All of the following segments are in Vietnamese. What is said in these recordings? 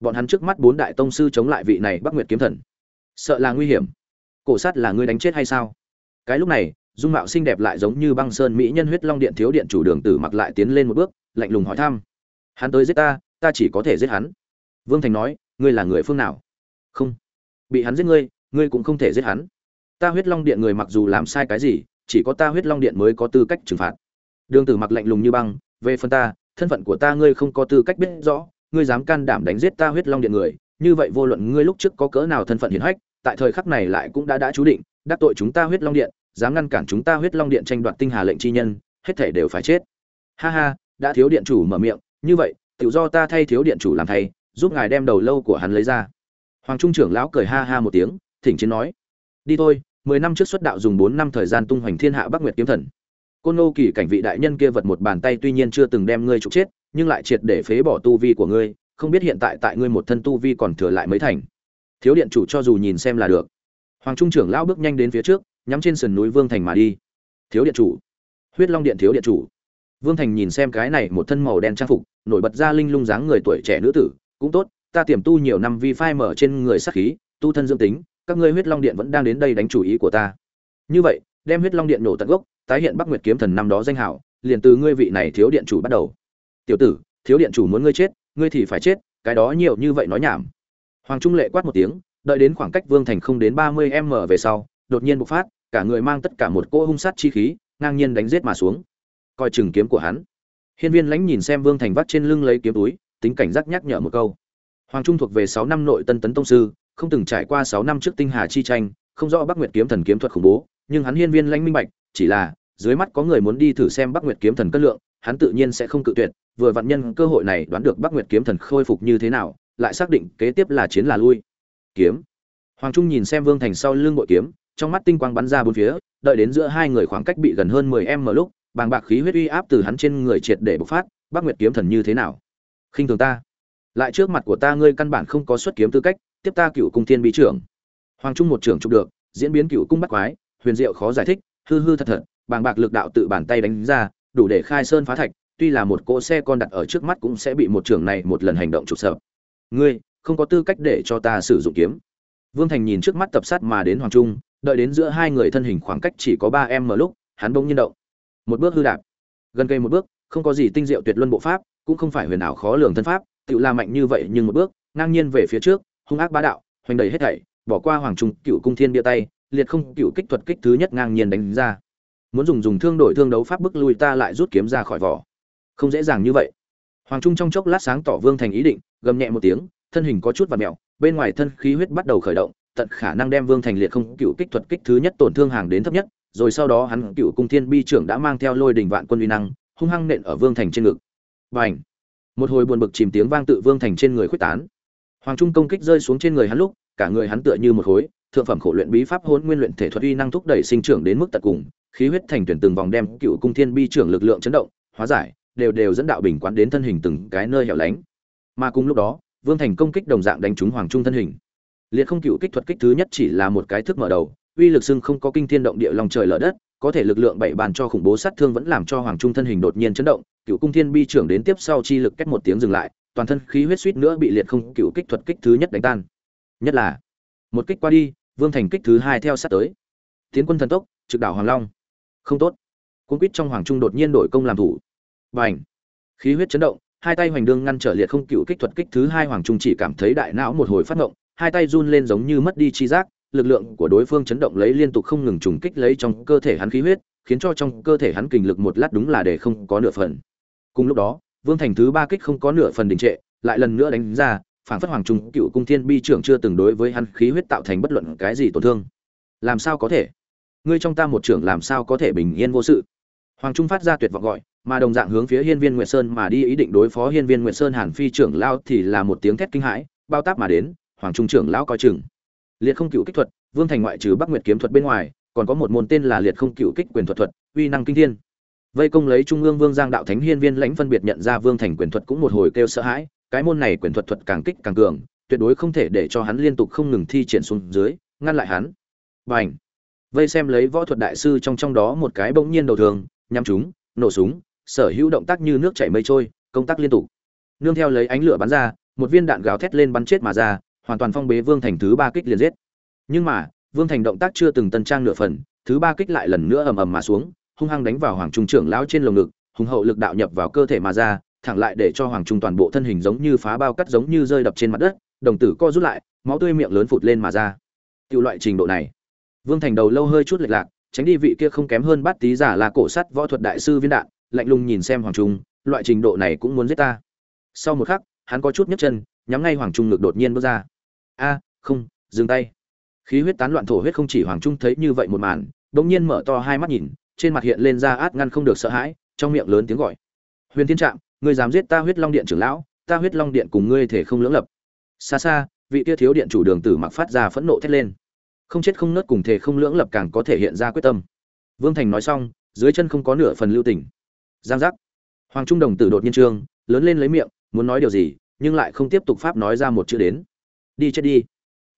bọn hắn trước mắt bốn đại tông sư chống lại vị này bắc nguyệt kiếm thần. Sợ là nguy hiểm. Cổ sát là ngươi đánh chết hay sao? Cái lúc này, dung mạo xinh đẹp lại giống như băng sơn mỹ nhân huyết long điện thiếu điện chủ đường tử mặc lại tiến lên một bước, lạnh lùng hỏi thăm. Hắn tới giết ta ta chỉ có thể giết hắn. Vương thành nói, ngươi là người phương nào? Không. Bị hắn giết ngươi ngươi cũng không thể giết hắn. Ta huyết long điện người mặc dù làm sai cái gì, chỉ có ta huyết long điện mới có tư cách trừng phạt. Đường tử mặc lạnh lùng như băng, về phần ta, thân phận của ta ngươi không có tư cách biết rõ ngươi dám can đảm đánh giết ta huyết long điện người, như vậy vô luận ngươi lúc trước có cỡ nào thân phận hiển hách, tại thời khắc này lại cũng đã đã chú định, đắc tội chúng ta huyết long điện, dám ngăn cản chúng ta huyết long điện tranh đoạt tinh hà lệnh chi nhân, hết thể đều phải chết. Ha ha, đã thiếu điện chủ mở miệng, như vậy tự do ta thay thiếu điện chủ làm thay, giúp ngài đem đầu lâu của hắn lấy ra. Hoàng trung trưởng lão cười ha ha một tiếng, thỉnh chiến nói. Đi thôi, mười năm trước xuất đạo dùng bốn năm thời gian tung hoành thiên hạ bắc nguyệt kiếm thần. Côn nô kỳ cảnh vị đại nhân kia vật một bàn tay tuy nhiên chưa từng đem ngươi trục chết nhưng lại triệt để phế bỏ tu vi của ngươi, không biết hiện tại tại ngươi một thân tu vi còn thừa lại mấy thành. Thiếu điện chủ cho dù nhìn xem là được. Hoàng trung trưởng lão bước nhanh đến phía trước, nhắm trên sườn núi vương thành mà đi. Thiếu điện chủ. Huyết long điện thiếu điện chủ. Vương thành nhìn xem cái này một thân màu đen trang phục, nổi bật ra linh lung dáng người tuổi trẻ nữ tử, cũng tốt, ta tiềm tu nhiều năm vi phai mở trên người sắc khí, tu thân dương tính, các ngươi huyết long điện vẫn đang đến đây đánh chủ ý của ta. Như vậy, đem huyết long điện nổ tận gốc, tái hiện bắc nguyệt kiếm thần năm đó danh hảo, liền từ ngươi vị này thiếu điện chủ bắt đầu tiểu tử, thiếu điện chủ muốn ngươi chết, ngươi thì phải chết, cái đó nhiều như vậy nói nhảm. Hoàng trung lệ quát một tiếng, đợi đến khoảng cách vương thành không đến ba mươi m về sau, đột nhiên bộc phát, cả người mang tất cả một cỗ hung sát chi khí, ngang nhiên đánh giết mà xuống. Coi chừng kiếm của hắn. Hiên viên lãnh nhìn xem vương thành vắt trên lưng lấy kiếm túi, tính cảnh giác nhắc nhở một câu. Hoàng trung thuộc về sáu năm nội tân tấn tông sư, không từng trải qua sáu năm trước tinh hà chi tranh, không rõ bắc nguyệt kiếm thần kiếm thuật khủng bố, nhưng hắn hiên viên lãnh minh bạch, chỉ là, dưới mắt có người muốn đi thử xem bắc nguyệt kiếm thần cân lượng, hắn tự nhiên sẽ không cự tuyệt vừa vặn nhân cơ hội này đoán được bắc nguyệt kiếm thần khôi phục như thế nào, lại xác định kế tiếp là chiến là lui. Kiếm. Hoàng trung nhìn xem vương thành sau lưng bội kiếm, trong mắt tinh quang bắn ra bốn phía, đợi đến giữa hai người khoảng cách bị gần hơn mười em lúc, bàng bạc khí huyết uy áp từ hắn trên người triệt để bộc phát, bắc nguyệt kiếm thần như thế nào? Khinh thường ta. Lại trước mặt của ta ngươi căn bản không có xuất kiếm tư cách, tiếp ta cửu cung thiên bí trưởng. Hoàng trung một trưởng chụp được, diễn biến cửu cung bắt quái, huyền diệu khó giải thích, hư hư thật thật, bàng bạc lực đạo tự bàn tay đánh ra, đủ để khai sơn phá thạch tuy là một cỗ xe con đặt ở trước mắt cũng sẽ bị một trưởng này một lần hành động trục sợ ngươi, không có tư cách để cho ta sử dụng kiếm. Vương thành nhìn trước mắt tập sát mà đến hoàng trung, đợi đến giữa hai người thân hình khoảng cách chỉ có ba em mở lúc, hắn bỗng nhiên động. Một bước hư đạp. Gần cây một bước, không có gì tinh diệu tuyệt luân bộ pháp, cũng không phải huyền ảo khó lường thân pháp tự la mạnh như vậy nhưng một bước, ngang nhiên về phía trước, hung ác bá đạo, hoành đầy hết thảy, bỏ qua hoàng trung cựu cung thiên bia tay, liệt không cựu kích thuật kích thứ nhất ngang nhiên đánh ra. Muốn dùng dùng thương đổi thương đấu pháp bức lui ta lại rút kiếm ra khỏi vỏ không dễ dàng như vậy. Hoàng trung trong chốc lát sáng tỏ vương thành ý định, gầm nhẹ một tiếng, thân hình có chút và mẹo, bên ngoài thân khí huyết bắt đầu khởi động, tận khả năng đem vương thành liệt không cựu kích thuật kích thứ nhất tổn thương hàng đến thấp nhất, rồi sau đó hắn cựu cung thiên bi trưởng đã mang theo lôi đình vạn quân uy năng, hung hăng nện ở vương thành trên ngực. Và ảnh một hồi buồn bực chìm tiếng vang tự vương thành trên người khuếch tán. Hoàng trung công kích rơi xuống trên người hắn lúc, cả người hắn tựa như một khối, thượng phẩm khổ luyện bí pháp hôn nguyên luyện thể thuật uy năng thúc đẩy sinh trưởng đến mức tận cùng, khí huyết thành tuyển từng vòng đem cựu cung thiên bi trưởng lực lượng chấn động, hóa giải đều đều dẫn đạo bình quán đến thân hình từng cái nơi hẻo lánh. Mà cùng lúc đó, vương thành công kích đồng dạng đánh trúng hoàng trung thân hình. Liệt không cựu kích thuật kích thứ nhất chỉ là một cái thức mở đầu, uy lực xưng không có kinh thiên động địa lòng trời lở đất, có thể lực lượng bảy bàn cho khủng bố sát thương vẫn làm cho hoàng trung thân hình đột nhiên chấn động, cựu cung thiên bi trưởng đến tiếp sau chi lực cách một tiếng dừng lại, toàn thân khí huyết suýt nữa bị liệt không cựu kích thuật kích thứ nhất đánh tan. Nhất là, một kích qua đi, vương thành kích thứ hai theo sát tới. Tiến quân thần tốc, trực đảo hoàng long. Không tốt. Cung quýt trong hoàng trung đột nhiên đổi công làm thủ. Bành! khí huyết chấn động, hai tay hoành đương ngăn trở liệt không cựu kích thuật kích thứ hai hoàng trung chỉ cảm thấy đại não một hồi phát động hai tay run lên giống như mất đi chi giác, lực lượng của đối phương chấn động lấy liên tục không ngừng trùng kích lấy trong cơ thể hắn khí huyết, khiến cho trong cơ thể hắn kình lực một lát đúng là để không có nửa phần. Cùng lúc đó, vương thành thứ ba kích không có nửa phần đình trệ, lại lần nữa đánh ra, phản phất hoàng trung cựu cung thiên bi trưởng chưa từng đối với hắn khí huyết tạo thành bất luận cái gì tổn thương. Làm sao có thể? Ngươi trong ta một trưởng làm sao có thể bình yên vô sự? Hoàng trung phát ra tuyệt vọng gọi mà đồng dạng hướng phía hiên viên nguyệt sơn mà đi, ý định đối phó hiên viên nguyệt sơn hàn phi trưởng lao thì là một tiếng thét kinh hãi, bao táp mà đến, hoàng trung trưởng lão coi chừng. Liệt không cựu kích thuật, vương thành ngoại trừ bắc nguyệt kiếm thuật bên ngoài, còn có một môn tên là liệt không cựu kích quyền thuật thuật, uy năng kinh thiên. Vây công lấy trung ương vương giang đạo thánh hiên viên lãnh phân biệt nhận ra vương thành quyền thuật cũng một hồi kêu sợ hãi, cái môn này quyền thuật thuật càng kích càng cường, tuyệt đối không thể để cho hắn liên tục không ngừng thi triển xuống dưới, ngăn lại hắn. Bành! Vây xem lấy võ thuật đại sư trong trong đó một cái bỗng nhiên đầu thường nhắm chúng, nổ súng sở hữu động tác như nước chảy mây trôi, công tác liên tục. Nương theo lấy ánh lửa bắn ra, một viên đạn gào thét lên bắn chết mà ra, hoàn toàn phong bế vương thành thứ ba kích liền giết. Nhưng mà, vương thành động tác chưa từng tân trang nửa phần, thứ ba kích lại lần nữa ầm ầm mà xuống, hung hăng đánh vào hoàng trung trưởng lão trên lồng ngực, hùng hậu lực đạo nhập vào cơ thể mà ra, thẳng lại để cho hoàng trung toàn bộ thân hình giống như phá bao cắt giống như rơi đập trên mặt đất, đồng tử co rút lại, máu tươi miệng lớn phụt lên mà ra. Tiểu loại trình độ này. Vương thành đầu lâu hơi chút lệch lạc, tránh đi vị kia không kém hơn bát tí giả là cổ sắt võ thuật đại sư viên đạn lạnh lùng nhìn xem hoàng trung, loại trình độ này cũng muốn giết ta. Sau một khắc, hắn có chút nhấc chân, nhắm ngay hoàng trung ngực đột nhiên bước ra. A, không, dừng tay. Khí huyết tán loạn thổ huyết không chỉ hoàng trung thấy như vậy một màn bỗng nhiên mở to hai mắt nhìn, trên mặt hiện lên ra át ngăn không được sợ hãi, trong miệng lớn tiếng gọi. Huyền thiên trạm, ngươi dám giết ta huyết long điện trưởng lão, ta huyết long điện cùng ngươi thể không lưỡng lập. Xa xa, vị kia thiếu điện chủ đường tử mặc phát ra phẫn nộ thét lên. Không chết không nớt cùng thể không lưỡng lập càng có thể hiện ra quyết tâm. Vương thành nói xong, dưới chân không có nửa phần lưu tình giang giác. Hoàng trung đồng tử đột nhiên trương, lớn lên lấy miệng, muốn nói điều gì, nhưng lại không tiếp tục pháp nói ra một chữ đến. Đi chết đi.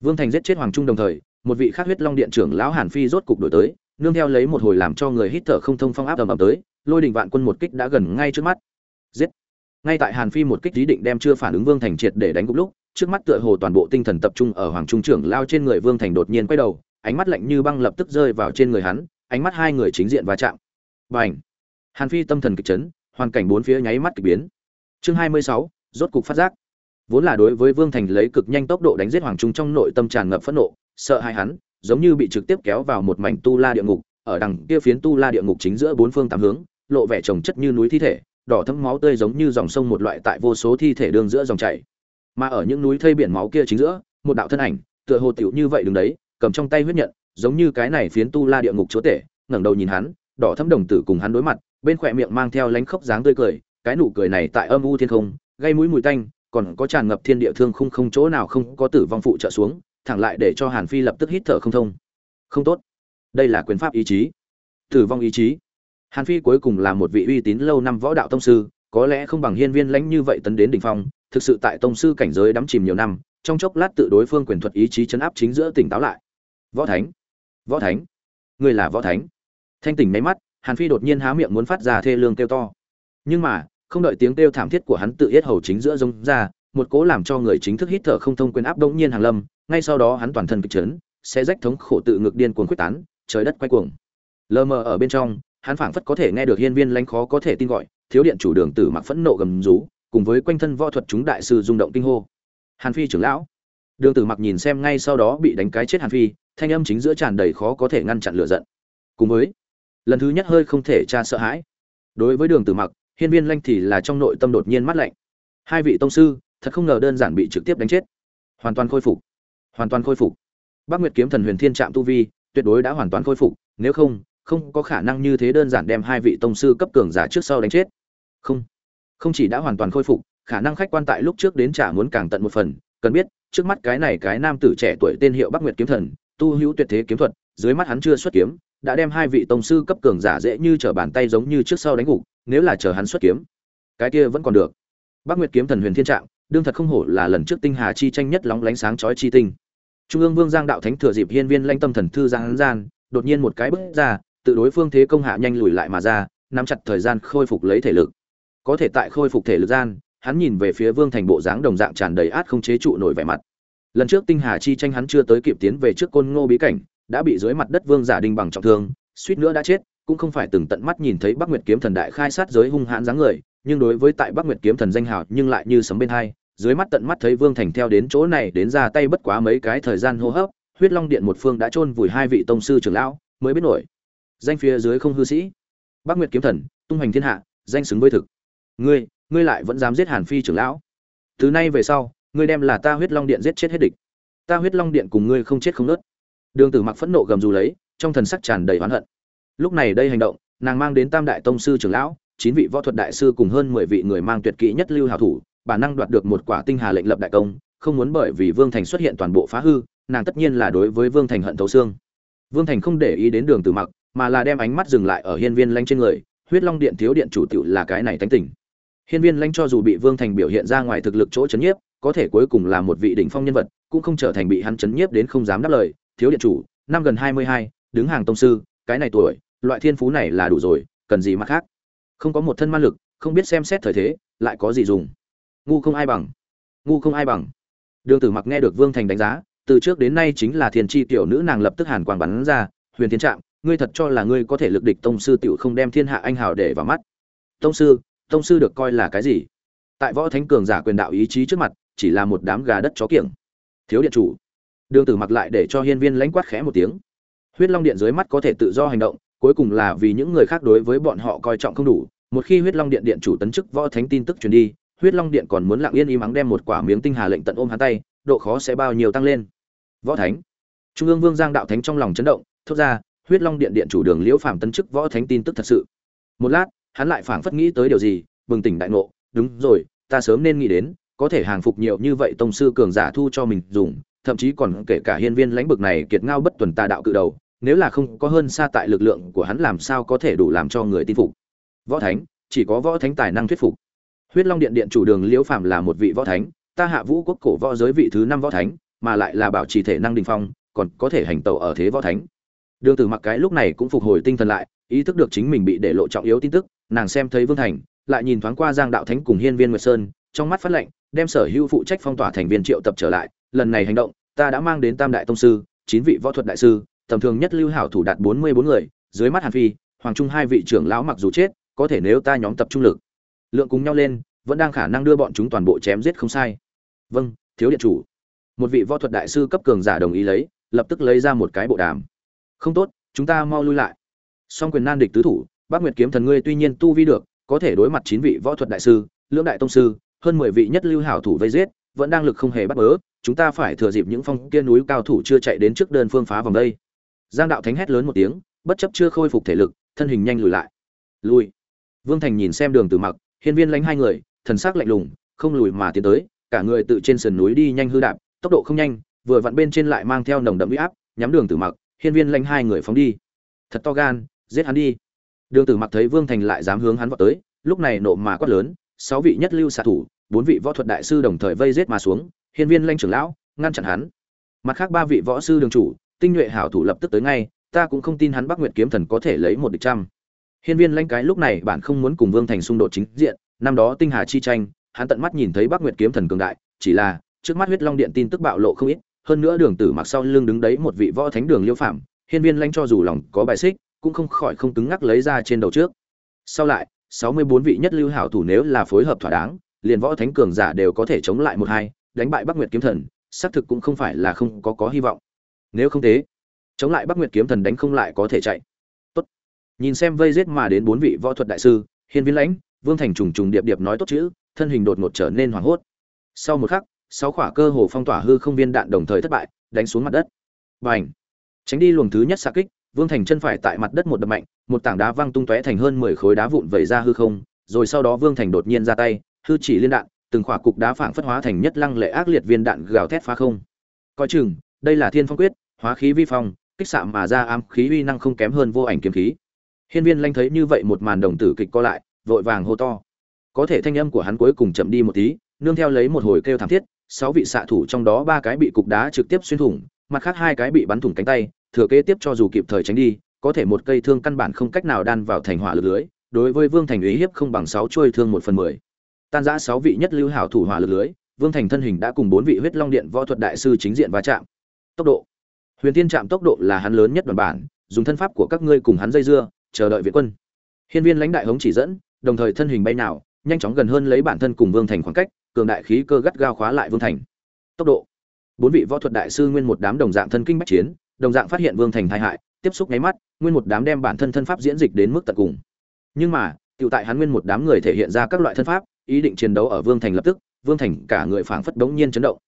Vương thành giết chết hoàng trung đồng thời, một vị khác huyết long điện trưởng lão hàn phi rốt cục đổi tới, nương theo lấy một hồi làm cho người hít thở không thông phong áp ầm ầm tới, lôi đình vạn quân một kích đã gần ngay trước mắt. Giết. Ngay tại hàn phi một kích ý định đem chưa phản ứng vương thành triệt để đánh gục lúc, trước mắt tựa hồ toàn bộ tinh thần tập trung ở hoàng trung trưởng lao trên người vương thành đột nhiên quay đầu, ánh mắt lạnh như băng lập tức rơi vào trên người hắn, ánh mắt hai người chính diện va chạm. B hàn phi tâm thần kịch chấn, hoàn cảnh bốn phía nháy mắt k biến. Chương hai mươi sáu, rốt cục phát giác. Vốn là đối với vương thành lấy cực nhanh tốc độ đánh giết hoàng trung trong nội tâm tràn ngập phẫn nộ, sợ hai hắn, giống như bị trực tiếp kéo vào một mảnh tu la địa ngục, ở đằng kia phiến tu la địa ngục chính giữa bốn phương tám hướng, lộ vẻ trồng chất như núi thi thể, đỏ thấm máu tươi giống như dòng sông một loại tại vô số thi thể đường giữa dòng chảy. Mà ở những núi thây biển máu kia chính giữa, một đạo thân ảnh, tựa hồ tiểu như vậy đứng đấy, cầm trong tay huyết nhận, giống như cái này phiến tu la địa ngục chúa tể, ngẩng đầu nhìn hắn, đỏ thấm đồng tử cùng hắn đối mặt bên khỏe miệng mang theo lánh khóc dáng tươi cười, cái nụ cười này tại âm u thiên không, gây mũi mùi tanh, còn có tràn ngập thiên địa thương không không chỗ nào không có tử vong phụ trợ xuống, thẳng lại để cho hàn phi lập tức hít thở không thông. Không tốt. Đây là quyền pháp ý chí. Tử vong ý chí. Hàn phi cuối cùng là một vị uy tín lâu năm võ đạo tông sư, có lẽ không bằng hiên viên lãnh như vậy tấn đến đỉnh phong, thực sự tại tông sư cảnh giới đắm chìm nhiều năm, trong chốc lát tự đối phương quyền thuật ý chí chấn áp chính giữa tỉnh táo lại. Võ thánh. Võ thánh. Người là võ thánh. Thanh tỉnh máy mắt hàn phi đột nhiên há miệng muốn phát ra thê lương kêu to. Nhưng mà, không đợi tiếng kêu thảm thiết của hắn tự yết hầu chính giữa rông ra, một cố làm cho người chính thức hít thở không thông quyền áp đống nhiên hàng lâm, ngay sau đó hắn toàn thân kịch chấn sẽ rách thống khổ tự ngực điên cuồng quyết tán, trời đất quay cuồng. Lờ mờ ở bên trong, hắn phảng phất có thể nghe được hiên viên lánh khó có thể tin gọi, thiếu điện chủ đường tử mặc phẫn nộ gầm rú, cùng với quanh thân võ thuật chúng đại sư rung động kinh hô. Hàn phi trưởng lão. Đường tử mặc nhìn xem ngay sau đó bị đánh cái chết hàn phi, thanh âm chính giữa tràn đầy khó có thể ngăn chặn lửa giận. Cùng với lần thứ nhất hơi không thể tra sợ hãi. Đối với đường tử mặc, hiên viên lanh thì là trong nội tâm đột nhiên mắt lạnh. Hai vị tông sư, thật không ngờ đơn giản bị trực tiếp đánh chết. Hoàn toàn khôi phục. Hoàn toàn khôi phục. Bác nguyệt kiếm thần huyền thiên trạm tu vi, tuyệt đối đã hoàn toàn khôi phục, nếu không không có khả năng như thế đơn giản đem hai vị tông sư cấp cường giả trước sau đánh chết. Không. Không chỉ đã hoàn toàn khôi phục, khả năng khách quan tại lúc trước đến trả muốn càng tận một phần, cần biết, trước mắt cái này cái nam tử trẻ tuổi tên hiệu bắc nguyệt kiếm thần, tu hữu tuyệt thế kiếm thuật, dưới mắt hắn chưa xuất kiếm đã đem hai vị tông sư cấp cường giả dễ như trở bàn tay giống như trước sau đánh gục, nếu là chờ hắn xuất kiếm, cái kia vẫn còn được. Bác nguyệt kiếm thần huyền thiên trạng, đương thật không hổ là lần trước tinh hà chi tranh nhất lóng lánh sáng chói chi tinh. Trung ương vương giang đạo thánh thừa dịp hiên viên lanh tâm thần thư giang gian, đột nhiên một cái bước ra, tự đối phương thế công hạ nhanh lùi lại mà ra, nắm chặt thời gian khôi phục lấy thể lực. Có thể tại khôi phục thể lực gian, hắn nhìn về phía vương thành bộ dáng đồng dạng tràn đầy át không chế trụ nổi vẻ mặt. Lần trước tinh hà chi tranh hắn chưa tới kịp tiến về trước côn ngô bí cảnh đã bị dưới mặt đất vương giả đinh bằng trọng thương, suýt nữa đã chết, cũng không phải từng tận mắt nhìn thấy bắc nguyệt kiếm thần đại khai sát giới hung hãn dáng người, nhưng đối với tại bắc nguyệt kiếm thần danh hào nhưng lại như sấm bên hai, dưới mắt tận mắt thấy vương thành theo đến chỗ này đến ra tay bất quá mấy cái thời gian hô hấp, huyết long điện một phương đã chôn vùi hai vị tông sư trưởng lão, mới biết nổi. Danh phía dưới không hư sĩ. Bắc nguyệt kiếm thần, tung hoành thiên hạ, danh xứng với thực. Ngươi ngươi lại vẫn dám giết hàn phi trưởng lão? Từ nay về sau, ngươi đem là ta huyết long điện giết chết hết địch. Ta huyết long điện cùng ngươi không chết không nớt đường tử mặc phẫn nộ gầm dù lấy, trong thần sắc tràn đầy oán hận. Lúc này đây hành động, nàng mang đến tam đại tông sư trưởng lão, chín vị võ thuật đại sư cùng hơn mười vị người mang tuyệt kỹ nhất lưu hảo thủ, bản năng đoạt được một quả tinh hà lệnh lập đại công, không muốn bởi vì vương thành xuất hiện toàn bộ phá hư, nàng tất nhiên là đối với vương thành hận thấu xương. Vương thành không để ý đến đường tử mặc, mà là đem ánh mắt dừng lại ở hiên viên lanh trên người, huyết long điện thiếu điện chủ tiểu là cái này tánh tỉnh hiên viên lanh cho dù bị vương thành biểu hiện ra ngoài thực lực chỗ chấn nhiếp, có thể cuối cùng là một vị đỉnh phong nhân vật, cũng không trở thành bị hắn chấn nhiếp đến không dám đáp lời thiếu điện chủ, năm gần hai mươi hai, đứng hàng tông sư, cái này tuổi, loại thiên phú này là đủ rồi, cần gì mà khác? Không có một thân ma lực, không biết xem xét thời thế, lại có gì dùng? Ngu không ai bằng. Ngu không ai bằng. Đường tử mặc nghe được vương thành đánh giá, từ trước đến nay chính là thiên tri tiểu nữ nàng lập tức hàn quang bắn ra, huyền thiên trạm, ngươi thật cho là ngươi có thể lực địch tông sư tiểu không đem thiên hạ anh hào để vào mắt? Tông sư tông sư được coi là cái gì? Tại võ thánh cường giả quyền đạo ý chí trước mặt, chỉ là một đám gà đất chó kiểng. Thiếu điện chủ đường tử mặc lại để cho hiên viên lãnh quát khẽ một tiếng. Huyết long điện dưới mắt có thể tự do hành động, cuối cùng là vì những người khác đối với bọn họ coi trọng không đủ. Một khi huyết long điện điện chủ tấn chức võ thánh tin tức truyền đi, huyết long điện còn muốn lặng yên im ắng đem một quả miếng tinh hà lệnh tận ôm hắn tay, độ khó sẽ bao nhiêu tăng lên. Võ thánh. Trung ương vương giang đạo thánh trong lòng chấn động, thốt ra, huyết long điện điện chủ đường liễu phàm tấn chức võ thánh tin tức thật sự. Một lát, hắn lại phảng phất nghĩ tới điều gì, bừng tỉnh đại ngộ, đúng rồi, ta sớm nên nghĩ đến, có thể hàng phục nhiều như vậy tông sư cường giả thu cho mình dùng thậm chí còn kể cả hiên viên lãnh bực này kiệt ngao bất tuần tà đạo cự đầu, nếu là không có hơn xa tại lực lượng của hắn làm sao có thể đủ làm cho người tin phục. Võ thánh, chỉ có võ thánh tài năng thuyết phục. Huyết long điện điện chủ đường liễu phàm là một vị võ thánh, ta hạ vũ quốc cổ võ giới vị thứ năm võ thánh, mà lại là bảo trì thể năng đỉnh phong, còn có thể hành tẩu ở thế võ thánh. Đường tử mặc cái lúc này cũng phục hồi tinh thần lại, ý thức được chính mình bị để lộ trọng yếu tin tức, nàng xem thấy vương thành, lại nhìn thoáng qua giang đạo thánh cùng hiên viên nguyệt sơn, trong mắt phát lệnh, đem sở hữu phụ trách phong tỏa thành viên triệu tập trở lại lần này hành động, ta đã mang đến tam đại tông sư, chín vị võ thuật đại sư, tầm thường nhất lưu hảo thủ đạt bốn mươi bốn người, dưới mắt hàn phi, hoàng trung hai vị trưởng lão mặc dù chết, có thể nếu ta nhóm tập trung lực, lượng cùng nhau lên, vẫn đang khả năng đưa bọn chúng toàn bộ chém giết không sai. Vâng thiếu điện chủ. Một vị võ thuật đại sư cấp cường giả đồng ý lấy, lập tức lấy ra một cái bộ đàm. Không tốt, chúng ta mau lui lại. Song quyền nan địch tứ thủ, bác nguyệt kiếm thần ngươi tuy nhiên tu vi được, có thể đối mặt chín vị võ thuật đại sư, lưỡng đại tông sư, hơn mười vị nhất lưu hảo thủ vây giết vẫn đang lực không hề bắt bớ, chúng ta phải thừa dịp những phong kia núi cao thủ chưa chạy đến trước đơn phương phá vòng đây. Giang đạo thánh hét lớn một tiếng, bất chấp chưa khôi phục thể lực, thân hình nhanh lùi lại. Lùi. Vương thành nhìn xem đường từ mặc, hiên viên lánh hai người, thần sắc lạnh lùng, không lùi mà tiến tới, cả người tự trên sườn núi đi nhanh hư đạp, tốc độ không nhanh, vừa vặn bên trên lại mang theo nồng đậm uy áp, nhắm đường tử mặc, hiên viên lánh hai người phóng đi. Thật to gan, giết hắn đi. Đường tử mặc thấy vương thành lại dám hướng hắn vọt tới, lúc này nộ mà quát lớn, sáu vị nhất lưu xạ thủ bốn vị võ thuật đại sư đồng thời vây giết mà xuống, hiên viên lanh trưởng lão, ngăn chặn hắn. Mặt khác ba vị võ sư đường chủ, tinh nhuệ hảo thủ lập tức tới ngay, ta cũng không tin hắn bắc nguyệt kiếm thần có thể lấy một địch trăm. Hiên viên lanh cái lúc này bạn không muốn cùng vương thành xung đột chính diện, năm đó tinh hà chi tranh, hắn tận mắt nhìn thấy bắc nguyệt kiếm thần cường đại, chỉ là, trước mắt huyết long điện tin tức bạo lộ không ít, hơn nữa đường tử mặc sau lưng đứng đấy một vị võ thánh đường liêu phạm, hiên viên lanh cho dù lòng có bài xích, cũng không khỏi không cứng ngắc lấy ra trên đầu trước. Sau lại, sáu mươi bốn vị nhất lưu hảo thủ nếu là phối hợp thỏa đáng liền võ thánh cường giả đều có thể chống lại một hai, đánh bại bắc nguyệt kiếm thần, xác thực cũng không phải là không có có hy vọng. Nếu không thế, chống lại bắc nguyệt kiếm thần đánh không lại có thể chạy. Tốt. Nhìn xem vây giết mà đến bốn vị võ thuật đại sư, hiên viên lãnh, vương thành trùng trùng điệp điệp nói tốt chữ, thân hình đột ngột trở nên hoảng hốt. Sau một khắc, sáu khỏa cơ hồ phong tỏa hư không viên đạn đồng thời thất bại, đánh xuống mặt đất. Bành. Tránh đi luồng thứ nhất xa kích, vương thành chân phải tại mặt đất một đập mạnh, một tảng đá văng tung tóe thành hơn mười khối đá vụn vẩy ra hư không, rồi sau đó vương thành đột nhiên ra tay hư chỉ liên đạn, từng khỏa cục đá phảng phất hóa thành nhất lăng lệ ác liệt viên đạn gào thét phá không. Coi chừng, đây là thiên phong quyết, hóa khí vi phong, kích xạ mà ra ám khí uy năng không kém hơn vô ảnh kiếm khí. Hiên viên lanh thấy như vậy một màn đồng tử kịch co lại, vội vàng hô to. Có thể thanh âm của hắn cuối cùng chậm đi một tí, nương theo lấy một hồi kêu thảm thiết, sáu vị xạ thủ trong đó ba cái bị cục đá trực tiếp xuyên thủng, mặt khác hai cái bị bắn thủng cánh tay, thừa kế tiếp cho dù kịp thời tránh đi, có thể một cây thương căn bản không cách nào đan vào thành hỏa lực lưới, đối với vương thành ý hiếp không bằng sáu chuôi thương một phần mười tan giã sáu vị nhất lưu hảo thủ hỏa lực lưới, vương thành thân hình đã cùng bốn vị huyết long điện võ thuật đại sư chính diện va chạm. Tốc độ. Huyền tiên chạm tốc độ là hắn lớn nhất đoàn bản, dùng thân pháp của các ngươi cùng hắn dây dưa, chờ đợi viện quân. Hiên viên lãnh đại hống chỉ dẫn, đồng thời thân hình bay nào, nhanh chóng gần hơn lấy bản thân cùng vương thành khoảng cách, cường đại khí cơ gắt gao khóa lại vương thành. Tốc độ. Bốn vị võ thuật đại sư nguyên một đám đồng dạng thân kinh bách chiến, đồng dạng phát hiện vương thành tai hại, tiếp xúc nháy mắt, nguyên một đám đem bản thân thân pháp diễn dịch đến mức tận cùng. Nhưng mà tự tại hắn nguyên một đám người thể hiện ra các loại thân pháp ý định chiến đấu ở vương thành lập tức, vương thành cả người phảng phất đống nhiên chấn động.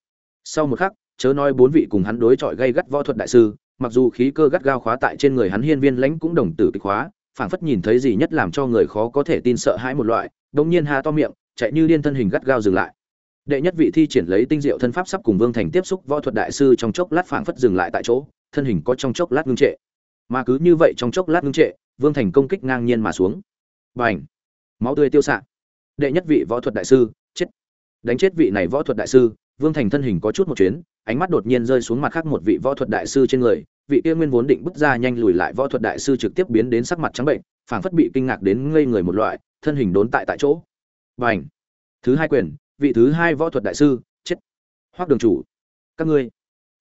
Sau một khắc, chớ nói bốn vị cùng hắn đối chọi gây gắt võ thuật đại sư, mặc dù khí cơ gắt gao khóa tại trên người hắn hiên viên lãnh cũng đồng tử kịch khóa phảng phất nhìn thấy gì nhất làm cho người khó có thể tin sợ hãi một loại, đống nhiên ha to miệng, chạy như điên thân hình gắt gao dừng lại. Đệ nhất vị thi triển lấy tinh diệu thân pháp sắp cùng vương thành tiếp xúc võ thuật đại sư trong chốc lát phảng phất dừng lại tại chỗ, thân hình có trong chốc lát ngưng trệ. Mà cứ như vậy trong chốc lát ngưng trệ, vương thành công kích ngang nhiên mà xuống. Bành! Máu tươi tiêu xạ đệ nhất vị võ thuật đại sư, chết. Đánh chết vị này võ thuật đại sư, vương thành thân hình có chút một chuyến, ánh mắt đột nhiên rơi xuống mặt khác một vị võ thuật đại sư trên người, vị kia nguyên vốn định bước ra nhanh lùi lại võ thuật đại sư trực tiếp biến đến sắc mặt trắng bệnh, phảng phất bị kinh ngạc đến ngây người một loại, thân hình đốn tại tại chỗ. Và ảnh thứ hai quyền, vị thứ hai võ thuật đại sư, chết. Hoắc đường chủ, các ngươi.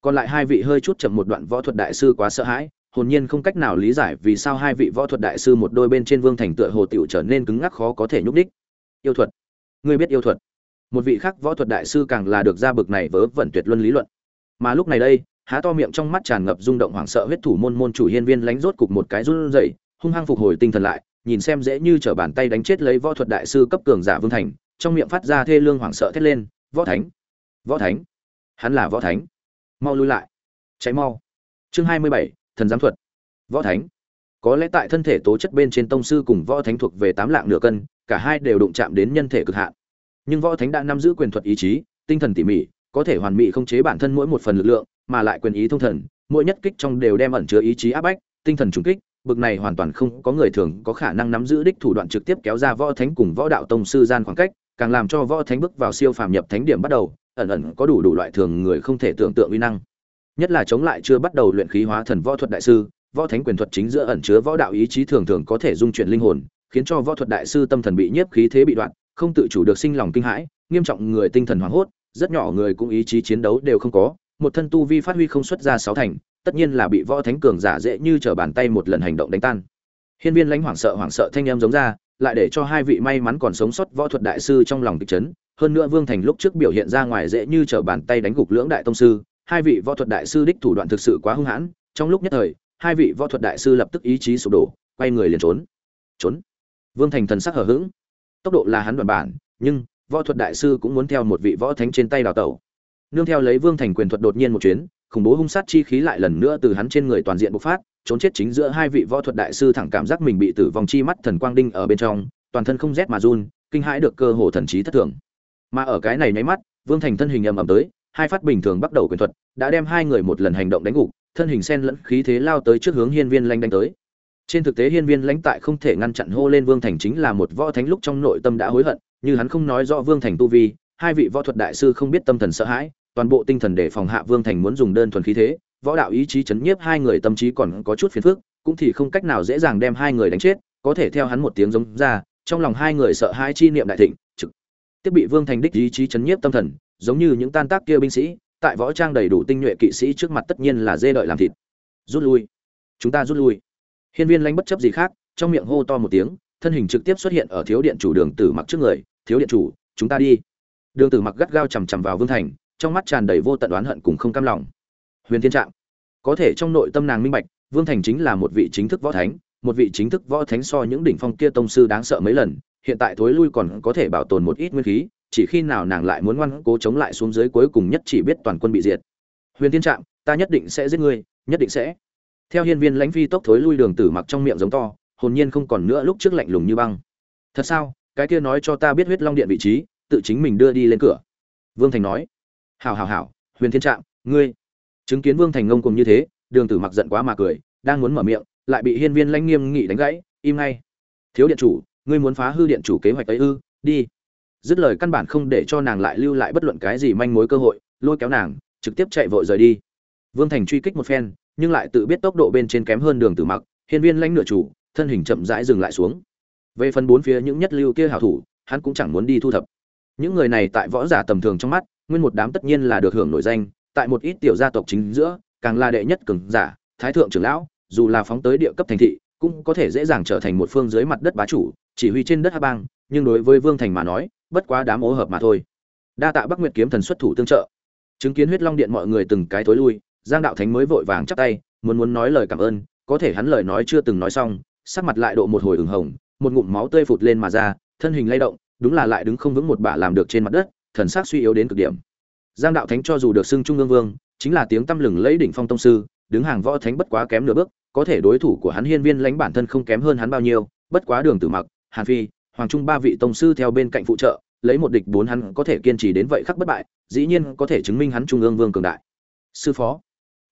Còn lại hai vị hơi chút chậm một đoạn võ thuật đại sư quá sợ hãi, hồn nhiên không cách nào lý giải vì sao hai vị võ thuật đại sư một đôi bên trên vương thành tựa hồ tiểu trở nên cứng ngắc khó có thể nhúc đích yêu thuật. Ngươi biết yêu thuật. Một vị khác võ thuật đại sư càng là được ra bực này vớ vẩn tuyệt luân lý luận. Mà lúc này đây, há to miệng trong mắt tràn ngập rung động hoảng sợ huyết thủ môn môn chủ hiên viên lánh rốt cục một cái run rẩy, hung hăng phục hồi tinh thần lại, nhìn xem dễ như trở bàn tay đánh chết lấy võ thuật đại sư cấp cường giả vương thành, trong miệng phát ra thê lương hoảng sợ thét lên, võ thánh! Võ thánh! Hắn là võ thánh! Mau lui lại! Cháy mau! Chương hai mươi bảy, thần giám thuật. Võ thánh! Có lẽ tại thân thể tố chất bên trên tông sư cùng võ thánh thuộc về tám lạng nửa cân cả hai đều đụng chạm đến nhân thể cực hạn. Nhưng võ thánh đã nắm giữ quyền thuật ý chí, tinh thần tỉ mỉ, có thể hoàn mỹ không chế bản thân mỗi một phần lực lượng, mà lại quyền ý thông thần, mỗi nhất kích trong đều đem ẩn chứa ý chí áp bách, tinh thần trùng kích, bực này hoàn toàn không có người thường có khả năng nắm giữ đích thủ đoạn trực tiếp kéo ra võ thánh cùng võ đạo tông sư gian khoảng cách, càng làm cho võ thánh bước vào siêu phàm nhập thánh điểm bắt đầu, ẩn ẩn có đủ đủ loại thường người không thể tưởng tượng uy năng. Nhất là chống lại chưa bắt đầu luyện khí hóa thần võ thuật đại sư, võ thánh quyền thuật chính giữa ẩn chứa võ đạo ý chí thường thường có thể dung chuyển linh hồn khiến cho võ thuật đại sư tâm thần bị nhiếp khí thế bị đoạn, không tự chủ được sinh lòng kinh hãi, nghiêm trọng người tinh thần hoảng hốt, rất nhỏ người cũng ý chí chiến đấu đều không có, một thân tu vi phát huy không xuất ra sáu thành, tất nhiên là bị võ thánh cường giả dễ như trở bàn tay một lần hành động đánh tan. Hiên viên lãnh hoảng sợ hoảng sợ thanh em giống ra, lại để cho hai vị may mắn còn sống sót võ thuật đại sư trong lòng kịch chấn, hơn nữa vương thành lúc trước biểu hiện ra ngoài dễ như trở bàn tay đánh gục lưỡng đại tông sư, hai vị võ thuật đại sư đích thủ đoạn thực sự quá hung hãn, trong lúc nhất thời, hai vị võ thuật đại sư lập tức ý chí sụp đổ, quay người liền trốn. Trốn vương thành thần sắc hở hững, tốc độ là hắn đoạn bản nhưng võ thuật đại sư cũng muốn theo một vị võ thánh trên tay đào tẩu. Nương theo lấy vương thành quyền thuật đột nhiên một chuyến khủng bố hung sát chi khí lại lần nữa từ hắn trên người toàn diện bộc phát trốn chết chính giữa hai vị võ thuật đại sư thẳng cảm giác mình bị tử vong chi mắt thần quang đinh ở bên trong toàn thân không rét mà run kinh hãi được cơ hồ thần trí thất thường. Mà ở cái này nháy mắt vương thành thân hình ầm ầm tới hai phát bình thường bắt đầu quyền thuật đã đem hai người một lần hành động đánh gục thân hình sen lẫn khí thế lao tới trước hướng hiên viên lanh đánh tới trên thực tế hiên viên lãnh tại không thể ngăn chặn hô lên vương thành chính là một võ thánh lúc trong nội tâm đã hối hận, như hắn không nói rõ vương thành tu vi, hai vị võ thuật đại sư không biết tâm thần sợ hãi, toàn bộ tinh thần để phòng hạ vương thành muốn dùng đơn thuần khí thế, võ đạo ý chí chấn nhiếp hai người tâm trí còn có chút phiền phức, cũng thì không cách nào dễ dàng đem hai người đánh chết, có thể theo hắn một tiếng giống ra, trong lòng hai người sợ hãi chi niệm đại thịnh, trực tiếp bị vương thành đích ý chí chấn nhiếp tâm thần, giống như những tan tác kia binh sĩ, tại võ trang đầy đủ tinh nhuệ kỵ sĩ trước mặt tất nhiên là dê đợi làm thịt. Rút lui. Chúng ta rút lui hiên viên Lanh bất chấp gì khác, trong miệng hô to một tiếng, thân hình trực tiếp xuất hiện ở thiếu điện chủ đường tử mặc trước người, thiếu điện chủ, chúng ta đi. Đường tử mặc gắt gao chằm chằm vào vương thành, trong mắt tràn đầy vô tận oán hận cùng không cam lòng. Huyền thiên trạm có thể trong nội tâm nàng minh bạch, vương thành chính là một vị chính thức võ thánh, một vị chính thức võ thánh so những đỉnh phong kia tông sư đáng sợ mấy lần, hiện tại thối lui còn có thể bảo tồn một ít nguyên khí, chỉ khi nào nàng lại muốn ngoan cố chống lại xuống dưới cuối cùng nhất chỉ biết toàn quân bị diệt. Huyền thiên trạm ta nhất định sẽ giết ngươi, nhất định sẽ theo hiên viên lãnh phi tốc thối lui đường tử mặc trong miệng giống to, hồn nhiên không còn nữa lúc trước lạnh lùng như băng. Thật sao? Cái kia nói cho ta biết huyết long điện vị trí, tự chính mình đưa đi lên cửa. Vương thành nói. Hảo hảo hảo, huyền thiên trạm, ngươi. Chứng kiến vương thành ngông cùng như thế, đường tử mặc giận quá mà cười, đang muốn mở miệng, lại bị hiên viên lãnh nghiêm nghị đánh gãy, im ngay. Thiếu điện chủ, ngươi muốn phá hư điện chủ kế hoạch ấy ư, đi. Dứt lời căn bản không để cho nàng lại lưu lại bất luận cái gì manh mối cơ hội, lôi kéo nàng, trực tiếp chạy vội rời đi. Vương thành truy kích một phen nhưng lại tự biết tốc độ bên trên kém hơn đường tử mặc, hiên viên lãnh nửa chủ, thân hình chậm rãi dừng lại xuống. Về phần bốn phía những nhất lưu kia hảo thủ, hắn cũng chẳng muốn đi thu thập. Những người này tại võ giả tầm thường trong mắt, nguyên một đám tất nhiên là được hưởng nổi danh, tại một ít tiểu gia tộc chính giữa, càng là đệ nhất cường giả, thái thượng trưởng lão, dù là phóng tới địa cấp thành thị, cũng có thể dễ dàng trở thành một phương dưới mặt đất bá chủ, chỉ huy trên đất hà bang, nhưng đối với vương thành mà nói, bất quá đám ố hợp mà thôi. Đa tạ bắc nguyệt kiếm thần xuất thủ tương trợ. Chứng kiến huyết long điện mọi người từng cái thối lui giang đạo thánh mới vội vàng chắp tay, muốn muốn nói lời cảm ơn, có thể hắn lời nói chưa từng nói xong, sắc mặt lại độ một hồi ửng hồng, một ngụm máu tươi phụt lên mà ra, thân hình lay động, đúng là lại đứng không vững một bả làm được trên mặt đất, thần sắc suy yếu đến cực điểm. Giang đạo thánh cho dù được xưng trung ương vương, chính là tiếng tăm lừng lấy đỉnh phong tông sư, đứng hàng võ thánh bất quá kém nửa bước, có thể đối thủ của hắn hiên viên lãnh bản thân không kém hơn hắn bao nhiêu, bất quá đường tử mặc, hàn phi, hoàng trung ba vị tông sư theo bên cạnh phụ trợ, lấy một địch bốn hắn có thể kiên trì đến vậy khắc bất bại, dĩ nhiên có thể chứng minh hắn trung ương vương cường đại. Sư phó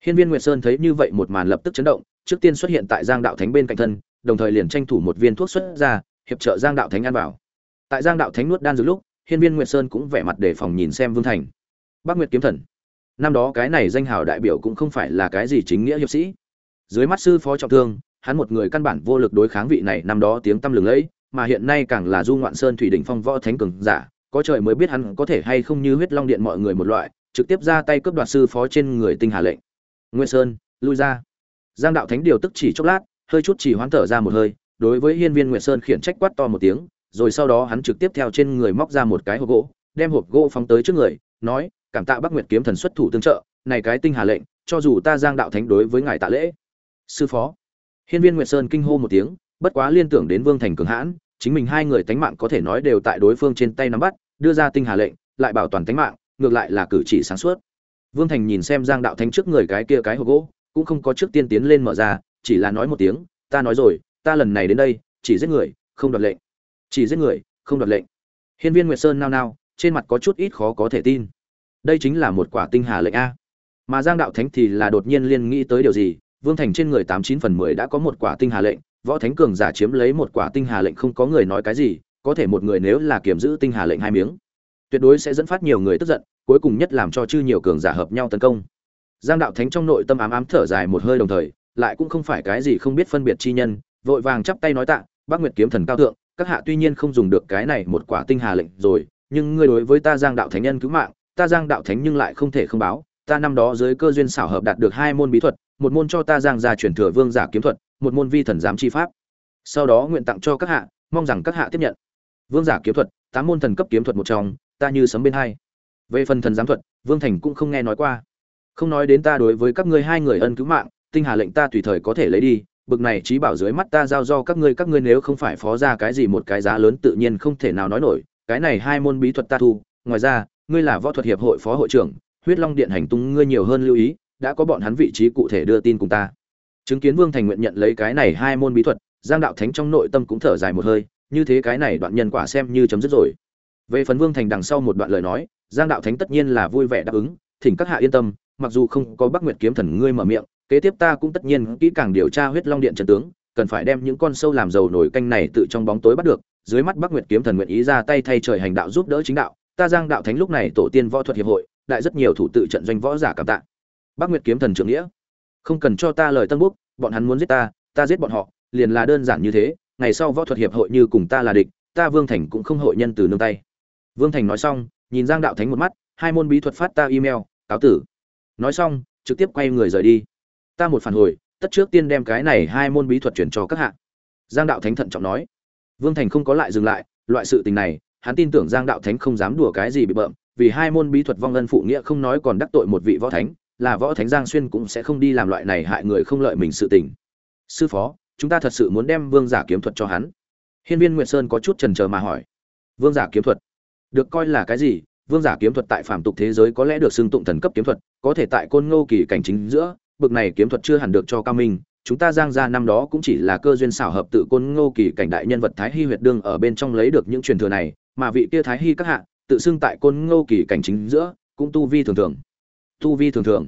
hiên viên nguyệt sơn thấy như vậy một màn lập tức chấn động, trước tiên xuất hiện tại giang đạo thánh bên cạnh thân, đồng thời liền tranh thủ một viên thuốc xuất ra, hiệp trợ giang đạo thánh ăn vào. Tại giang đạo thánh nuốt đan dược lúc, hiên viên nguyệt sơn cũng vẻ mặt đề phòng nhìn xem vương thành. Bắc nguyệt kiếm thần. Năm đó cái này danh hào đại biểu cũng không phải là cái gì chính nghĩa hiệp sĩ. Dưới mắt sư phó trọng thương, hắn một người căn bản vô lực đối kháng vị này, năm đó tiếng tăm lừng lẫy, mà hiện nay càng là du ngoạn sơn thủy đỉnh phong võ thánh cường giả, có trời mới biết hắn có thể hay không như huyết long điện mọi người một loại, trực tiếp ra tay cướp đoạt sư phó trên người tinh hà lệnh nguyên sơn, lui ra. Giang đạo thánh điều tức chỉ chốc lát, hơi chút chỉ hoán thở ra một hơi, đối với hiên viên nguyệt sơn khiển trách quát to một tiếng, rồi sau đó hắn trực tiếp theo trên người móc ra một cái hộp gỗ, đem hộp gỗ phóng tới trước người, nói, cảm tạ bắc nguyệt kiếm thần xuất thủ tương trợ, này cái tinh hà lệnh, cho dù ta giang đạo thánh đối với ngài tạ lễ. Sư phó. Hiên viên nguyệt sơn kinh hô một tiếng, bất quá liên tưởng đến vương thành cường hãn, chính mình hai người tánh mạng có thể nói đều tại đối phương trên tay nắm bắt, đưa ra tinh hà lệnh, lại bảo toàn tánh mạng, ngược lại là cử chỉ sáng suốt vương thành nhìn xem giang đạo thánh trước người cái kia cái hộp gỗ, cũng không có trước tiên tiến lên mở ra, chỉ là nói một tiếng, ta nói rồi, ta lần này đến đây, chỉ giết người, không đoạt lệnh. Chỉ giết người, không đoạt lệnh. Hiên viên nguyệt sơn nao nao, trên mặt có chút ít khó có thể tin. Đây chính là một quả tinh hà lệnh a. Mà giang đạo thánh thì là đột nhiên liên nghĩ tới điều gì, vương thành trên người tám chín phần mười đã có một quả tinh hà lệnh, võ thánh cường giả chiếm lấy một quả tinh hà lệnh không có người nói cái gì, có thể một người nếu là kiểm giữ tinh hà lệnh hai miếng, tuyệt đối sẽ dẫn phát nhiều người tức giận cuối cùng nhất làm cho chư nhiều cường giả hợp nhau tấn công. Giang đạo thánh trong nội tâm ám ám thở dài một hơi đồng thời, lại cũng không phải cái gì không biết phân biệt chi nhân, vội vàng chắp tay nói tạ, bác nguyệt kiếm thần cao thượng, các hạ tuy nhiên không dùng được cái này một quả tinh hà lệnh rồi, nhưng ngươi đối với ta giang đạo thánh nhân cứu mạng, ta giang đạo thánh nhưng lại không thể không báo, ta năm đó dưới cơ duyên xảo hợp đạt được hai môn bí thuật, một môn cho ta giang gia truyền thừa vương giả kiếm thuật, một môn vi thần giám chi pháp. Sau đó nguyện tặng cho các hạ, mong rằng các hạ tiếp nhận. Vương giả kiếm thuật, tám môn thần cấp kiếm thuật một trong, ta như sấm bên hai về phần thần giám thuật, vương thành cũng không nghe nói qua. Không nói đến ta đối với các ngươi hai người ân cứu mạng, tinh hà lệnh ta tùy thời có thể lấy đi, bực này trí bảo dưới mắt ta giao do các ngươi các ngươi nếu không phải phó ra cái gì một cái giá lớn tự nhiên không thể nào nói nổi, cái này hai môn bí thuật ta thu, ngoài ra, ngươi là võ thuật hiệp hội phó hội trưởng, huyết long điện hành tung ngươi nhiều hơn lưu ý, đã có bọn hắn vị trí cụ thể đưa tin cùng ta. Chứng kiến vương thành nguyện nhận lấy cái này hai môn bí thuật, giang đạo thánh trong nội tâm cũng thở dài một hơi, như thế cái này đoạn nhân quả xem như chấm dứt rồi. Về phần vương thành đằng sau một đoạn lời nói giang đạo thánh tất nhiên là vui vẻ đáp ứng, thỉnh các hạ yên tâm, mặc dù không có bắc nguyệt kiếm thần ngươi mở miệng, kế tiếp ta cũng tất nhiên kỹ càng điều tra huyết long điện trận tướng, cần phải đem những con sâu làm dầu nổi canh này tự trong bóng tối bắt được, dưới mắt bắc nguyệt kiếm thần nguyện ý ra tay thay trời hành đạo giúp đỡ chính đạo, ta giang đạo thánh lúc này tổ tiên võ thuật hiệp hội, đại rất nhiều thủ tự trận doanh võ giả cảm tạ. Bắc nguyệt kiếm thần trưởng nghĩa, không cần cho ta lời tân bút, bọn hắn muốn giết ta ta giết bọn họ, liền là đơn giản như thế, ngày sau võ thuật hiệp hội như cùng ta là địch, ta vương thành cũng không hội nhân từ nương tay. Vương thành nói xong nhìn giang đạo thánh một mắt, hai môn bí thuật phát ta email, cáo tử. Nói xong, trực tiếp quay người rời đi. Ta một phản hồi, tất trước tiên đem cái này hai môn bí thuật chuyển cho các hạ. Giang đạo thánh thận trọng nói. Vương thành không có lại dừng lại, loại sự tình này, hắn tin tưởng giang đạo thánh không dám đùa cái gì bị bợm, vì hai môn bí thuật vong ân phụ nghĩa không nói còn đắc tội một vị võ thánh, là võ thánh giang xuyên cũng sẽ không đi làm loại này hại người không lợi mình sự tình. Sư phó, chúng ta thật sự muốn đem vương giả kiếm thuật cho hắn. Hiên viên nguyệt sơn có chút trần trờ mà hỏi. Vương giả kiếm thuật được coi là cái gì, vương giả kiếm thuật tại Phạm tục thế giới có lẽ được xưng tụng thần cấp kiếm thuật, có thể tại côn ngô kỳ cảnh chính giữa, bực này kiếm thuật chưa hẳn được cho cao minh, chúng ta giang ra năm đó cũng chỉ là cơ duyên xảo hợp tự côn ngô kỳ cảnh đại nhân vật thái hy huyệt đương ở bên trong lấy được những truyền thừa này, mà vị kia thái hy các hạ, tự xưng tại côn ngô kỳ cảnh chính giữa, cũng tu vi thường thường. Tu vi thường thường.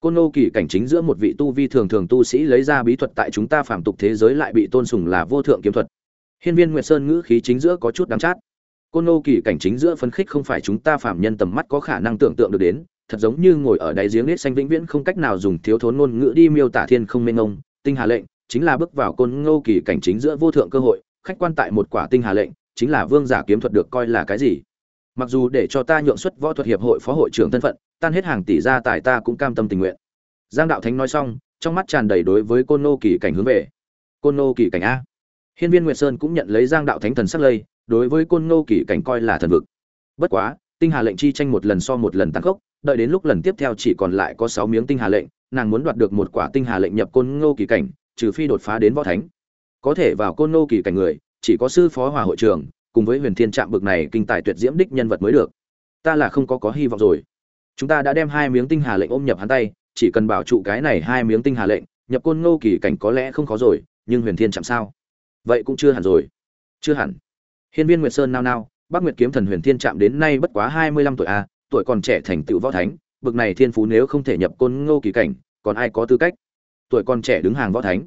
Côn ngô kỳ cảnh chính giữa một vị tu vi thường thường tu sĩ lấy ra bí thuật tại chúng ta Phạm tục thế giới lại bị tôn sùng là vô thượng kiếm thuật. Hiên viên nguyệt sơn ngữ khí chính giữa có chút đắng chát côn ngô kỳ cảnh chính giữa phân khích không phải chúng ta phạm nhân tầm mắt có khả năng tưởng tượng được đến, thật giống như ngồi ở đáy giếng nết xanh vĩnh viễn không cách nào dùng thiếu thốn ngôn ngữ đi miêu tả thiên không mênh ngông tinh hà lệnh chính là bước vào côn ngô kỳ cảnh chính giữa vô thượng cơ hội, khách quan tại một quả tinh hà lệnh chính là vương giả kiếm thuật được coi là cái gì. Mặc dù để cho ta nhượng xuất võ thuật hiệp hội phó hội trưởng thân phận, tan hết hàng tỷ gia tài ta cũng cam tâm tình nguyện. Giang đạo thánh nói xong, trong mắt tràn đầy đối với côn nô kỳ cảnh hướng về. Côn nô kỳ cảnh a. Hiên viên nguyệt sơn cũng nhận lấy giang đạo thánh thần sắc lây đối với côn Ngô kỳ cảnh coi là thần vực. Bất quá, tinh hà lệnh chi tranh một lần so một lần tăng khốc, đợi đến lúc lần tiếp theo chỉ còn lại có sáu miếng tinh hà lệnh, nàng muốn đoạt được một quả tinh hà lệnh nhập côn ngô kỳ cảnh, trừ phi đột phá đến võ thánh. Có thể vào côn ngô kỳ cảnh người, chỉ có sư phó hòa hội trưởng, cùng với huyền thiên trạm bực này kinh tài tuyệt diễm đích nhân vật mới được. Ta là không có có hy vọng rồi. Chúng ta đã đem hai miếng tinh hà lệnh ôm nhập hắn tay, chỉ cần bảo trụ cái này hai miếng tinh hà lệnh, nhập côn ngô kỳ cảnh có lẽ không khó rồi, nhưng huyền thiên chạm sao? Vậy cũng chưa hẳn rồi. Chưa hẳn hiên viên nguyệt sơn nao nao bác nguyệt kiếm thần huyền thiên chạm đến nay bất quá hai mươi lăm tuổi a, tuổi còn trẻ thành tựu võ thánh, bực này thiên phú nếu không thể nhập côn ngô kỳ cảnh, còn ai có tư cách? Tuổi còn trẻ đứng hàng võ thánh,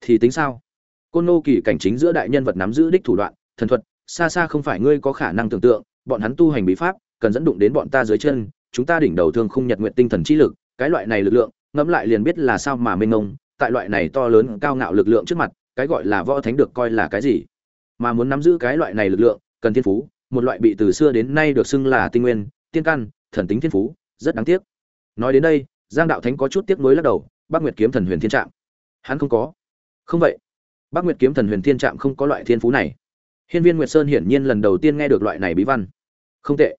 thì tính sao? Côn ngô kỳ cảnh chính giữa đại nhân vật nắm giữ đích thủ đoạn, thần thuật, xa xa không phải ngươi có khả năng tưởng tượng, bọn hắn tu hành bí pháp, cần dẫn đụng đến bọn ta dưới chân, chúng ta đỉnh đầu thương khung nhật nguyện tinh thần trí lực, cái loại này lực lượng, ngẫm lại liền biết là sao mà mênh mông, tại loại này to lớn cao ngạo lực lượng trước mặt, cái gọi là võ thánh được coi là cái gì? Mà muốn nắm giữ cái loại này lực lượng, cần thiên phú, một loại bị từ xưa đến nay được xưng là tinh nguyên, tiên căn, thần tính thiên phú, rất đáng tiếc. Nói đến đây, giang đạo thánh có chút tiếc nuối lắc đầu, bác nguyệt kiếm thần huyền thiên trạm. Hắn không có. Không vậy. Bác nguyệt kiếm thần huyền thiên trạm không có loại thiên phú này. Hiên viên nguyệt sơn hiển nhiên lần đầu tiên nghe được loại này bí văn. Không tệ.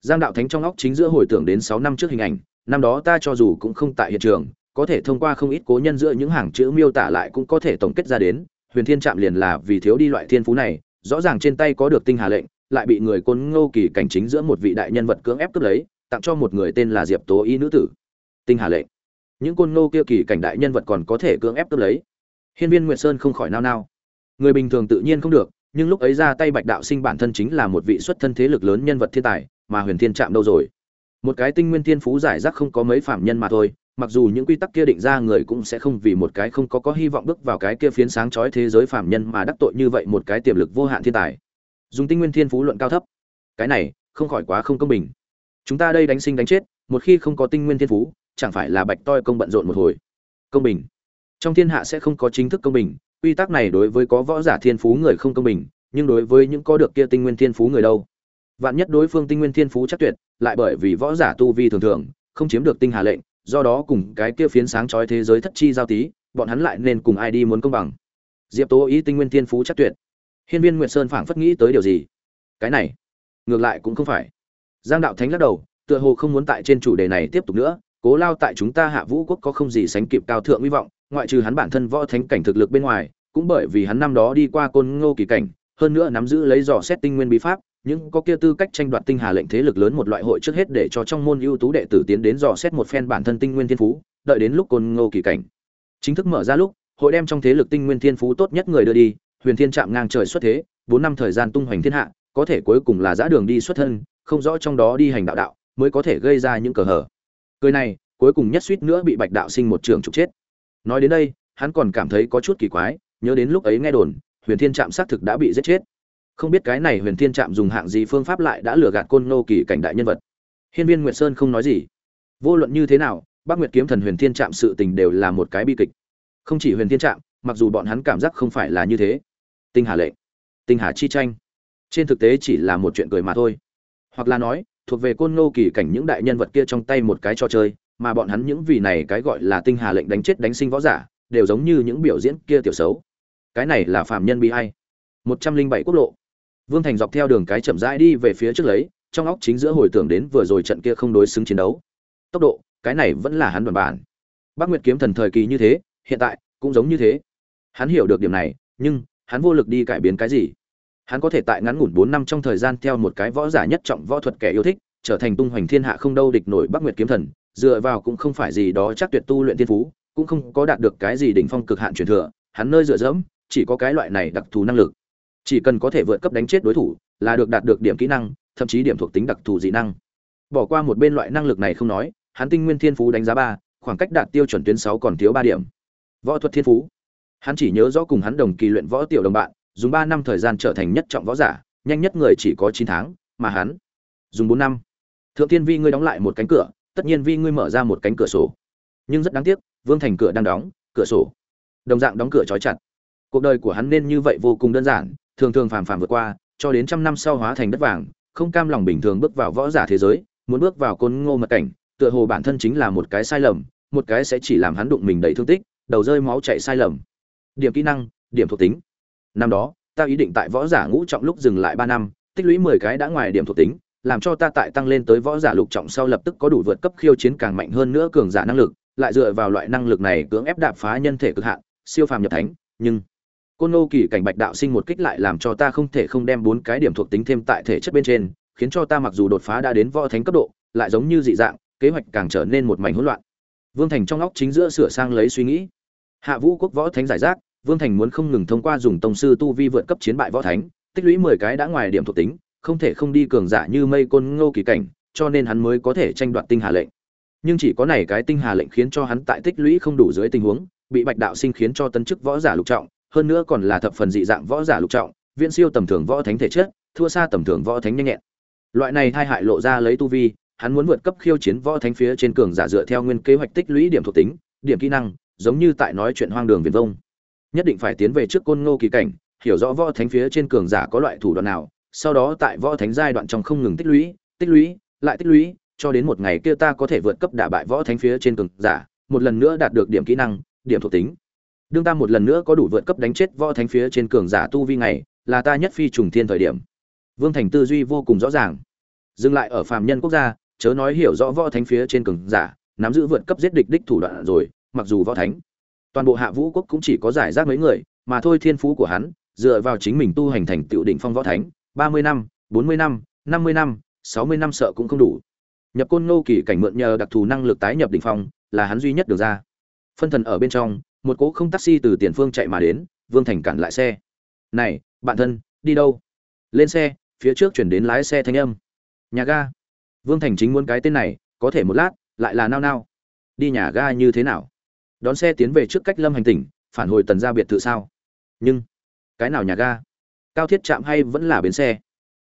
Giang đạo thánh trong óc chính giữa hồi tưởng đến sáu năm trước hình ảnh, năm đó ta cho dù cũng không tại hiện trường, có thể thông qua không ít cố nhân giữa những hàng chữ miêu tả lại cũng có thể tổng kết ra đến huyền thiên trạm liền là vì thiếu đi loại thiên phú này, rõ ràng trên tay có được tinh hà lệnh, lại bị người côn ngô kỳ cảnh chính giữa một vị đại nhân vật cưỡng ép cướp lấy, tặng cho một người tên là diệp tố y nữ tử. Tinh hà lệnh. Những côn ngô kia kỳ cảnh đại nhân vật còn có thể cưỡng ép cướp lấy. Hiên viên nguyệt sơn không khỏi nao nao. Người bình thường tự nhiên không được, nhưng lúc ấy ra tay bạch đạo sinh bản thân chính là một vị xuất thân thế lực lớn nhân vật thiên tài, mà huyền thiên chạm đâu rồi? Một cái tinh nguyên thiên phú giải rác không có mấy phạm nhân mà thôi mặc dù những quy tắc kia định ra người cũng sẽ không vì một cái không có có hy vọng bước vào cái kia phiến sáng chói thế giới phàm nhân mà đắc tội như vậy một cái tiềm lực vô hạn thiên tài. Dùng tinh nguyên thiên phú luận cao thấp. Cái này, không khỏi quá không công bình. Chúng ta đây đánh sinh đánh chết, một khi không có tinh nguyên thiên phú, chẳng phải là bạch toi công bận rộn một hồi. Công bình. Trong thiên hạ sẽ không có chính thức công bình, quy tắc này đối với có võ giả thiên phú người không công bình, nhưng đối với những có được kia tinh nguyên thiên phú người đâu. Vạn nhất đối phương tinh nguyên thiên phú chắc tuyệt, lại bởi vì võ giả tu vi thường thường, không chiếm được tinh hà lệnh do đó cùng cái kia phiến sáng chói thế giới thất chi giao tí, bọn hắn lại nên cùng ai đi muốn công bằng. Diệp tố ý tinh nguyên thiên phú chắc tuyệt. Hiên viên nguyệt sơn phảng phất nghĩ tới điều gì? Cái này, ngược lại cũng không phải. Giang đạo thánh lắc đầu, tựa hồ không muốn tại trên chủ đề này tiếp tục nữa, cố lao tại chúng ta hạ vũ quốc có không gì sánh kịp cao thượng hy vọng, ngoại trừ hắn bản thân võ thánh cảnh thực lực bên ngoài, cũng bởi vì hắn năm đó đi qua côn ngô kỳ cảnh, hơn nữa nắm giữ lấy dò xét tinh nguyên bí pháp những có kia tư cách tranh đoạt tinh hà lệnh thế lực lớn một loại hội trước hết để cho trong môn ưu tú đệ tử tiến đến dò xét một phen bản thân tinh nguyên thiên phú, đợi đến lúc côn ngô kỳ cảnh. Chính thức mở ra lúc, hội đem trong thế lực tinh nguyên thiên phú tốt nhất người đưa đi, huyền thiên chạm ngang trời xuất thế, bốn năm thời gian tung hoành thiên hạ, có thể cuối cùng là giã đường đi xuất thân, không rõ trong đó đi hành đạo đạo, mới có thể gây ra những cờ hở. Cười này, cuối cùng nhất suýt nữa bị bạch đạo sinh một trường trục chết. Nói đến đây, hắn còn cảm thấy có chút kỳ quái, nhớ đến lúc ấy nghe đồn, huyền thiên trạm xác thực đã bị giết chết không biết cái này huyền thiên trạm dùng hạng gì phương pháp lại đã lừa gạt côn nô kỳ cảnh đại nhân vật. Hiên viên nguyệt sơn không nói gì. Vô luận như thế nào bác nguyệt kiếm thần huyền thiên trạm sự tình đều là một cái bi kịch. Không chỉ huyền thiên trạm, mặc dù bọn hắn cảm giác không phải là như thế. Tinh hà lệnh tinh hà chi tranh, trên thực tế chỉ là một chuyện cười mà thôi. Hoặc là nói, thuộc về côn nô kỳ cảnh những đại nhân vật kia trong tay một cái trò chơi, mà bọn hắn những vì này cái gọi là tinh hà lệnh đánh chết đánh sinh võ giả, đều giống như những biểu diễn kia tiểu xấu. Cái này là phạm nhân bị hay một trăm linh bảy quốc lộ vương thành dọc theo đường cái chậm rãi đi về phía trước lấy, trong óc chính giữa hồi tưởng đến vừa rồi trận kia không đối xứng chiến đấu. Tốc độ, cái này vẫn là hắn bản bản. Bác nguyệt kiếm thần thời kỳ như thế, hiện tại cũng giống như thế. Hắn hiểu được điểm này, nhưng hắn vô lực đi cải biến cái gì? Hắn có thể tại ngắn ngủn bốn năm trong thời gian theo một cái võ giả nhất trọng võ thuật kẻ yêu thích, trở thành tung hoành thiên hạ không đâu địch nổi bắc nguyệt kiếm thần, dựa vào cũng không phải gì đó chắc tuyệt tu luyện thiên phú, cũng không có đạt được cái gì đỉnh phong cực hạn truyền thừa, hắn nơi dựa dẫm, chỉ có cái loại này đặc thù năng lực chỉ cần có thể vượt cấp đánh chết đối thủ, là được đạt được điểm kỹ năng, thậm chí điểm thuộc tính đặc thù dị năng. Bỏ qua một bên loại năng lực này không nói, hắn tinh nguyên thiên phú đánh giá ba, khoảng cách đạt tiêu chuẩn tuyến sáu còn thiếu ba điểm. Võ thuật thiên phú. Hắn chỉ nhớ rõ cùng hắn đồng kỳ luyện võ tiểu đồng bạn, dùng ba năm thời gian trở thành nhất trọng võ giả, nhanh nhất người chỉ có chín tháng, mà hắn dùng bốn năm. Thượng tiên vi, ngươi đóng lại một cánh cửa, tất nhiên vi, ngươi mở ra một cánh cửa sổ. Nhưng rất đáng tiếc, vương thành cửa đang đóng, cửa sổ. Đồng dạng đóng cửa trói chặt. Cuộc đời của hắn nên như vậy vô cùng đơn giản thường thường phàm phàm vượt qua, cho đến trăm năm sau hóa thành đất vàng, không cam lòng bình thường bước vào võ giả thế giới, muốn bước vào côn ngô mật cảnh, tựa hồ bản thân chính là một cái sai lầm, một cái sẽ chỉ làm hắn đụng mình đầy thương tích, đầu rơi máu chảy sai lầm. Điểm kỹ năng, điểm thuộc tính. Năm đó, ta ý định tại võ giả ngũ trọng lúc dừng lại ba năm, tích lũy mười cái đã ngoài điểm thuộc tính, làm cho ta tại tăng lên tới võ giả lục trọng sau lập tức có đủ vượt cấp khiêu chiến càng mạnh hơn nữa cường giả năng lực, lại dựa vào loại năng lực này cưỡng ép đạp phá nhân thể cực hạn, siêu phàm nhập thánh, nhưng côn nô kỳ cảnh bạch đạo sinh một kích lại làm cho ta không thể không đem bốn cái điểm thuộc tính thêm tại thể chất bên trên, khiến cho ta mặc dù đột phá đã đến võ thánh cấp độ, lại giống như dị dạng, kế hoạch càng trở nên một mảnh hỗn loạn. Vương thành trong óc chính giữa sửa sang lấy suy nghĩ. Hạ vũ quốc võ thánh giải rác, vương thành muốn không ngừng thông qua dùng tông sư tu vi vượt cấp chiến bại võ thánh, tích lũy mười cái đã ngoài điểm thuộc tính, không thể không đi cường giả như mây côn ngô kỳ cảnh, cho nên hắn mới có thể tranh đoạt tinh hà lệnh. Nhưng chỉ có này cái tinh hà lệnh khiến cho hắn tại tích lũy không đủ dưới tình huống, bị bạch đạo sinh khiến cho tân chức võ giả lục trọng hơn nữa còn là thập phần dị dạng võ giả lục trọng, viễn siêu tầm thường võ thánh thể chất, thua xa tầm thường võ thánh nhanh nhẹn. Loại này thai hại lộ ra lấy tu vi, hắn muốn vượt cấp khiêu chiến võ thánh phía trên cường giả dựa theo nguyên kế hoạch tích lũy điểm thuộc tính, điểm kỹ năng, giống như tại nói chuyện hoang đường viễn vông. Nhất định phải tiến về trước côn ngô kỳ cảnh, hiểu rõ võ thánh phía trên cường giả có loại thủ đoạn nào, sau đó tại võ thánh giai đoạn trong không ngừng tích lũy tích lũy, lại tích lũy, cho đến một ngày kia ta có thể vượt cấp đả bại võ thánh phía trên cường giả, một lần nữa đạt được điểm kỹ năng, điểm thuộc tính đương ta một lần nữa có đủ vượt cấp đánh chết võ thánh phía trên cường giả tu vi ngày, là ta nhất phi trùng thiên thời điểm. Vương thành tư duy vô cùng rõ ràng. Dừng lại ở phạm nhân quốc gia, chớ nói hiểu rõ võ thánh phía trên cường giả, nắm giữ vượt cấp giết địch đích thủ đoạn rồi, mặc dù võ thánh, toàn bộ hạ vũ quốc cũng chỉ có giải rác mấy người, mà thôi thiên phú của hắn, dựa vào chính mình tu hành thành tựu đỉnh phong võ thánh, ba mươi năm, bốn mươi năm năm mươi năm, sáu mươi năm sợ cũng không đủ. Nhập côn ngô kỳ cảnh mượn nhờ đặc thù năng lực tái nhập đỉnh phong, là hắn duy nhất được ra. Phân thần ở bên trong một cỗ không taxi từ tiền phương chạy mà đến, vương thành cản lại xe. Này, bạn thân, đi đâu? Lên xe, phía trước chuyển đến lái xe thanh âm. Nhà ga. Vương thành chính muốn cái tên này, có thể một lát, lại là nao nao. Đi nhà ga như thế nào? Đón xe tiến về trước cách lâm hành tỉnh, phản hồi tần ra biệt thự sao? Nhưng, cái nào nhà ga? Cao thiết chạm hay vẫn là bến xe?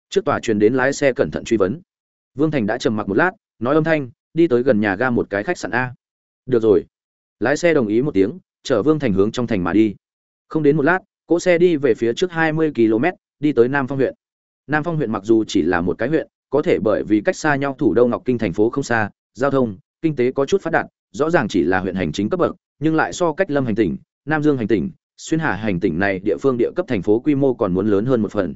Trước tòa truyền đến lái xe cẩn thận truy vấn. Vương thành đã trầm mặc một lát, nói âm thanh, đi tới gần nhà ga một cái khách sạn a. Được rồi. Lái xe đồng ý một tiếng chở vương thành hướng trong thành mà đi. Không đến một lát, cỗ xe đi về phía trước hai mươi km, đi tới nam phong huyện. Nam phong huyện mặc dù chỉ là một cái huyện, có thể bởi vì cách xa nhau thủ đô ngọc kinh thành phố không xa, giao thông, kinh tế có chút phát đạt, rõ ràng chỉ là huyện hành chính cấp bậc, nhưng lại so cách lâm hành tỉnh, nam dương hành tỉnh, xuyên hà hành tỉnh này địa phương địa cấp thành phố quy mô còn muốn lớn hơn một phần.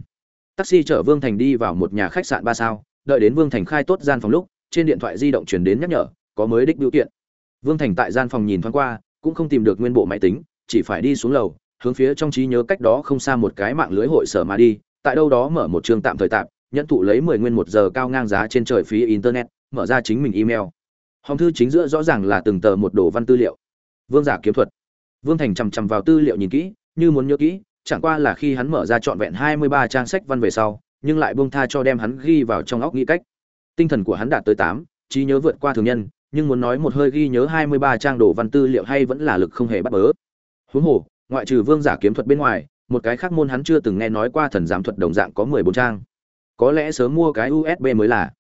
Taxi chở vương thành đi vào một nhà khách sạn ba sao, đợi đến vương thành khai tốt gian phòng lúc, trên điện thoại di động truyền đến nhắc nhở, có mới đích biểu kiện. Vương thành tại gian phòng nhìn thoáng qua cũng không tìm được nguyên bộ máy tính, chỉ phải đi xuống lầu, hướng phía trong trí nhớ cách đó không xa một cái mạng lưới hội sở mà đi, tại đâu đó mở một trường tạm thời tạm, nhận thụ lấy mười nguyên một giờ cao ngang giá trên trời phí internet, mở ra chính mình email. Hòm thư chính giữa rõ ràng là từng tờ một đồ văn tư liệu. Vương giả kiếm thuật. Vương thành chằm chằm vào tư liệu nhìn kỹ, như muốn nhớ kỹ, chẳng qua là khi hắn mở ra trọn vẹn hai mươi ba trang sách văn về sau, nhưng lại buông tha cho đem hắn ghi vào trong óc nghĩ cách. Tinh thần của hắn đạt tới tám, trí nhớ vượt qua thường nhân nhưng muốn nói một hơi ghi nhớ hai mươi ba trang đồ văn tư liệu hay vẫn là lực không hề bắt bớ. Huống hồ, ngoại trừ vương giả kiếm thuật bên ngoài, một cái khác môn hắn chưa từng nghe nói qua thần giám thuật đồng dạng có mười bốn trang. Có lẽ sớm mua cái usb mới là.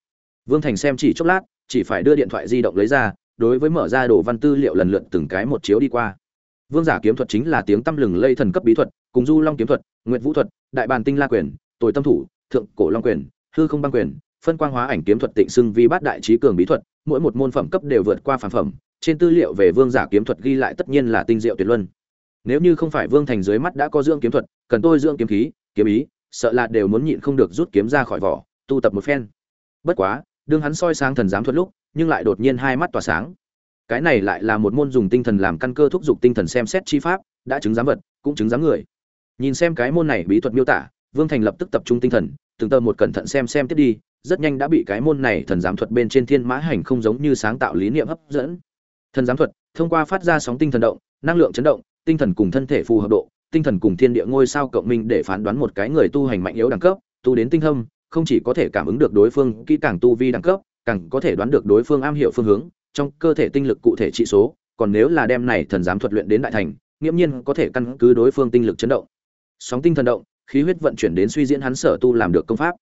Vương thành xem chỉ chốc lát, chỉ phải đưa điện thoại di động lấy ra, đối với mở ra đồ văn tư liệu lần lượt từng cái một chiếu đi qua. Vương giả kiếm thuật chính là tiếng tăm lừng lây thần cấp bí thuật, cùng du long kiếm thuật, nguyệt vũ thuật, đại bàn tinh la quyền, tồi tâm thủ, thượng cổ long quyền, hư không băng quyền phân quang hóa ảnh kiếm thuật tịnh xưng vi bát đại trí cường bí thuật, mỗi một môn phẩm cấp đều vượt qua phản phẩm, trên tư liệu về vương giả kiếm thuật ghi lại tất nhiên là tinh diệu tuyệt luân. Nếu như không phải vương thành dưới mắt đã có dưỡng kiếm thuật, cần tôi dưỡng kiếm khí, kiếm ý, sợ là đều muốn nhịn không được rút kiếm ra khỏi vỏ, tu tập một phen. Bất quá, đương hắn soi sáng thần giám thuật lúc, nhưng lại đột nhiên hai mắt tỏa sáng. Cái này lại là một môn dùng tinh thần làm căn cơ thúc giục tinh thần xem xét chi pháp, đã chứng giám vật, cũng chứng giám người. Nhìn xem cái môn này bí thuật miêu tả, vương thành lập tức tập trung tinh thần, từng tờ một cẩn thận xem xem tiếp đi rất nhanh đã bị cái môn này thần giám thuật bên trên thiên mã hành không giống như sáng tạo lý niệm hấp dẫn. Thần giám thuật thông qua phát ra sóng tinh thần động năng lượng chấn động tinh thần cùng thân thể phù hợp độ tinh thần cùng thiên địa ngôi sao cộng minh để phán đoán một cái người tu hành mạnh yếu đẳng cấp tu đến tinh thông, không chỉ có thể cảm ứng được đối phương kỹ càng tu vi đẳng cấp càng có thể đoán được đối phương am hiểu phương hướng trong cơ thể tinh lực cụ thể trị số còn nếu là đem này thần giám thuật luyện đến đại thành nghiêm nhiên có thể căn cứ đối phương tinh lực chấn động. Sóng tinh thần động khí huyết vận chuyển đến suy diễn hắn sở tu làm được công pháp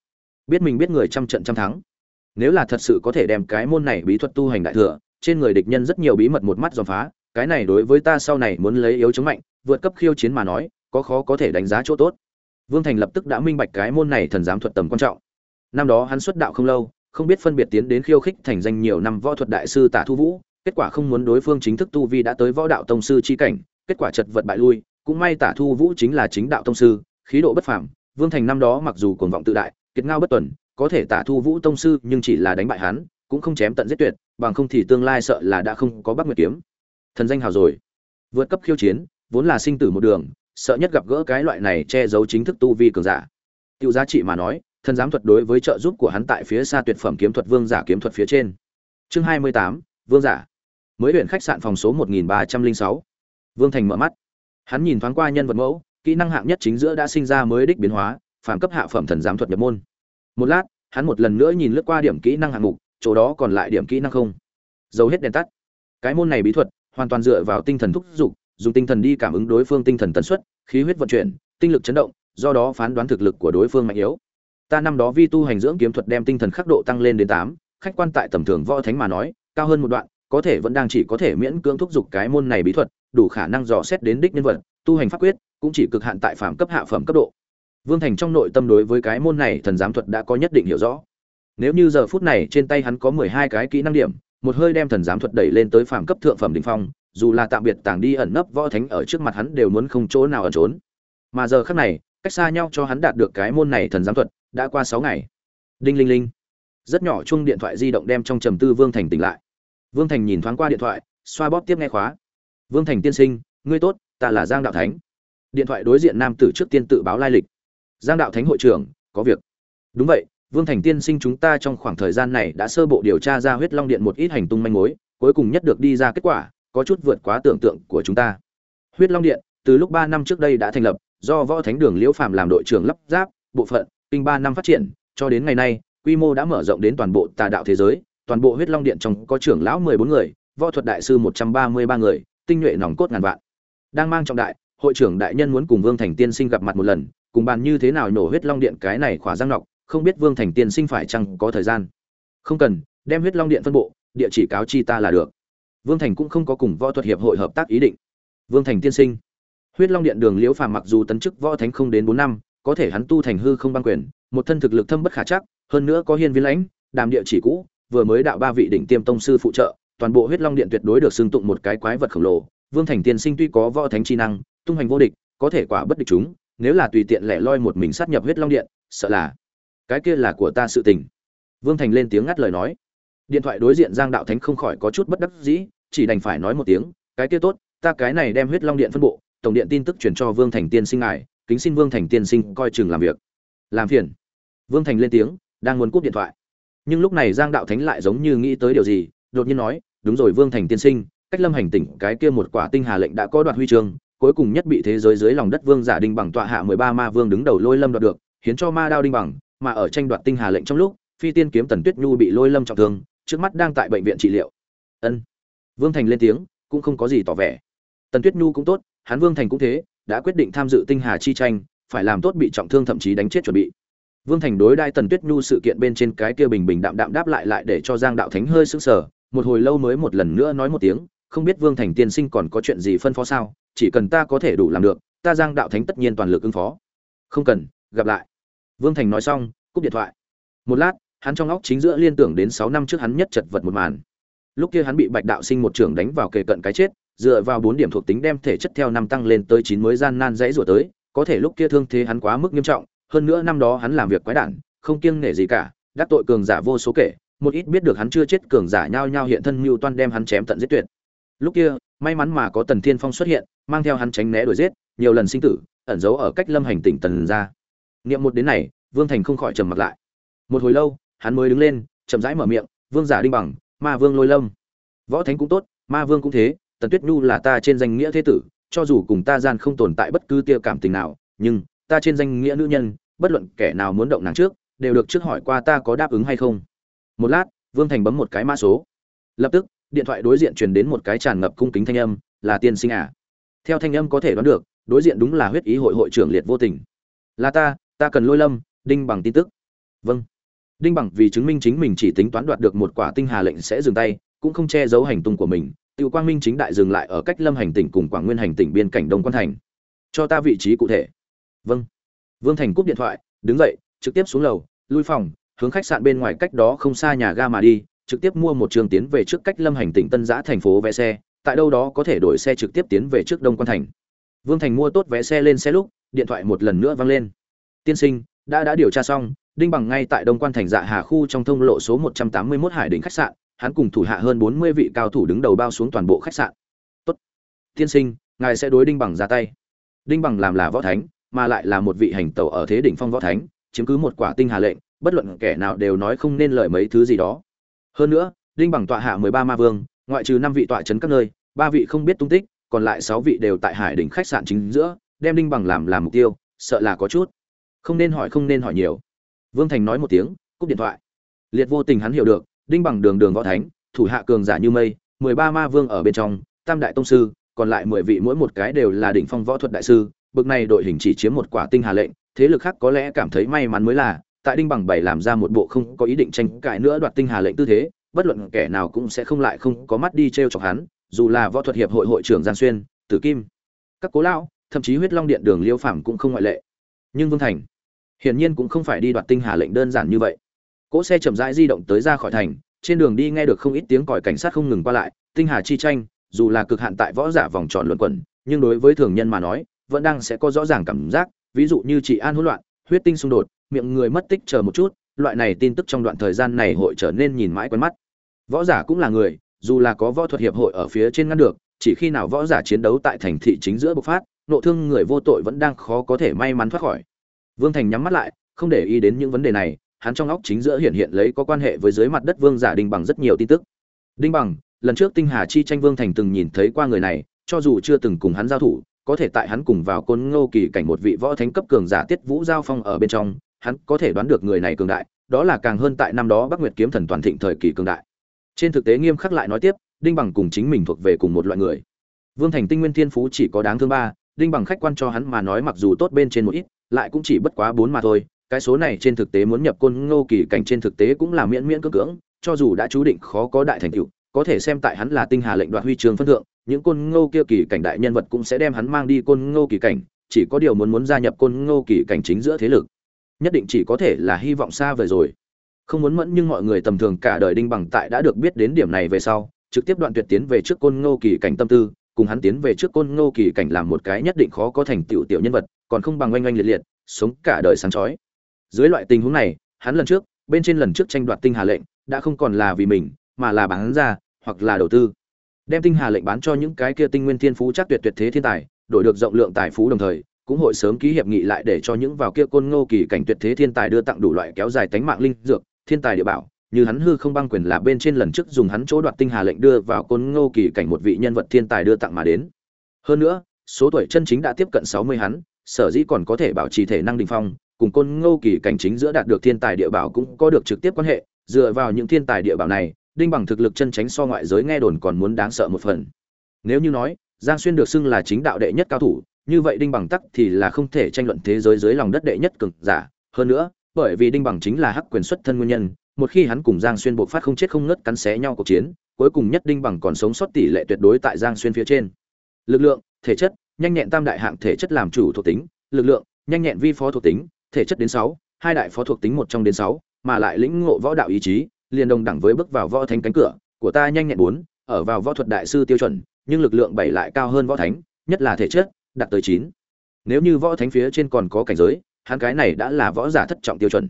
biết mình biết người trăm trận trăm thắng. Nếu là thật sự có thể đem cái môn này bí thuật tu hành đại thừa, trên người địch nhân rất nhiều bí mật một mắt dòm phá, cái này đối với ta sau này muốn lấy yếu chống mạnh, vượt cấp khiêu chiến mà nói, có khó có thể đánh giá chỗ tốt. Vương thành lập tức đã minh bạch cái môn này thần giám thuật tầm quan trọng. Năm đó hắn xuất đạo không lâu, không biết phân biệt tiến đến khiêu khích thành danh nhiều năm võ thuật đại sư tả thu vũ, kết quả không muốn đối phương chính thức tu vi đã tới võ đạo tông sư chi cảnh, kết quả chật vật bại lui, cũng may tả thu vũ chính là chính đạo tông sư, khí độ bất phàm, vương thành năm đó mặc dù cuồng vọng tự đại kiệt ngao bất tuần, có thể tả thu vũ tông sư nhưng chỉ là đánh bại hắn, cũng không chém tận giết tuyệt, bằng không thì tương lai sợ là đã không có bắc nguyệt kiếm. Thần danh hào rồi. Vượt cấp khiêu chiến, vốn là sinh tử một đường, sợ nhất gặp gỡ cái loại này che giấu chính thức tu vi cường giả. Tiêu giá trị mà nói, thần giám thuật đối với trợ giúp của hắn tại phía xa tuyệt phẩm kiếm thuật vương giả kiếm thuật phía trên. Chương hai mươi tám, vương giả. Mới huyện khách sạn phòng số một nghìn ba trăm linh sáu. Vương thành mở mắt. Hắn nhìn thoáng qua nhân vật mẫu, kỹ năng hạng nhất chính giữa đã sinh ra mới đích biến hóa phàm cấp hạ phẩm thần giám thuật nhập môn. Một lát, hắn một lần nữa nhìn lướt qua điểm kỹ năng hạng mục, chỗ đó còn lại điểm kỹ năng không? Dầu hết đèn tắt. Cái môn này bí thuật, hoàn toàn dựa vào tinh thần thúc giục, dùng tinh thần đi cảm ứng đối phương tinh thần tần suất, khí huyết vận chuyển, tinh lực chấn động, do đó phán đoán thực lực của đối phương mạnh yếu. Ta năm đó vi tu hành dưỡng kiếm thuật đem tinh thần khắc độ tăng lên đến tám, khách quan tại tầm thường võ thánh mà nói, cao hơn một đoạn, có thể vẫn đang chỉ có thể miễn cưỡng thúc giục cái môn này bí thuật, đủ khả năng dò xét đến đích nhân vật, tu hành pháp quyết, cũng chỉ cực hạn tại phạm cấp hạ phẩm cấp độ vương thành trong nội tâm đối với cái môn này thần giám thuật đã có nhất định hiểu rõ. Nếu như giờ phút này trên tay hắn có mười hai cái kỹ năng điểm, một hơi đem thần giám thuật đẩy lên tới phàm cấp thượng phẩm đỉnh phong, dù là tạm biệt tàng đi ẩn nấp võ thánh ở trước mặt hắn đều muốn không chỗ nào ẩn trốn. Mà giờ khắc này, cách xa nhau cho hắn đạt được cái môn này thần giám thuật đã qua sáu ngày. Đinh linh linh. Rất nhỏ chuông điện thoại di động đem trong trầm tư vương thành tỉnh lại. Vương thành nhìn thoáng qua điện thoại, xoa bóp tiếp nghe khóa. Vương thành tiên sinh, ngươi tốt, ta là giang đạo thánh. Điện thoại đối diện nam tử trước tiên tự báo lai lịch giang đạo thánh hội trưởng, có việc. Đúng vậy, vương thành tiên sinh chúng ta trong khoảng thời gian này đã sơ bộ điều tra ra huyết long điện một ít hành tung manh mối, cuối cùng nhất được đi ra kết quả, có chút vượt quá tưởng tượng của chúng ta. Huyết long điện, từ lúc ba năm trước đây đã thành lập, do võ thánh đường liễu Phạm làm đội trưởng lắp ráp, bộ phận, kinh ba năm phát triển, cho đến ngày nay, quy mô đã mở rộng đến toàn bộ tà đạo thế giới, toàn bộ huyết long điện trong có trưởng lão mười bốn người, võ thuật đại sư một trăm ba mươi ba người, tinh nhuệ nòng cốt ngàn vạn. Đang mang trọng đại, hội trưởng đại nhân muốn cùng vương thành tiên sinh gặp mặt một lần cùng bàn như thế nào nổ huyết long điện cái này khỏa răng nọc, không biết vương thành tiên sinh phải chăng có thời gian. Không cần, đem huyết long điện phân bộ, địa chỉ cáo chi ta là được. Vương thành cũng không có cùng võ thuật hiệp hội hợp tác ý định. Vương thành tiên sinh, huyết long điện đường liễu phàm mặc dù tấn chức võ thánh không đến bốn năm, có thể hắn tu thành hư không băng quyền, một thân thực lực thâm bất khả chắc, hơn nữa có hiên viên lãnh, đàm địa chỉ cũ, vừa mới đạo ba vị đỉnh tiêm tông sư phụ trợ, toàn bộ huyết long điện tuyệt đối được xưng tụng một cái quái vật khổng lồ. Vương thành tiên sinh tuy có võ thánh chi năng, tung hành vô địch, có thể quả bất địch chúng nếu là tùy tiện lẻ loi một mình sát nhập huyết long điện, sợ là cái kia là của ta sự tình. Vương thành lên tiếng ngắt lời nói. Điện thoại đối diện giang đạo thánh không khỏi có chút bất đắc dĩ, chỉ đành phải nói một tiếng, cái kia tốt, ta cái này đem huyết long điện phân bộ, tổng điện tin tức chuyển cho vương thành tiên sinh ngài, kính xin vương thành tiên sinh coi chừng làm việc. Làm phiền. Vương thành lên tiếng, đang muốn cúp điện thoại. Nhưng lúc này giang đạo thánh lại giống như nghĩ tới điều gì, đột nhiên nói, đúng rồi vương thành tiên sinh, cách lâm hành tỉnh cái kia một quả tinh hà lệnh đã có đoạt huy chương cuối cùng nhất bị thế giới dưới lòng đất vương giả đinh bằng tọa hạ mười ba ma vương đứng đầu lôi lâm đoạt được, hiến cho ma đao đinh bằng, mà ở tranh đoạt tinh hà lệnh trong lúc, phi tiên kiếm tần tuyết nhu bị lôi lâm trọng thương, trước mắt đang tại bệnh viện trị liệu. Ân. Vương thành lên tiếng, cũng không có gì tỏ vẻ. Tần tuyết nhu cũng tốt, hắn vương thành cũng thế, đã quyết định tham dự tinh hà chi tranh, phải làm tốt bị trọng thương thậm chí đánh chết chuẩn bị. Vương thành đối đai tần tuyết nhu sự kiện bên trên cái kia bình bình đạm đạm đáp lại lại để cho giang đạo thánh hơi sững sờ, một hồi lâu mới một lần nữa nói một tiếng không biết vương thành tiên sinh còn có chuyện gì phân phó sao, chỉ cần ta có thể đủ làm được, ta giang đạo thánh tất nhiên toàn lực ứng phó. Không cần, gặp lại. Vương thành nói xong, cúp điện thoại. Một lát, hắn trong óc chính giữa liên tưởng đến sáu năm trước hắn nhất chật vật một màn. Lúc kia hắn bị bạch đạo sinh một trưởng đánh vào kề cận cái chết, dựa vào bốn điểm thuộc tính đem thể chất theo năm tăng lên tới chín mới gian nan dãy rủa tới, có thể lúc kia thương thế hắn quá mức nghiêm trọng, hơn nữa năm đó hắn làm việc quái đản, không kiêng nể gì cả, đắc tội cường giả vô số kể, một ít biết được hắn chưa chết cường giả nhao nhao hiện thân mưu toan đem hắn chém tận giết tuyệt lúc kia, may mắn mà có tần thiên phong xuất hiện, mang theo hắn tránh né đuổi giết, nhiều lần sinh tử, ẩn giấu ở cách lâm hành tỉnh tần ra. Niệm một đến này, vương thành không khỏi trầm mặt lại. Một hồi lâu, hắn mới đứng lên, chậm rãi mở miệng, vương giả đinh bằng, ma vương lôi lâm. Võ thánh cũng tốt, ma vương cũng thế, tần tuyết nhu là ta trên danh nghĩa thế tử, cho dù cùng ta gian không tồn tại bất cứ tia cảm tình nào, nhưng ta trên danh nghĩa nữ nhân, bất luận kẻ nào muốn động nàng trước, đều được trước hỏi qua ta có đáp ứng hay không. Một lát, vương thành bấm một cái mã số. Lập tức điện thoại đối diện truyền đến một cái tràn ngập cung kính thanh âm, là tiên sinh à? Theo thanh âm có thể đoán được, đối diện đúng là huyết ý hội hội trưởng liệt vô tình. Là ta ta cần lôi lâm, đinh bằng tin tức. Vâng. Đinh bằng vì chứng minh chính mình chỉ tính toán đoạt được một quả tinh hà lệnh sẽ dừng tay, cũng không che giấu hành tung của mình tiêu quang minh chính đại dừng lại ở cách lâm hành tỉnh cùng quảng nguyên hành tỉnh biên cảnh đông quan thành. Cho ta vị trí cụ thể. Vâng. Vương thành cúp điện thoại, đứng dậy, trực tiếp xuống lầu, lui phòng, hướng khách sạn bên ngoài cách đó không xa nhà ga mà đi trực tiếp mua một trường tiến về trước cách lâm hành tỉnh tân giã thành phố vé xe, tại đâu đó có thể đổi xe trực tiếp tiến về trước đông quan thành. Vương thành mua tốt vé xe lên xe lúc, điện thoại một lần nữa vang lên. Tiên sinh, đã đã điều tra xong, đinh bằng ngay tại đông quan thành dạ hà khu trong thông lộ số 181 hải đỉnh khách sạn, hắn cùng thủ hạ hơn 40 vị cao thủ đứng đầu bao xuống toàn bộ khách sạn. Tốt. Tiên sinh, ngài sẽ đối đinh bằng ra tay. Đinh bằng làm là võ thánh, mà lại là một vị hành tẩu ở thế đỉnh phong võ thánh, chiếm cứ một quả tinh hà lệnh, bất luận kẻ nào đều nói không nên lời mấy thứ gì đó hơn nữa, đinh bằng tọa hạ 13 ma vương, ngoại trừ năm vị tọa trấn các nơi, ba vị không biết tung tích, còn lại sáu vị đều tại hải đỉnh khách sạn chính giữa, đem đinh bằng làm làm mục tiêu, sợ là có chút. Không nên hỏi, không nên hỏi nhiều. Vương thành nói một tiếng, cúp điện thoại. Liệt vô tình hắn hiểu được, đinh bằng đường đường võ thánh, thủ hạ cường giả như mây, mười ba ma vương ở bên trong, tam đại tông sư, còn lại mười vị mỗi một cái đều là đỉnh phong võ thuật đại sư, bực này đội hình chỉ chiếm một quả tinh hà lệnh, thế lực khác có lẽ cảm thấy may mắn mới là tại đinh bằng bảy làm ra một bộ không có ý định tranh cãi nữa đoạt tinh hà lệnh tư thế, bất luận kẻ nào cũng sẽ không lại không có mắt đi t r e o chọc hắn, dù là võ thuật hiệp hội hội trưởng giang xuyên, tử kim, các cố lão, thậm chí huyết long điện đường liêu phảm cũng không ngoại lệ. Nhưng vương thành, hiển nhiên cũng không phải đi đoạt tinh hà lệnh đơn giản như vậy. Cỗ xe chậm rãi di động tới ra khỏi thành, trên đường đi nghe được không ít tiếng còi cảnh sát không ngừng qua lại, tinh hà chi tranh, dù là cực hạn tại võ giả vòng tròn luận quẩn, nhưng đối với thường nhân mà nói, vẫn đang sẽ có rõ ràng cảm giác, ví dụ như trị an hỗn loạn huyết tinh xung đột, miệng người mất tích chờ một chút, loại này tin tức trong đoạn thời gian này hội trở nên nhìn mãi quen mắt. Võ giả cũng là người, dù là có võ thuật hiệp hội ở phía trên ngăn được, chỉ khi nào võ giả chiến đấu tại thành thị chính giữa bộc phát, nộ thương người vô tội vẫn đang khó có thể may mắn thoát khỏi. Vương thành nhắm mắt lại, không để ý đến những vấn đề này, hắn trong óc chính giữa hiện hiện lấy có quan hệ với dưới mặt đất vương giả đinh bằng rất nhiều tin tức. Đinh bằng, lần trước tinh hà chi tranh vương thành từng nhìn thấy qua người này, cho dù chưa từng cùng hắn giao thủ có thể tại hắn cùng vào côn ngô kỳ cảnh một vị võ thánh cấp cường giả tiết vũ giao phong ở bên trong, hắn có thể đoán được người này cường đại, đó là càng hơn tại năm đó bắc nguyệt kiếm thần toàn thịnh thời kỳ cường đại. Trên thực tế nghiêm khắc lại nói tiếp, đinh bằng cùng chính mình thuộc về cùng một loại người. Vương thành tinh nguyên thiên phú chỉ có đáng thương ba, đinh bằng khách quan cho hắn mà nói mặc dù tốt bên trên một ít, lại cũng chỉ bất quá bốn mà thôi, cái số này trên thực tế muốn nhập côn ngô kỳ cảnh trên thực tế cũng là miễn miễn cưỡng cưỡng, cho dù đã chú định khó có đại thành tựu, có thể xem tại hắn là tinh hà lệnh đoạt huy trường phân thượng những côn ngô kia kỳ cảnh đại nhân vật cũng sẽ đem hắn mang đi côn ngô kỳ cảnh, chỉ có điều muốn muốn gia nhập côn ngô kỳ cảnh chính giữa thế lực. Nhất định chỉ có thể là hy vọng xa vời rồi. Không muốn mẫn nhưng mọi người tầm thường cả đời đinh bằng tại đã được biết đến điểm này về sau, trực tiếp đoạn tuyệt tiến về trước côn ngô kỳ cảnh tâm tư, cùng hắn tiến về trước côn ngô kỳ cảnh làm một cái nhất định khó có thành tựu tiểu nhân vật, còn không bằng oanh oanh liệt liệt, sống cả đời sáng chói. Dưới loại tình huống này, hắn lần trước, bên trên lần trước tranh đoạt tinh hà lệnh, đã không còn là vì mình, mà là bán ra, hoặc là đầu tư đem tinh hà lệnh bán cho những cái kia tinh nguyên thiên phú chắc tuyệt tuyệt thế thiên tài, đổi được rộng lượng tài phú đồng thời, cũng hội sớm ký hiệp nghị lại để cho những vào kia côn ngô kỳ cảnh tuyệt thế thiên tài đưa tặng đủ loại kéo dài tánh mạng linh dược, thiên tài địa bảo, như hắn hư không băng quyền là bên trên lần trước dùng hắn chỗ đoạt tinh hà lệnh đưa vào côn ngô kỳ cảnh một vị nhân vật thiên tài đưa tặng mà đến. Hơn nữa, số tuổi chân chính đã tiếp cận sáu mươi hắn, sở dĩ còn có thể bảo trì thể năng đình phong, cùng côn ngô kỳ cảnh chính giữa đạt được thiên tài địa bảo cũng có được trực tiếp quan hệ, dựa vào những thiên tài địa bảo này đinh bằng thực lực chân tránh so ngoại giới nghe đồn còn muốn đáng sợ một phần. Nếu như nói, giang xuyên được xưng là chính đạo đệ nhất cao thủ, như vậy đinh bằng tắc thì là không thể tranh luận thế giới dưới lòng đất đệ nhất cực giả. Hơn nữa, bởi vì đinh bằng chính là hắc quyền xuất thân nguyên nhân, một khi hắn cùng giang xuyên buộc phát không chết không ngớt cắn xé nhau cuộc chiến, cuối cùng nhất đinh bằng còn sống sót tỷ lệ tuyệt đối tại giang xuyên phía trên. Lực lượng, thể chất, nhanh nhẹn tam đại hạng thể chất làm chủ thuộc tính, lực lượng, nhanh nhẹn vi phó thuộc tính, thể chất đến sáu, hai đại phó thuộc tính một trong đến sáu, mà lại lĩnh ngộ võ đạo ý chí liền đồng đẳng với bước vào võ thánh cánh cửa. Của ta nhanh nhẹn bốn, ở vào võ thuật đại sư tiêu chuẩn, nhưng lực lượng bảy lại cao hơn võ thánh, nhất là thể chất, đạt tới chín. Nếu như võ thánh phía trên còn có cảnh giới, hắn cái này đã là võ giả thất trọng tiêu chuẩn.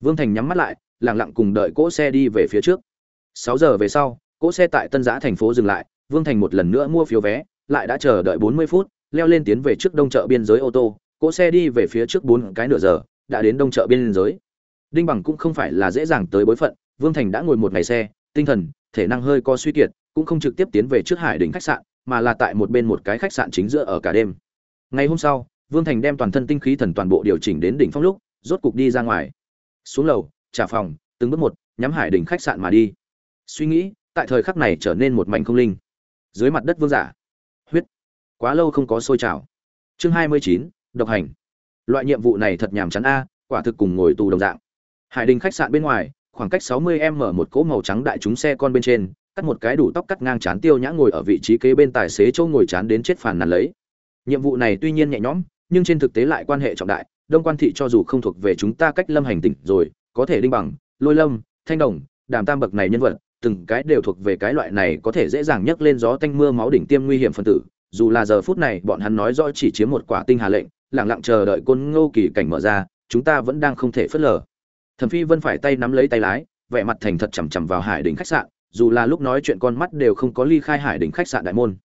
Vương thành nhắm mắt lại, lặng lặng cùng đợi cỗ xe đi về phía trước. Sáu giờ về sau, cỗ xe tại tân giã thành phố dừng lại, vương thành một lần nữa mua phiếu vé, lại đã chờ đợi bốn mươi phút, leo lên tiến về trước đông chợ biên giới ô tô. Cỗ xe đi về phía trước bốn cái nửa giờ, đã đến đông chợ biên giới. Đinh bằng cũng không phải là dễ dàng tới bối phận vương thành đã ngồi một ngày xe, tinh thần, thể năng hơi có suy kiệt, cũng không trực tiếp tiến về trước hải đỉnh khách sạn, mà là tại một bên một cái khách sạn chính giữa ở cả đêm. Ngày hôm sau, vương thành đem toàn thân tinh khí thần toàn bộ điều chỉnh đến đỉnh phong lúc, rốt cục đi ra ngoài. Xuống lầu, trả phòng, từng bước một, nhắm hải đỉnh khách sạn mà đi. Suy nghĩ, tại thời khắc này trở nên một mảnh không linh. Dưới mặt đất vương giả. Huyết. Quá lâu không có sôi trào. Chương hai mươi chín, độc hành. Loại nhiệm vụ này thật nhàm chán a, quả thực cùng ngồi tù đồng dạng. Hải đình khách sạn bên ngoài khoảng cách sáu mươi m một cỗ màu trắng đại chúng xe con bên trên, cắt một cái đủ tóc cắt ngang chán tiêu nhã ngồi ở vị trí kế bên tài xế chỗ ngồi chán đến chết phản nàn lấy. Nhiệm vụ này tuy nhiên nhẹ nhõm, nhưng trên thực tế lại quan hệ trọng đại, đông quan thị cho dù không thuộc về chúng ta cách lâm hành tỉnh rồi, có thể đinh bằng, lôi lâm, thanh đồng, đàm tam bậc này nhân vật, từng cái đều thuộc về cái loại này có thể dễ dàng nhấc lên gió tanh mưa máu đỉnh tiêm nguy hiểm phân tử, dù là giờ phút này bọn hắn nói rõ chỉ chiếm một quả tinh hà lệnh, lặng lặng chờ đợi côn ngô kỳ cảnh mở ra, chúng ta vẫn đang không thể phớt lờ thẩm phi vân phải tay nắm lấy tay lái, vẻ mặt thành thật chằm chằm vào hải đỉnh khách sạn, dù là lúc nói chuyện con mắt đều không có ly khai hải đỉnh khách sạn đại môn.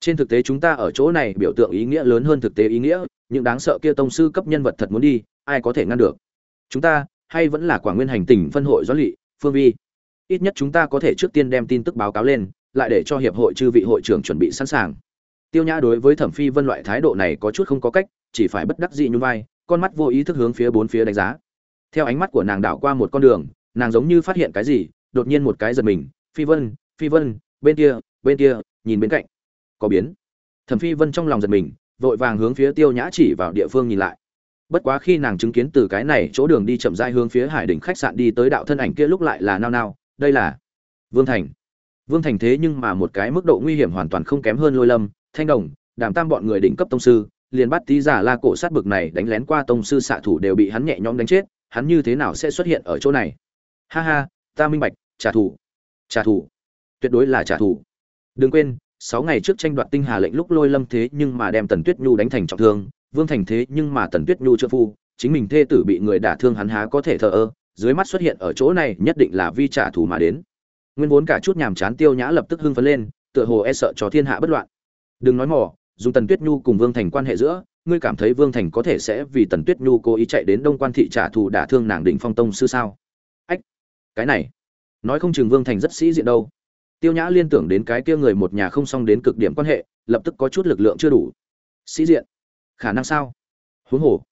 Trên thực tế chúng ta ở chỗ này biểu tượng ý nghĩa lớn hơn thực tế ý nghĩa, những đáng sợ kia tông sư cấp nhân vật thật muốn đi, ai có thể ngăn được? Chúng ta, hay vẫn là quả nguyên hành tỉnh phân hội doãn lỵ phương vi? Ít nhất chúng ta có thể trước tiên đem tin tức báo cáo lên, lại để cho hiệp hội chư vị hội trưởng chuẩn bị sẵn sàng. Tiêu nhã đối với thẩm phi vân loại thái độ này có chút không có cách, chỉ phải bất đắc dĩ như vai, con mắt vô ý thức hướng phía bốn phía đánh giá theo ánh mắt của nàng đảo qua một con đường, nàng giống như phát hiện cái gì, đột nhiên một cái giật mình, phi vân phi vân, bên kia bên kia, nhìn bên cạnh. Có biến. Thẩm phi vân trong lòng giật mình, vội vàng hướng phía tiêu nhã chỉ vào địa phương nhìn lại. Bất quá khi nàng chứng kiến từ cái này chỗ đường đi chậm rãi hướng phía hải đỉnh khách sạn đi tới đạo thân ảnh kia lúc lại là nao nao, đây là vương thành. Vương thành thế nhưng mà một cái mức độ nguy hiểm hoàn toàn không kém hơn lôi lâm, thanh đồng đảm tam bọn người đỉnh cấp tông sư, liền bắt tí giả la cổ sát bực này đánh lén qua tông sư xạ thủ đều bị hắn nhẹ nhõm đánh chết hắn như thế nào sẽ xuất hiện ở chỗ này? Ha ha, ta minh bạch, trả thù. Trả thù. Tuyệt đối là trả thù. Đừng quên, sáu ngày trước tranh đoạt tinh hà lệnh lúc lôi lâm thế nhưng mà đem tần tuyết nhu đánh thành trọng thương, vương thành thế nhưng mà tần tuyết nhu chưa phu, chính mình thê tử bị người đả thương hắn há có thể thờ ơ, dưới mắt xuất hiện ở chỗ này nhất định là vi trả thù mà đến. Nguyên vốn cả chút nhàm chán tiêu nhã lập tức hưng phấn lên, tựa hồ e sợ cho thiên hạ bất loạn. Đừng nói mỏ dùng tần tuyết nhu cùng vương thành quan hệ giữa ngươi cảm thấy vương thành có thể sẽ vì tần tuyết nhu cố ý chạy đến đông quan thị trả thù đả thương nàng định phong tông sư sao? Ách, cái này, nói không chừng vương thành rất sĩ diện đâu. Tiêu nhã liên tưởng đến cái kia người một nhà không xong đến cực điểm quan hệ, lập tức có chút lực lượng chưa đủ. Sĩ diện, khả năng sao? Huống hồ,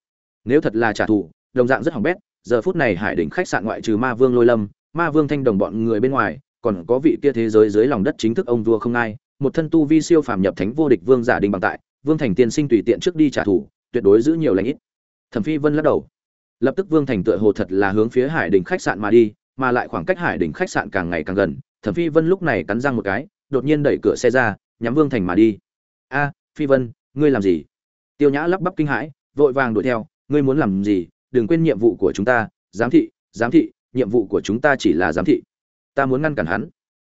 nếu thật là trả thù, đồng dạng rất hỏng bét, giờ phút này hải đỉnh khách sạn ngoại trừ ma vương lôi lâm, ma vương thanh đồng bọn người bên ngoài, còn có vị kia thế giới dưới lòng đất chính thức ông vua không ai, một thân tu vi siêu phàm nhập thánh vô địch vương giả đình bằng tại vương thành tiên sinh tùy tiện trước đi trả thù, tuyệt đối giữ nhiều lãnh ít. Thẩm phi vân lắc đầu. Lập tức vương thành tựa hồ thật là hướng phía hải đỉnh khách sạn mà đi, mà lại khoảng cách hải đỉnh khách sạn càng ngày càng gần, thẩm phi vân lúc này cắn răng một cái, đột nhiên đẩy cửa xe ra, nhắm vương thành mà đi. A, phi vân, ngươi làm gì? Tiêu nhã lắp bắp kinh hãi, vội vàng đuổi theo, ngươi muốn làm gì? Đừng quên nhiệm vụ của chúng ta, giám thị giám thị, nhiệm vụ của chúng ta chỉ là giám thị. Ta muốn ngăn cản hắn.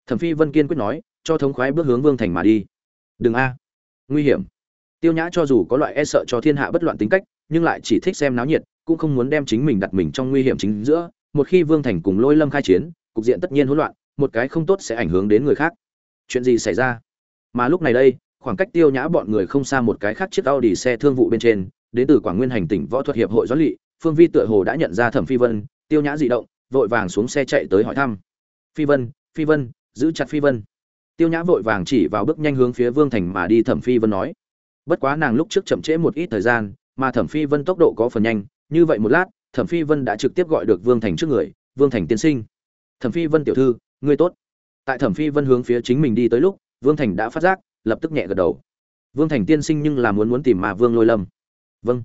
Thẩm phi vân kiên quyết nói, cho thống khoái bước hướng vương thành mà đi. Đừng a, nguy hiểm tiêu nhã cho dù có loại e sợ cho thiên hạ bất loạn tính cách, nhưng lại chỉ thích xem náo nhiệt, cũng không muốn đem chính mình đặt mình trong nguy hiểm chính giữa. Một khi vương thành cùng lôi lâm khai chiến, cục diện tất nhiên hỗn loạn, một cái không tốt sẽ ảnh hưởng đến người khác. Chuyện gì xảy ra? Mà lúc này đây, khoảng cách tiêu nhã bọn người không xa một cái khác chiếc Audi xe thương vụ bên trên, đến từ quảng nguyên hành tỉnh võ thuật hiệp hội doãn lỵ phương vi tựa hồ đã nhận ra thẩm phi vân, tiêu nhã dị động, vội vàng xuống xe chạy tới hỏi thăm. Phi vân phi vân, giữ chặt phi vân. Tiêu nhã vội vàng chỉ vào bước nhanh hướng phía vương thành mà đi, thẩm phi vân nói bất quá nàng lúc trước chậm trễ một ít thời gian, mà thẩm phi vân tốc độ có phần nhanh, như vậy một lát, thẩm phi vân đã trực tiếp gọi được vương thành trước người, vương thành tiên sinh. Thẩm phi vân tiểu thư, ngươi tốt. Tại thẩm phi vân hướng phía chính mình đi tới lúc, vương thành đã phát giác, lập tức nhẹ gật đầu. Vương thành tiên sinh nhưng là muốn muốn tìm mà vương lôi lâm. Vâng.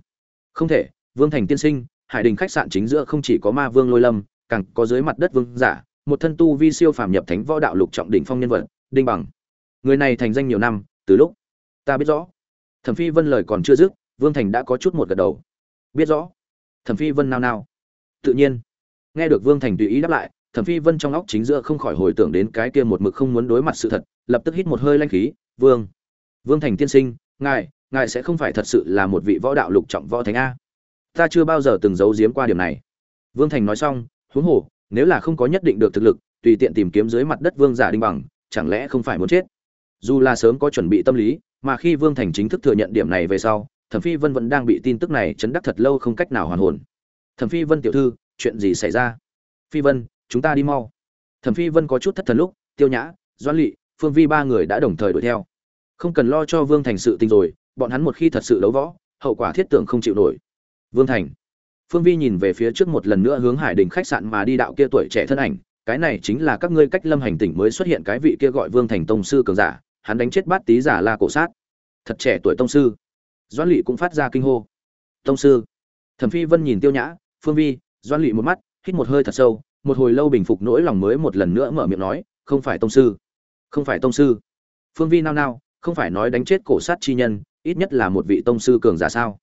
Không thể, vương thành tiên sinh, hải đình khách sạn chính giữa không chỉ có ma vương lôi lâm, càng có dưới mặt đất vương giả, một thân tu vi siêu phàm nhập thánh võ đạo lục trọng đỉnh phong nhân vật, đinh bằng. Người này thành danh nhiều năm, từ lúc ta biết rõ thẩm phi vân lời còn chưa dứt, vương thành đã có chút một gật đầu. Biết rõ. Thẩm phi vân nao nao. Tự nhiên. Nghe được vương thành tùy ý đáp lại, thẩm phi vân trong óc chính giữa không khỏi hồi tưởng đến cái kia một mực không muốn đối mặt sự thật, lập tức hít một hơi lanh khí, vương vương thành tiên sinh, ngài ngài sẽ không phải thật sự là một vị võ đạo lục trọng võ thánh a. Ta chưa bao giờ từng giấu giếm qua điểm này. Vương thành nói xong, huống hồ, nếu là không có nhất định được thực lực, tùy tiện tìm kiếm dưới mặt đất vương giả đinh bằng, chẳng lẽ không phải muốn chết? Dù là sớm có chuẩn bị tâm lý mà khi vương thành chính thức thừa nhận điểm này về sau, thẩm phi vân vẫn đang bị tin tức này chấn đắc thật lâu không cách nào hoàn hồn. Thẩm phi vân tiểu thư, chuyện gì xảy ra? Phi vân, chúng ta đi mau. Thẩm phi vân có chút thất thần lúc, tiêu nhã doan lỵ phương vi ba người đã đồng thời đuổi theo. Không cần lo cho vương thành sự tình rồi, bọn hắn một khi thật sự đấu võ, hậu quả thiết tưởng không chịu nổi. Vương thành. Phương vi nhìn về phía trước một lần nữa hướng hải đình khách sạn mà đi đạo kia tuổi trẻ thân ảnh, cái này chính là các ngươi cách lâm hành tỉnh mới xuất hiện cái vị kia gọi vương thành tông sư cường giả hắn đánh chết bát tý giả la cổ sát. Thật trẻ tuổi tông sư. Doan lỵ cũng phát ra kinh hô. Tông sư. Thẩm phi vân nhìn tiêu nhã, phương vi doan lỵ một mắt, hít một hơi thật sâu, một hồi lâu bình phục nỗi lòng mới một lần nữa mở miệng nói, không phải tông sư. Không phải tông sư. Phương vi nao nao, không phải nói đánh chết cổ sát chi nhân, ít nhất là một vị tông sư cường giả sao?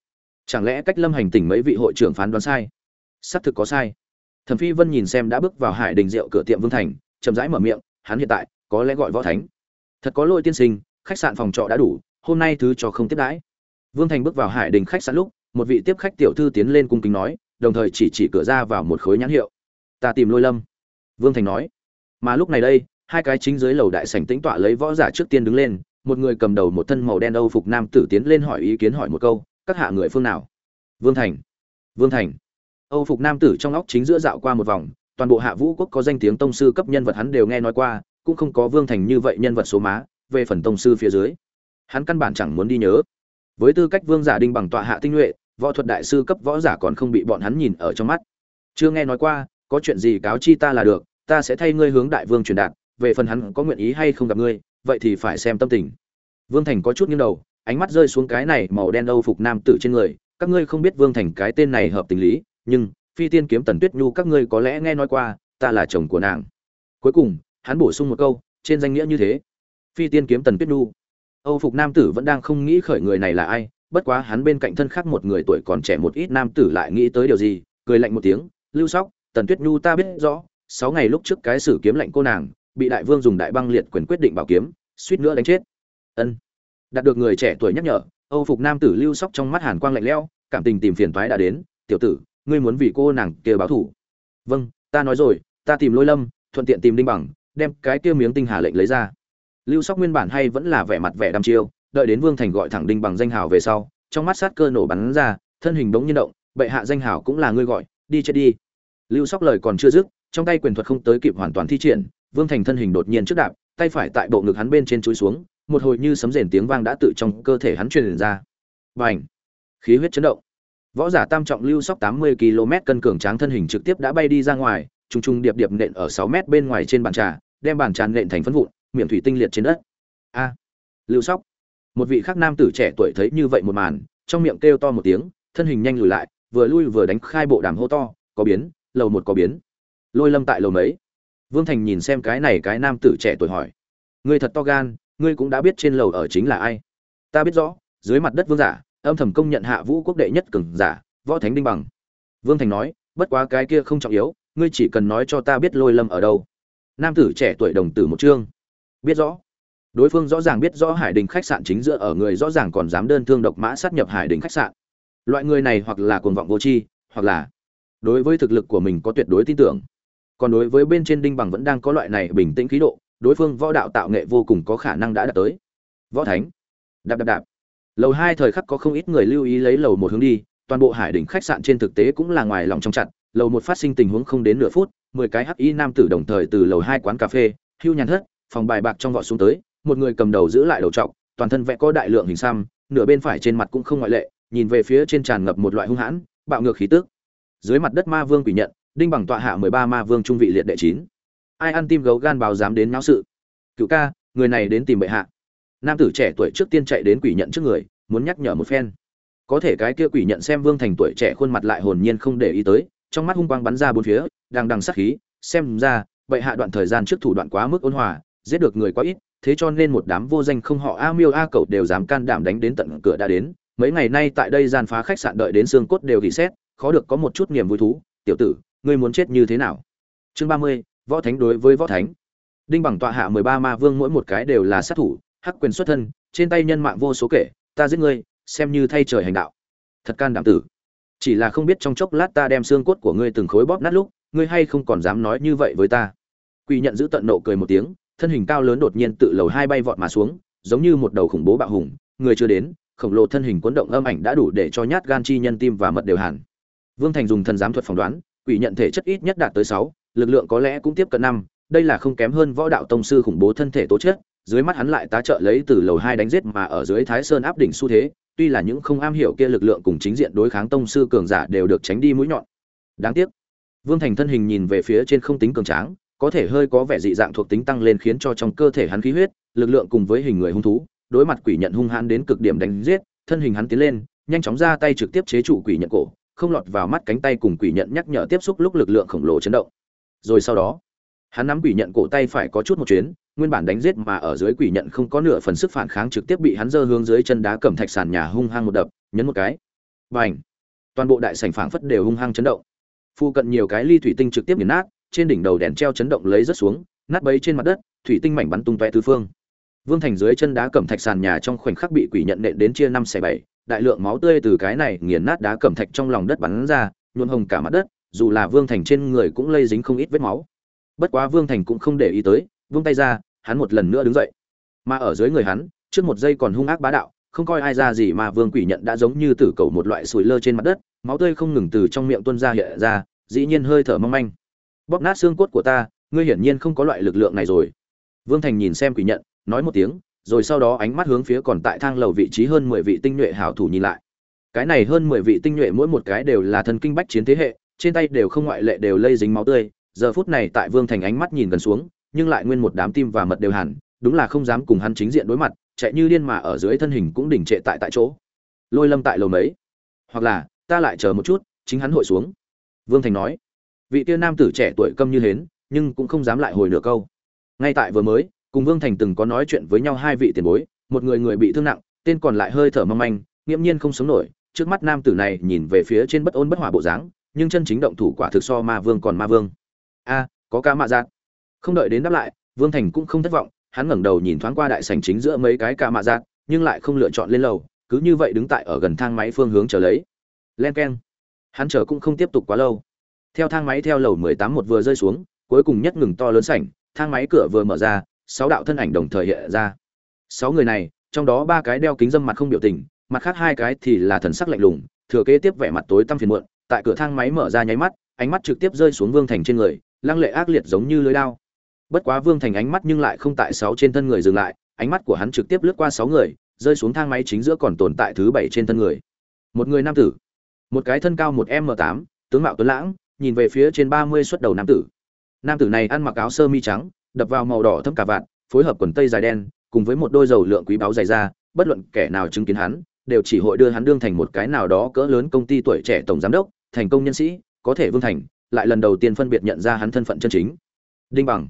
Chẳng lẽ cách lâm hành tỉnh mấy vị hội trưởng phán đoán sai? Xác thực có sai. Thẩm phi vân nhìn xem đã bước vào hải đình rượu cửa tiệm vương thành, chậm rãi mở miệng, hắn hiện tại có lẽ gọi võ thánh thật có lỗi tiên sinh, khách sạn phòng trọ đã đủ, hôm nay thứ cho không tiếp đãi. Vương thành bước vào hải đình khách sạn lúc, một vị tiếp khách tiểu thư tiến lên cung kính nói, đồng thời chỉ chỉ cửa ra vào một khối nhãn hiệu. Ta tìm lôi lâm. Vương thành nói. Mà lúc này đây, hai cái chính dưới lầu đại sảnh tĩnh tọa lấy võ giả trước tiên đứng lên, một người cầm đầu một thân màu đen âu phục nam tử tiến lên hỏi ý kiến hỏi một câu, các hạ người phương nào? Vương thành. Vương thành. Âu phục nam tử trong óc chính giữa dạo qua một vòng, toàn bộ hạ vũ quốc có danh tiếng tông sư cấp nhân vật hắn đều nghe nói qua cũng không có vương thành như vậy nhân vật số má, về phần tông sư phía dưới. Hắn căn bản chẳng muốn đi nhớ. Với tư cách vương giả đinh bằng tọa hạ tinh nhuệ, võ thuật đại sư cấp võ giả còn không bị bọn hắn nhìn ở trong mắt. Chưa nghe nói qua, có chuyện gì cáo chi ta là được, ta sẽ thay ngươi hướng đại vương truyền đạt, về phần hắn có nguyện ý hay không gặp ngươi, vậy thì phải xem tâm tình. Vương thành có chút nghiêng đầu, ánh mắt rơi xuống cái này màu đen âu phục nam tử trên người, các ngươi không biết vương thành cái tên này hợp tình lý, nhưng phi tiên kiếm tần tuyết nhu các ngươi có lẽ nghe nói qua, ta là chồng của nàng. Cuối cùng hắn bổ sung một câu, trên danh nghĩa như thế. Phi tiên kiếm tần tuyết nhu. Âu phục nam tử vẫn đang không nghĩ khởi người này là ai, bất quá hắn bên cạnh thân khác một người tuổi còn trẻ một ít nam tử lại nghĩ tới điều gì, cười lạnh một tiếng, lưu sóc, tần tuyết nhu ta biết rõ, sáu ngày lúc trước cái sử kiếm lệnh cô nàng, bị đại vương dùng đại băng liệt quyền quyết định bảo kiếm, suýt nữa đánh chết. Ân. Đạt được người trẻ tuổi nhắc nhở, âu phục nam tử lưu sóc trong mắt hàn quang lạnh lẽo, cảm tình tìm phiền toái đã đến, tiểu tử, ngươi muốn vì cô nàng kia báo thủ vâng ta nói rồi, ta tìm lôi lâm, thuận tiện tìm đinh bằng đem cái kia miếng tinh hà lệnh lấy ra. Lưu sóc nguyên bản hay vẫn là vẻ mặt vẻ đăm chiêu, đợi đến vương thành gọi thẳng đinh bằng danh hào về sau, trong mắt sát cơ nổ bắn ra, thân hình bỗng nhiên động, bệ hạ danh hào cũng là ngươi gọi, đi chết đi. Lưu sóc lời còn chưa dứt, trong tay quyền thuật không tới kịp hoàn toàn thi triển, vương thành thân hình đột nhiên trước đạp, tay phải tại bộ ngực hắn bên trên chuối xuống, một hồi như sấm rền tiếng vang đã tự trong cơ thể hắn truyền ra. Bành! Khí huyết chấn động. Võ giả tam trọng lưu sóc tám mươi km cân cường tráng thân hình trực tiếp đã bay đi ra ngoài, trùng trùng điệp điệp nện ở sáu mét bên ngoài trên bàn trà đem bàn tràn nện thành phân vụn, miệng thủy tinh liệt trên đất. A, lưu sóc. Một vị khác nam tử trẻ tuổi thấy như vậy một màn, trong miệng kêu to một tiếng, thân hình nhanh lùi lại, vừa lui vừa đánh khai bộ đàm hô to, có biến, lầu một có biến. Lôi lâm tại lầu mấy? Vương thành nhìn xem cái này cái nam tử trẻ tuổi hỏi. Ngươi thật to gan, ngươi cũng đã biết trên lầu ở chính là ai. Ta biết rõ, dưới mặt đất vương giả, âm thầm công nhận hạ vũ quốc đệ nhất cường giả, võ thánh đinh bằng. Vương thành nói, bất quá cái kia không trọng yếu, ngươi chỉ cần nói cho ta biết lôi lâm ở đâu nam tử trẻ tuổi đồng tử một chương. Biết rõ. Đối phương rõ ràng biết rõ hải đình khách sạn chính giữa ở người rõ ràng còn dám đơn thương độc mã sát nhập hải đình khách sạn. Loại người này hoặc là cuồng vọng vô tri, hoặc là đối với thực lực của mình có tuyệt đối tin tưởng. Còn đối với bên trên đinh bằng vẫn đang có loại này bình tĩnh khí độ, đối phương võ đạo tạo nghệ vô cùng có khả năng đã đạt tới. Võ thánh. Đạp đạp đạp. Lầu hai thời khắc có không ít người lưu ý lấy lầu một hướng đi, toàn bộ hải đỉnh khách sạn trên thực tế cũng là ngoài lòng trong chặt, lầu một phát sinh tình huống không đến nửa phút mười cái hắc y nam tử đồng thời từ lầu hai quán cà phê, hưu nhàn thất, phòng bài bạc trong vọ xuống tới, một người cầm đầu giữ lại đầu trọc, toàn thân vẽ có đại lượng hình xăm, nửa bên phải trên mặt cũng không ngoại lệ, nhìn về phía trên tràn ngập một loại hung hãn, bạo ngược khí tức. Dưới mặt đất ma vương quỷ nhận, đinh bằng tọa hạ mười ba ma vương trung vị liệt đệ chín. Ai ăn tim gấu gan báo dám đến náo sự? Cựu ca, người này đến tìm bệ hạ. Nam tử trẻ tuổi trước tiên chạy đến quỷ nhận trước người, muốn nhắc nhở một phen. Có thể cái kia quỷ nhận xem vương thành tuổi trẻ khuôn mặt lại hồn nhiên không để ý tới trong mắt hung quang bắn ra bốn phía đang đằng sát khí, xem ra vậy hạ đoạn thời gian trước thủ đoạn quá mức ôn hòa, giết được người quá ít, thế cho nên một đám vô danh không họ a miêu a cậu đều dám can đảm đánh đến tận cửa đã đến. Mấy ngày nay tại đây gian phá khách sạn đợi đến xương cốt đều bị xét, khó được có một chút niềm vui thú. Tiểu tử, ngươi muốn chết như thế nào? Chương ba mươi, võ thánh đối với võ thánh. Đinh bằng tọa hạ mười ba ma vương mỗi một cái đều là sát thủ, hắc quyền xuất thân, trên tay nhân mạng vô số kể, ta giết ngươi, xem như thay trời hành đạo. Thật can đảm tử chỉ là không biết trong chốc lát ta đem xương cốt của ngươi từng khối bóp nát lúc, ngươi hay không còn dám nói như vậy với ta. Quỷ nhận giữ tận nộ cười một tiếng, thân hình cao lớn đột nhiên tự lầu hai bay vọt mà xuống, giống như một đầu khủng bố bạo hùng, người chưa đến, khổng lồ thân hình cuốn động âm ảnh đã đủ để cho nhát gan chi nhân tim và mật đều hẳn. Vương thành dùng thần giám thuật phỏng đoán, quỷ nhận thể chất ít nhất đạt tới sáu, lực lượng có lẽ cũng tiếp cận năm, đây là không kém hơn võ đạo tông sư khủng bố thân thể tố chất, dưới mắt hắn lại tá trợ lấy từ lầu hai đánh giết mà ở dưới thái sơn áp đỉnh xu thế tuy là những không am hiểu kia lực lượng cùng chính diện đối kháng tông sư cường giả đều được tránh đi mũi nhọn. Đáng tiếc, vương thành thân hình nhìn về phía trên không tính cường tráng, có thể hơi có vẻ dị dạng thuộc tính tăng lên khiến cho trong cơ thể hắn khí huyết, lực lượng cùng với hình người hung thú, đối mặt quỷ nhận hung hãn đến cực điểm đánh giết, thân hình hắn tiến lên, nhanh chóng ra tay trực tiếp chế trụ quỷ nhận cổ, không lọt vào mắt cánh tay cùng quỷ nhận nhắc nhở tiếp xúc lúc lực lượng khổng lồ chấn động. Rồi sau đó, hắn nắm quỷ nhận cổ tay phải có chút một chuyến nguyên bản đánh giết mà ở dưới quỷ nhận không có nửa phần sức phản kháng trực tiếp bị hắn dơ hướng dưới chân đá cẩm thạch sàn nhà hung hăng một đập, nhấn một cái. Bành! Toàn bộ đại sảnh phảng phất đều hung hăng chấn động. Phu cận nhiều cái ly thủy tinh trực tiếp nghiền nát, trên đỉnh đầu đèn treo chấn động lấy rất xuống, nát bấy trên mặt đất, thủy tinh mảnh bắn tung tóe tứ phương. Vương thành dưới chân đá cẩm thạch sàn nhà trong khoảnh khắc bị quỷ nhận nện đến chia năm xẻ bảy, đại lượng máu tươi từ cái này nghiền nát đá cẩm thạch trong lòng đất bắn ra, nhuộm hồng cả mặt đất, dù là vương thành trên người cũng lây dính không ít vết máu. Bất quá vương thành cũng không để ý tới, vung tay ra hắn một lần nữa đứng dậy. Mà ở dưới người hắn, trước một giây còn hung ác bá đạo, không coi ai ra gì mà vương quỷ nhận đã giống như tử cầu một loại sủi lơ trên mặt đất, máu tươi không ngừng từ trong miệng tuôn ra hiện ra, dĩ nhiên hơi thở mong manh. Bóp nát xương cốt của ta, ngươi hiển nhiên không có loại lực lượng này rồi. Vương thành nhìn xem quỷ nhận, nói một tiếng, rồi sau đó ánh mắt hướng phía còn tại thang lầu vị trí hơn mười vị tinh nhuệ hảo thủ nhìn lại. Cái này hơn mười vị tinh nhuệ mỗi một cái đều là thần kinh bách chiến thế hệ, trên tay đều không ngoại lệ đều lây dính máu tươi. Giờ phút này tại vương thành ánh mắt nhìn gần xuống nhưng lại nguyên một đám tim và mật đều hẳn, đúng là không dám cùng hắn chính diện đối mặt, chạy như điên mà ở dưới thân hình cũng đỉnh trệ tại tại chỗ. Lôi lâm tại lầu mấy? Hoặc là, ta lại chờ một chút, chính hắn hội xuống. Vương thành nói. Vị kia nam tử trẻ tuổi câm như hến, nhưng cũng không dám lại hồi nửa câu. Ngay tại vừa mới, cùng vương thành từng có nói chuyện với nhau hai vị tiền bối, một người người bị thương nặng, tên còn lại hơi thở mong manh, nghiễm nhiên không sống nổi, trước mắt nam tử này nhìn về phía trên bất ôn bất hòa bộ dáng, nhưng chân chính động thủ quả thực so ma vương còn ma vương. A, có ca mạ giác không đợi đến đáp lại, vương thành cũng không thất vọng, hắn ngẩng đầu nhìn thoáng qua đại sảnh chính giữa mấy cái ca mạ giác nhưng lại không lựa chọn lên lầu, cứ như vậy đứng tại ở gần thang máy phương hướng chờ lấy. Len keng. Hắn chờ cũng không tiếp tục quá lâu. Theo thang máy theo lầu mười tám một vừa rơi xuống, cuối cùng nhất ngừng to lớn sảnh, thang máy cửa vừa mở ra, sáu đạo thân ảnh đồng thời hiện ra. Sáu người này, trong đó ba cái đeo kính dâm mặt không biểu tình, mặt khác hai cái thì là thần sắc lạnh lùng, thừa kế tiếp vẻ mặt tối tăm phiền muộn, tại cửa thang máy mở ra nháy mắt, ánh mắt trực tiếp rơi xuống vương thành trên người, lăng lệ ác liệt giống như lưới đao bất quá vương thành ánh mắt nhưng lại không tại sáu trên thân người dừng lại, ánh mắt của hắn trực tiếp lướt qua sáu người, rơi xuống thang máy chính giữa còn tồn tại thứ bảy trên thân người. Một người nam tử, một cái thân cao một m tám, tướng mạo tuấn lãng, nhìn về phía trên ba mươi xuất đầu nam tử. Nam tử này ăn mặc áo sơ mi trắng, đập vào màu đỏ thâm cà vạt, phối hợp quần tây dài đen, cùng với một đôi dầu lượng quý báo dày da, bất luận kẻ nào chứng kiến hắn, đều chỉ hội đưa hắn đương thành một cái nào đó cỡ lớn công ty tuổi trẻ tổng giám đốc, thành công nhân sĩ, có thể vương thành, lại lần đầu tiên phân biệt nhận ra hắn thân phận chân chính. Đinh bằng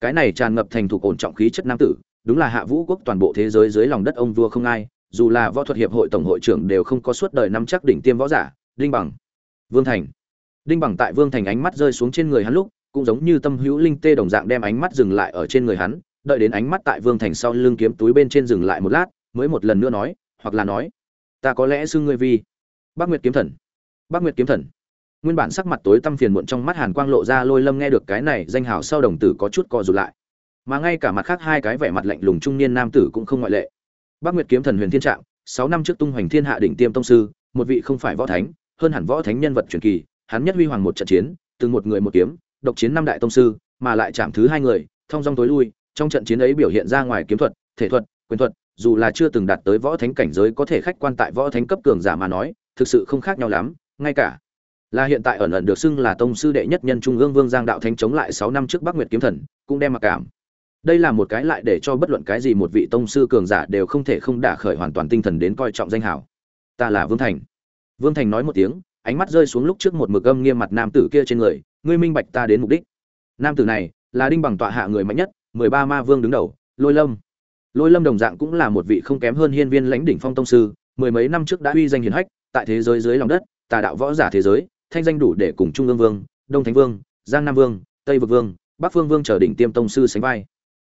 cái này tràn ngập thành thục ổn trọng khí chất nam tử, đúng là hạ vũ quốc toàn bộ thế giới dưới lòng đất ông vua không ai, dù là võ thuật hiệp hội tổng hội trưởng đều không có suốt đời năm chắc đỉnh tiêm võ giả, đinh bằng. Vương thành. Đinh bằng tại vương thành ánh mắt rơi xuống trên người hắn lúc, cũng giống như tâm hữu linh tê đồng dạng đem ánh mắt dừng lại ở trên người hắn, đợi đến ánh mắt tại vương thành sau lưng kiếm túi bên trên dừng lại một lát, mới một lần nữa nói, hoặc là nói, ta có lẽ xưng ngươi vi. Bác nguyệt kiếm thần. Bác nguyệt kiếm thần nguyên bản sắc mặt tối tăm phiền muộn trong mắt hàn quang lộ ra lôi lâm nghe được cái này, danh hào sau đồng tử có chút co rụt lại. Mà ngay cả mặt khác hai cái vẻ mặt lạnh lùng trung niên nam tử cũng không ngoại lệ. Bác nguyệt kiếm thần huyền thiên trạng, sáu năm trước tung hoành thiên hạ đỉnh tiêm tông sư, một vị không phải võ thánh, hơn hẳn võ thánh nhân vật truyền kỳ, hắn nhất huy hoàng một trận chiến, từng một người một kiếm, độc chiến năm đại tông sư, mà lại chạm thứ hai người, thông dong tối lui, trong trận chiến ấy biểu hiện ra ngoài kiếm thuật, thể thuật, quyền thuật, dù là chưa từng đạt tới võ thánh cảnh giới có thể khách quan tại võ thánh cấp cường giả mà nói, thực sự không khác nhau lắm, ngay cả là hiện tại ẩn ẩn được xưng là tông sư đệ nhất nhân trung ương vương giang đạo thánh chống lại sáu năm trước bắc nguyệt kiếm thần, cũng đem mặc cảm. Đây là một cái lại để cho bất luận cái gì một vị tông sư cường giả đều không thể không đả khởi hoàn toàn tinh thần đến coi trọng danh hảo. Ta là vương thành. Vương thành nói một tiếng, ánh mắt rơi xuống lúc trước một mực âm nghiêm mặt nam tử kia trên người, ngươi minh bạch ta đến mục đích. Nam tử này, là đinh bằng tọa hạ người mạnh nhất, mười ba ma vương đứng đầu, lôi lâm. Lôi lâm đồng dạng cũng là một vị không kém hơn hiên viên lãnh đỉnh phong tông sư, mười mấy năm trước đã uy danh hiền hách, tại thế giới dưới lòng đất, tà đạo võ giả thế giới thanh danh đủ để cùng trung ương vương, đông thánh vương, giang nam vương, tây vực vương, bắc phương vương trở đỉnh tiêm tông sư sánh vai.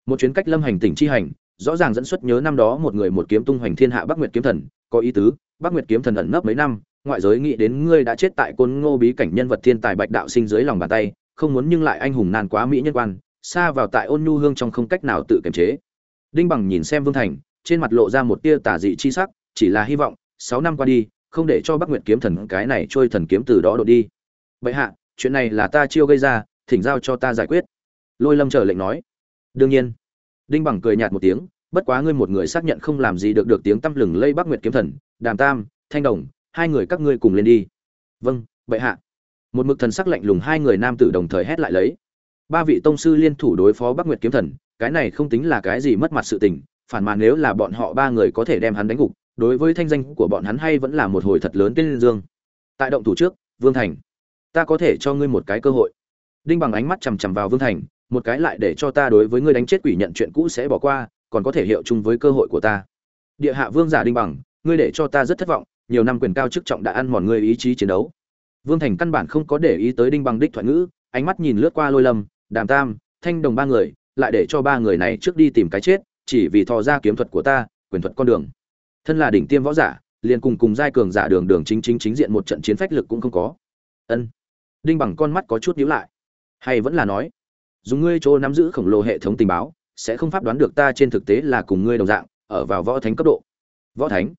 Một chuyến cách lâm hành tỉnh chi hành, rõ ràng dẫn xuất nhớ năm đó một người một kiếm tung hoành thiên hạ bắc nguyệt kiếm thần, có ý tứ, bắc nguyệt kiếm thần ẩn nấp mấy năm, ngoại giới nghĩ đến ngươi đã chết tại côn ngô bí cảnh nhân vật thiên tài bạch đạo sinh dưới lòng bàn tay, không muốn nhưng lại anh hùng nan quá mỹ nhân quan, xa vào tại ôn nhu hương trong không cách nào tự kiềm chế. Đinh bằng nhìn xem vương thành, trên mặt lộ ra một tia tả dị chi sắc, chỉ là hy vọng, sáu năm qua đi không để cho bắc nguyệt kiếm thần cái này trôi thần kiếm từ đó đột đi. Bệ hạ, chuyện này là ta chiêu gây ra, thỉnh giao cho ta giải quyết. Lôi lâm chờ lệnh nói. Đương nhiên. Đinh bằng cười nhạt một tiếng, bất quá ngươi một người xác nhận không làm gì được được tiếng tăm lừng lây bắc nguyệt kiếm thần, đàm tam, thanh đồng, hai người các ngươi cùng lên đi. Vâng bệ hạ. Một mực thần sắc lạnh lùng hai người nam tử đồng thời hét lại lấy. Ba vị tông sư liên thủ đối phó bắc nguyệt kiếm thần, cái này không tính là cái gì mất mặt sự tình, phản mà nếu là bọn họ ba người có thể đem hắn đánh gục đối với thanh danh của bọn hắn hay vẫn là một hồi thật lớn tên dương. Tại động thủ trước, vương thành, ta có thể cho ngươi một cái cơ hội. Đinh bằng ánh mắt chằm chằm vào vương thành, một cái lại để cho ta đối với ngươi đánh chết quỷ nhận chuyện cũ sẽ bỏ qua, còn có thể hiệu chung với cơ hội của ta. Địa hạ vương giả đinh bằng, ngươi để cho ta rất thất vọng, nhiều năm quyền cao chức trọng đã ăn mòn ngươi ý chí chiến đấu. Vương thành căn bản không có để ý tới đinh bằng đích thoại ngữ, ánh mắt nhìn lướt qua lôi lâm, đàm tam, thanh đồng ba người, lại để cho ba người này trước đi tìm cái chết, chỉ vì thò ra kiếm thuật của ta, quyền thuật con đường thân là đỉnh tiêm võ giả, liền cùng cùng giai cường giả đường đường chính chính chính diện một trận chiến phách lực cũng không có. Ân. Đinh bằng con mắt có chút nhíu lại. Hay vẫn là nói, dùng ngươi chỗ nắm giữ khổng lồ hệ thống tình báo, sẽ không pháp đoán được ta trên thực tế là cùng ngươi đồng dạng, ở vào võ thánh cấp độ. Võ thánh.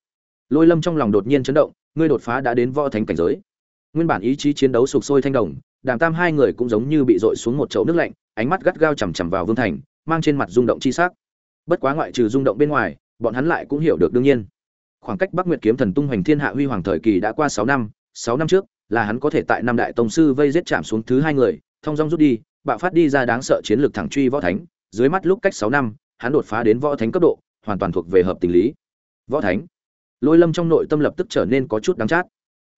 Lôi lâm trong lòng đột nhiên chấn động, ngươi đột phá đã đến võ thánh cảnh giới. Nguyên bản ý chí chiến đấu sụp sôi thanh đồng, đàm tam hai người cũng giống như bị dội xuống một chậu nước lạnh, ánh mắt gắt gao chằm chằm vào vương thành, mang trên mặt rung động chi sắc. Bất quá ngoại trừ rung động bên ngoài, bọn hắn lại cũng hiểu được đương nhiên khoảng cách bắc nguyệt kiếm thần tung hoành thiên hạ huy hoàng thời kỳ đã qua sáu năm sáu năm trước, là hắn có thể tại năm đại tông sư vây giết chạm xuống thứ hai người, thông dong rút đi, bạo phát đi ra đáng sợ chiến lược thẳng truy võ thánh. Dưới mắt lúc cách sáu năm, hắn đột phá đến võ thánh cấp độ, hoàn toàn thuộc về hợp tình lý. Võ thánh. Lôi lâm trong nội tâm lập tức trở nên có chút đáng chát.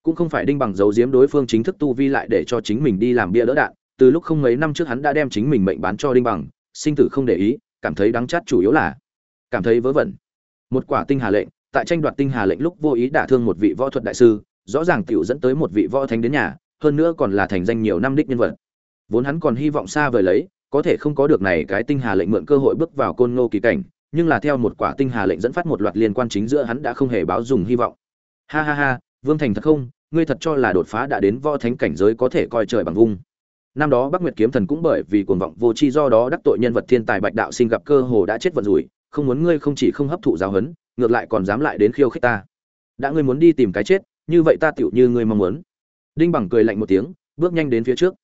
Cũng không phải đinh bằng dấu giếm đối phương chính thức tu vi lại để cho chính mình đi làm bia đỡ đạn, từ lúc không mấy năm trước hắn đã đem chính mình mệnh bán cho đinh bằng, sinh tử không để ý, cảm thấy đáng chát chủ yếu là cảm thấy vớ vẩn. Một quả tinh hà lệnh tại tranh đoạt tinh hà lệnh lúc vô ý đả thương một vị võ thuật đại sư, rõ ràng tiểu dẫn tới một vị võ thánh đến nhà, hơn nữa còn là thành danh nhiều năm đích nhân vật. Vốn hắn còn hy vọng xa vời lấy, có thể không có được này cái tinh hà lệnh mượn cơ hội bước vào côn ngô kỳ cảnh, nhưng là theo một quả tinh hà lệnh dẫn phát một loạt liên quan chính giữa hắn đã không hề báo dùng hy vọng. Ha ha ha, vương thành thật không? Ngươi thật cho là đột phá đã đến võ thánh cảnh giới có thể coi trời bằng vung. Năm đó bắc nguyệt kiếm thần cũng bởi vì cuồng vọng vô tri do đó đắc tội nhân vật thiên tài bạch đạo sinh gặp cơ hồ đã chết vận rủi, không muốn ngươi không chỉ không hấp thụ giáo huấn ngược lại còn dám lại đến khiêu khích ta. Đã ngươi muốn đi tìm cái chết, như vậy ta tựu như ngươi mong muốn. Đinh bằng cười lạnh một tiếng, bước nhanh đến phía trước.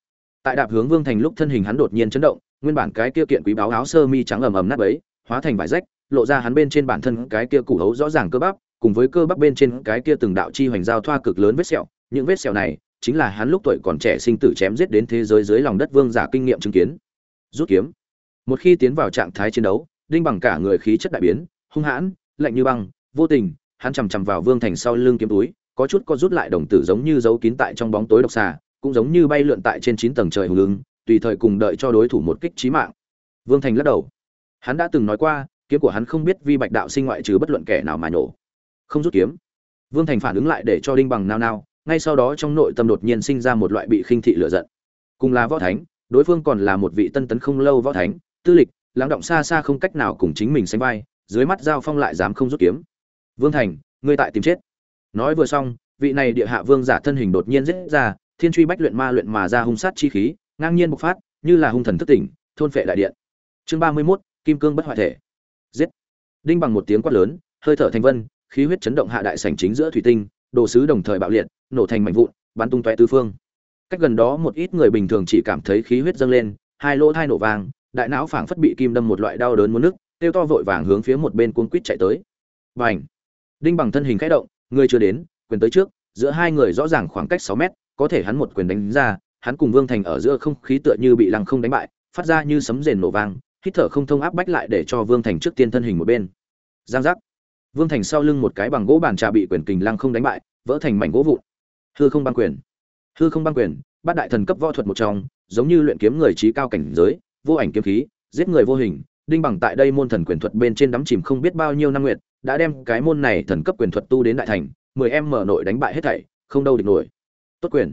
Tại đạp hướng vương thành lúc thân hình hắn đột nhiên chấn động, nguyên bản cái kia kiện quý báo áo sơ mi trắng ầm ầm nát bấy, hóa thành vải rách, lộ ra hắn bên trên bản thân cái kia củ hấu rõ ràng cơ bắp, cùng với cơ bắp bên trên cái kia từng đạo chi hoành giao thoa cực lớn vết sẹo. Những vết sẹo này chính là hắn lúc tuổi còn trẻ sinh tử chém giết đến thế giới dưới lòng đất vương giả kinh nghiệm chứng kiến. Rút kiếm. Một khi tiến vào trạng thái chiến đấu, đinh bằng cả người khí chất đại biến, hung hãn lạnh như băng vô tình hắn chằm chằm vào vương thành sau lưng kiếm túi có chút co rút lại đồng tử giống như giấu kín tại trong bóng tối độc xà cũng giống như bay lượn tại trên chín tầng trời hùng lưng, tùy thời cùng đợi cho đối thủ một kích chí mạng. Vương thành lắc đầu. Hắn đã từng nói qua kiếm của hắn không biết vi bạch đạo sinh ngoại trừ bất luận kẻ nào mà nổ không rút kiếm. Vương thành phản ứng lại để cho đinh bằng nao nao ngay sau đó trong nội tâm đột nhiên sinh ra một loại bị khinh thị lửa giận. Cùng là võ thánh đối phương còn là một vị tân tấn không lâu võ thánh tư lịch lắng động xa xa không cách nào cùng chính mình sánh vai dưới mắt giao phong lại dám không rút kiếm. Vương thành, ngươi tại tìm chết. Nói vừa xong, vị này địa hạ vương giả thân hình đột nhiên rết ra, thiên truy bách luyện ma luyện mà ra hung sát chi khí, ngang nhiên bộc phát, như là hung thần thức tỉnh, thôn phệ đại điện. Chương ba mươi mốt, kim cương bất hoại thể. Giết. Đinh bằng một tiếng quát lớn, hơi thở thành vân, khí huyết chấn động hạ đại sảnh chính giữa thủy tinh, đồ sứ đồng thời bạo liệt, nổ thành mảnh vụn, bắn tung tóe tứ phương. Cách gần đó một ít người bình thường chỉ cảm thấy khí huyết dâng lên, hai lỗ thai nổ vàng đại não phảng phất bị kim đâm một loại đau đớn muốn nước tiêu to vội vàng hướng phía một bên cuốn quýt chạy tới. Bành, đinh bằng thân hình khẽ động người chưa đến quyền tới trước giữa hai người rõ ràng khoảng cách sáu mét có thể hắn một quyền đánh ra hắn cùng vương thành ở giữa không khí tựa như bị lăng không đánh bại phát ra như sấm rền nổ vang hít thở không thông áp bách lại để cho vương thành trước tiên thân hình một bên. Giang giác! Vương thành sau lưng một cái bằng gỗ bàn trà bị quyền kình lăng không đánh bại vỡ thành mảnh gỗ vụn. Hư không băng quyền! Hư không băng quyền! Bát đại thần cấp võ thuật một trong giống như luyện kiếm người trí cao cảnh giới vô ảnh kiếm khí giết người vô hình đinh bằng tại đây môn thần quyền thuật bên trên đắm chìm không biết bao nhiêu năm nguyệt, đã đem cái môn này thần cấp quyền thuật tu đến đại thành, mười em mở nội đánh bại hết thảy, không đâu địch nổi. Tốt quyền.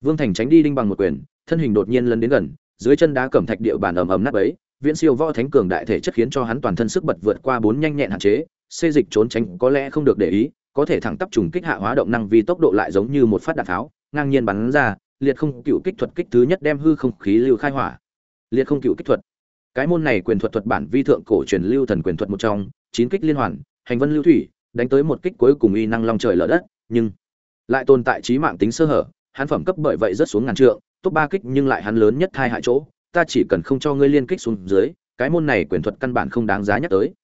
Vương thành tránh đi đinh bằng một quyền, thân hình đột nhiên lấn đến gần, dưới chân đá cẩm thạch địa bàn ầm ầm nát ấy viễn siêu võ thánh cường đại thể chất khiến cho hắn toàn thân sức bật vượt qua bốn nhanh nhẹn hạn chế, xê dịch trốn tránh có lẽ không được để ý, có thể thẳng tắp trùng kích hạ hóa động năng vì tốc độ lại giống như một phát đạn tháo ngang nhiên bắn ra, liệt không cựu kích thuật kích thứ nhất đem hư không khí lưu khai hỏa. Liệt không cựu kích thuật cái môn này quyền thuật thuật bản vi thượng cổ truyền lưu thần quyền thuật một trong, chín kích liên hoàn, hành vân lưu thủy, đánh tới một kích cuối cùng uy năng long trời lở đất, nhưng lại tồn tại trí mạng tính sơ hở, hắn phẩm cấp bởi vậy rất xuống ngàn trượng, top ba kích nhưng lại hắn lớn nhất hai hại chỗ, ta chỉ cần không cho ngươi liên kích xuống dưới, cái môn này quyền thuật căn bản không đáng giá nhắc tới.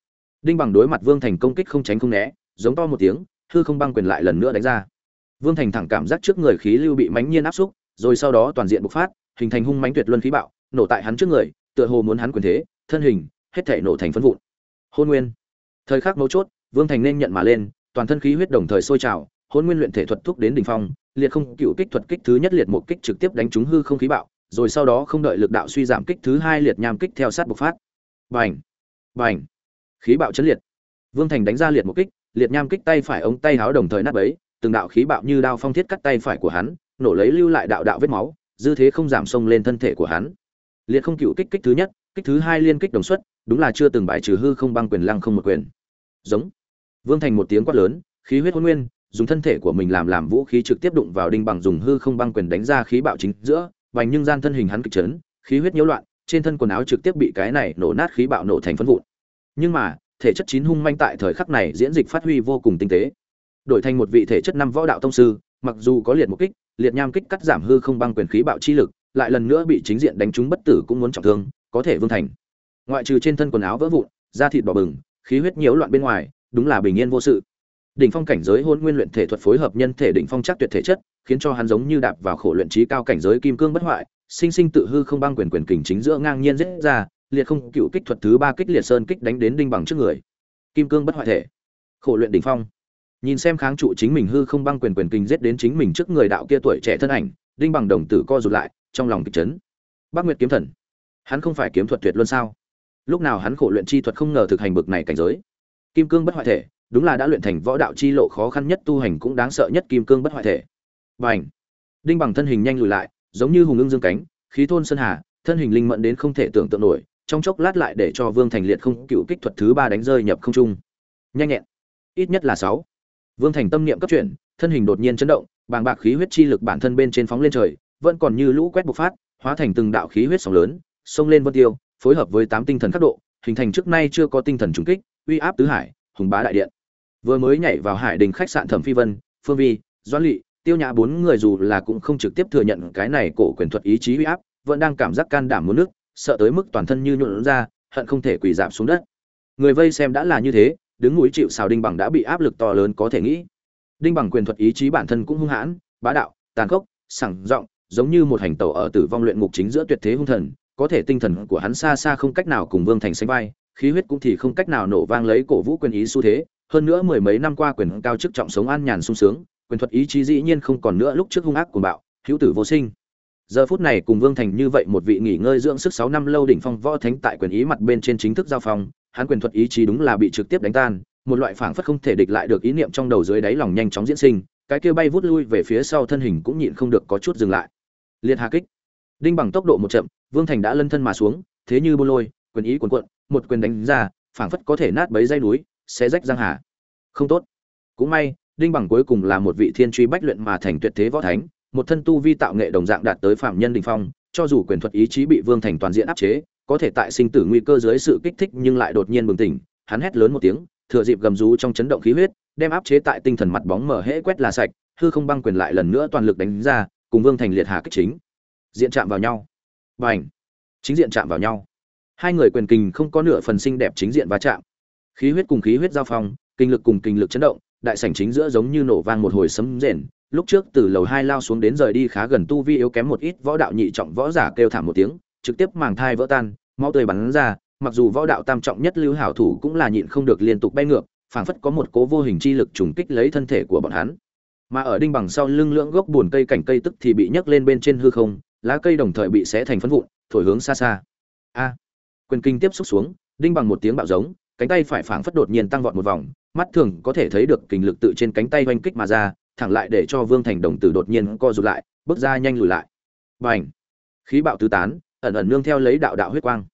Đinh bằng đối mặt vương thành công kích không tránh không né, giống to một tiếng, hư không băng quyền lại lần nữa đánh ra. Vương thành thẳng cảm giác trước người khí lưu bị mãnh nhiên áp xúc, rồi sau đó toàn diện bộc phát, hình thành hung mãnh tuyệt luân khí bạo, nổ tại hắn trước người tựa hồ muốn hắn quyền thế, thân hình, hết thể nổ thành phân vụn. Hôn nguyên. Thời khắc mấu chốt, vương thành nên nhận mà lên, toàn thân khí huyết đồng thời sôi trào, hôn nguyên luyện thể thuật thúc đến đỉnh phong, liệt không cựu kích thuật kích thứ nhất liệt một kích trực tiếp đánh trúng hư không khí bạo, rồi sau đó không đợi lực đạo suy giảm kích thứ hai liệt nham kích theo sát bộc phát. Bành! Bành! Khí bạo chấn liệt. Vương thành đánh ra liệt một kích, liệt nham kích tay phải ống tay háo đồng thời nát bấy, từng đạo khí bạo như đao phong thiết cắt tay phải của hắn, nổ lấy lưu lại đạo đạo vết máu, dư thế không giảm sông lên thân thể của hắn liệt không cựu kích kích thứ nhất, kích thứ hai liên kích đồng xuất, đúng là chưa từng bại trừ hư không băng quyền lăng không một quyền. Giống. Vương thành một tiếng quát lớn, khí huyết hôn nguyên, dùng thân thể của mình làm làm vũ khí trực tiếp đụng vào đinh bằng dùng hư không băng quyền đánh ra khí bạo chính giữa, vành nhưng gian thân hình hắn kịch chấn, khí huyết nhiễu loạn, trên thân quần áo trực tiếp bị cái này nổ nát khí bạo nổ thành phân vụn. Nhưng mà, thể chất chín hung manh tại thời khắc này diễn dịch phát huy vô cùng tinh tế. Đổi thành một vị thể chất năm võ đạo tông sư, mặc dù có liệt một kích, liệt nham kích cắt giảm hư không băng quyền khí bạo chi lực lại lần nữa bị chính diện đánh trúng bất tử cũng muốn trọng thương, có thể vương thành. Ngoại trừ trên thân quần áo vỡ vụn, da thịt đỏ bừng, khí huyết nhiễu loạn bên ngoài, đúng là bình yên vô sự. Đỉnh phong cảnh giới hôn nguyên luyện thể thuật phối hợp nhân thể đỉnh phong chắc tuyệt thể chất, khiến cho hắn giống như đạp vào khổ luyện trí cao cảnh giới kim cương bất hoại, sinh sinh tự hư không băng quyền quyền kình chính giữa ngang nhiên giết ra, liệt không cựu kích thuật thứ ba kích liệt sơn kích đánh đến đinh bằng trước người. Kim cương bất hoại thể. Khổ luyện đỉnh phong. Nhìn xem kháng trụ chính mình hư không băng quyền quyền kình giết đến chính mình trước người đạo kia tuổi trẻ thân ảnh, đinh bằng đồng tử co rụt lại trong lòng kịch chấn. Bác nguyệt kiếm thần, hắn không phải kiếm thuật tuyệt luôn sao? Lúc nào hắn khổ luyện chi thuật không ngờ thực hành bực này cảnh giới? Kim cương bất hoại thể, đúng là đã luyện thành võ đạo chi lộ khó khăn nhất tu hành cũng đáng sợ nhất kim cương bất hoại thể. Và ảnh đinh bằng thân hình nhanh lùi lại, giống như hùng ưng dương cánh, khí thôn sơn hà, thân hình linh mẫn đến không thể tưởng tượng nổi, trong chốc lát lại để cho vương thành liệt không cựu kích thuật thứ ba đánh rơi nhập không trung. Nhanh nhẹn, ít nhất là sáu. Vương thành tâm niệm cấp chuyển, thân hình đột nhiên chấn động, bàng bạc khí huyết chi lực bản thân bên trên phóng lên trời vẫn còn như lũ quét bộc phát, hóa thành từng đạo khí huyết sóng lớn, xông lên vân tiêu, phối hợp với tám tinh thần khắc độ, hình thành trước nay chưa có tinh thần trùng kích, uy áp tứ hải, hùng bá đại điện. Vừa mới nhảy vào hải đình khách sạn thẩm phi vân, phương vi, doãn lỵ tiêu nhã bốn người dù là cũng không trực tiếp thừa nhận cái này cổ quyền thuật ý chí uy áp, vẫn đang cảm giác can đảm muốn nước, sợ tới mức toàn thân như nhuộn ra, hận không thể quỳ rạp xuống đất. Người vây xem đã là như thế, đứng núi chịu sào đinh bằng đã bị áp lực to lớn có thể nghĩ. Đinh bằng quyền thuật ý chí bản thân cũng hung hãn, bá đạo, tàn khốc, sảng giọng giống như một hành tẩu ở tử vong luyện ngục chính giữa tuyệt thế hung thần, có thể tinh thần của hắn xa xa không cách nào cùng vương thành sánh vai, khí huyết cũng thì không cách nào nổ vang lấy cổ vũ quyền ý xu thế, hơn nữa mười mấy năm qua quyền cao chức trọng sống an nhàn sung sướng, quyền thuật ý chí dĩ nhiên không còn nữa lúc trước hung ác cuồng bạo, hữu tử vô sinh. Giờ phút này cùng vương thành như vậy một vị nghỉ ngơi dưỡng sức sáu năm lâu đỉnh phong võ thánh tại quyền ý mặt bên trên chính thức giao phong, hắn quyền thuật ý chí đúng là bị trực tiếp đánh tan, một loại phảng phất không thể địch lại được ý niệm trong đầu dưới đáy lòng nhanh chóng diễn sinh, cái kia bay vút lui về phía sau thân hình cũng nhịn không được có chút dừng lại liệt hà kích. Đinh bằng tốc độ một chậm, vương thành đã lân thân mà xuống, thế như bô lôi, quyền ý quần cuộn, một quyền đánh ra, phảng phất có thể nát bấy dây núi, xé rách giang hà. Không tốt. Cũng may, đinh bằng cuối cùng là một vị thiên truy bách luyện mà thành tuyệt thế võ thánh, một thân tu vi tạo nghệ đồng dạng đạt tới phạm nhân đình phong, cho dù quyền thuật ý chí bị vương thành toàn diện áp chế, có thể tại sinh tử nguy cơ dưới sự kích thích nhưng lại đột nhiên bừng tỉnh, hắn hét lớn một tiếng, thừa dịp gầm rú trong chấn động khí huyết, đem áp chế tại tinh thần mặt bóng mở hễ quét là sạch, hư không băng quyền lại lần nữa toàn lực đánh ra cùng vương thành liệt hà kích chính. Diện chạm vào nhau. Và ảnh chính diện chạm vào nhau. Hai người quyền kình không có nửa phần sinh đẹp chính diện va chạm. Khí huyết cùng khí huyết giao phong, kinh lực cùng kinh lực chấn động, đại sảnh chính giữa giống như nổ vang một hồi sấm rền. Lúc trước từ lầu hai lao xuống đến rời đi khá gần tu vi yếu kém một ít võ đạo nhị trọng võ giả kêu thảm một tiếng, trực tiếp màng thai vỡ tan, máu tươi bắn ra. Mặc dù võ đạo tam trọng nhất lưu hảo thủ cũng là nhịn không được liên tục bay ngược, phảng phất có một cố vô hình chi lực trùng kích lấy thân thể của bọn hắn mà ở đinh bằng sau lưng lưỡng gốc buồn cây cảnh cây tức thì bị nhấc lên bên trên hư không, lá cây đồng thời bị xé thành phân vụn, thổi hướng xa xa. A! Quyền kinh tiếp xúc xuống, đinh bằng một tiếng bạo giống, cánh tay phải phảng phất đột nhiên tăng vọt một vòng, mắt thường có thể thấy được kình lực tự trên cánh tay oanh kích mà ra, thẳng lại để cho vương thành đồng tử đột nhiên co rụt lại, bước ra nhanh lùi lại. Bành! Khí bạo tứ tán, ẩn ẩn nương theo lấy đạo đạo huyết quang.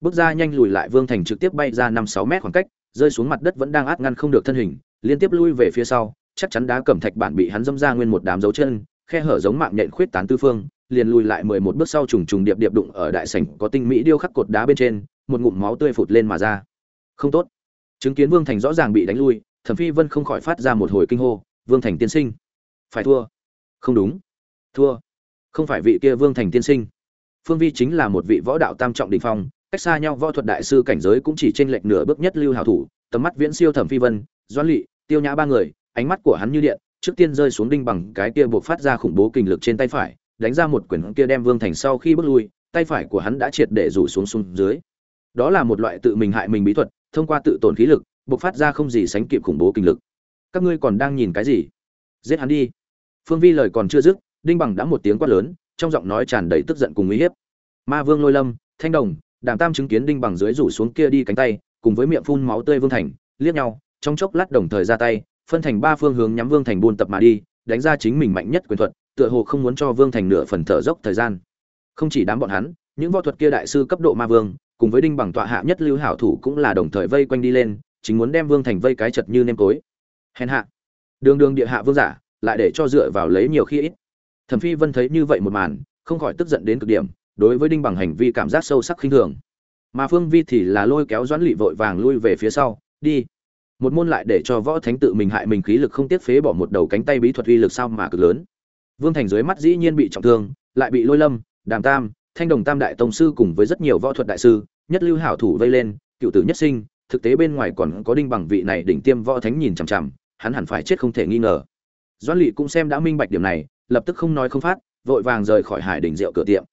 Bước ra nhanh lùi lại vương thành trực tiếp bay ra năm sáu mét khoảng cách, rơi xuống mặt đất vẫn đang át ngăn không được thân hình, liên tiếp lui về phía sau chắc chắn đá cẩm thạch bản bị hắn dâm ra nguyên một đám dấu chân, khe hở giống mạng nhện khuyết tán tư phương, liền lùi lại mười một bước sau trùng trùng điệp điệp đụng ở đại sảnh có tinh mỹ điêu khắc cột đá bên trên, một ngụm máu tươi phụt lên mà ra. Không tốt. Chứng kiến vương thành rõ ràng bị đánh lui, thẩm phi vân không khỏi phát ra một hồi kinh hô, vương thành tiên sinh, phải thua. Không đúng. Thua. Không phải vị kia vương thành tiên sinh. Phương vi chính là một vị võ đạo tam trọng đình phong, cách xa nhau võ thuật đại sư cảnh giới cũng chỉ trên lệch nửa bước nhất lưu hảo thủ, tầm mắt viễn siêu thẩm phi vân, doãn lỵ tiêu nhã ba người ánh mắt của hắn như điện, trước tiên rơi xuống đinh bằng cái kia buộc phát ra khủng bố kinh lực trên tay phải, đánh ra một quyền kia đem vương thành sau khi bước lui, tay phải của hắn đã triệt để rủ xuống xuống dưới. Đó là một loại tự mình hại mình bí thuật, thông qua tự tổn khí lực, buộc phát ra không gì sánh kịp khủng bố kinh lực. Các ngươi còn đang nhìn cái gì? Giết hắn đi. Phương vi lời còn chưa dứt, đinh bằng đã một tiếng quát lớn, trong giọng nói tràn đầy tức giận cùng uy hiếp. Ma vương lôi lâm, thanh đồng, đàm tam chứng kiến đinh bằng dưới rủ xuống kia đi cánh tay, cùng với miệng phun máu tươi vương thành, liếc nhau, trong chốc lát đồng thời ra tay phân thành ba phương hướng nhắm vương thành buôn tập mà đi, đánh ra chính mình mạnh nhất quyền thuật, tựa hồ không muốn cho vương thành nửa phần thở dốc thời gian. Không chỉ đám bọn hắn, những võ thuật kia đại sư cấp độ ma vương, cùng với đinh bằng tọa hạ nhất lưu hảo thủ cũng là đồng thời vây quanh đi lên, chính muốn đem vương thành vây cái chật như nêm tối. Hèn hạ. Đường đường địa hạ vương giả, lại để cho dựa vào lấy nhiều khi ít. Thẩm phi vân thấy như vậy một màn, không khỏi tức giận đến cực điểm, đối với đinh bằng hành vi cảm giác sâu sắc khinh thường. Mà phương vi thì là lôi kéo doãn lỵ vội vàng lui về phía sau, đi một môn lại để cho võ thánh tự mình hại mình khí lực không tiếc phế bỏ một đầu cánh tay bí thuật uy lực sao mà cực lớn. Vương thành dưới mắt dĩ nhiên bị trọng thương, lại bị lôi lâm, đàm tam, thanh đồng tam đại tông sư cùng với rất nhiều võ thuật đại sư, nhất lưu hảo thủ vây lên, cựu tử nhất sinh, thực tế bên ngoài còn có đinh bằng vị này đỉnh tiêm võ thánh nhìn chằm chằm, hắn hẳn phải chết không thể nghi ngờ. Doãn lỵ cũng xem đã minh bạch điểm này, lập tức không nói không phát, vội vàng rời khỏi hải đỉnh rượu cửa tiệm.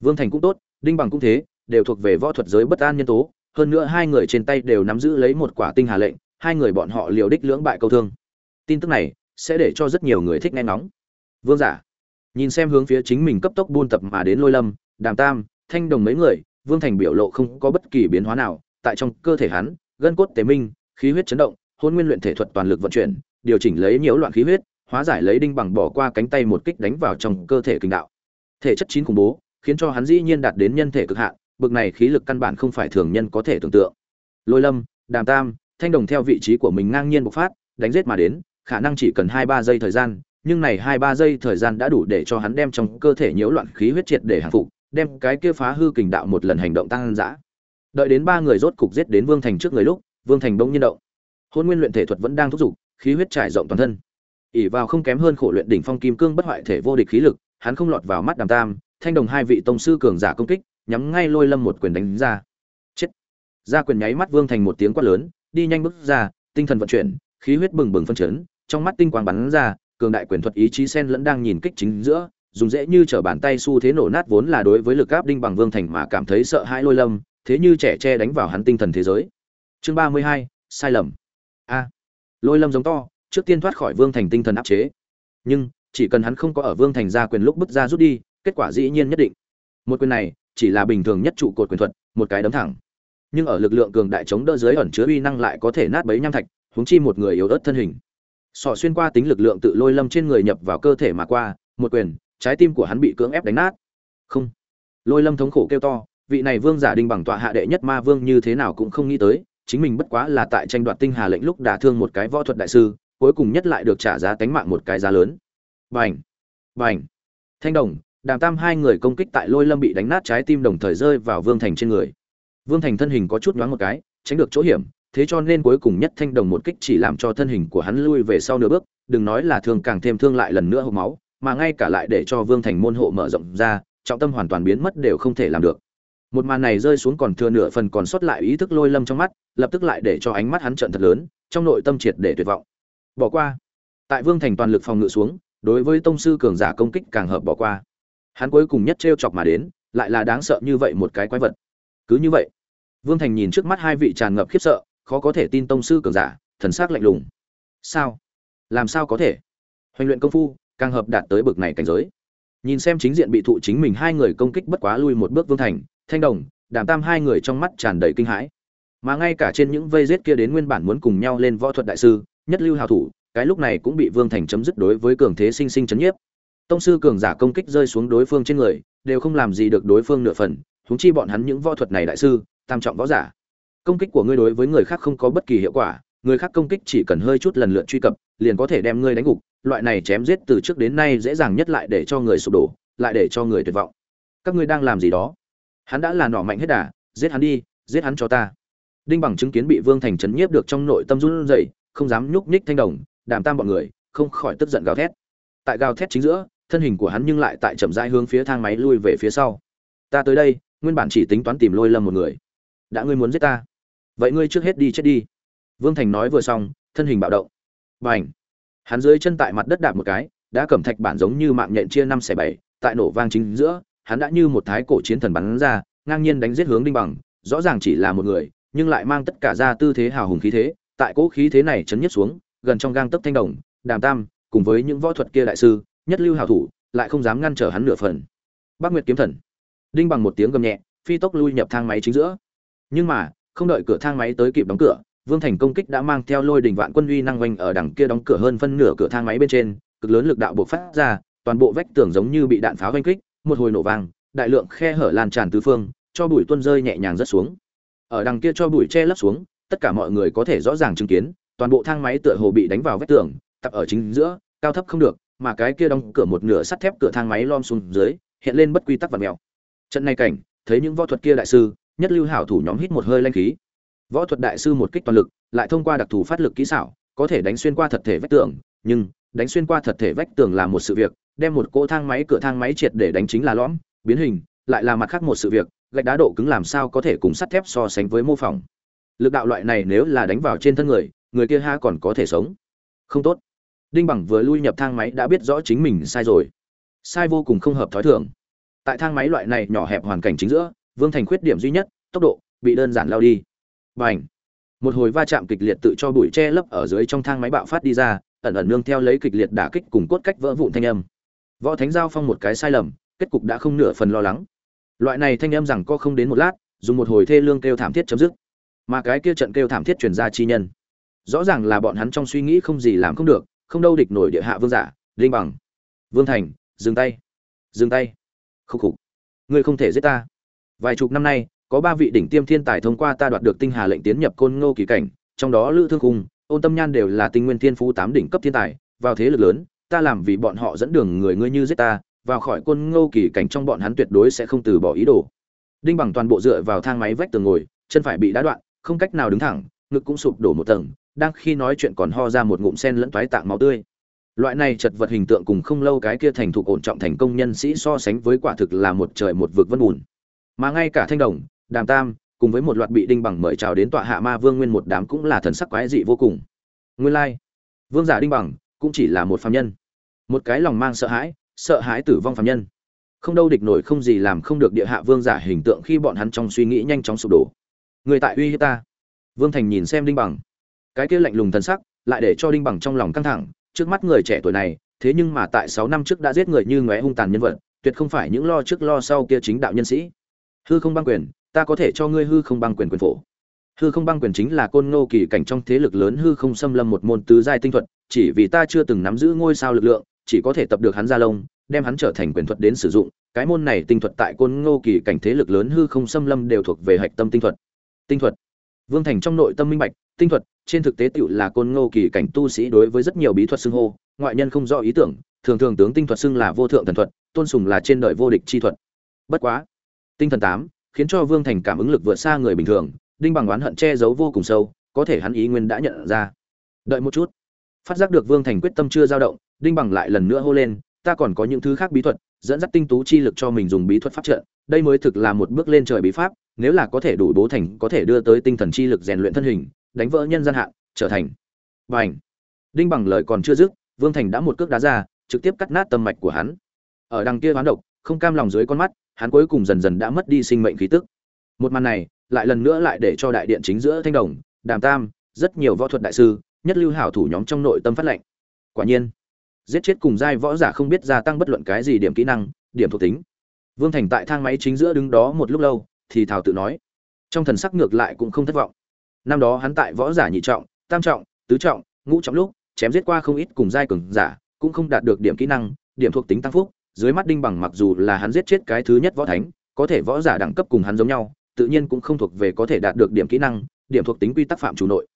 Vương thành cũng tốt, đinh bằng cũng thế, đều thuộc về võ thuật giới bất an nhân tố, hơn nữa hai người trên tay đều nắm giữ lấy một quả tinh hà lệnh hai người bọn họ liều đích lưỡng bại câu thương. Tin tức này sẽ để cho rất nhiều người thích nghe nóng vương giả, nhìn xem hướng phía chính mình cấp tốc buôn tập mà đến lôi lâm, đàm tam, thanh đồng mấy người, vương thành biểu lộ không có bất kỳ biến hóa nào, tại trong cơ thể hắn, gân cốt tế minh, khí huyết chấn động, hôn nguyên luyện thể thuật toàn lực vận chuyển, điều chỉnh lấy nhiễu loạn khí huyết, hóa giải lấy đinh bằng bỏ qua cánh tay một kích đánh vào trong cơ thể kinh đạo. Thể chất chín khủng bố, khiến cho hắn dĩ nhiên đạt đến nhân thể cực hạn, bực này khí lực căn bản không phải thường nhân có thể tưởng tượng. Lôi lâm, đàm tam thanh đồng theo vị trí của mình ngang nhiên bộc phát, đánh giết mà đến, khả năng chỉ cần hai ba giây thời gian, nhưng này hai ba giây thời gian đã đủ để cho hắn đem trong cơ thể nhiễu loạn khí huyết triệt để hạ phục, đem cái kia phá hư kình đạo một lần hành động tăng dã. Đợi đến ba người rốt cục giết đến vương thành trước người lúc, vương thành bỗng nhiên động. Hôn nguyên luyện thể thuật vẫn đang thúc giục, khí huyết trải rộng toàn thân. Ỉ vào không kém hơn khổ luyện đỉnh phong kim cương bất hoại thể vô địch khí lực, hắn không lọt vào mắt đàm tam, thanh đồng hai vị tông sư cường giả công kích, nhắm ngay lôi lâm một quyền đánh ra. Chết. Ra quyền nháy mắt vương thành một tiếng quát lớn đi nhanh bước ra, tinh thần vận chuyển, khí huyết bừng bừng phân chấn, trong mắt tinh quang bắn ra, cường đại quyền thuật ý chí sen lẫn đang nhìn kích chính giữa, dùng dễ như trở bàn tay xu thế nổ nát vốn là đối với lực áp đinh bằng vương thành mà cảm thấy sợ hãi lôi lâm, thế như trẻ tre đánh vào hắn tinh thần thế giới. Chương ba mươi hai, sai lầm. A. Lôi lâm giống to, trước tiên thoát khỏi vương thành tinh thần áp chế. Nhưng, chỉ cần hắn không có ở vương thành ra quyền lúc bứt ra rút đi, kết quả dĩ nhiên nhất định. Một quyền này, chỉ là bình thường nhất trụ cột quyền thuật, một cái đấm thẳng nhưng ở lực lượng cường đại chống đỡ dưới ẩn chứa uy năng lại có thể nát bấy nham thạch, huống chi một người yếu ớt thân hình. Sọ xuyên qua tính lực lượng tự lôi lâm trên người nhập vào cơ thể mà qua, một quyền, trái tim của hắn bị cưỡng ép đánh nát. Không. Lôi lâm thống khổ kêu to, vị này vương giả đinh bằng tọa hạ đệ nhất ma vương như thế nào cũng không nghĩ tới, chính mình bất quá là tại tranh đoạt tinh hà lệnh lúc đả thương một cái võ thuật đại sư, cuối cùng nhất lại được trả giá tánh mạng một cái giá lớn. Bành. Bành. Thanh đồng, đàm tam hai người công kích tại lôi lâm bị đánh nát trái tim đồng thời rơi vào vương thành trên người vương thành thân hình có chút nhoáng một cái, tránh được chỗ hiểm, thế cho nên cuối cùng nhất thanh đồng một kích chỉ làm cho thân hình của hắn lui về sau nửa bước, đừng nói là thương càng thêm thương lại lần nữa hô máu, mà ngay cả lại để cho vương thành môn hộ mở rộng ra, trọng tâm hoàn toàn biến mất đều không thể làm được. Một màn này rơi xuống còn thừa nửa phần còn sót lại ý thức lôi lâm trong mắt, lập tức lại để cho ánh mắt hắn trợn thật lớn, trong nội tâm triệt để tuyệt vọng. Bỏ qua. Tại vương thành toàn lực phòng ngự xuống, đối với tông sư cường giả công kích càng hợp bỏ qua. Hắn cuối cùng nhất trêu chọc mà đến, lại là đáng sợ như vậy một cái quái vật. Cứ như vậy vương thành nhìn trước mắt hai vị tràn ngập khiếp sợ, khó có thể tin tông sư cường giả, thần sắc lạnh lùng. Sao? Làm sao có thể? Hoành luyện công phu, càng hợp đạt tới bực này cảnh giới. Nhìn xem chính diện bị thụ chính mình hai người công kích bất quá lui một bước vương thành, thanh đồng, đàm tam hai người trong mắt tràn đầy kinh hãi. Mà ngay cả trên những vây giết kia đến nguyên bản muốn cùng nhau lên võ thuật đại sư, nhất lưu hào thủ, cái lúc này cũng bị vương thành chấm dứt đối với cường thế sinh sinh chấn nhiếp. Tông sư cường giả công kích rơi xuống đối phương trên người, đều không làm gì được đối phương nửa phần, huống chi bọn hắn những võ thuật này đại sư tam trọng võ giả. Công kích của ngươi đối với người khác không có bất kỳ hiệu quả, người khác công kích chỉ cần hơi chút lần lượt truy cập, liền có thể đem ngươi đánh gục, loại này chém giết từ trước đến nay dễ dàng nhất lại để cho người sụp đổ, lại để cho người tuyệt vọng. Các ngươi đang làm gì đó? Hắn đã là nỏ mạnh hết đà, giết hắn đi, giết hắn cho ta. Đinh bằng chứng kiến bị vương thành chấn nhiếp được trong nội tâm run rẩy, không dám nhúc nhích thanh đồng, đàm tam bọn người, không khỏi tức giận gào thét. Tại gào thét chính giữa, thân hình của hắn nhưng lại tại chậm rãi hướng phía thang máy lui về phía sau. Ta tới đây, nguyên bản chỉ tính toán tìm lôi lâm một người đã ngươi muốn giết ta. Vậy ngươi trước hết đi chết đi. Vương thành nói vừa xong, thân hình bạo động. B à n h hắn dưới chân tại mặt đất đạp một cái, đã cầm thạch bản giống như mạng nhện chia năm xẻ bảy, tại nổ vang chính giữa, hắn đã như một thái cổ chiến thần bắn ra, ngang nhiên đánh giết hướng đinh bằng, rõ ràng chỉ là một người, nhưng lại mang tất cả ra tư thế hào hùng khí thế, tại cỗ khí thế này chấn nhất xuống, gần trong gang tấc thanh đồng, đàm tam, cùng với những võ thuật kia đại sư, nhất lưu hào thủ, lại không dám ngăn trở hắn nửa phần. Bác nguyệt kiếm thần. Đinh bằng một tiếng gầm nhẹ, phi tốc lui nhập thang máy chính giữa nhưng mà, không đợi cửa thang máy tới kịp đóng cửa, vương thành công kích đã mang theo lôi đình vạn quân uy năng oanh ở đằng kia đóng cửa hơn phân nửa cửa thang máy bên trên, cực lớn lực đạo buộc phát ra, toàn bộ vách tường giống như bị đạn pháo oanh kích, một hồi nổ vang, đại lượng khe hở lan tràn tứ phương, cho bụi tuôn rơi nhẹ nhàng rất xuống. Ở đằng kia cho bụi che lấp xuống, tất cả mọi người có thể rõ ràng chứng kiến, toàn bộ thang máy tựa hồ bị đánh vào vách tường, tập ở chính giữa, cao thấp không được, mà cái kia đóng cửa một nửa sắt thép cửa thang máy lom xuống dưới, hiện lên bất quy tắc và mèo. Trận này cảnh, thấy những võ thuật kia đại sư nhất lưu hảo thủ nhóm hít một hơi lanh khí. Võ thuật đại sư một kích toàn lực, lại thông qua đặc thù phát lực kỹ xảo, có thể đánh xuyên qua thật thể vách tường, nhưng đánh xuyên qua thật thể vách tường là một sự việc, đem một cỗ thang máy, cửa thang máy triệt để đánh chính là lõm, biến hình, lại là mặt khác một sự việc, gạch đá độ cứng làm sao có thể cùng sắt thép so sánh với mô phỏng. Lực đạo loại này nếu là đánh vào trên thân người người kia ha còn có thể sống. Không tốt. Đinh bằng vừa lui nhập thang máy đã biết rõ chính mình sai rồi. Sai vô cùng không hợp thói thường. Tại thang máy loại này nhỏ hẹp hoàn cảnh chính giữa vương thành khuyết điểm duy nhất, tốc độ, bị đơn giản lao đi. B à n h một hồi va chạm kịch liệt tự cho bụi che lấp ở dưới trong thang máy bạo phát đi ra, ẩn ẩn nương theo lấy kịch liệt đả kích cùng cốt cách vỡ vụn thanh âm. Võ thánh giao phong một cái sai lầm, kết cục đã không nửa phần lo lắng. Loại này thanh âm rằng co không đến một lát, dùng một hồi thê lương kêu thảm thiết chấm dứt. Mà cái kia trận kêu thảm thiết truyền ra chi nhân. Rõ ràng là bọn hắn trong suy nghĩ không gì làm không được, không đâu địch nổi địa hạ vương giả, linh bằng. Vương thành, dừng tay. Dừng tay. Khúc khục. Ngươi không thể giết ta vài chục năm nay, có ba vị đỉnh tiêm thiên tài thông qua ta đoạt được tinh hà lệnh tiến nhập côn ngô kỳ cảnh, trong đó lữ thương cung ôn tâm nhan đều là tinh nguyên thiên phú tám đỉnh cấp thiên tài, vào thế lực lớn, ta làm vì bọn họ dẫn đường người ngươi như giết ta, vào khỏi côn ngô kỳ cảnh trong bọn hắn tuyệt đối sẽ không từ bỏ ý đồ. Đinh bằng toàn bộ dựa vào thang máy vách tường ngồi, chân phải bị đá đoạn, không cách nào đứng thẳng, ngực cũng sụp đổ một tầng, đang khi nói chuyện còn ho ra một ngụm sen lẫn toái tạng máu tươi. Loại này chật vật hình tượng cùng không lâu cái kia thành thục ổn trọng thành công nhân sĩ so sánh với quả thực là một trời một vực vân bùn mà ngay cả thanh đồng, đàm tam, cùng với một loạt bị đinh bằng mời chào đến tọa hạ ma vương nguyên một đám cũng là thần sắc quái dị vô cùng. Nguyên lai, vương giả đinh bằng cũng chỉ là một phàm nhân. Một cái lòng mang sợ hãi sợ hãi tử vong phàm nhân. Không đâu địch nổi, không gì làm không được địa hạ vương giả hình tượng khi bọn hắn trong suy nghĩ nhanh chóng sụp đổ. Người tại uy hiếp ta. Vương thành nhìn xem đinh bằng. Cái kia lạnh lùng thần sắc lại để cho đinh bằng trong lòng căng thẳng. Trước mắt người trẻ tuổi này, thế nhưng mà tại sáu năm trước đã giết người như ngóe hung tàn nhân vật, tuyệt không phải những lo trước lo sau kia chính đạo nhân sĩ hư không băng quyền, ta có thể cho ngươi hư không băng quyền quyền phổ. Hư không băng quyền chính là côn ngô kỳ cảnh trong thế lực lớn hư không xâm lâm một môn tứ giai tinh thuật, chỉ vì ta chưa từng nắm giữ ngôi sao lực lượng, chỉ có thể tập được hắn ra lông, đem hắn trở thành quyền thuật đến sử dụng. Cái môn này tinh thuật tại côn ngô kỳ cảnh thế lực lớn hư không xâm lâm đều thuộc về hạch tâm tinh thuật. Tinh thuật. Vương thành trong nội tâm minh bạch, tinh thuật, trên thực tế tựu là côn ngô kỳ cảnh tu sĩ đối với rất nhiều bí thuật xưng hô, ngoại nhân không rõ ý tưởng, thường thường tướng tinh thuật xưng là vô thượng thần thuật, tôn sùng là trên đời vô địch chi thuật. Bất quá tinh thần tám, khiến cho vương thành cảm ứng lực vượt xa người bình thường, đinh bằng oán hận che giấu vô cùng sâu, có thể hắn ý nguyên đã nhận ra. Đợi một chút. Phát giác được vương thành quyết tâm chưa dao động, đinh bằng lại lần nữa hô lên, ta còn có những thứ khác bí thuật, dẫn dắt tinh tú chi lực cho mình dùng bí thuật pháp trận, đây mới thực là một bước lên trời bí pháp, nếu là có thể đủ bố thành, có thể đưa tới tinh thần chi lực rèn luyện thân hình, đánh vỡ nhân gian hạn, trở thành. Bành! Đinh bằng lời còn chưa dứt, vương thành đã một cước đá ra, trực tiếp cắt nát tâm mạch của hắn. Ở đằng kia hoán độc, không cam lòng dưới con mắt hắn cuối cùng dần dần đã mất đi sinh mệnh khí tức. Một màn này, lại lần nữa lại để cho đại điện chính giữa thanh đồng, đàm tam, rất nhiều võ thuật đại sư, nhất lưu hảo thủ nhóm trong nội tâm phát lệnh. Quả nhiên, giết chết cùng giai võ giả không biết gia tăng bất luận cái gì điểm kỹ năng, điểm thuộc tính. Vương thành tại thang máy chính giữa đứng đó một lúc lâu, thì thào tự nói, trong thần sắc ngược lại cũng không thất vọng. Năm đó hắn tại võ giả nhị trọng, tam trọng, tứ trọng, ngũ trọng lúc, chém giết qua không ít cùng giai cường giả, cũng không đạt được điểm kỹ năng, điểm thuộc tính tăng phúc dưới mắt đinh bằng mặc dù là hắn giết chết cái thứ nhất võ thánh, có thể võ giả đẳng cấp cùng hắn giống nhau, tự nhiên cũng không thuộc về có thể đạt được điểm kỹ năng, điểm thuộc tính quy tắc phạm chủ nội.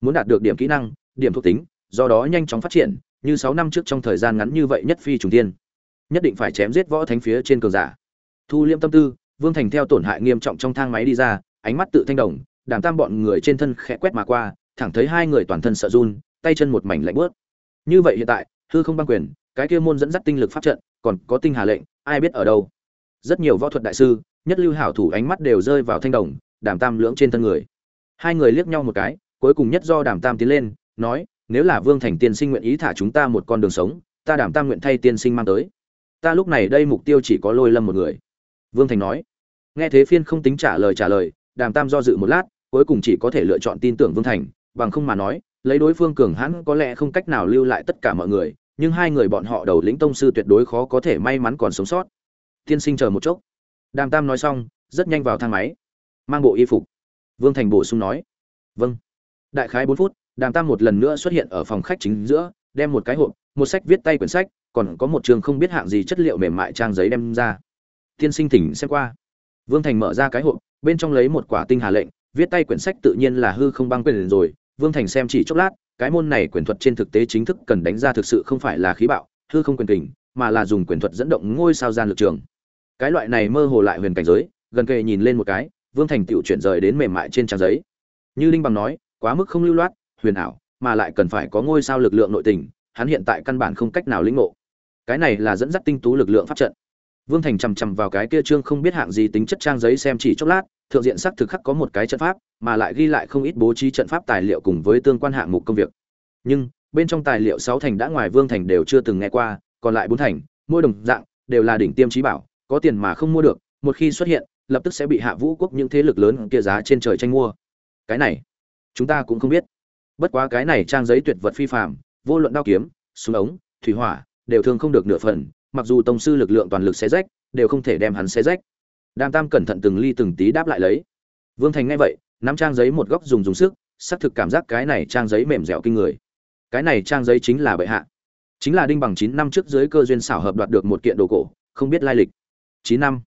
Muốn đạt được điểm kỹ năng, điểm thuộc tính, do đó nhanh chóng phát triển, như sáu năm trước trong thời gian ngắn như vậy nhất phi trùng tiên nhất định phải chém giết võ thánh phía trên cường giả. Thu liêm tâm tư, vương thành theo tổn hại nghiêm trọng trong thang máy đi ra, ánh mắt tự thanh đồng đảm tam bọn người trên thân khẽ quét mà qua, thẳng thấy hai người toàn thân sợ run, tay chân một mảnh lạnh bớt như vậy hiện tại, hư không băng quyền, cái kia môn dẫn dắt tinh lực pháp trận còn có tinh hà lệnh, ai biết ở đâu. Rất nhiều võ thuật đại sư, nhất lưu hảo thủ ánh mắt đều rơi vào thanh đồng, đàm tam lưỡng trên thân người. Hai người liếc nhau một cái, cuối cùng nhất do đàm tam tiến lên, nói, nếu là vương thành tiên sinh nguyện ý thả chúng ta một con đường sống, ta đàm tam nguyện thay tiên sinh mang tới. Ta lúc này đây mục tiêu chỉ có lôi lâm một người. Vương thành nói. Nghe thế phiên không tính trả lời trả lời, đàm tam do dự một lát, cuối cùng chỉ có thể lựa chọn tin tưởng vương thành, bằng không mà nói, lấy đối phương cường hãn có lẽ không cách nào lưu lại tất cả mọi người nhưng hai người bọn họ đầu lĩnh tông sư tuyệt đối khó có thể may mắn còn sống sót. Tiên sinh chờ một chốc. Đàm tam nói xong, rất nhanh vào thang máy. Mang bộ y phục. Vương thành bổ sung nói. Vâng. Đại khái bốn phút, đàm tam một lần nữa xuất hiện ở phòng khách chính giữa, đem một cái hộp, một sách viết tay quyển sách, còn có một trường không biết hạng gì chất liệu mềm mại trang giấy đem ra. Tiên sinh thỉnh xem qua. Vương thành mở ra cái hộp, bên trong lấy một quả tinh hà lệnh, viết tay quyển sách tự nhiên là hư không băng quyền rồi. Vương thành xem chỉ chốc lát cái môn này quyền thuật trên thực tế chính thức cần đánh ra thực sự không phải là khí bạo, hư không quyền kình, mà là dùng quyền thuật dẫn động ngôi sao gian lực trường. Cái loại này mơ hồ lại huyền cảnh giới, gần kề nhìn lên một cái, vương thành tựu chuyển rời đến mềm mại trên trang giấy. Như linh bằng nói, quá mức không lưu loát, huyền ảo, mà lại cần phải có ngôi sao lực lượng nội tình, hắn hiện tại căn bản không cách nào lĩnh ngộ. Cái này là dẫn dắt tinh tú lực lượng pháp trận vương thành chằm chằm vào cái kia trương không biết hạng gì tính chất trang giấy xem chỉ chốc lát thượng diện xác thực khắc có một cái trận pháp mà lại ghi lại không ít bố trí trận pháp tài liệu cùng với tương quan hạng mục công việc. Nhưng bên trong tài liệu sáu thành đã ngoài vương thành đều chưa từng nghe qua còn lại bốn thành mỗi đồng dạng đều là đỉnh tiêm trí bảo có tiền mà không mua được một khi xuất hiện lập tức sẽ bị hạ vũ quốc những thế lực lớn kia giá trên trời tranh mua. Cái này chúng ta cũng không biết. Bất quá cái này trang giấy tuyệt vật phi phàm, vô luận đao kiếm súng ống thủy hỏa đều thường không được nửa phần mặc dù tông sư lực lượng toàn lực xé rách, đều không thể đem hắn xé rách. Đàm tam cẩn thận từng ly từng tí đáp lại lấy. Vương thành nghe vậy, nắm trang giấy một góc dùng dùng sức, xác thực cảm giác cái này trang giấy mềm dẻo kinh người. Cái này trang giấy chính là bệ hạ. Chính là đinh bằng chín năm trước dưới cơ duyên xảo hợp đoạt được một kiện đồ cổ, không biết lai lịch. Chín năm.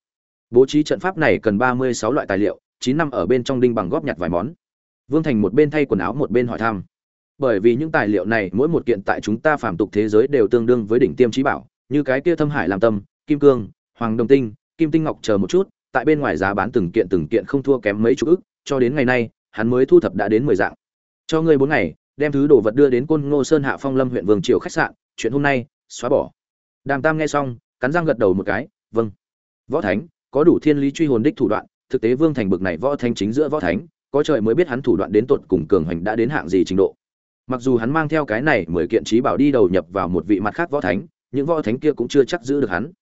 Bố trí trận pháp này cần ba mươi sáu loại tài liệu, chín năm ở bên trong đinh bằng góp nhặt vài món. Vương thành một bên thay quần áo một bên hỏi thăm. Bởi vì những tài liệu này mỗi một kiện tại chúng ta phàm tục thế giới đều tương đương với đỉnh tiêm trí bảo như cái kia thâm hải làm tâm, kim cương, hoàng đồng tinh, kim tinh ngọc chờ một chút, tại bên ngoài giá bán từng kiện từng kiện không thua kém mấy chục ức, cho đến ngày nay, hắn mới thu thập đã đến mười dạng. Cho ngươi bốn ngày, đem thứ đồ vật đưa đến côn ngô sơn hạ phong lâm huyện vương triều khách sạn, chuyện hôm nay, xóa bỏ. Đàm tam nghe xong, cắn răng gật đầu một cái vâng. Võ thánh, có đủ thiên lý truy hồn đích thủ đoạn, thực tế vương thành bực này võ thánh chính giữa võ thánh, có trời mới biết hắn thủ đoạn đến tột cùng cường hành đã đến hạng gì trình độ. Mặc dù hắn mang theo cái này mười kiện trí bảo đi đầu nhập vào một vị mặt khác võ thánh những võ thánh kia cũng chưa chắc giữ được hắn.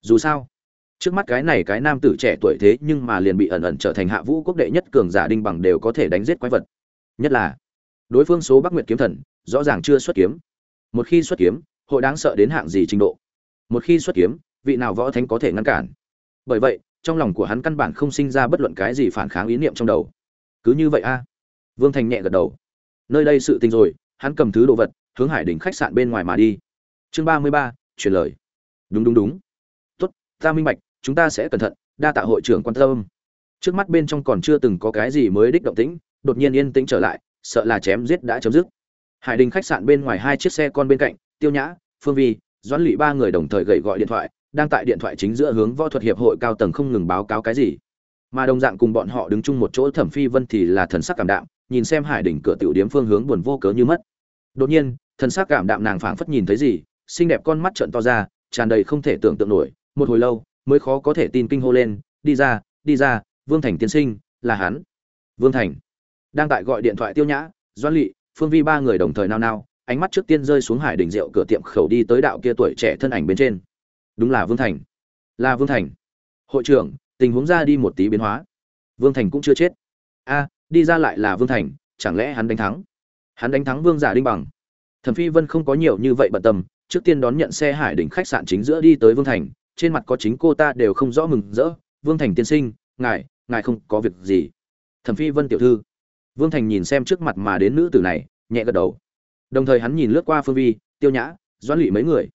Dù sao, trước mắt cái này cái nam tử trẻ tuổi thế nhưng mà liền bị ẩn ẩn trở thành hạ vũ quốc đệ nhất cường giả đinh bằng đều có thể đánh giết quái vật. Nhất là, đối phương số bắc nguyệt kiếm thần, rõ ràng chưa xuất kiếm. Một khi xuất kiếm, hội đáng sợ đến hạng gì trình độ? Một khi xuất kiếm, vị nào võ thánh có thể ngăn cản? Bởi vậy, trong lòng của hắn căn bản không sinh ra bất luận cái gì phản kháng ý niệm trong đầu. Cứ như vậy a. Vương thành nhẹ gật đầu. Nơi đây sự tình rồi, hắn cầm thứ đồ vật, hướng hải đỉnh khách sạn bên ngoài mà đi chương ba mươi ba truyền lời. Đúng đúng đúng. Tốt, ta minh bạch, chúng ta sẽ cẩn thận, đa tạ hội trưởng quan tâm. Trước mắt bên trong còn chưa từng có cái gì mới đích động tĩnh, đột nhiên yên tĩnh trở lại, sợ là chém giết đã chấm dứt. Hải đình khách sạn bên ngoài hai chiếc xe con bên cạnh, tiêu nhã, phương vi, doãn lỵ ba người đồng thời gậy gọi điện thoại, đang tại điện thoại chính giữa hướng võ thuật hiệp hội cao tầng không ngừng báo cáo cái gì. Mà đồng dạng cùng bọn họ đứng chung một chỗ thẩm phi vân thì là thần sắc cảm đạm, nhìn xem hải đỉnh cửa tiểu điếm phương hướng buồn vô cớ như mất. Đột nhiên, thần sắc cảm đạm nàng phảng phất nhìn thấy gì xinh đẹp con mắt trợn to ra, tràn đầy không thể tưởng tượng nổi. Một hồi lâu, mới khó có thể tin kinh hô lên, đi ra đi ra, vương thành tiên sinh, là hắn. Vương thành đang tại gọi điện thoại tiêu nhã doan lỵ phương vi ba người đồng thời nao nao, ánh mắt trước tiên rơi xuống hải đỉnh rượu cửa tiệm khẩu đi tới đạo kia tuổi trẻ thân ảnh bên trên. Đúng là vương thành. Là vương thành. Hội trưởng, tình huống ra đi một tí biến hóa. Vương thành cũng chưa chết. A, đi ra lại là vương thành, chẳng lẽ hắn đánh thắng? Hắn đánh thắng vương giả đinh bằng. Thẩm phi vân không có nhiều như vậy bận tâm trước tiên đón nhận xe hải đỉnh khách sạn chính giữa đi tới vương thành, trên mặt có chính cô ta đều không rõ mừng rỡ. Vương thành tiên sinh, ngài ngài không có việc gì. Thẩm phi vân tiểu thư. Vương thành nhìn xem trước mặt mà đến nữ tử này, nhẹ gật đầu. Đồng thời hắn nhìn lướt qua phương vi, tiêu nhã, doãn lụy mấy người.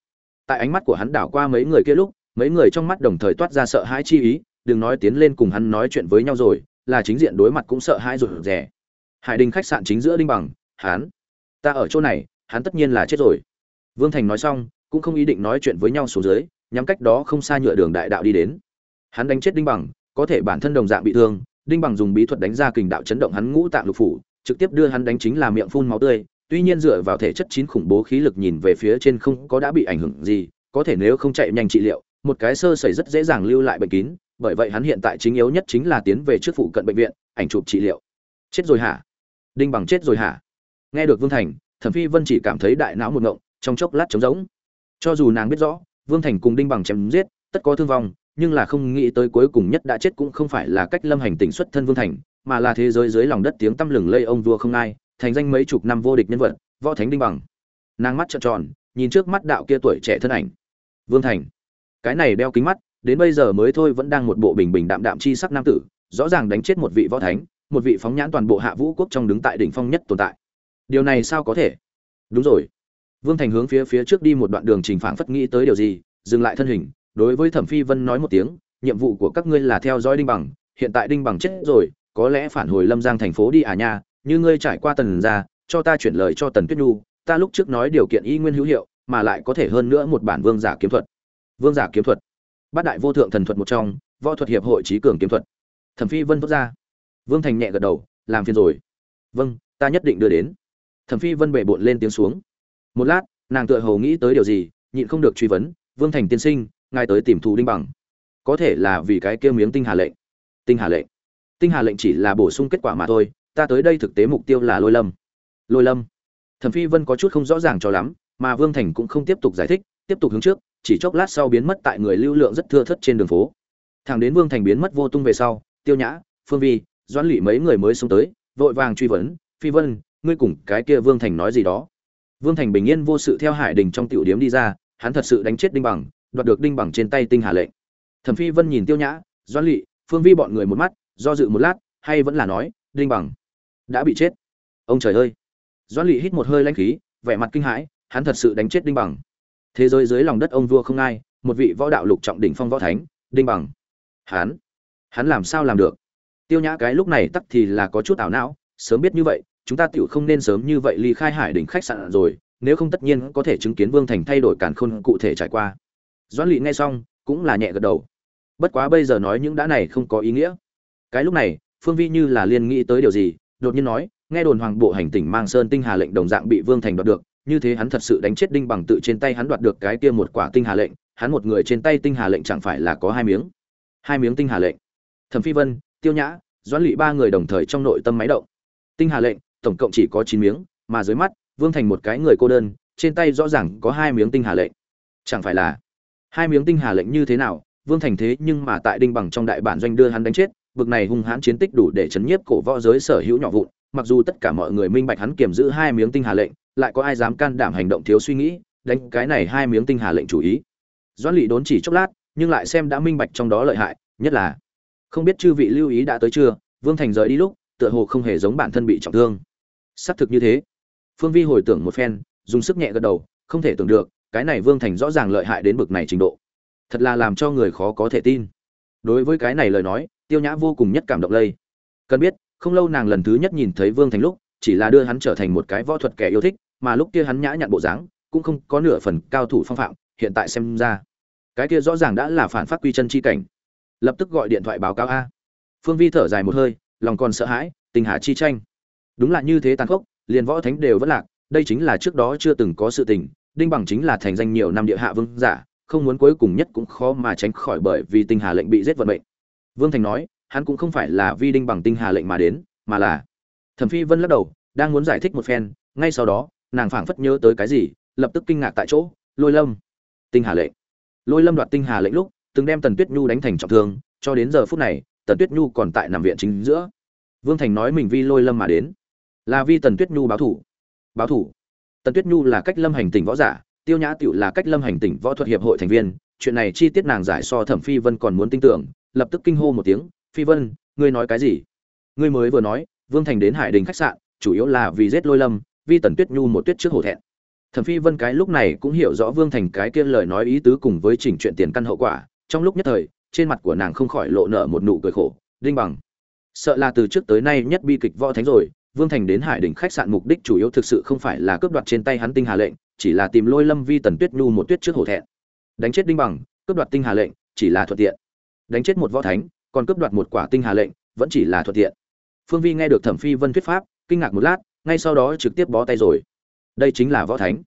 Tại ánh mắt của hắn đảo qua mấy người kia lúc, mấy người trong mắt đồng thời toát ra sợ hãi chi ý, đừng nói tiến lên cùng hắn nói chuyện với nhau rồi, là chính diện đối mặt cũng sợ hãi rồi rẻ hải đình khách sạn chính giữa đinh bằng, hắn, ta ở chỗ này, hắn tất nhiên là chết rồi vương thành nói xong, cũng không ý định nói chuyện với nhau xuống dưới, nhắm cách đó không xa nhựa đường đại đạo đi đến. Hắn đánh chết đinh bằng, có thể bản thân đồng dạng bị thương, đinh bằng dùng bí thuật đánh ra kình đạo chấn động hắn ngũ tạng lục phủ, trực tiếp đưa hắn đánh chính là miệng phun máu tươi. Tuy nhiên dựa vào thể chất chín khủng bố khí lực nhìn về phía trên không có đã bị ảnh hưởng gì, có thể nếu không chạy nhanh trị liệu, một cái sơ sẩy rất dễ dàng lưu lại bệnh kín, bởi vậy hắn hiện tại chính yếu nhất chính là tiến về trước phụ cận bệnh viện, ảnh chụp trị liệu. Chết rồi hả? Đinh bằng chết rồi hả? Nghe được vương thành, thẩm phi vân chỉ cảm thấy đại não một ngộng trong chốc lát trống rỗng. Cho dù nàng biết rõ, vương thành cùng đinh bằng chém giết, tất có thương vong, nhưng là không nghĩ tới cuối cùng nhất đã chết cũng không phải là cách lâm hành tỉnh xuất thân vương thành, mà là thế giới dưới lòng đất tiếng tăm lừng lây ông vua không ai, thành danh mấy chục năm vô địch nhân vật, võ thánh đinh bằng. Nàng mắt trợn tròn, nhìn trước mắt đạo kia tuổi trẻ thân ảnh. Vương thành. Cái này đeo kính mắt, đến bây giờ mới thôi vẫn đang một bộ bình bình đạm đạm chi sắc nam tử, rõ ràng đánh chết một vị võ thánh, một vị phóng nhãn toàn bộ hạ vũ quốc trong đứng tại đỉnh phong nhất tồn tại. Điều này sao có thể? Đúng rồi vương thành hướng phía phía trước đi một đoạn đường trình phảng phất nghĩ tới điều gì, dừng lại thân hình, đối với thẩm phi vân nói một tiếng, nhiệm vụ của các ngươi là theo dõi đinh bằng, hiện tại đinh bằng chết rồi, có lẽ phản hồi lâm giang thành phố đi à nha, như ngươi trải qua tần ra cho ta chuyển lời cho tần tuyết nhu, ta lúc trước nói điều kiện y nguyên hữu hiệu, mà lại có thể hơn nữa một bản vương giả kiếm thuật. Vương giả kiếm thuật. Bát đại vô thượng thần thuật một trong, võ thuật hiệp hội trí cường kiếm thuật. Thẩm phi vân tốt ra. Vương thành nhẹ gật đầu, làm phiền rồi. Vâng ta nhất định đưa đến. Thẩm phi vân bệ bội lên tiếng xuống một lát, nàng tựa hồ nghĩ tới điều gì, nhịn không được truy vấn, vương thành tiên sinh, ngài tới tìm thù đinh bằng. Có thể là vì cái kia miếng tinh hà lệnh. Tinh hà lệnh. Tinh hà lệnh chỉ là bổ sung kết quả mà thôi, ta tới đây thực tế mục tiêu là lôi lâm. Lôi lâm. Thẩm phi vân có chút không rõ ràng cho lắm, mà vương thành cũng không tiếp tục giải thích, tiếp tục hướng trước, chỉ chốc lát sau biến mất tại người lưu lượng rất thưa thất trên đường phố. Thằng đến vương thành biến mất vô tung về sau, tiêu nhã, phương vi, doãn lỵ mấy người mới xuống tới, vội vàng truy vấn, phi vân, ngươi cùng cái kia vương thành nói gì đó? Vương thành bình yên vô sự theo hải đình trong tiểu điếm đi ra hắn thật sự đánh chết đinh bằng đoạt được đinh bằng trên tay tinh hà lệnh. Thẩm phi vân nhìn tiêu nhã doãn Lệ, phương vi bọn người một mắt do dự một lát hay vẫn là nói đinh bằng đã bị chết. Ông trời ơi. Doãn Lệ hít một hơi lãnh khí vẻ mặt kinh hãi hắn thật sự đánh chết đinh bằng. Thế giới dưới lòng đất ông vua không ai một vị võ đạo lục trọng đỉnh phong võ thánh đinh bằng. Hắn? Hắn làm sao làm được? Tiêu nhã cái lúc này tắc thì là có chút ảo não sớm biết như vậy chúng ta tiểu không nên sớm như vậy ly khai hải đỉnh khách sạn rồi, nếu không tất nhiên có thể chứng kiến vương thành thay đổi càn khôn cụ thể trải qua. Doãn lỵ nghe xong cũng là nhẹ gật đầu. Bất quá bây giờ nói những đã này không có ý nghĩa. Cái lúc này, phương vi như là liên nghĩ tới điều gì, đột nhiên nói, nghe đồn hoàng bộ hành tỉnh mang sơn tinh hà lệnh đồng dạng bị vương thành đoạt được, như thế hắn thật sự đánh chết đinh bằng tự trên tay hắn đoạt được cái kia một quả tinh hà lệnh, hắn một người trên tay tinh hà lệnh chẳng phải là có hai miếng? Hai miếng tinh hà lệnh. Thẩm phi vân, tiêu nhã, doãn lỵ ba người đồng thời trong nội tâm máy động. Tinh hà lệnh tổng cộng chỉ có chín miếng, mà dưới mắt, vương thành một cái người cô đơn, trên tay rõ ràng có hai miếng tinh hà lệnh. Chẳng phải là, hai miếng tinh hà lệnh như thế nào, vương thành thế nhưng mà tại đinh bằng trong đại bản doanh đưa hắn đánh chết, bực này hung hãn chiến tích đủ để chấn nhiếp cổ võ giới sở hữu nhỏ vụn, mặc dù tất cả mọi người minh bạch hắn kiềm giữ hai miếng tinh hà lệnh, lại có ai dám can đảm hành động thiếu suy nghĩ, đánh cái này hai miếng tinh hà lệnh chủ ý. Doãn Lệ đốn chỉ chốc lát, nhưng lại xem đã minh bạch trong đó lợi hại, nhất là, không biết chư vị lưu ý đã tới chưa, vương thành rời đi lúc, tựa hồ không hề giống bản thân bị trọng thương xác thực như thế. Phương vi hồi tưởng một phen, dùng sức nhẹ gật đầu, không thể tưởng được, cái này vương thành rõ ràng lợi hại đến bực này trình độ. Thật là làm cho người khó có thể tin. Đối với cái này lời nói, tiêu nhã vô cùng nhất cảm động lây. Cần biết, không lâu nàng lần thứ nhất nhìn thấy vương thành lúc, chỉ là đưa hắn trở thành một cái võ thuật kẻ yêu thích, mà lúc kia hắn nhã nhặn bộ dáng, cũng không có nửa phần cao thủ phong phạm, hiện tại xem ra, cái kia rõ ràng đã là phản phát quy chân chi cảnh. Lập tức gọi điện thoại báo cáo a. Phương vi thở dài một hơi, lòng còn sợ hãi, tình hà chi tranh đúng là như thế tàn khốc, liền võ thánh đều vẫn lạc, đây chính là trước đó chưa từng có sự tình, đinh bằng chính là thành danh nhiều năm địa hạ vương giả, không muốn cuối cùng nhất cũng khó mà tránh khỏi bởi vì tinh hà lệnh bị giết vận mệnh. Vương thành nói, hắn cũng không phải là vi đinh bằng tinh hà lệnh mà đến, mà là thẩm phi vân lắc đầu, đang muốn giải thích một phen, ngay sau đó, nàng phảng phất nhớ tới cái gì, lập tức kinh ngạc tại chỗ, lôi lâm, tinh hà lệnh. Lôi lâm đoạt tinh hà lệnh lúc, từng đem tần tuyết nhu đánh thành trọng thương, cho đến giờ phút này, tần tuyết nhu còn tại nằm viện chính giữa. Vương thành nói mình vi lôi lâm mà đến là vi tần tuyết nhu báo thủ. Báo thủ. Tần tuyết nhu là cách lâm hành tỉnh võ giả, tiêu nhã tựu là cách lâm hành tỉnh võ thuật hiệp hội thành viên. Chuyện này chi tiết nàng giải so thẩm phi vân còn muốn tin tưởng, lập tức kinh hô một tiếng, phi vân, ngươi nói cái gì? Ngươi mới vừa nói, vương thành đến hải đình khách sạn, chủ yếu là vì giết lôi lâm, vi tần tuyết nhu một tuyết trước hổ thẹn. Thẩm phi vân cái lúc này cũng hiểu rõ vương thành cái kia lời nói ý tứ cùng với chỉnh chuyện tiền căn hậu quả. Trong lúc nhất thời, trên mặt của nàng không khỏi lộ nở một nụ cười khổ, đinh bằng, sợ là từ trước tới nay nhất bi kịch võ thánh rồi vương thành đến hải đỉnh khách sạn mục đích chủ yếu thực sự không phải là cướp đoạt trên tay hắn tinh hà lệnh, chỉ là tìm lôi lâm vi tần tuyết nhu một tuyết trước hổ thẹn. Đánh chết đinh bằng, cướp đoạt tinh hà lệnh, chỉ là thuận tiện. Đánh chết một võ thánh, còn cướp đoạt một quả tinh hà lệnh, vẫn chỉ là thuận tiện. Phương vi nghe được thẩm phi vân thuyết pháp, kinh ngạc một lát, ngay sau đó trực tiếp bó tay rồi. Đây chính là võ thánh.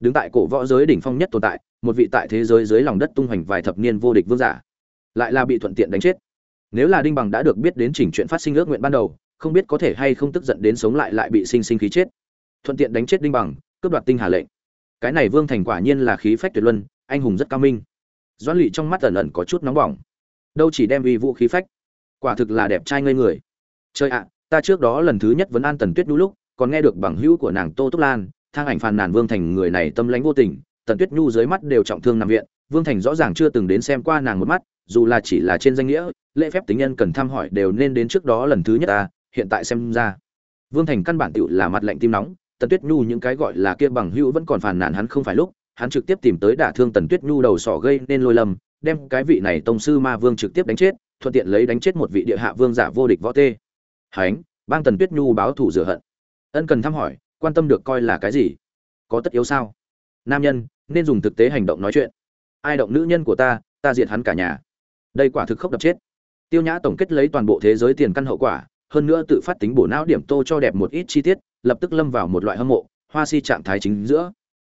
Đứng tại cổ võ giới đỉnh phong nhất tồn tại, một vị tại thế giới dưới lòng đất tung hoành vài thập niên vô địch vương giả, lại là bị thuận tiện đánh chết. Nếu là đinh bằng đã được biết đến chỉnh chuyện phát sinh ước nguyện ban đầu không biết có thể hay không tức giận đến sống lại lại bị sinh sinh khí chết. Thuận tiện đánh chết đinh bằng, cướp đoạt tinh hà lệnh. Cái này vương thành quả nhiên là khí phách tuyệt luân, anh hùng rất cao minh. Doãn lỵ trong mắt ẩn ẩn có chút nóng bỏng. Đâu chỉ đem uy vũ khí phách, quả thực là đẹp trai ngây người. Chơi ạ, ta trước đó lần thứ nhất vẫn an tần tuyết đu lúc, còn nghe được bằng hữu của nàng tô túc lan, thang ảnh phàn nàn vương thành người này tâm lãnh vô tình, tần tuyết nhu dưới mắt đều trọng thương nằm viện. Vương thành rõ ràng chưa từng đến xem qua nàng một mắt, dù là chỉ là trên danh nghĩa, lễ phép tính nhân cần thăm hỏi đều nên đến trước đó lần thứ nhất ta hiện tại xem ra. Vương thành căn bản tựu là mặt lạnh tim nóng, tần tuyết nhu những cái gọi là kia bằng hữu vẫn còn phàn nàn hắn không phải lúc, hắn trực tiếp tìm tới đả thương tần tuyết nhu đầu sỏ gây nên lôi lầm, đem cái vị này tông sư ma vương trực tiếp đánh chết, thuận tiện lấy đánh chết một vị địa hạ vương giả vô địch võ tê. Hánh, bang tần tuyết nhu báo thủ rửa hận. Ân cần thăm hỏi, quan tâm được coi là cái gì? Có tất yếu sao? Nam nhân, nên dùng thực tế hành động nói chuyện. Ai động nữ nhân của ta ta diệt hắn cả nhà. Đây quả thực khốc đập chết. Tiêu nhã tổng kết lấy toàn bộ thế giới tiền căn hậu quả hơn nữa tự phát tính bổ não điểm tô cho đẹp một ít chi tiết, lập tức lâm vào một loại hâm mộ, hoa si trạng thái chính giữa.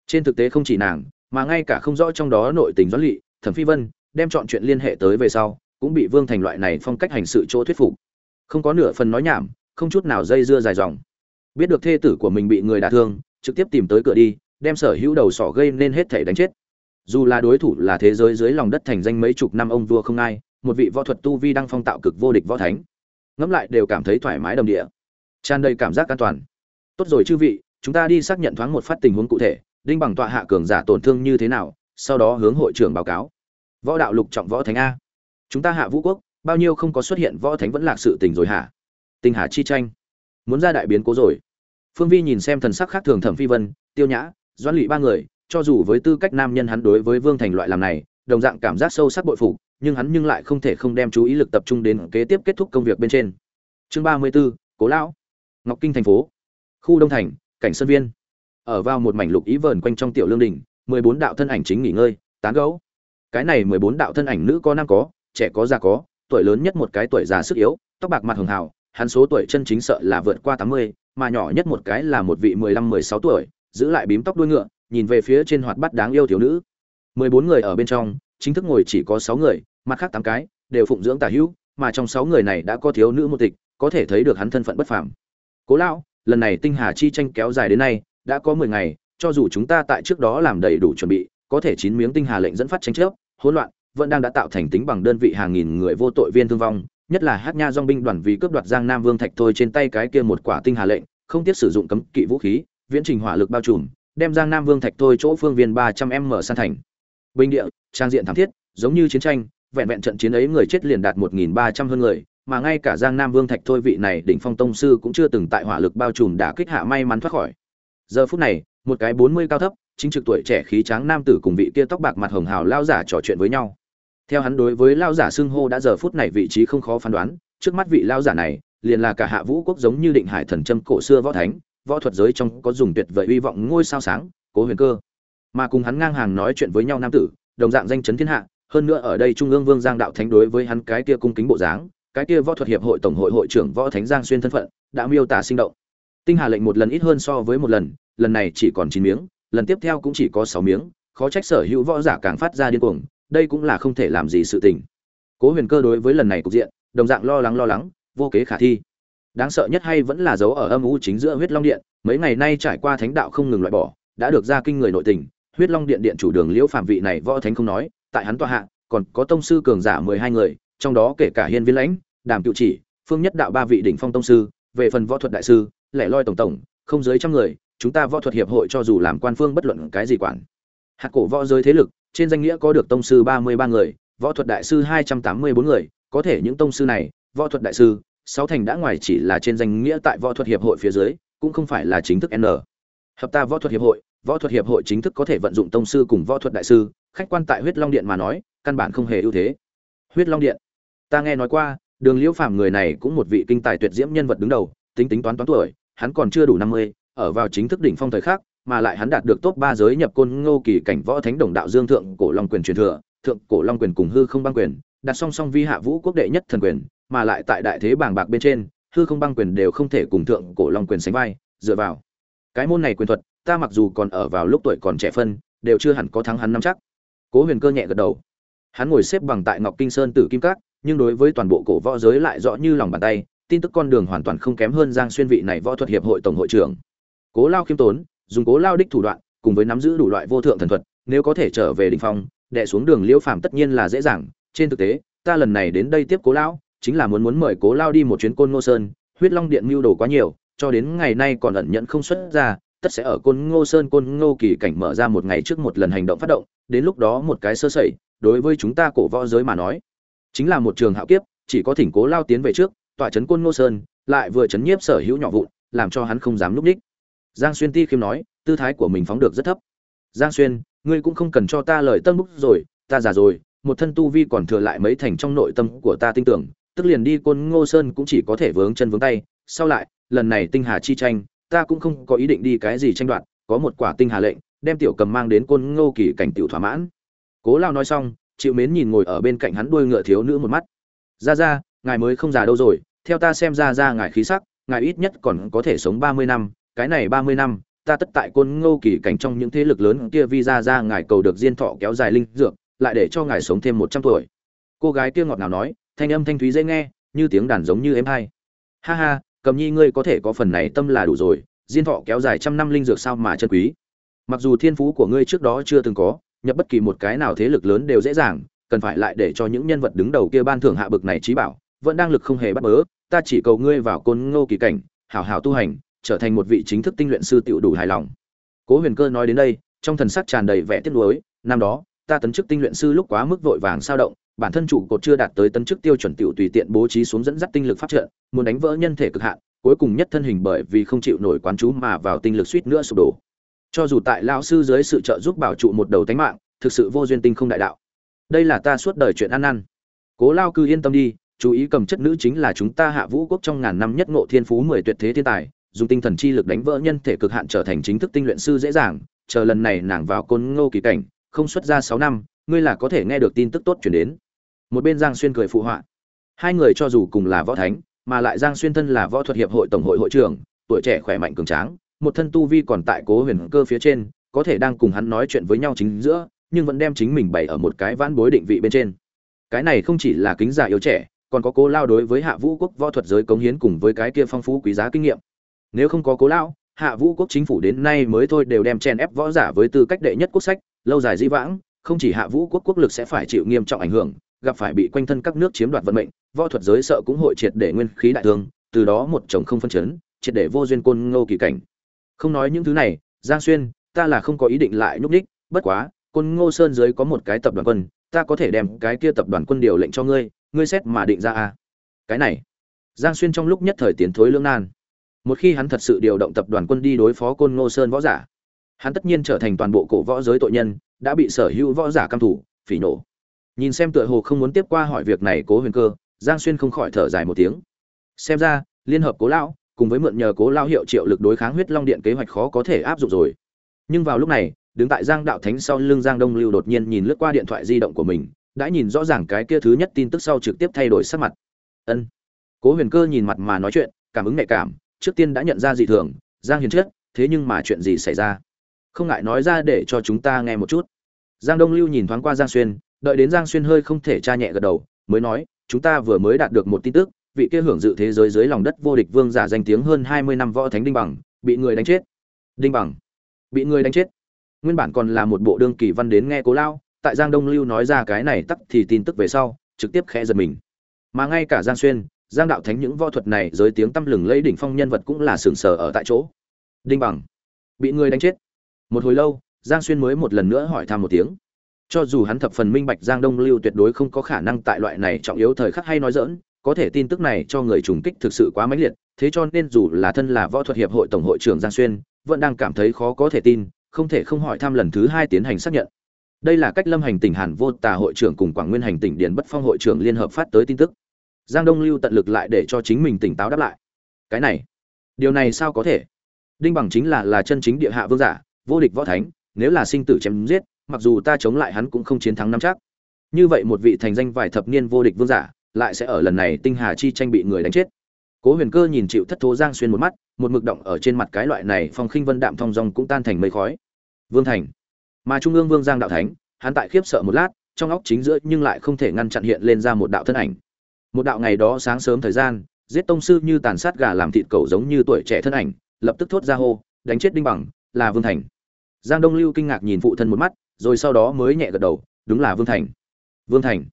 Trên thực tế không chỉ nàng, mà ngay cả không rõ trong đó nội tình doãn lỵ thẩm phi vân, đem chọn chuyện liên hệ tới về sau, cũng bị vương thành loại này phong cách hành sự chỗ thuyết phục. Không có nửa phần nói nhảm, không chút nào dây dưa dài dòng. Biết được thê tử của mình bị người đả thương, trực tiếp tìm tới cửa đi, đem sở hữu đầu sỏ gây nên hết thể đánh chết. Dù là đối thủ là thế giới dưới lòng đất thành danh mấy chục năm ông vua không ai, một vị võ thuật tu vi đang phong tạo cực vô địch võ thánh ngẫm lại đều cảm thấy thoải mái đồng địa. Tràn đầy cảm giác an toàn. Tốt rồi chư vị, chúng ta đi xác nhận thoáng một phát tình huống cụ thể, đinh bằng tọa hạ cường giả tổn thương như thế nào, sau đó hướng hội trưởng báo cáo. Võ đạo lục trọng võ thánh a. Chúng ta hạ vũ quốc, bao nhiêu không có xuất hiện võ thánh vẫn lạc sự tình rồi hả? Tình hà chi tranh. Muốn ra đại biến cố rồi. Phương vi nhìn xem thần sắc khác thường thẩm phi vân, tiêu nhã, doãn lụy ba người, cho dù với tư cách nam nhân hắn đối với vương thành loại làm này, đồng dạng cảm giác sâu sắc bội phục nhưng hắn nhưng lại không thể không đem chú ý lực tập trung đến kế tiếp kết thúc công việc bên trên. Chương ba mươi 34, cố lão ngọc kinh thành phố khu đông thành cảnh sơn viên. Ở vào một mảnh lục ý vờn quanh trong tiểu lương đình mười bốn đạo thân ảnh chính nghỉ ngơi tán gấu cái này mười bốn đạo thân ảnh nữ có nam có trẻ có già có tuổi lớn nhất một cái tuổi già sức yếu tóc bạc mặt hường hào hắn số tuổi chân chính sợ là vượt qua tám mươi mà nhỏ nhất một cái là một vị mười lăm mười sáu tuổi giữ lại bím tóc đuôi ngựa nhìn về phía trên hoạt bát đáng yêu thiếu nữ. mười bốn người ở bên trong chính thức ngồi chỉ có sáu người mặt khác tám cái, đều phụng dưỡng tả hữu, mà trong sáu người này đã có thiếu nữ một tịch, có thể thấy được hắn thân phận bất phàm. Cố lão, lần này tinh hà chi tranh kéo dài đến nay, đã có mười ngày, cho dù chúng ta tại trước đó làm đầy đủ chuẩn bị, có thể chín miếng tinh hà lệnh dẫn phát tranh chấp, hỗn loạn, vẫn đang đã tạo thành tính bằng đơn vị hàng nghìn người vô tội viên thương vong, nhất là hát nha dong binh đoàn vì cướp đoạt giang nam vương thạch thôi trên tay cái kia một quả tinh hà lệnh, không tiếc sử dụng cấm kỵ vũ khí, viễn trình hỏa lực bao trùm, đem giang nam vương thạch thôi chỗ phương viên ba trăm m san thành. Binh địa, trang diện thảm thiết, giống như chiến tranh vẹn vẹn trận chiến ấy người chết liền đạt một nghìn ba trăm hơn người, mà ngay cả giang nam vương thạch thôi vị này đỉnh phong tông sư cũng chưa từng tại hỏa lực bao trùm đã kích hạ may mắn thoát khỏi. Giờ phút này, một cái bốn mươi cao thấp, chính trực tuổi trẻ khí tráng nam tử cùng vị kia tóc bạc mặt hồng hào lao giả trò chuyện với nhau. Theo hắn đối với lao giả xưng hô đã giờ phút này vị trí không khó phán đoán, trước mắt vị lao giả này, liền là cả hạ vũ quốc giống như định hải thần châm cổ xưa võ thánh, võ thuật giới trong có dùng tuyệt vời hy vọng ngôi sao sáng, cố huyền cơ. Mà cùng hắn ngang hàng nói chuyện với nhau nam tử, đồng dạng danh chấn thiên hạ hơn nữa ở đây trung ương vương giang đạo thánh đối với hắn cái kia cung kính bộ dáng, cái kia võ thuật hiệp hội tổng hội hội trưởng võ thánh giang xuyên thân phận, đã miêu tả sinh động. Tinh hà lệnh một lần ít hơn so với một lần lần này chỉ còn chín miếng, lần tiếp theo cũng chỉ có sáu miếng, khó trách sở hữu võ giả càng phát ra điên cuồng, đây cũng là không thể làm gì sự tình. Cố huyền cơ đối với lần này cục diện, đồng dạng lo lắng lo lắng, vô kế khả thi. Đáng sợ nhất hay vẫn là dấu ở âm u chính giữa huyết long điện, mấy ngày nay trải qua thánh đạo không ngừng loại bỏ, đã được ra kinh người nội tình, huyết long điện điện chủ đường liễu phạm vị này võ thánh không nói tại hắn tòa hạ, còn có tông sư cường giả mười hai người, trong đó kể cả hiên viên lãnh, đàm cựu chỉ, phương nhất đạo ba vị đỉnh phong tông sư, về phần võ thuật đại sư, lẻ loi tổng tổng, không dưới trăm người, chúng ta võ thuật hiệp hội cho dù làm quan phương bất luận cái gì quản. Hạt cổ võ giới thế lực, trên danh nghĩa có được tông sư ba mươi ba người, võ thuật đại sư hai trăm tám mươi bốn người, có thể những tông sư này, võ thuật đại sư, sáu thành đã ngoài chỉ là trên danh nghĩa tại võ thuật hiệp hội phía dưới, cũng không phải là chính thức n. Hợp ta võ thuật hiệp hội, võ thuật hiệp hội chính thức có thể vận dụng tông sư cùng võ thuật đại sư khách quan tại huyết long điện mà nói, căn bản không hề ưu thế. Huyết long điện, ta nghe nói qua, đường liễu phàm người này cũng một vị kinh tài tuyệt diễm nhân vật đứng đầu, tính tính toán toán tuổi, hắn còn chưa đủ năm mươi, ở vào chính thức đỉnh phong thời khắc, mà lại hắn đạt được top ba giới nhập côn ngô kỳ cảnh võ thánh đồng đạo dương thượng cổ long quyền truyền thừa, thượng cổ long quyền cùng hư không băng quyền, đặt song song vi hạ vũ quốc đệ nhất thần quyền, mà lại tại đại thế bảng bạc bên trên, hư không băng quyền đều không thể cùng thượng cổ long quyền sánh vai, dựa vào. Cái môn này quyền thuật, ta mặc dù còn ở vào lúc tuổi còn trẻ phân, đều chưa hẳn có thắng hắn nắm chắc cố huyền cơ nhẹ gật đầu. Hắn ngồi xếp bằng tại ngọc kinh sơn tử kim Cát, nhưng đối với toàn bộ cổ võ giới lại rõ như lòng bàn tay tin tức con đường hoàn toàn không kém hơn giang xuyên vị này võ thuật hiệp hội tổng hội trưởng. Cố lao khiêm tốn dùng cố lao đích thủ đoạn cùng với nắm giữ đủ loại vô thượng thần thuật nếu có thể trở về đỉnh phong đệ xuống đường liễu phàm tất nhiên là dễ dàng. Trên thực tế ta lần này đến đây tiếp cố lao chính là muốn muốn mời cố lao đi một chuyến côn ngô sơn huyết long điện mưu đồ quá nhiều cho đến ngày nay còn ẩn nhận không xuất ra tất sẽ ở côn ngô sơn côn ngô kỳ cảnh mở ra một ngày trước một lần hành động phát động, đến lúc đó một cái sơ sẩy, đối với chúng ta cổ võ giới mà nói, chính là một trường hạo kiếp, chỉ có thỉnh cố lao tiến về trước, tọa trấn côn ngô sơn, lại vừa chấn nhiếp sở hữu nhỏ vụn, làm cho hắn không dám núp đích. Giang xuyên ti khiêm nói, tư thái của mình phóng được rất thấp. Giang xuyên, ngươi cũng không cần cho ta lời tân búc rồi, ta già rồi, một thân tu vi còn thừa lại mấy thành trong nội tâm của ta tin tưởng, tức liền đi côn ngô sơn cũng chỉ có thể vướng chân vướng tay. Sau lại, lần này tinh hà chi tranh ta cũng không có ý định đi cái gì tranh đoạt, có một quả tinh hà lệnh, đem tiểu cầm mang đến côn ngô kỳ cảnh tiểu thỏa mãn. Cố lao nói xong, chịu mến nhìn ngồi ở bên cạnh hắn đuôi ngựa thiếu nữ một mắt. Ra ra, ngài mới không già đâu rồi, theo ta xem ra ra ngài khí sắc, ngài ít nhất còn có thể sống ba mươi năm, cái này ba mươi năm, ta tất tại côn ngô kỳ cảnh trong những thế lực lớn kia vi ra ra ngài cầu được diên thọ kéo dài linh dược, lại để cho ngài sống thêm một trăm tuổi. Cô gái kia ngọt nào nói, thanh âm thanh thúy dễ nghe, như tiếng đàn giống như em hay. ha ha cầm nhi ngươi có thể có phần này tâm là đủ rồi, diên thọ kéo dài trăm năm linh dược sao mà chân quý. Mặc dù thiên phú của ngươi trước đó chưa từng có, nhập bất kỳ một cái nào thế lực lớn đều dễ dàng, cần phải lại để cho những nhân vật đứng đầu kia ban thưởng hạ bực này trí bảo, vẫn đang lực không hề bắt bớ, ta chỉ cầu ngươi vào côn ngô kỳ cảnh, hảo hảo tu hành, trở thành một vị chính thức tinh luyện sư tiểu đủ hài lòng. Cố huyền cơ nói đến đây, trong thần sắc tràn đầy vẻ tiếc nuối, năm đó, ta tấn chức tinh luyện sư lúc quá mức vội vàng sao động bản thân chủ cột chưa đạt tới tấn chức tiêu chuẩn tiểu tùy tiện bố trí xuống dẫn dắt tinh lực phát trợ, muốn đánh vỡ nhân thể cực hạn cuối cùng nhất thân hình bởi vì không chịu nổi quán chú mà vào tinh lực suýt nữa sụp đổ. Cho dù tại lão sư dưới sự trợ giúp bảo trụ một đầu tánh mạng thực sự vô duyên tinh không đại đạo. Đây là ta suốt đời chuyện ăn ăn cố lao cư yên tâm đi chú ý cầm chất nữ chính là chúng ta hạ vũ quốc trong ngàn năm nhất ngộ thiên phú mười tuyệt thế thiên tài dùng tinh thần chi lực đánh vỡ nhân thể cực hạn trở thành chính thức tinh luyện sư dễ dàng chờ lần này nàng vào côn ngô kỳ cảnh không xuất ra sáu năm ngươi là có thể nghe được tin tức tốt chuyển đến. Một bên giang xuyên cười phụ họa. Hai người cho dù cùng là võ thánh, mà lại giang xuyên thân là võ thuật hiệp hội tổng hội hội trưởng, tuổi trẻ khỏe mạnh cường tráng, một thân tu vi còn tại cố huyền cơ phía trên, có thể đang cùng hắn nói chuyện với nhau chính giữa, nhưng vẫn đem chính mình bày ở một cái vãn bối định vị bên trên. Cái này không chỉ là kính giả yếu trẻ, còn có cố lao đối với hạ vũ quốc võ thuật giới cống hiến cùng với cái kia phong phú quý giá kinh nghiệm. Nếu không có cố lao, hạ vũ quốc chính phủ đến nay mới thôi đều đem chen ép võ giả với tư cách đệ nhất quốc sách, lâu dài di vãng không chỉ hạ vũ quốc quốc lực sẽ phải chịu nghiêm trọng ảnh hưởng, gặp phải bị quanh thân các nước chiếm đoạt vận mệnh, võ thuật giới sợ cũng hội triệt để nguyên khí đại thương, từ đó một chồng không phân chấn, triệt để vô duyên côn ngô kỳ cảnh không nói những thứ này, giang xuyên, ta là không có ý định lại nhúc ních bất quá, côn ngô sơn dưới có một cái tập đoàn quân, ta có thể đem cái kia tập đoàn quân điều lệnh cho ngươi ngươi xét mà định ra à? cái này, giang xuyên trong lúc nhất thời tiến thối lương nan một khi hắn thật sự điều động tập đoàn quân đi đối phó côn ngô sơn võ giả, hắn tất nhiên trở thành toàn bộ cổ võ giới tội nhân đã bị sở hữu võ giả căm thủ, phỉ nổ. Nhìn xem tựa hồ không muốn tiếp qua hỏi việc này cố huyền cơ, giang xuyên không khỏi thở dài một tiếng. Xem ra, liên hợp cố lão, cùng với mượn nhờ cố lao hiệu triệu lực đối kháng huyết long điện kế hoạch khó có thể áp dụng rồi. Nhưng vào lúc này, đứng tại giang đạo thánh sau lưng giang đông lưu đột nhiên nhìn lướt qua điện thoại di động của mình, đã nhìn rõ ràng cái kia thứ nhất tin tức sau trực tiếp thay đổi sắc mặt. Ân. Cố huyền cơ nhìn mặt mà nói chuyện, cảm ứng nhạy cảm, trước tiên đã nhận ra dị thường, giang hiền chết, thế nhưng mà chuyện gì xảy ra? Không ngại nói ra để cho chúng ta nghe một chút. Giang đông lưu nhìn thoáng qua giang xuyên, đợi đến giang xuyên hơi không thể tra nhẹ gật đầu, mới nói, chúng ta vừa mới đạt được một tin tức, vị kia hưởng dự thế giới dưới lòng đất vô địch vương giả danh tiếng hơn hai mươi năm võ thánh đinh bằng, bị người đánh chết. Đinh bằng. Bị người đánh chết. Nguyên bản còn là một bộ đương kỳ văn đến nghe cố lao, tại giang đông lưu nói ra cái này tắt thì tin tức về sau, trực tiếp khẽ giật mình. Mà ngay cả giang xuyên, giang đạo thánh những võ thuật này giới tiếng tăm lừng lấy đỉnh phong nhân vật cũng là sừng sờ ở tại chỗ. Đinh bằng. Bị người đánh chết một hồi lâu, giang xuyên mới một lần nữa hỏi thăm một tiếng. Cho dù hắn thập phần minh bạch giang đông lưu tuyệt đối không có khả năng tại loại này trọng yếu thời khắc hay nói dỡn có thể tin tức này cho người trùng kích thực sự quá mãnh liệt, thế cho nên dù là thân là võ thuật hiệp hội tổng hội trưởng giang xuyên, vẫn đang cảm thấy khó có thể tin, không thể không hỏi thăm lần thứ hai tiến hành xác nhận. Đây là cách lâm hành tỉnh hàn vô tà hội trưởng cùng quảng nguyên hành tỉnh điền bất phong hội trưởng liên hợp phát tới tin tức. Giang đông lưu tận lực lại để cho chính mình tỉnh táo đáp lại. Cái này, điều này sao có thể? Đinh bằng chính là là chân chính địa hạ vương giả vô địch võ thánh, nếu là sinh tử chém giết, mặc dù ta chống lại hắn cũng không chiến thắng năm chắc. Như vậy một vị thành danh vài thập niên vô địch vương giả, lại sẽ ở lần này tinh hà chi tranh bị người đánh chết. Cố huyền cơ nhìn chịu thất thố giang xuyên một mắt, một mực động ở trên mặt cái loại này phong khinh vân đạm thong dong cũng tan thành mây khói. Vương thành. Mà trung ương vương giang đạo thánh, hắn tại khiếp sợ một lát, trong óc chính giữa nhưng lại không thể ngăn chặn hiện lên ra một đạo thân ảnh. Một đạo ngày đó sáng sớm thời gian, giết tông sư như tàn sát gà làm thịt cẩu giống như tuổi trẻ thân ảnh, lập tức thốt ra hô, đánh chết đinh bằng là vương thành. Giang đông lưu kinh ngạc nhìn phụ thân một mắt, rồi sau đó mới nhẹ gật đầu, đúng là vương thành. Vương thành.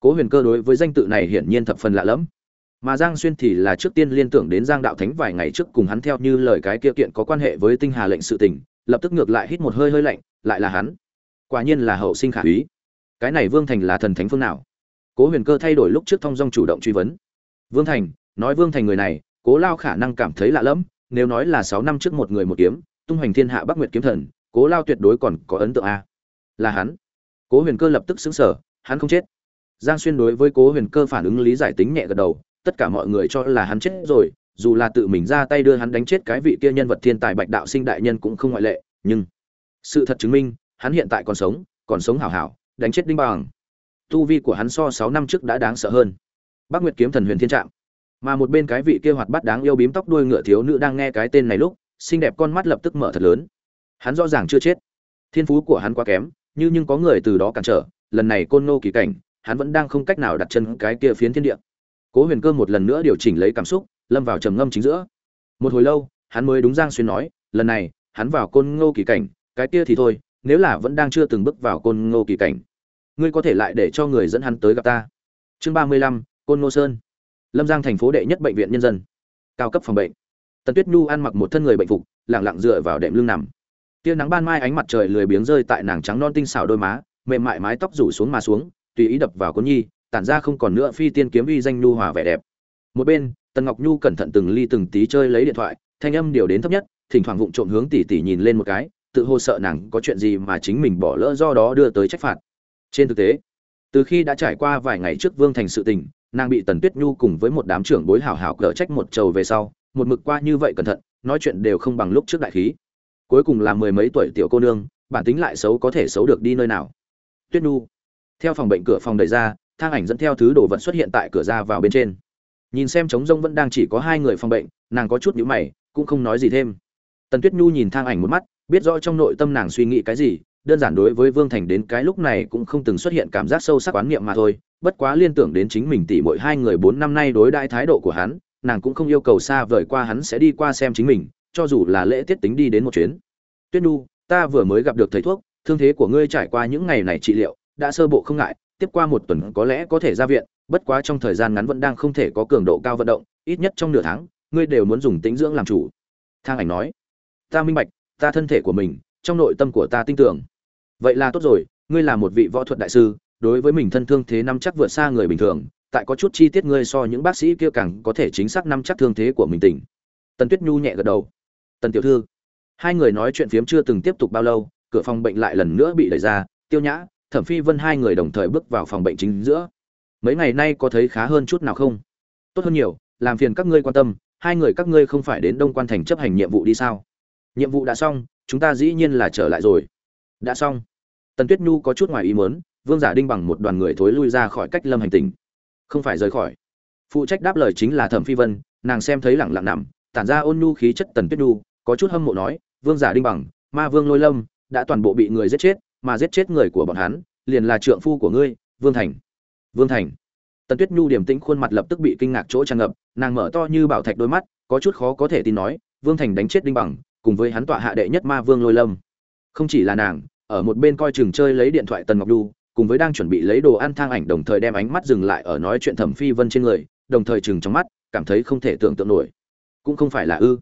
Cố huyền cơ đối với danh tự này hiển nhiên thập phần lạ lẫm. Mà giang xuyên thì là trước tiên liên tưởng đến giang đạo thánh vài ngày trước cùng hắn theo như lời cái kia kiện có quan hệ với tinh hà lệnh sự tình, lập tức ngược lại hít một hơi hơi lạnh, lại là hắn. Quả nhiên là hậu sinh khả úy. Cái này vương thành là thần thánh phương nào? Cố huyền cơ thay đổi lúc trước thong dong chủ động truy vấn. Vương thành, nói vương thành người này, cố lao khả năng cảm thấy lạ lẫm, nếu nói là sáu năm trước một người một kiếm tung hoành thiên hạ bắc nguyệt kiếm thần, cố lao tuyệt đối còn có ấn tượng a. Là hắn. Cố huyền cơ lập tức xứng sở hắn không chết. Giang xuyên đối với cố huyền cơ phản ứng lý giải tính nhẹ gật đầu, tất cả mọi người cho là hắn chết rồi, dù là tự mình ra tay đưa hắn đánh chết cái vị kia nhân vật thiên tài bạch đạo sinh đại nhân cũng không ngoại lệ, nhưng sự thật chứng minh, hắn hiện tại còn sống còn sống hảo hảo, đánh chết đinh bằng. Tu vi của hắn so sáu năm trước đã đáng sợ hơn. Bác nguyệt kiếm thần huyền thiên trạm. Mà một bên cái vị kia hoạt bát đáng yêu bím tóc đuôi ngựa thiếu nữ đang nghe cái tên này lúc xinh đẹp con mắt lập tức mở thật lớn. Hắn rõ ràng chưa chết. Thiên phú của hắn quá kém, như nhưng có người từ đó cản trở, lần này côn nô kỳ cảnh, hắn vẫn đang không cách nào đặt chân cái kia phiến thiên địa. Cố huyền cơ một lần nữa điều chỉnh lấy cảm xúc, lâm vào trầm ngâm chính giữa. Một hồi lâu, hắn mới đúng giang xuyên nói, lần này, hắn vào côn ngô kỳ cảnh, cái kia thì thôi, nếu là vẫn đang chưa từng bước vào côn ngô kỳ cảnh, ngươi có thể lại để cho người dẫn hắn tới gặp ta. Chương ba mươi lăm, côn ngô sơn. Lâm giang thành phố đệ nhất bệnh viện nhân dân. Cao cấp phòng bệnh tần tuyết nhu ăn mặc một thân người bệnh phục, lẳng lặng dựa vào đệm lưng nằm. Tia nắng ban mai ánh mặt trời lười biếng rơi tại nàng trắng non tinh xảo đôi má, mềm mại mái tóc rủ xuống mà xuống, tùy ý đập vào cô nhi, tản ra không còn nữa phi tiên kiếm uy danh nhu hòa vẻ đẹp. Một bên, tần ngọc nhu cẩn thận từng ly từng tí chơi lấy điện thoại, thanh âm điều đến thấp nhất, thỉnh thoảng vụng trộm hướng tỉ tỉ nhìn lên một cái, tự hồ sợ nàng có chuyện gì mà chính mình bỏ lỡ do đó đưa tới trách phạt. Trên thực tế, từ khi đã trải qua vài ngày trước vương thành sự tình, nàng bị tần tuyết nhu cùng với một đám trưởng bối hảo hảo cờ trách một trầu về sau một mực qua như vậy cẩn thận, nói chuyện đều không bằng lúc trước đại khí. Cuối cùng là mười mấy tuổi tiểu cô nương, bản tính lại xấu có thể xấu được đi nơi nào. Tuyết nhu theo phòng bệnh cửa phòng đẩy ra, thang ảnh dẫn theo thứ đồ vật xuất hiện tại cửa ra vào bên trên. Nhìn xem trống rông vẫn đang chỉ có hai người phòng bệnh, nàng có chút nhíu mày, cũng không nói gì thêm. Tần tuyết nhu nhìn thang ảnh một mắt, biết rõ trong nội tâm nàng suy nghĩ cái gì, đơn giản đối với vương thành đến cái lúc này cũng không từng xuất hiện cảm giác sâu sắc quán niệm mà thôi. Bất quá liên tưởng đến chính mình tỷ mỗi hai người bốn năm nay đối đãi thái độ của hắn nàng cũng không yêu cầu xa vời qua hắn sẽ đi qua xem chính mình, cho dù là lễ tiết tính đi đến một chuyến. Tuyết nhu, ta vừa mới gặp được thầy thuốc, thương thế của ngươi trải qua những ngày này trị liệu, đã sơ bộ không ngại, tiếp qua một tuần có lẽ có thể ra viện, bất quá trong thời gian ngắn vẫn đang không thể có cường độ cao vận động, ít nhất trong nửa tháng, ngươi đều muốn dùng tĩnh dưỡng làm chủ. Thang ảnh nói. Ta minh bạch, ta thân thể của mình, trong nội tâm của ta tin tưởng. Vậy là tốt rồi, ngươi là một vị võ thuật đại sư, đối với mình thân thương thế năm chắc vượt xa người bình thường tại có chút chi tiết ngươi so những bác sĩ kia càng có thể chính xác nắm chắc thương thế của mình tỉnh. Tần tuyết nhu nhẹ gật đầu. Tần tiểu thư, hai người nói chuyện phiếm chưa từng tiếp tục bao lâu, cửa phòng bệnh lại lần nữa bị đẩy ra, tiêu nhã, thẩm phi vân hai người đồng thời bước vào phòng bệnh chính giữa. Mấy ngày nay có thấy khá hơn chút nào không? Tốt hơn nhiều, làm phiền các ngươi quan tâm, hai người các ngươi không phải đến đông quan thành chấp hành nhiệm vụ đi sao? Nhiệm vụ đã xong, chúng ta dĩ nhiên là trở lại rồi. Đã xong. Tần tuyết nhu có chút ngoài ý muốn, vương giả đinh bằng một đoàn người thối lui ra khỏi cách lâm hành tình không phải rời khỏi. Phụ trách đáp lời chính là thẩm phi vân, nàng xem thấy lẳng lặng nằm, tản ra ôn nhu khí chất tần tuyết nhu, có chút hâm mộ nói, vương giả đinh bằng, ma vương lôi lâm, đã toàn bộ bị người giết chết, mà giết chết người của bọn hắn, liền là trượng phu của ngươi, vương thành. Vương thành. Tần tuyết nhu điềm tĩnh khuôn mặt lập tức bị kinh ngạc chỗ tràn ngập, nàng mở to như bảo thạch đôi mắt, có chút khó có thể tin nói, vương thành đánh chết đinh bằng, cùng với hắn tọa hạ đệ nhất ma vương lôi lâm. Không chỉ là nàng, ở một bên coi chừng chơi lấy điện thoại tần ngọc đu cùng với đang chuẩn bị lấy đồ ăn thang ảnh đồng thời đem ánh mắt dừng lại ở nói chuyện thẩm phi vân trên người, đồng thời chừng trong mắt, cảm thấy không thể tưởng tượng nổi. Cũng không phải là ư.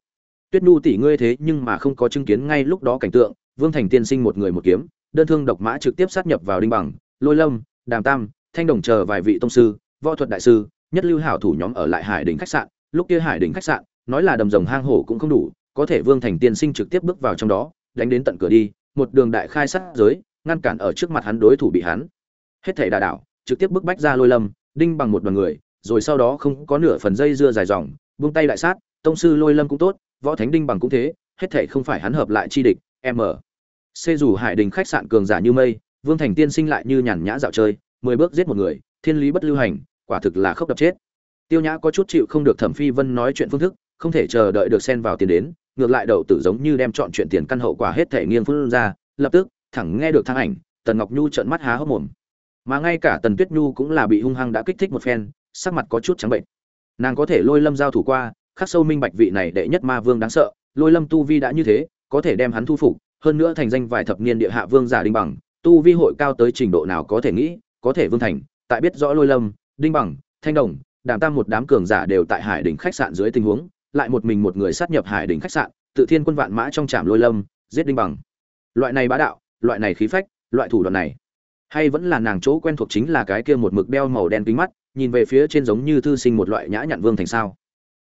Tuyết nhu tỷ ngươi thế nhưng mà không có chứng kiến ngay lúc đó cảnh tượng, vương thành tiên sinh một người một kiếm, đơn thương độc mã trực tiếp sát nhập vào đinh bằng, lôi lâm, đàm tam, thanh đồng chờ vài vị tông sư, võ thuật đại sư, nhất lưu hảo thủ nhóm ở lại hải đỉnh khách sạn. Lúc kia hải đỉnh khách sạn, nói là đầm rồng hang hổ cũng không đủ, có thể vương thành tiên sinh trực tiếp bước vào trong đó, đánh đến tận cửa đi, một đường đại khai sát giới ngăn cản ở trước mặt hắn đối thủ bị hắn. Hết thảy đà đảo, trực tiếp bức bách ra lôi lâm, đinh bằng một đoàn người, rồi sau đó không có nửa phần dây dưa dài dòng, buông tay đại sát, tông sư lôi lâm cũng tốt, võ thánh đinh bằng cũng thế, hết thảy không phải hắn hợp lại chi địch, m. Xê dù hải đình khách sạn cường giả như mây, vương thành tiên sinh lại như nhàn nhã dạo chơi, mười bước giết một người, thiên lý bất lưu hành, quả thực là khốc đập chết. Tiêu nhã có chút chịu không được thẩm phi vân nói chuyện phương thức, không thể chờ đợi được xen vào tiền đến, ngược lại đậu tử giống như đem chọn chuyện tiền căn hậu quả hết thể nghiêng phương ra, lập tức thẳng nghe được thang ảnh, tần ngọc nhu trợn mắt há hốc mồm. Mà ngay cả tần tuyết nhu cũng là bị hung hăng đã kích thích một phen, sắc mặt có chút trắng bệnh. Nàng có thể lôi lâm giao thủ qua, khắc sâu minh bạch vị này đệ nhất ma vương đáng sợ, lôi lâm tu vi đã như thế, có thể đem hắn thu phục, hơn nữa thành danh vài thập niên địa hạ vương giả đinh bằng, tu vi hội cao tới trình độ nào có thể nghĩ, có thể vương thành, tại biết rõ lôi lâm, đinh bằng, thanh đồng, đàm tam một đám cường giả đều tại hải đỉnh khách sạn dưới tình huống, lại một mình một người sát nhập hải đỉnh khách sạn, tự thiên quân vạn mã trong trạm lôi lâm, giết đinh bằng. Loại này bá đạo loại này khí phách, loại thủ đoạn này. Hay vẫn là nàng chỗ quen thuộc chính là cái kia một mực đeo màu đen kính mắt, nhìn về phía trên giống như thư sinh một loại nhã nhặn vương thành sao.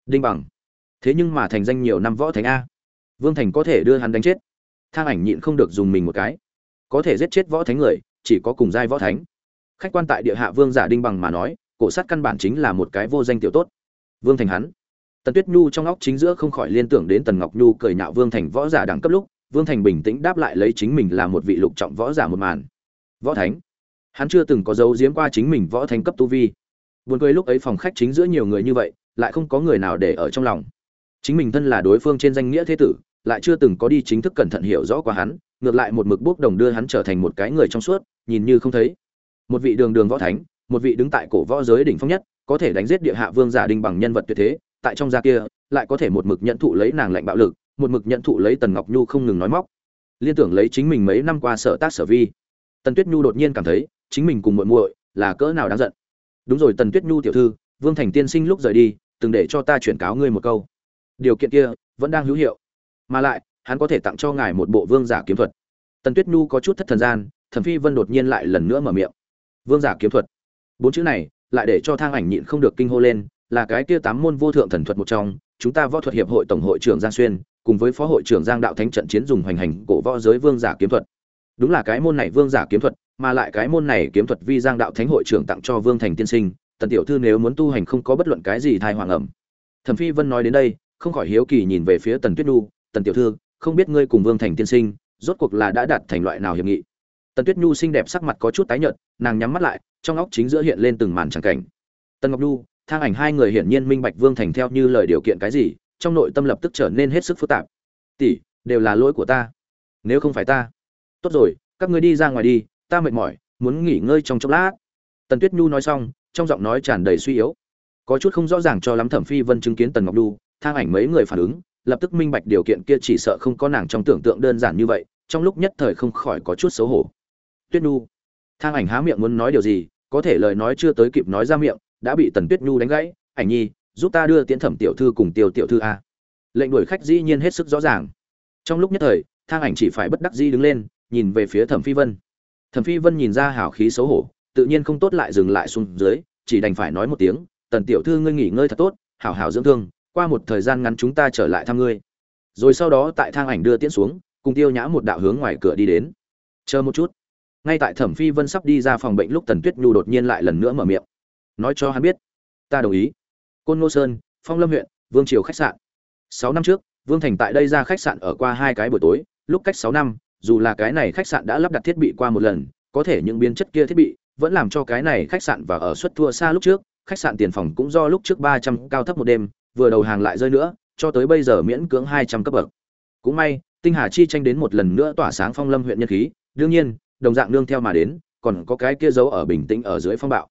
Đinh bằng. Thế nhưng mà thành danh nhiều năm võ thành a. Vương thành có thể đưa hắn đánh chết. Thang ảnh nhịn không được dùng mình một cái. Có thể giết chết võ thánh người, chỉ có cùng giai võ thánh. Khách quan tại địa hạ vương giả đinh bằng mà nói, cổ sát căn bản chính là một cái vô danh tiểu tốt. Vương thành hắn. Tần tuyết nhu trong óc chính giữa không khỏi liên tưởng đến tần ngọc nhu cười nhạo vương thành võ giả đẳng cấp lúc vương thành bình tĩnh đáp lại lấy chính mình là một vị lục trọng võ giả một màn. Võ thánh. Hắn chưa từng có dấu giếm qua chính mình võ thánh cấp tu vi. Buồn cười lúc ấy phòng khách chính giữa nhiều người như vậy, lại không có người nào để ở trong lòng. Chính mình thân là đối phương trên danh nghĩa thế tử, lại chưa từng có đi chính thức cẩn thận hiểu rõ qua hắn, ngược lại một mực bốc đồng đưa hắn trở thành một cái người trong suốt, nhìn như không thấy. Một vị đường đường võ thánh, một vị đứng tại cổ võ giới đỉnh phong nhất, có thể đánh giết địa hạ vương giả đinh bằng nhân vật tuyệt thế, tại trong gia kia, lại có thể một mực nhận thụ lấy nàng lạnh bạo lực một mực nhận thụ lấy tần ngọc nhu không ngừng nói móc. Liên tưởng lấy chính mình mấy năm qua sở tác sở vi, tần tuyết nhu đột nhiên cảm thấy chính mình cùng muội muội là cỡ nào đáng giận. Đúng rồi tần tuyết nhu tiểu thư, vương thành tiên sinh lúc rời đi, từng để cho ta chuyển cáo ngươi một câu. Điều kiện kia vẫn đang hữu hiệu, mà lại, hắn có thể tặng cho ngài một bộ vương giả kiếm thuật. Tần tuyết nhu có chút thất thần gian, thẩm phi vân đột nhiên lại lần nữa mở miệng. Vương giả kiếm thuật. Bốn chữ này lại để cho thang ảnh nhịn không được kinh hô lên, là cái kia tám môn vô thượng thần thuật một trong, chúng ta võ thuật hiệp hội tổng hội trưởng giang xuyên cùng với phó hội trưởng giang đạo thánh trận chiến dùng hoành hành cổ võ giới vương giả kiếm thuật. Đúng là cái môn này vương giả kiếm thuật, mà lại cái môn này kiếm thuật vi giang đạo thánh hội trưởng tặng cho vương thành tiên sinh, tần tiểu thư nếu muốn tu hành không có bất luận cái gì thai hoàng ẩm. Thẩm phi vân nói đến đây, không khỏi hiếu kỳ nhìn về phía tần tuyết nhu, tần tiểu thư, không biết ngươi cùng vương thành tiên sinh, rốt cuộc là đã đạt thành loại nào hiệp nghị? Tần tuyết nhu xinh đẹp sắc mặt có chút tái nhợt, nàng nhắm mắt lại, trong óc chính giữa hiện lên từng màn tràng cảnh. Tần ngọc nhu, thang ảnh hai người hiển nhiên minh bạch vương thành theo như lời điều kiện cái gì trong nội tâm lập tức trở nên hết sức phức tạp. Tỷ, đều là lỗi của ta. Nếu không phải ta, tốt rồi, các ngươi đi ra ngoài đi, ta mệt mỏi, muốn nghỉ ngơi trong chốc lát. Tần tuyết nhu nói xong, trong giọng nói tràn đầy suy yếu. Có chút không rõ ràng cho lắm thẩm phi vân chứng kiến tần ngọc du thang ảnh mấy người phản ứng, lập tức minh bạch điều kiện kia chỉ sợ không có nàng trong tưởng tượng đơn giản như vậy, trong lúc nhất thời không khỏi có chút xấu hổ. Tuyết nhu. Thang ảnh há miệng muốn nói điều gì, có thể lời nói chưa tới kịp nói ra miệng, đã bị tần tuyết nhu đánh gãy. Ảnh nhi giúp ta đưa tiễn thẩm tiểu thư cùng tiêu tiểu thư a. Lệnh đuổi khách dĩ nhiên hết sức rõ ràng. Trong lúc nhất thời, thang ảnh chỉ phải bất đắc dĩ đứng lên, nhìn về phía thẩm phi vân. Thẩm phi vân nhìn ra hào khí xấu hổ, tự nhiên không tốt lại dừng lại xuống dưới, chỉ đành phải nói một tiếng, tần tiểu thư ngươi nghỉ ngơi thật tốt, hảo hảo dưỡng thương, qua một thời gian ngắn chúng ta trở lại thăm ngươi. Rồi sau đó tại thang ảnh đưa tiễn xuống, cùng tiêu nhã một đạo hướng ngoài cửa đi đến. Chờ một chút. Ngay tại thẩm phi vân sắp đi ra phòng bệnh lúc tần tuyết nhu đột nhiên lại lần nữa mở miệng. Nói cho hắn biết, ta đồng ý côn ngô sơn, phong lâm huyện, vương triều khách sạn. Sáu năm trước, vương thành tại đây ra khách sạn ở qua hai cái buổi tối, lúc cách sáu năm, dù là cái này khách sạn đã lắp đặt thiết bị qua một lần, có thể những biến chất kia thiết bị vẫn làm cho cái này khách sạn và ở suất thua xa lúc trước, khách sạn tiền phòng cũng do lúc trước ba trăm cao thấp một đêm, vừa đầu hàng lại rơi nữa, cho tới bây giờ miễn cưỡng hai trăm cấp bậc. Cũng may, tinh hà chi tranh đến một lần nữa tỏa sáng phong lâm huyện nhân khí, đương nhiên, đồng dạng nương theo mà đến, còn có cái kia giấu ở bình tĩnh ở dưới phong bạo.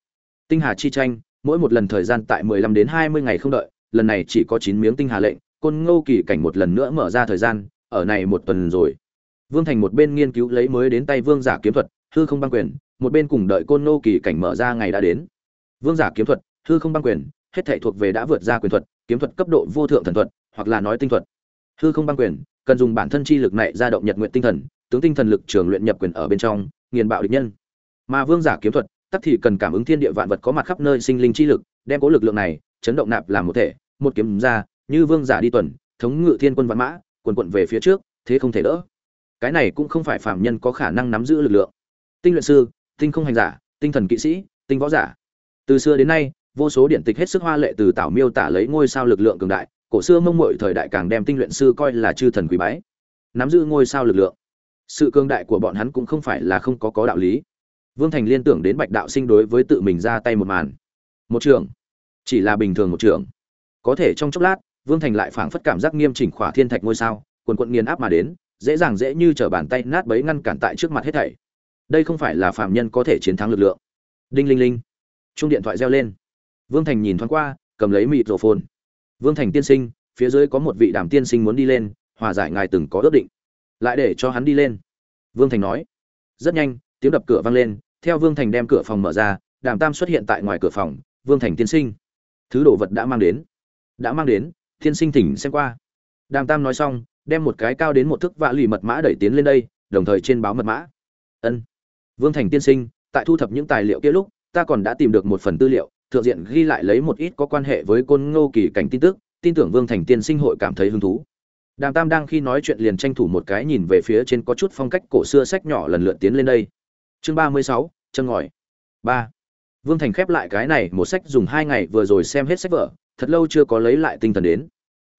Tinh hà chi tranh mỗi một lần thời gian tại mười lăm đến hai mươi ngày không đợi, lần này chỉ có chín miếng tinh hà lệnh, côn ngô kỳ cảnh một lần nữa mở ra thời gian, ở này một tuần rồi. Vương thành một bên nghiên cứu lấy mới đến tay vương giả kiếm thuật, hư không băng quyền, một bên cùng đợi côn ngô kỳ cảnh mở ra ngày đã đến. Vương giả kiếm thuật, hư không băng quyền, hết thảy thuộc về đã vượt ra quyền thuật, kiếm thuật cấp độ vô thượng thần thuật, hoặc là nói tinh thuật. Hư không băng quyền, cần dùng bản thân chi lực này ra động nhật nguyện tinh thần, tướng tinh thần lực trường luyện nhập quyền ở bên trong, nghiền bạo địch nhân. Mà vương giả kiếm thuật tắc thì cần cảm ứng thiên địa vạn vật có mặt khắp nơi sinh linh chi lực, đem cố lực lượng này chấn động nạp làm một thể, một kiếm ra, như vương giả đi tuần, thống ngự thiên quân vạn mã, quần quận về phía trước, thế không thể đỡ. Cái này cũng không phải phàm nhân có khả năng nắm giữ lực lượng. Tinh luyện sư, tinh không hành giả, tinh thần kỵ sĩ, tinh võ giả. Từ xưa đến nay, vô số điện tịch hết sức hoa lệ từ tảo miêu tả lấy ngôi sao lực lượng cường đại, cổ xưa mông muội thời đại càng đem tinh luyện sư coi là chư thần quý bái, nắm giữ ngôi sao lực lượng. Sự cường đại của bọn hắn cũng không phải là không có có đạo lý vương thành liên tưởng đến bạch đạo sinh đối với tự mình ra tay một màn. Một trường. Chỉ là bình thường một trường. Có thể trong chốc lát, vương thành lại phảng phất cảm giác nghiêm chỉnh khỏa thiên thạch ngôi sao quần quần nghiền áp mà đến, dễ dàng dễ như trở bàn tay nát bấy ngăn cản tại trước mặt hết thảy. Đây không phải là phạm nhân có thể chiến thắng lực lượng. Đinh linh linh. Chuông điện thoại reo lên. Vương thành nhìn thoáng qua, cầm lấy mịt rổ phồn vương thành tiên sinh, phía dưới có một vị đàm tiên sinh muốn đi lên, hòa giải ngài từng có ước định. Lại để cho hắn đi lên. Vương thành nói. Rất nhanh, tiếng đập cửa vang lên theo vương thành đem cửa phòng mở ra, đàm tam xuất hiện tại ngoài cửa phòng, vương thành tiên sinh. Thứ đồ vật đã mang đến. Đã mang đến, tiên sinh thỉnh xem qua. Đàm tam nói xong, đem một cái cao đến một thước vạ lì mật mã đẩy tiến lên đây, đồng thời trên báo mật mã. Ân. Vương thành tiên sinh, tại thu thập những tài liệu kia lúc, ta còn đã tìm được một phần tư liệu, thượng diện ghi lại lấy một ít có quan hệ với côn ngô kỳ cảnh tin tức, tin tưởng vương thành tiên sinh hội cảm thấy hứng thú. Đàm tam đang khi nói chuyện liền tranh thủ một cái nhìn về phía trên có chút phong cách cổ xưa sách nhỏ lần lượt tiến lên đây chương ba mươi sáu chân ngòi. Ba. Vương thành khép lại cái này một sách dùng hai ngày vừa rồi xem hết sách vở, thật lâu chưa có lấy lại tinh thần đến.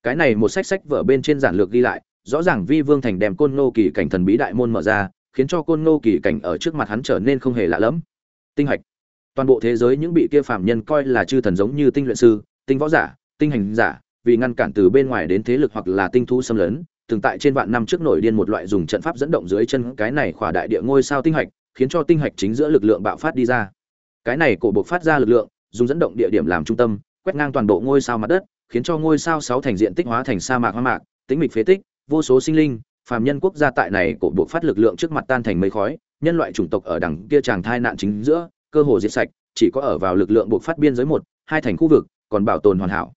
Cái này một sách sách vở bên trên giản lược ghi lại, rõ ràng vi vương thành đem côn ngô kỳ cảnh thần bí đại môn mở ra, khiến cho côn ngô kỳ cảnh ở trước mặt hắn trở nên không hề lạ lẫm. Tinh hạch toàn bộ thế giới những bị kia phạm nhân coi là chư thần giống như tinh luyện sư, tinh võ giả, tinh hành giả, vì ngăn cản từ bên ngoài đến thế lực hoặc là tinh thu xâm lấn, từng tại trên vạn năm trước nổi điên một loại dùng trận pháp dẫn động dưới chân cái này khỏa đại địa ngôi sao tinh hạch khiến cho tinh hạch chính giữa lực lượng bạo phát đi ra. Cái này cổ buộc phát ra lực lượng, dùng dẫn động địa điểm làm trung tâm, quét ngang toàn bộ ngôi sao mặt đất, khiến cho ngôi sao sáu thành diện tích hóa thành sa mạc hoa mạc, tính mịch phế tích, vô số sinh linh, phàm nhân quốc gia tại này cổ buộc phát lực lượng trước mặt tan thành mây khói, nhân loại chủng tộc ở đằng kia chàng thai nạn chính giữa, cơ hồ diệt sạch, chỉ có ở vào lực lượng buộc phát biên giới một, hai thành khu vực, còn bảo tồn hoàn hảo.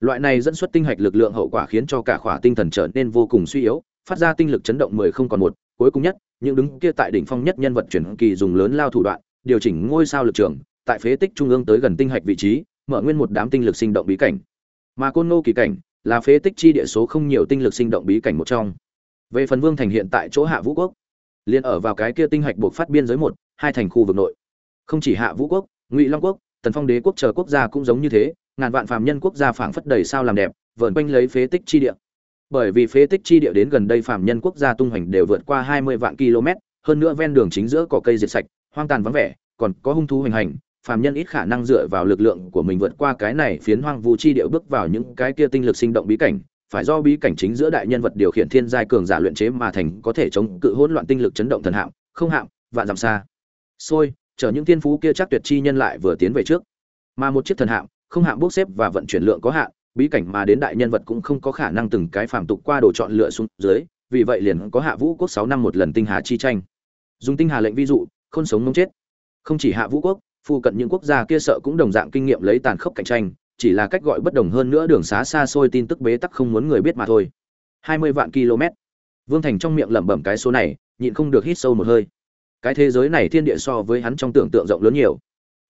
Loại này dẫn xuất tinh hạch lực lượng hậu quả khiến cho cả khỏa tinh thần trở nên vô cùng suy yếu, phát ra tinh lực chấn động mười không còn một cuối cùng nhất, những đứng kia tại đỉnh phong nhất nhân vật chuyển kỳ dùng lớn lao thủ đoạn, điều chỉnh ngôi sao lực trường, tại phế tích trung ương tới gần tinh hạch vị trí, mở nguyên một đám tinh lực sinh động bí cảnh. Mà côn nô kỳ cảnh là phế tích chi địa số không nhiều tinh lực sinh động bí cảnh một trong. Về phần vương thành hiện tại chỗ hạ vũ quốc, liền ở vào cái kia tinh hạch buộc phát biên giới một, hai thành khu vực nội. Không chỉ hạ vũ quốc, ngụy long quốc, tần phong đế quốc chờ quốc gia cũng giống như thế, ngàn vạn phàm nhân quốc gia phảng phất đầy sao làm đẹp vợn quanh lấy phế tích chi địa bởi vì phế tích chi địa đến gần đây phàm nhân quốc gia tung hoành đều vượt qua hai mươi vạn km, hơn nữa ven đường chính giữa cỏ cây diệt sạch, hoang tàn vắng vẻ, còn có hung thú hoành hành, phàm nhân ít khả năng dựa vào lực lượng của mình vượt qua cái này phiến hoang vu chi địa bước vào những cái kia tinh lực sinh động bí cảnh, phải do bí cảnh chính giữa đại nhân vật điều khiển thiên giai cường giả luyện chế mà thành có thể chống cự hỗn loạn tinh lực chấn động thần hạm, không hạm, vạn dặm xa. Xôi chờ những tiên phú kia chắc tuyệt chi nhân lại vừa tiến về trước. Mà một chiếc thần hạm, không hạm bốc xếp và vận chuyển lượng có hạn bí cảnh mà đến đại nhân vật cũng không có khả năng từng cái phàm tục qua đồ chọn lựa xuống dưới, vì vậy liền có hạ vũ quốc sáu năm một lần tinh hà chi tranh. Dùng tinh hà lệnh ví dụ không sống mong chết. Không chỉ hạ vũ quốc phụ cận những quốc gia kia sợ cũng đồng dạng kinh nghiệm lấy tàn khốc cạnh tranh, chỉ là cách gọi bất đồng hơn nữa đường xá xa xôi tin tức bế tắc không muốn người biết mà thôi. Hai mươi vạn km. Vương thành trong miệng lẩm bẩm cái số này, nhịn không được hít sâu một hơi. Cái thế giới này thiên địa so với hắn trong tưởng tượng rộng lớn nhiều.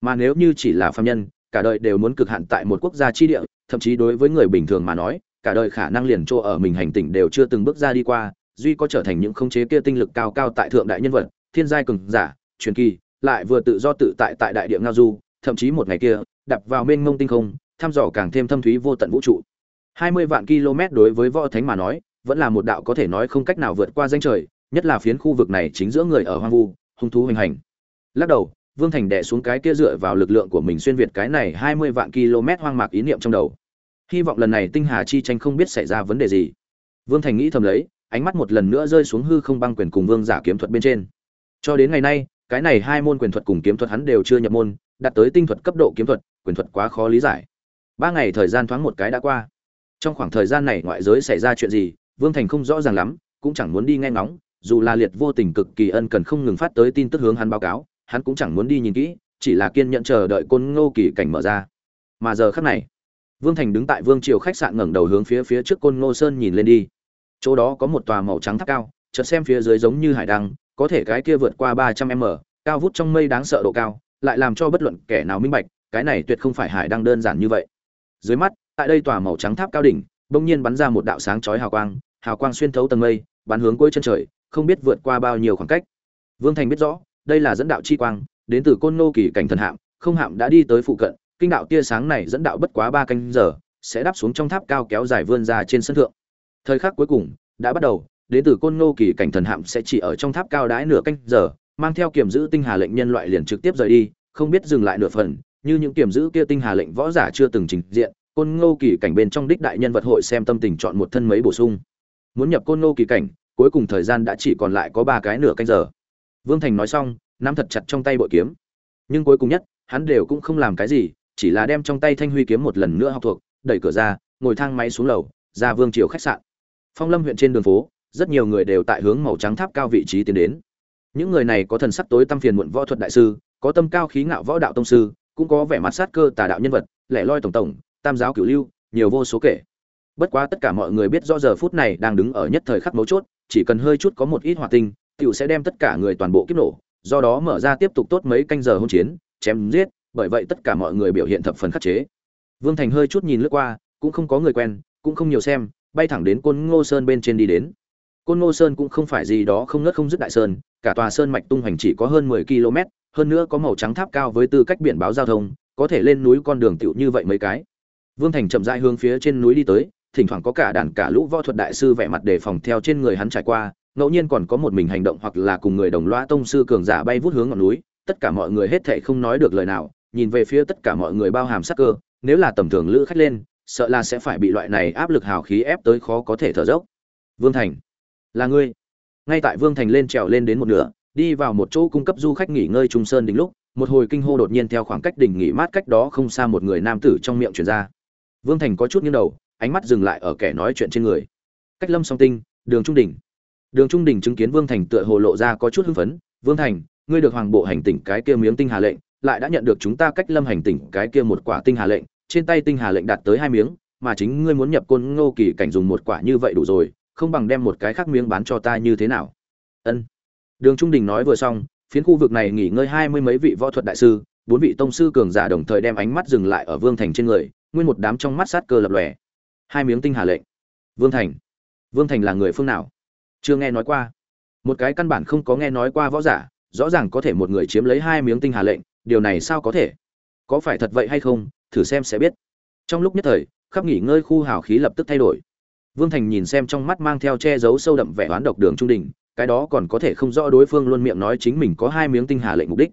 Mà nếu như chỉ là phàm nhân cả đời đều muốn cực hạn tại một quốc gia chi địa, thậm chí đối với người bình thường mà nói, cả đời khả năng liền chỗ ở mình hành tinh đều chưa từng bước ra đi qua, duy có trở thành những khống chế kia tinh lực cao cao tại thượng đại nhân vật, thiên giai cường giả, truyền kỳ, lại vừa tự do tự tại tại đại địa ngao du, thậm chí một ngày kia đập vào mênh mông tinh không, thăm dò càng thêm thâm thúy vô tận vũ trụ. 20 vạn km đối với võ thánh mà nói, vẫn là một đạo có thể nói không cách nào vượt qua danh trời, nhất là phiến khu vực này chính giữa người ở hoang vu, hung thú hoành hành. Lắc đầu vương thành đè xuống cái kia dựa vào lực lượng của mình xuyên việt cái này 20 vạn km hoang mạc ý niệm trong đầu. Hy vọng lần này tinh hà chi tranh không biết xảy ra vấn đề gì. Vương thành nghĩ thầm lấy, ánh mắt một lần nữa rơi xuống hư không băng quyền cùng vương giả kiếm thuật bên trên. Cho đến ngày nay, cái này hai môn quyền thuật cùng kiếm thuật hắn đều chưa nhập môn, đạt tới tinh thuật cấp độ kiếm thuật, quyền thuật quá khó lý giải. Ba ngày thời gian thoáng một cái đã qua. Trong khoảng thời gian này ngoại giới xảy ra chuyện gì, vương thành không rõ ràng lắm, cũng chẳng muốn đi nghe ngóng, dù là liệt vô tình cực kỳ ân cần không ngừng phát tới tin tức hướng hắn báo cáo hắn cũng chẳng muốn đi nhìn kỹ, chỉ là kiên nhẫn chờ đợi côn ngô kỳ cảnh mở ra. Mà giờ khắc này, vương thành đứng tại vương triều khách sạn ngẩng đầu hướng phía phía trước côn ngô sơn nhìn lên đi. Chỗ đó có một tòa màu trắng tháp cao, chợt xem phía dưới giống như hải đăng, có thể cái kia vượt qua ba trăm m, cao vút trong mây đáng sợ độ cao, lại làm cho bất luận kẻ nào minh bạch, cái này tuyệt không phải hải đăng đơn giản như vậy. Dưới mắt, tại đây tòa màu trắng tháp cao đỉnh, bỗng nhiên bắn ra một đạo sáng chói hào quang hào quang xuyên thấu tầng mây, bắn hướng cuối chân trời, không biết vượt qua bao nhiêu khoảng cách. Vương thành biết rõ đây là dẫn đạo chi quang, đến từ côn nô kỳ cảnh thần hạm, không hạm đã đi tới phụ cận, kinh đạo tia sáng này dẫn đạo bất quá ba canh giờ, sẽ đáp xuống trong tháp cao kéo dài vươn ra trên sân thượng. Thời khắc cuối cùng, đã bắt đầu, đến từ côn nô kỳ cảnh thần hạm sẽ chỉ ở trong tháp cao đái nửa canh giờ, mang theo kiểm giữ tinh hà lệnh nhân loại liền trực tiếp rời đi, không biết dừng lại nửa phần, như những kiểm giữ kia tinh hà lệnh võ giả chưa từng trình diện, côn ngô kỳ cảnh bên trong đích đại nhân vật hội xem tâm tình chọn một thân mấy bổ sung. Muốn nhập côn ngô kỳ cảnh, cuối cùng thời gian đã chỉ còn lại có ba cái nửa canh giờ vương thành nói xong, nắm thật chặt trong tay bội kiếm. Nhưng cuối cùng nhất, hắn đều cũng không làm cái gì, chỉ là đem trong tay thanh huy kiếm một lần nữa học thuộc, đẩy cửa ra, ngồi thang máy xuống lầu, ra vương triều khách sạn. Phong lâm huyện trên đường phố, rất nhiều người đều tại hướng màu trắng tháp cao vị trí tiến đến. Những người này có thần sắc tối tâm phiền muộn võ thuật đại sư, có tâm cao khí ngạo võ đạo tông sư, cũng có vẻ mặt sát cơ tà đạo nhân vật, lẻ loi tổng tổng, tam giáo cửu lưu, nhiều vô số kể. Bất quá tất cả mọi người biết rõ giờ phút này đang đứng ở nhất thời khắc mấu chốt, chỉ cần hơi chút có một ít hòa tinh tiểu sẽ đem tất cả người toàn bộ kiếp nổ do đó mở ra tiếp tục tốt mấy canh giờ hôn chiến chém giết bởi vậy tất cả mọi người biểu hiện thập phần khắc chế. Vương thành hơi chút nhìn lướt qua cũng không có người quen cũng không nhiều xem bay thẳng đến côn ngô sơn bên trên đi đến. Côn ngô sơn cũng không phải gì đó không ngớt không dứt đại sơn cả tòa sơn mạch tung hoành chỉ có hơn mười km hơn nữa có màu trắng tháp cao với tư cách biển báo giao thông có thể lên núi con đường tiểu như vậy mấy cái. Vương Thành chậm rãi hướng phía trên núi đi tới, thỉnh thoảng có cả đàn cả lũ võ thuật đại sư vẻ mặt đề phòng theo trên người hắn trải qua, ngẫu nhiên còn có một mình hành động hoặc là cùng người đồng loa tông sư cường giả bay vút hướng ngọn núi, tất cả mọi người hết thệ không nói được lời nào, nhìn về phía tất cả mọi người bao hàm sắc cơ, nếu là tầm thường lữ khách lên, sợ là sẽ phải bị loại này áp lực hào khí ép tới khó có thể thở dốc. Vương Thành, là ngươi. Ngay tại Vương Thành lên trèo lên đến một nửa, đi vào một chỗ cung cấp du khách nghỉ ngơi trung sơn đỉnh lúc, một hồi kinh hô đột nhiên theo khoảng cách đỉnh nghỉ mát cách đó không xa một người nam tử trong miệng truyền ra. Vương Thành có chút nghiêng đầu, ánh mắt dừng lại ở kẻ nói chuyện trên người. Cách Lâm Song Tinh, Đường Trung Đỉnh. Đường Trung Đỉnh chứng kiến Vương Thành tựa hồ lộ ra có chút hưng phấn, "Vương Thành, ngươi được hoàng bộ hành tỉnh cái kia miếng tinh hà lệnh, lại đã nhận được chúng ta cách Lâm hành tỉnh cái kia một quả tinh hà lệnh, trên tay tinh hà lệnh đạt tới hai miếng, mà chính ngươi muốn nhập côn Ngô Kỳ cảnh dùng một quả như vậy đủ rồi, không bằng đem một cái khác miếng bán cho ta như thế nào?" Ân. Đường Trung Đình nói vừa xong, phiến khu vực này nghỉ ngơi hai mươi mấy vị võ thuật đại sư, bốn vị tông sư cường giả đồng thời đem ánh mắt dừng lại ở Vương Thành trên người, nguyên một đám trong mắt sát cơ lập lòe. Hai miếng tinh hà lệnh. Vương thành. Vương thành là người phương nào? Chưa nghe nói qua. Một cái căn bản không có nghe nói qua võ giả, rõ ràng có thể một người chiếm lấy hai miếng tinh hà lệnh, điều này sao có thể? Có phải thật vậy hay không, thử xem sẽ biết. Trong lúc nhất thời, khắp nghỉ ngơi khu hào khí lập tức thay đổi. Vương thành nhìn xem trong mắt mang theo che giấu sâu đậm vẻ oán độc đường trung đình, cái đó còn có thể không rõ đối phương luôn miệng nói chính mình có hai miếng tinh hà lệnh mục đích.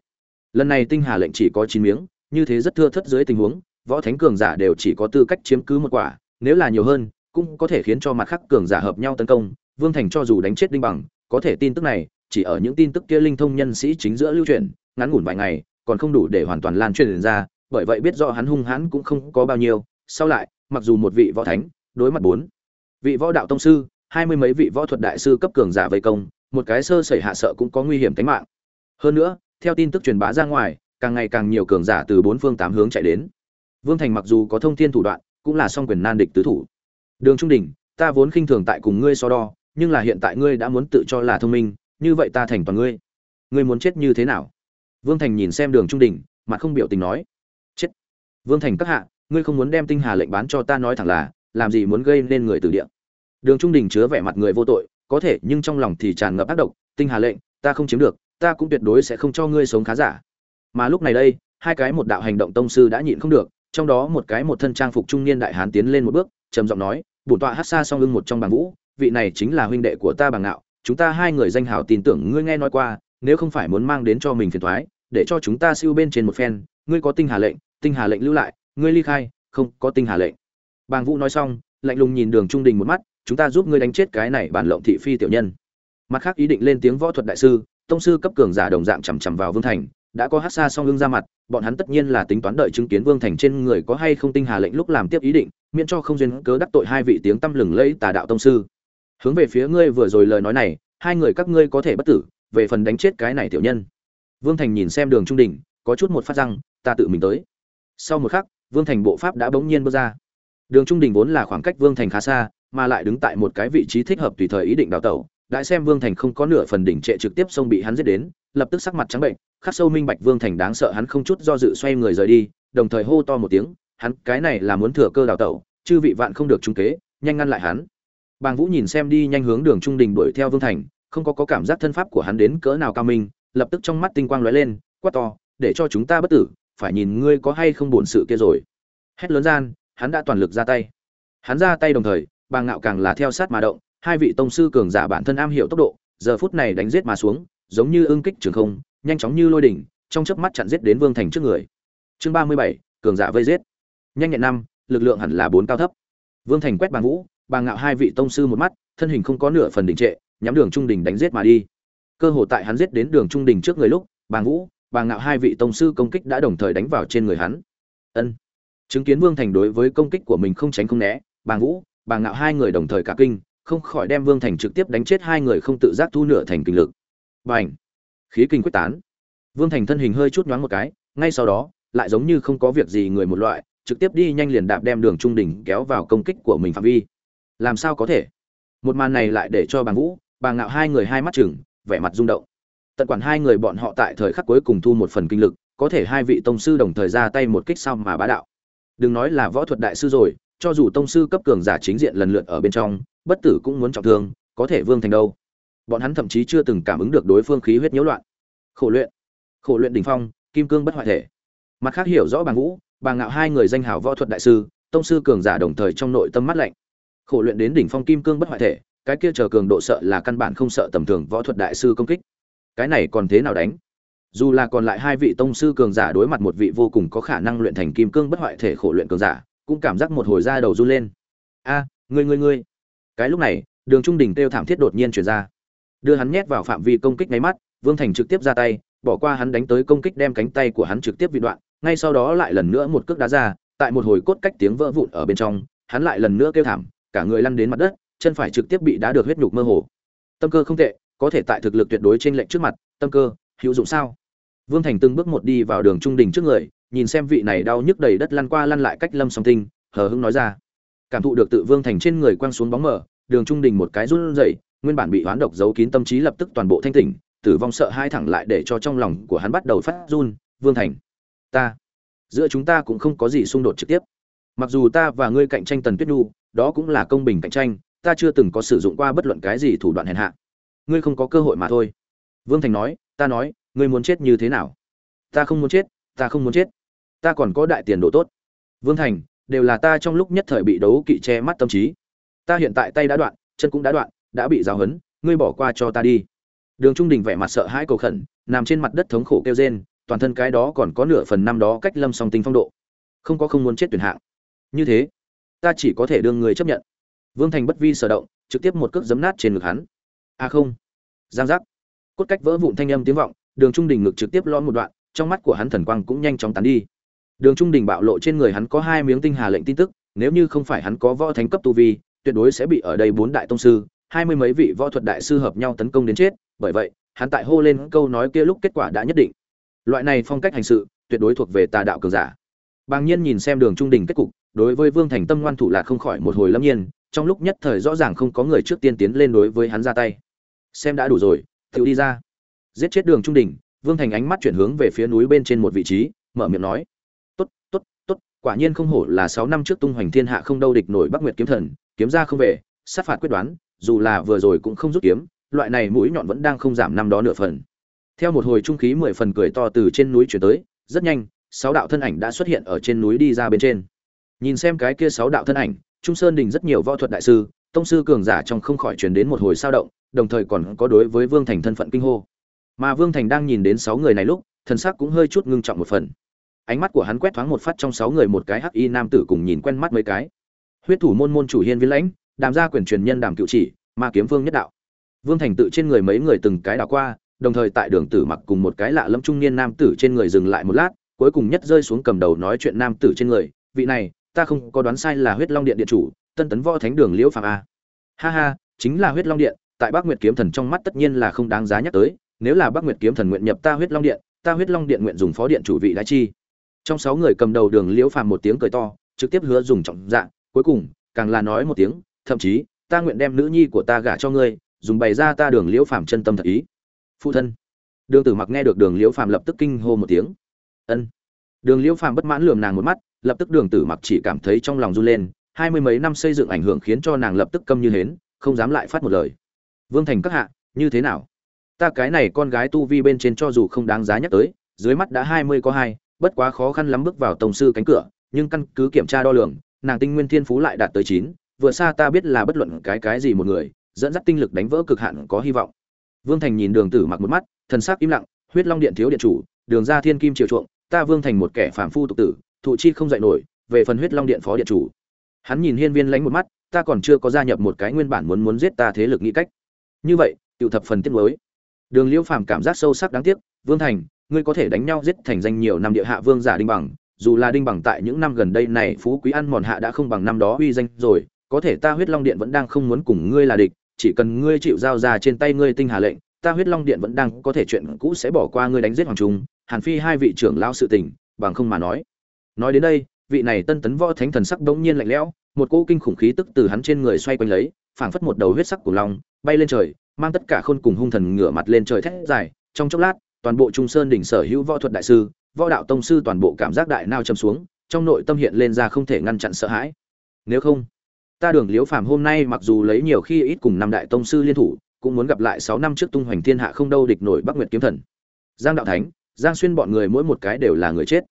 Lần này tinh hà lệnh chỉ có chín miếng, như thế rất thưa thất dưới tình huống, võ thánh cường giả đều chỉ có tư cách chiếm cứ một quả, nếu là nhiều hơn, cũng có thể khiến cho mặt khác cường giả hợp nhau tấn công vương thành cho dù đánh chết đinh bằng, có thể tin tức này, chỉ ở những tin tức kia linh thông nhân sĩ chính giữa lưu truyền, ngắn ngủn vài ngày, còn không đủ để hoàn toàn lan truyền ra, bởi vậy biết rõ hắn hung hãn cũng không có bao nhiêu. Sau lại, mặc dù một vị võ thánh, đối mặt bốn vị võ đạo tông sư, hai mươi mấy vị võ thuật đại sư cấp cường giả vây công, một cái sơ sẩy hạ sợ cũng có nguy hiểm tính mạng. Hơn nữa, theo tin tức truyền bá ra ngoài, càng ngày càng nhiều cường giả từ bốn phương tám hướng chạy đến. Vương thành mặc dù có thông thiên thủ đoạn, cũng là song quyền nan địch tứ thủ. Đường trung đình, ta vốn khinh thường tại cùng ngươi so đo nhưng là hiện tại ngươi đã muốn tự cho là thông minh, như vậy ta thành toàn ngươi. Ngươi muốn chết như thế nào? Vương thành nhìn xem đường trung đình mà không biểu tình nói. Chết. Vương thành các hạ, ngươi không muốn đem tinh hà lệnh bán cho ta nói thẳng là, làm gì muốn gây nên người từ địa. Đường trung đình chứa vẻ mặt người vô tội, có thể, nhưng trong lòng thì tràn ngập ác độc, tinh hà lệnh, ta không chiếm được, ta cũng tuyệt đối sẽ không cho ngươi sống khá giả. Mà lúc này đây, hai cái một đạo hành động tông sư đã nhịn không được, trong đó một cái một thân trang phục trung niên đại hán tiến lên một bước, trầm giọng nói, bổn tọa hát xa song ưng một trong bàn vũ vị này chính là huynh đệ của ta bằng ngạo, chúng ta hai người danh hào tin tưởng ngươi nghe nói qua, nếu không phải muốn mang đến cho mình phiền thoái để cho chúng ta siêu bên trên một phen, ngươi có tinh hà lệnh, tinh hà lệnh lưu lại, ngươi ly khai, không có tinh hà lệnh. Bàng vũ nói xong, lạnh lùng nhìn đường trung đình một mắt, chúng ta giúp ngươi đánh chết cái này bản lộng thị phi tiểu nhân. Mặt khác ý định lên tiếng võ thuật đại sư, tông sư cấp cường giả đồng dạng chằm chằm vào vương thành, đã có hát xa song lưng ra mặt, bọn hắn tất nhiên là tính toán đợi chứng kiến vương thành trên người có hay không tinh hà lệnh lúc làm tiếp ý định, miễn cho không duyên cớ đắc tội hai vị tiếng tăm lừng lẫy tà đạo tông sư hướng về phía ngươi vừa rồi lời nói này, hai người các ngươi có thể bất tử, về phần đánh chết cái này tiểu nhân. Vương thành nhìn xem đường trung đình, có chút một phát răng, ta tự mình tới. Sau một khắc, vương thành bộ pháp đã bỗng nhiên bước ra. Đường trung đình vốn là khoảng cách vương thành khá xa, mà lại đứng tại một cái vị trí thích hợp tùy thời ý định đào tẩu đại xem vương thành không có nửa phần đỉnh trệ trực tiếp xông bị hắn giết đến, lập tức sắc mặt trắng bệnh, khắc sâu minh bạch vương thành đáng sợ hắn không chút do dự xoay người rời đi, đồng thời hô to một tiếng, hắn, cái này là muốn thừa cơ đào tẩu, chư vị vạn không được trung kế, nhanh ngăn lại hắn bàng vũ nhìn xem đi nhanh hướng đường trung đình đuổi theo vương thành không có, có cảm giác thân pháp của hắn đến cỡ nào cao minh lập tức trong mắt tinh quang lóe lên quát to để cho chúng ta bất tử phải nhìn ngươi có hay không buồn sự kia rồi. Hét lớn gian hắn đã toàn lực ra tay. Hắn ra tay đồng thời bàng ngạo càng là theo sát mà động hai vị tông sư cường giả bản thân am hiểu tốc độ giờ phút này đánh giết mà xuống giống như ương kích trường không nhanh chóng như lôi đỉnh trong chớp mắt chặn giết đến vương thành trước người. Chương ba mươi bảy cường giả vây giết. Nhanh nhẹn năm lực lượng hẳn là bốn cao thấp. Vương thành quét bàng vũ bàng ngạo hai vị tông sư một mắt, thân hình không có nửa phần đình trệ, nhắm đường trung đình đánh giết mà đi. Cơ hội tại hắn giết đến đường trung đình trước người lúc bàng vũ bàng ngạo hai vị tông sư công kích đã đồng thời đánh vào trên người hắn. Ân. Chứng kiến vương thành đối với công kích của mình không tránh không né bàng vũ bàng ngạo hai người đồng thời cả kinh, không khỏi đem vương thành trực tiếp đánh chết hai người không tự giác thu nửa thành kinh lực. B à n h khí kinh quyết tán. Vương thành thân hình hơi chút nhoáng một cái, ngay sau đó, lại giống như không có việc gì người một loại, trực tiếp đi nhanh liền đạp đem đường trung đỉnh kéo vào công kích của mình phạm vi làm sao có thể? Một màn này lại để cho bàng vũ bàng ngạo hai người hai mắt chừng vẻ mặt rung động. Tận quản hai người bọn họ tại thời khắc cuối cùng thu một phần kinh lực, có thể hai vị tông sư đồng thời ra tay một kích sao mà bá đạo. Đừng nói là võ thuật đại sư rồi, cho dù tông sư cấp cường giả chính diện lần lượt ở bên trong, bất tử cũng muốn trọng thương, có thể vương thành đâu. Bọn hắn thậm chí chưa từng cảm ứng được đối phương khí huyết nhiễu loạn. Khổ luyện. Khổ luyện đỉnh phong, kim cương bất hoại thể. Mặt khác hiểu rõ bàng vũ bàng ngạo hai người danh hào võ thuật đại sư, tông sư cường giả đồng thời trong nội tâm mắt lạnh khổ luyện đến đỉnh phong kim cương bất hoại thể cái kia chờ cường độ sợ là căn bản không sợ tầm thường võ thuật đại sư công kích. Cái này còn thế nào đánh? Dù là còn lại hai vị tông sư cường giả đối mặt một vị vô cùng có khả năng luyện thành kim cương bất hoại thể khổ luyện cường giả cũng cảm giác một hồi da đầu run lên. A à, ngươi ngươi ngươi. Cái lúc này đường trung đình kêu thảm thiết đột nhiên chuyển ra. Đưa hắn nhét vào phạm vi công kích nháy mắt vương thành trực tiếp ra tay bỏ qua hắn đánh tới công kích đem cánh tay của hắn trực tiếp vị đoạn ngay sau đó lại lần nữa một cước đá ra tại một hồi cốt cách tiếng vỡ vụn ở bên trong hắn lại lần nữa kêu thảm cả người lăn đến mặt đất, chân phải trực tiếp bị đá được huyết nhục mơ hồ. Tâm cơ không tệ, có thể tại thực lực tuyệt đối trên lệnh trước mặt, tâm cơ, hữu dụng sao? Vương thành từng bước một đi vào đường trung đình trước người, nhìn xem vị này đau nhức đầy đất lăn qua lăn lại cách lâm song tinh, hờ hững nói ra. Cảm thụ được tự vương thành trên người quăng xuống bóng mở đường trung đình một cái run rẩy, nguyên bản bị hoán độc giấu kín tâm trí lập tức toàn bộ thanh tỉnh, tử vong sợ hai thẳng lại để cho trong lòng của hắn bắt đầu phát run. Vương thành, ta, giữa chúng ta cũng không có gì xung đột trực tiếp. Mặc dù ta và ngươi cạnh tranh tần tuyết nhu đó cũng là công bình cạnh tranh, ta chưa từng có sử dụng qua bất luận cái gì thủ đoạn hèn hạ. Ngươi không có cơ hội mà thôi. Vương thành nói, ta nói, ngươi muốn chết như thế nào? Ta không muốn chết, ta không muốn chết. Ta còn có đại tiền đồ tốt. Vương thành, đều là ta trong lúc nhất thời bị đấu kỵ che mắt tâm trí. Ta hiện tại tay đã đoạn, chân cũng đã đoạn, đã bị giáo hấn ngươi bỏ qua cho ta đi. Đường trung đình vẻ mặt sợ hãi cầu khẩn, nằm trên mặt đất thống khổ kêu rên, toàn thân cái đó còn có nửa phần năm đó cách lâm song tinh phong độ. Không có không muốn chết tuyển hạng. Như thế ta chỉ có thể đương người chấp nhận. Vương thành bất vi sở động, trực tiếp một cước giấm nát trên ngực hắn. A à không. Giang giác. Cốt cách vỡ vụn thanh âm tiếng vọng, đường trung đình ngực trực tiếp lõm một đoạn, trong mắt của hắn thần quang cũng nhanh chóng tán đi. Đường trung đình bạo lộ trên người hắn có hai miếng tinh hà lệnh tin tức, nếu như không phải hắn có võ thánh cấp tu vi, tuyệt đối sẽ bị ở đây bốn đại tông sư, hai mươi mấy vị võ thuật đại sư hợp nhau tấn công đến chết, bởi vậy, hắn tại hô lên câu nói kia lúc kết quả đã nhất định. Loại này phong cách hành sự, tuyệt đối thuộc về tà đạo cường giả. Bàng nhiên nhìn xem đường trung đình kết cục đối với vương thành tâm ngoan thủ là không khỏi một hồi lâm nhiên, trong lúc nhất thời rõ ràng không có người trước tiên tiến lên đối với hắn ra tay. Xem đã đủ rồi, tự đi ra. Giết chết đường trung đình vương thành ánh mắt chuyển hướng về phía núi bên trên một vị trí, mở miệng nói. Tốt tốt tốt, quả nhiên không hổ là sáu năm trước tung hoành thiên hạ không đâu địch nổi bắc nguyệt kiếm thần, kiếm ra không về, sát phạt quyết đoán, dù là vừa rồi cũng không rút kiếm, loại này mũi nhọn vẫn đang không giảm năm đó nửa phần. Theo một hồi trung khí mười phần cười to từ trên núi chuyển tới, rất nhanh, sáu đạo thân ảnh đã xuất hiện ở trên núi đi ra bên trên nhìn xem cái kia sáu đạo thân ảnh, trung sơn đình rất nhiều võ thuật đại sư, tông sư cường giả trong không khỏi truyền đến một hồi sao động, đồng thời còn có đối với vương thành thân phận kinh hô. Mà vương thành đang nhìn đến sáu người này lúc, thần sắc cũng hơi chút ngưng trọng một phần. Ánh mắt của hắn quét thoáng một phát trong sáu người một cái hắc y nam tử cùng nhìn quen mắt mấy cái. Huyết thủ môn môn chủ hiên viên lãnh, đàm gia quyền truyền nhân đàm cựu chỉ, ma kiếm vương nhất đạo. Vương thành tự trên người mấy người từng cái đảo qua, đồng thời tại đường tử mặc cùng một cái lạ lẫm trung niên nam tử trên người dừng lại một lát, cuối cùng nhất rơi xuống cầm đầu nói chuyện nam tử trên người, vị này ta không có đoán sai là huyết long điện điện chủ, tân tấn võ thánh đường liễu phạm a. Ha ha, chính là huyết long điện, tại bắc nguyệt kiếm thần trong mắt tất nhiên là không đáng giá nhắc tới, nếu là bắc nguyệt kiếm thần nguyện nhập ta huyết long điện, ta huyết long điện nguyện dùng phó điện chủ vị đại chi. Trong sáu người cầm đầu đường liễu phạm một tiếng cười to, trực tiếp hứa dùng trọng dạng cuối cùng, càng là nói một tiếng, thậm chí, ta nguyện đem nữ nhi của ta gả cho ngươi, dùng bày ra ta đường liễu phạm chân tâm thật ý. Phụ thân. Đường tử mặc nghe được đường liễu phạm lập tức kinh hô một tiếng. Ân. Đường liễu phạm bất mãn lườm nàng một mắt lập tức đường tử mặc chỉ cảm thấy trong lòng run lên, hai mươi mấy năm xây dựng ảnh hưởng khiến cho nàng lập tức câm như hến, không dám lại phát một lời. Vương thành các hạ, như thế nào? Ta cái này con gái tu vi bên trên cho dù không đáng giá nhắc tới, dưới mắt đã hai mươi có hai, bất quá khó khăn lắm bước vào tổng sư cánh cửa, nhưng căn cứ kiểm tra đo lường, nàng tinh nguyên thiên phú lại đạt tới chín, vừa xa ta biết là bất luận cái cái gì một người, dẫn dắt tinh lực đánh vỡ cực hạn có hy vọng. Vương thành nhìn đường tử mặc một mắt, thần sắc im lặng, huyết long điện thiếu điện chủ, đường ra thiên kim triều chuộng, ta vương thành một kẻ phàm phu tục tử thụ chi không dạy nổi, về phần huyết long điện phó điện chủ. Hắn nhìn hiên viên lánh một mắt, ta còn chưa có gia nhập một cái nguyên bản muốn muốn giết ta thế lực nghĩ cách. Như vậy tự thập phần tiết mới đường liễu phàm cảm giác sâu sắc đáng tiếc, vương thành, ngươi có thể đánh nhau giết thành danh nhiều năm địa hạ vương giả đinh bằng, dù là đinh bằng tại những năm gần đây này phú quý ăn mòn hạ đã không bằng năm đó uy danh rồi, có thể ta huyết long điện vẫn đang không muốn cùng ngươi là địch, chỉ cần ngươi chịu giao ra trên tay ngươi tinh hà lệnh, ta huyết long điện vẫn đang có thể chuyện cũ sẽ bỏ qua ngươi đánh giết hoàng trung, hàn phi hai vị trưởng lao sự tình, bằng không mà nói nói đến đây, vị này tân tấn võ thánh thần sắc đống nhiên lạnh lẽo, một cỗ kinh khủng khí tức từ hắn trên người xoay quanh lấy, phảng phất một đầu huyết sắc của long, bay lên trời, mang tất cả khôn cùng hung thần ngửa mặt lên trời thét dài. Trong chốc lát, toàn bộ trung sơn đỉnh sở hữu võ thuật đại sư, võ đạo tông sư toàn bộ cảm giác đại nao châm xuống, trong nội tâm hiện lên ra không thể ngăn chặn sợ hãi. Nếu không, ta đường liễu phàm hôm nay mặc dù lấy nhiều khi ít cùng năm đại tông sư liên thủ, cũng muốn gặp lại sáu năm trước tung hoành thiên hạ không đâu địch nổi bắc nguyệt kiếm thần. Giang đạo thánh, giang xuyên bọn người mỗi một cái đều là người chết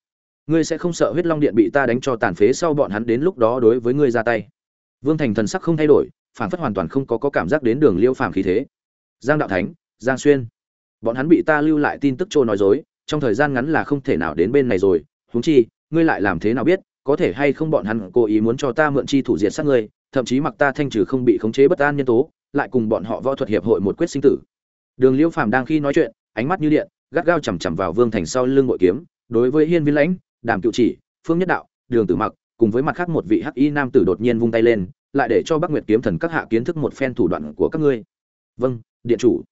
ngươi sẽ không sợ huyết long điện bị ta đánh cho tàn phế sau bọn hắn đến lúc đó đối với ngươi ra tay. Vương thành thần sắc không thay đổi phản phất hoàn toàn không có, có cảm giác đến đường liêu phàm khí thế. Giang đạo thánh giang xuyên bọn hắn bị ta lưu lại tin tức trôi nói dối trong thời gian ngắn là không thể nào đến bên này rồi. Huống chi ngươi lại làm thế nào biết có thể hay không bọn hắn cố ý muốn cho ta mượn chi thủ diệt sát ngươi thậm chí mặc ta thanh trừ không bị khống chế bất an nhân tố lại cùng bọn họ võ thuật hiệp hội một quyết sinh tử. Đường liêu phàm đang khi nói chuyện ánh mắt như điện gắt gao chằm chằm vào vương thành sau lưng bội kiếm đối với hiên viên lãnh đàm cựu chỉ, phương nhất đạo, đường tử mặc, cùng với mặt khác một vị hắc y nam tử đột nhiên vung tay lên, lại để cho bắc nguyệt kiếm thần các hạ kiến thức một phen thủ đoạn của các ngươi. Vâng điện chủ.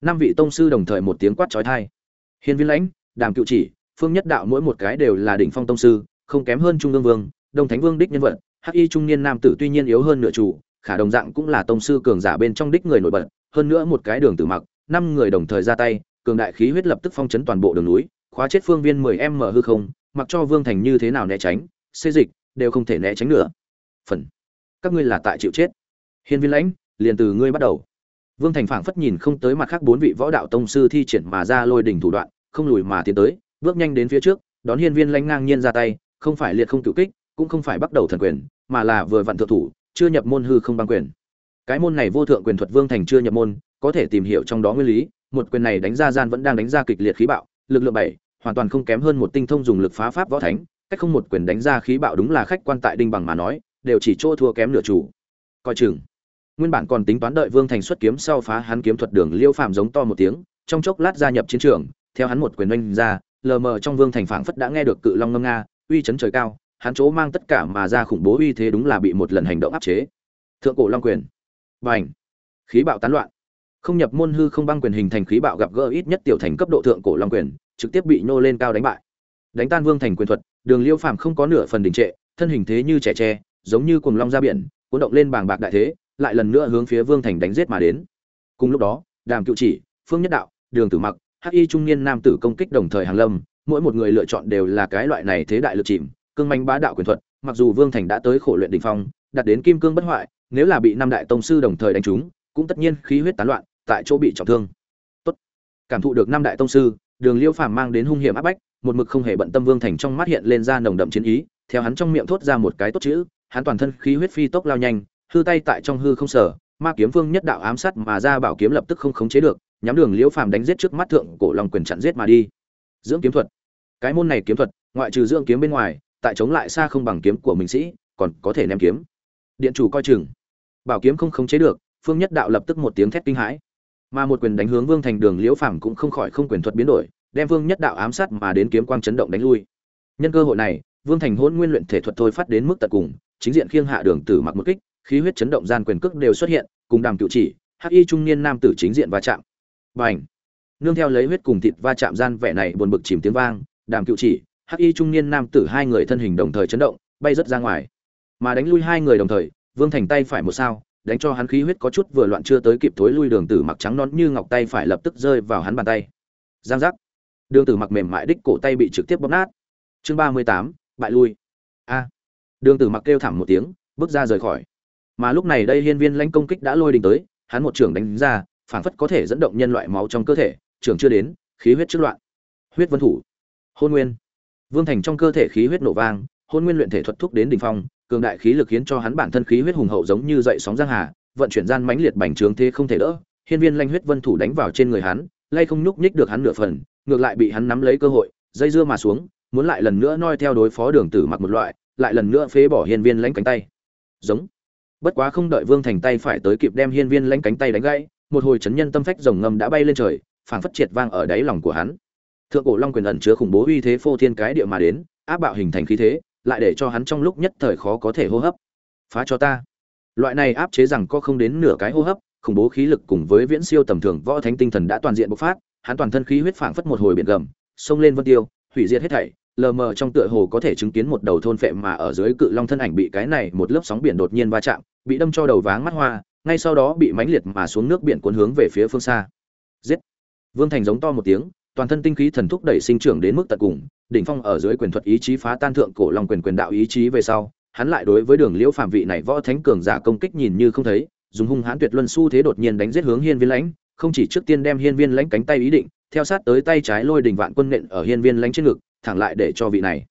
Năm vị tông sư đồng thời một tiếng quát trói thai hiên viên lãnh, đàm cựu chỉ, phương nhất đạo mỗi một cái đều là đỉnh phong tông sư, không kém hơn trung ương vương, đông thánh vương đích nhân vật. Hắc y trung niên nam tử tuy nhiên yếu hơn nửa chủ, khả đồng dạng cũng là tông sư cường giả bên trong đích người nổi bật. Hơn nữa một cái đường tử mặc, năm người đồng thời ra tay, cường đại khí huyết lập tức phong chấn toàn bộ đường núi, khóa chết phương viên 10 m hư không mặc cho vương thành như thế nào né tránh, xê dịch đều không thể né tránh nữa. Phần. Các ngươi là tại chịu chết. Hiên viên lãnh, liền từ ngươi bắt đầu. Vương thành phảng phất nhìn không tới mặt khác bốn vị võ đạo tông sư thi triển mà ra lôi đỉnh thủ đoạn, không lùi mà tiến tới, bước nhanh đến phía trước, đón hiên viên lãnh ngang nhiên ra tay, không phải liệt không cựu kích, cũng không phải bắt đầu thần quyền, mà là vừa vặn thượng thủ, chưa nhập môn hư không băng quyền. Cái môn này vô thượng quyền thuật vương thành chưa nhập môn, có thể tìm hiểu trong đó nguyên lý, một quyền này đánh ra gian vẫn đang đánh ra kịch liệt khí bạo, lực lượng bảy hoàn toàn không kém hơn một tinh thông dùng lực phá pháp võ thánh, cách không một quyền đánh ra khí bạo đúng là khách quan tại đinh bằng mà nói, đều chỉ chỗ thua kém nửa chủ. Coi chừng. Nguyên bản còn tính toán đợi vương thành xuất kiếm sau phá hắn kiếm thuật đường liêu phạm giống to một tiếng, trong chốc lát gia nhập chiến trường, theo hắn một quyền oanh ra, lờ mờ trong vương thành phảng phất đã nghe được cự long ngâm nga, uy chấn trời cao, hắn chỗ mang tất cả mà ra khủng bố uy thế đúng là bị một lần hành động áp chế. Thượng cổ long quyền. Bành. Khí bạo tán loạn. Không nhập môn hư không băng quyền hình thành khí bạo gặp gỡ ít nhất tiểu thành cấp độ thượng cổ long quyền trực tiếp bị nhô lên cao đánh bại. Đánh tan vương thành quyền thuật, đường liêu phàm không có nửa phần đình trệ, thân hình thế như trẻ tre, giống như cuồng long ra biển, cuốn động lên bàng bạc đại thế, lại lần nữa hướng phía vương thành đánh giết mà đến. Cùng lúc đó, đàm cựu chỉ, phương nhất đạo, đường tử mặc, hắc y trung niên nam tử công kích đồng thời hàng lâm, mỗi một người lựa chọn đều là cái loại này thế đại lực chìm, cương manh bá đạo quyền thuật, mặc dù vương thành đã tới khổ luyện đỉnh phong, đạt đến kim cương bất hoại, nếu là bị năm đại tông sư đồng thời đánh trúng, cũng tất nhiên khí huyết tán loạn, tại chỗ bị trọng thương. Tốt. Cảm thụ được năm đại tông sư đường liêu phàm mang đến hung hiểm áp bách, một mực không hề bận tâm vương thành trong mắt hiện lên ra nồng đậm chiến ý, theo hắn trong miệng thốt ra một cái tốt chữ, hắn toàn thân khí huyết phi tốc lao nhanh, hư tay tại trong hư không sở, ma kiếm vương nhất đạo ám sát mà ra bảo kiếm lập tức không khống chế được, nhắm đường liễu phàm đánh giết trước mắt thượng cổ long quyền chặn giết mà đi. Dưỡng kiếm thuật. Cái môn này kiếm thuật, ngoại trừ dưỡng kiếm bên ngoài, tại chống lại xa không bằng kiếm của mình sĩ, còn có thể ném kiếm. Điện chủ coi chừng. Bảo kiếm không khống chế được, phương nhất đạo lập tức một tiếng thét kinh hãi mà một quyền đánh hướng vương thành đường liễu phàm cũng không khỏi không quyền thuật biến đổi, đem vương nhất đạo ám sát mà đến kiếm quang chấn động đánh lui. Nhân cơ hội này, vương thành hôn nguyên luyện thể thuật thôi phát đến mức tận cùng, chính diện khiêng hạ đường tử mặc một kích, khí huyết chấn động gian quyền cước đều xuất hiện, cùng đàm cựu chỉ, hắc y trung niên nam tử chính diện va chạm. Và ảnh nương theo lấy huyết cùng thịt va chạm gian vẻ này buồn bực chìm tiếng vang, đàm cựu chỉ, hắc y trung niên nam tử hai người thân hình đồng thời chấn động, bay rất ra ngoài. Mà đánh lui hai người đồng thời, vương thành tay phải một sao đánh cho hắn khí huyết có chút vừa loạn chưa tới kịp thối lui, đường tử mặc trắng nón như ngọc tay phải lập tức rơi vào hắn bàn tay. Giang giác. Đường tử mặc mềm mại đích cổ tay bị trực tiếp bóp nát. Chương ba mươi tám, bại lui. A. Đường tử mặc kêu thảm một tiếng, bước ra rời khỏi. Mà lúc này đây hiên viên lãnh công kích đã lôi đình tới, hắn một trưởng đánh ra, phảng phất có thể dẫn động nhân loại máu trong cơ thể, trưởng chưa đến, khí huyết trước loạn. Huyết vân thủ. Hôn nguyên. Vương thành trong cơ thể khí huyết nổ vang, hôn nguyên luyện thể thuật thúc đến đỉnh phong cường đại khí lực khiến cho hắn bản thân khí huyết hùng hậu giống như dậy sóng giang hà, vận chuyển gian mãnh liệt bành trướng thế không thể đỡ. Hiên viên lanh huyết vân thủ đánh vào trên người hắn, lay không nhúc nhích được hắn nửa phần, ngược lại bị hắn nắm lấy cơ hội, dây dưa mà xuống, muốn lại lần nữa noi theo đối phó đường tử mặc một loại, lại lần nữa phế bỏ hiên viên lãnh cánh tay. Giống. Bất quá không đợi vương thành tay phải tới kịp đem hiên viên lãnh cánh tay đánh gãy, một hồi chấn nhân tâm phách rồng ngầm đã bay lên trời, phảng phất triệt vang ở đáy lòng của hắn. Thượng cổ long quyền ẩn chứa khủng bố uy thế phô thiên cái địa mà đến, áp bạo hình thành khí thế lại để cho hắn trong lúc nhất thời khó có thể hô hấp. Phá cho ta. Loại này áp chế rằng có không đến nửa cái hô hấp, khủng bố khí lực cùng với viễn siêu tầm thường võ thánh tinh thần đã toàn diện bộc phát, hắn toàn thân khí huyết phảng phất một hồi biển gầm xông lên vân tiêu, hủy diệt hết thảy, lờ mờ trong tựa hồ có thể chứng kiến một đầu thôn phệ mà ở dưới cự long thân ảnh bị cái này một lớp sóng biển đột nhiên va chạm, bị đâm cho đầu váng mắt hoa, ngay sau đó bị mãnh liệt mà xuống nước biển cuốn hướng về phía phương xa. Giết. Vương thành giống to một tiếng toàn thân tinh khí thần thúc đẩy sinh trưởng đến mức tận cùng đỉnh phong ở dưới quyền thuật ý chí phá tan thượng cổ long quyền quyền đạo ý chí về sau hắn lại đối với đường liễu phạm vị này võ thánh cường giả công kích nhìn như không thấy dùng hung hãn tuyệt luân xu thế đột nhiên đánh giết hướng hiên viên lãnh không chỉ trước tiên đem hiên viên lãnh cánh tay ý định theo sát tới tay trái lôi đỉnh vạn quân nện ở hiên viên lãnh trên ngực thẳng lại để cho vị này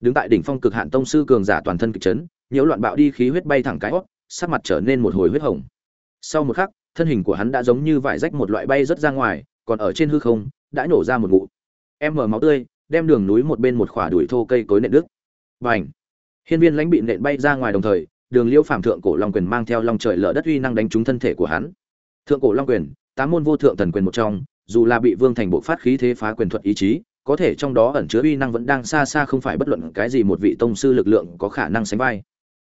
đứng tại đỉnh phong cực hạn tông sư cường giả toàn thân kịch chấn nhiễu loạn bạo đi khí huyết bay thẳng cái hốc, sắc mặt trở nên một hồi huyết hồng. Sau một khắc thân hình của hắn đã giống như vải rách một loại bay rất ra ngoài còn ở trên hư không đã nổ ra một ngụ. Em mở máu tươi, đem đường núi một bên một khỏa đuổi thô cây cối nện nước bành! Hiên viên lãnh bị nện bay ra ngoài đồng thời, đường liễu phạm thượng cổ long quyền mang theo long trời lở đất uy năng đánh trúng thân thể của hắn. Thượng cổ long quyền, tám môn vô thượng thần quyền một trong, dù là bị vương thành bộ phát khí thế phá quyền thuật ý chí, có thể trong đó ẩn chứa uy năng vẫn đang xa xa không phải bất luận cái gì một vị tông sư lực lượng có khả năng sánh vai.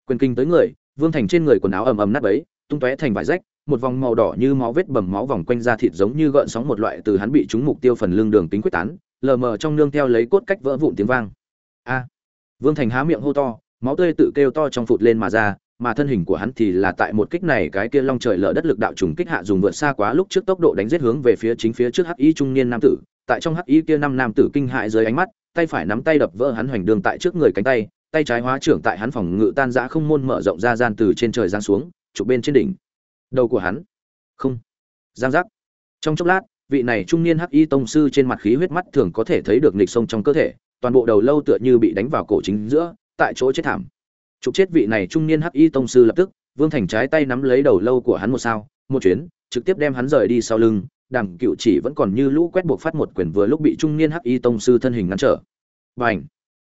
Quyền kinh tới người, vương thành trên người quần áo ầm ầm nát bấy, tung tóe thành vải rách một vòng màu đỏ như máu vết bầm máu vòng quanh da thịt giống như gợn sóng một loại từ hắn bị trúng mục tiêu phần lưng đường tính quyết tán, lờ mờ trong nương theo lấy cốt cách vỡ vụn tiếng vang. A! Vương thành há miệng hô to, máu tươi tự kêu to trong phụt lên mà ra, mà thân hình của hắn thì là tại một kích này cái kia long trời lở đất lực đạo trùng kích hạ dùng vượt xa quá lúc trước tốc độ đánh giết hướng về phía chính phía trước hắc y trung niên nam tử, tại trong hắc y kia năm nam tử kinh hại dưới ánh mắt, tay phải nắm tay đập vỡ hắn hoành đường tại trước người cánh tay tay trái hóa trưởng tại hắn phòng ngự tan rã không môn mở rộng ra gian từ trên trời giáng xuống, chụp bên trên đỉnh đầu của hắn. Không. Giang giác. Trong chốc lát, vị này trung niên hắc y tông sư trên mặt khí huyết mắt thường có thể thấy được nghịch sông trong cơ thể, toàn bộ đầu lâu tựa như bị đánh vào cổ chính giữa, tại chỗ chết thảm. Chụp chết vị này trung niên hắc y tông sư lập tức, vương thành trái tay nắm lấy đầu lâu của hắn một sao, một chuyến, trực tiếp đem hắn rời đi sau lưng đàm cựu chỉ vẫn còn như lũ quét buộc phát một quyền vừa lúc bị trung niên hắc y tông sư thân hình ngăn trở. Và h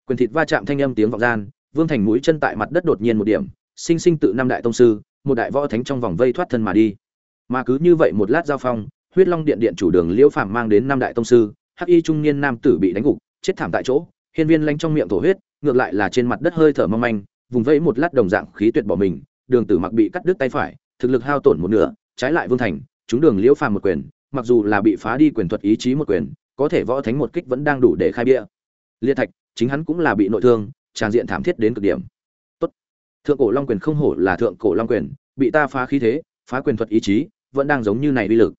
quyền thịt va chạm thanh âm tiếng vọng gian, vương thành mũi chân tại mặt đất đột nhiên một điểm, sinh sinh tự năm đại tông sư một đại võ thánh trong vòng vây thoát thân mà đi. Mà cứ như vậy một lát giao phong, huyết long điện điện chủ đường liễu phàm mang đến năm đại tông sư, hắc y trung niên nam tử bị đánh gục, chết thảm tại chỗ, hiên viên lanh trong miệng thổ huyết, ngược lại là trên mặt đất hơi thở mong manh, vùng vẫy một lát đồng dạng khí tuyệt bỏ mình, đường tử mặc bị cắt đứt tay phải, thực lực hao tổn một nửa, trái lại vương thành, chúng đường liễu phàm một quyền, mặc dù là bị phá đi quyền thuật ý chí một quyền, có thể võ thánh một kích vẫn đang đủ để khai bia. Liệt thạch, chính hắn cũng là bị nội thương, tràn diện thảm thiết đến cực điểm thượng cổ long quyền không hổ là thượng cổ long quyền, bị ta phá khí thế, phá quyền thuật ý chí, vẫn đang giống như này uy lực.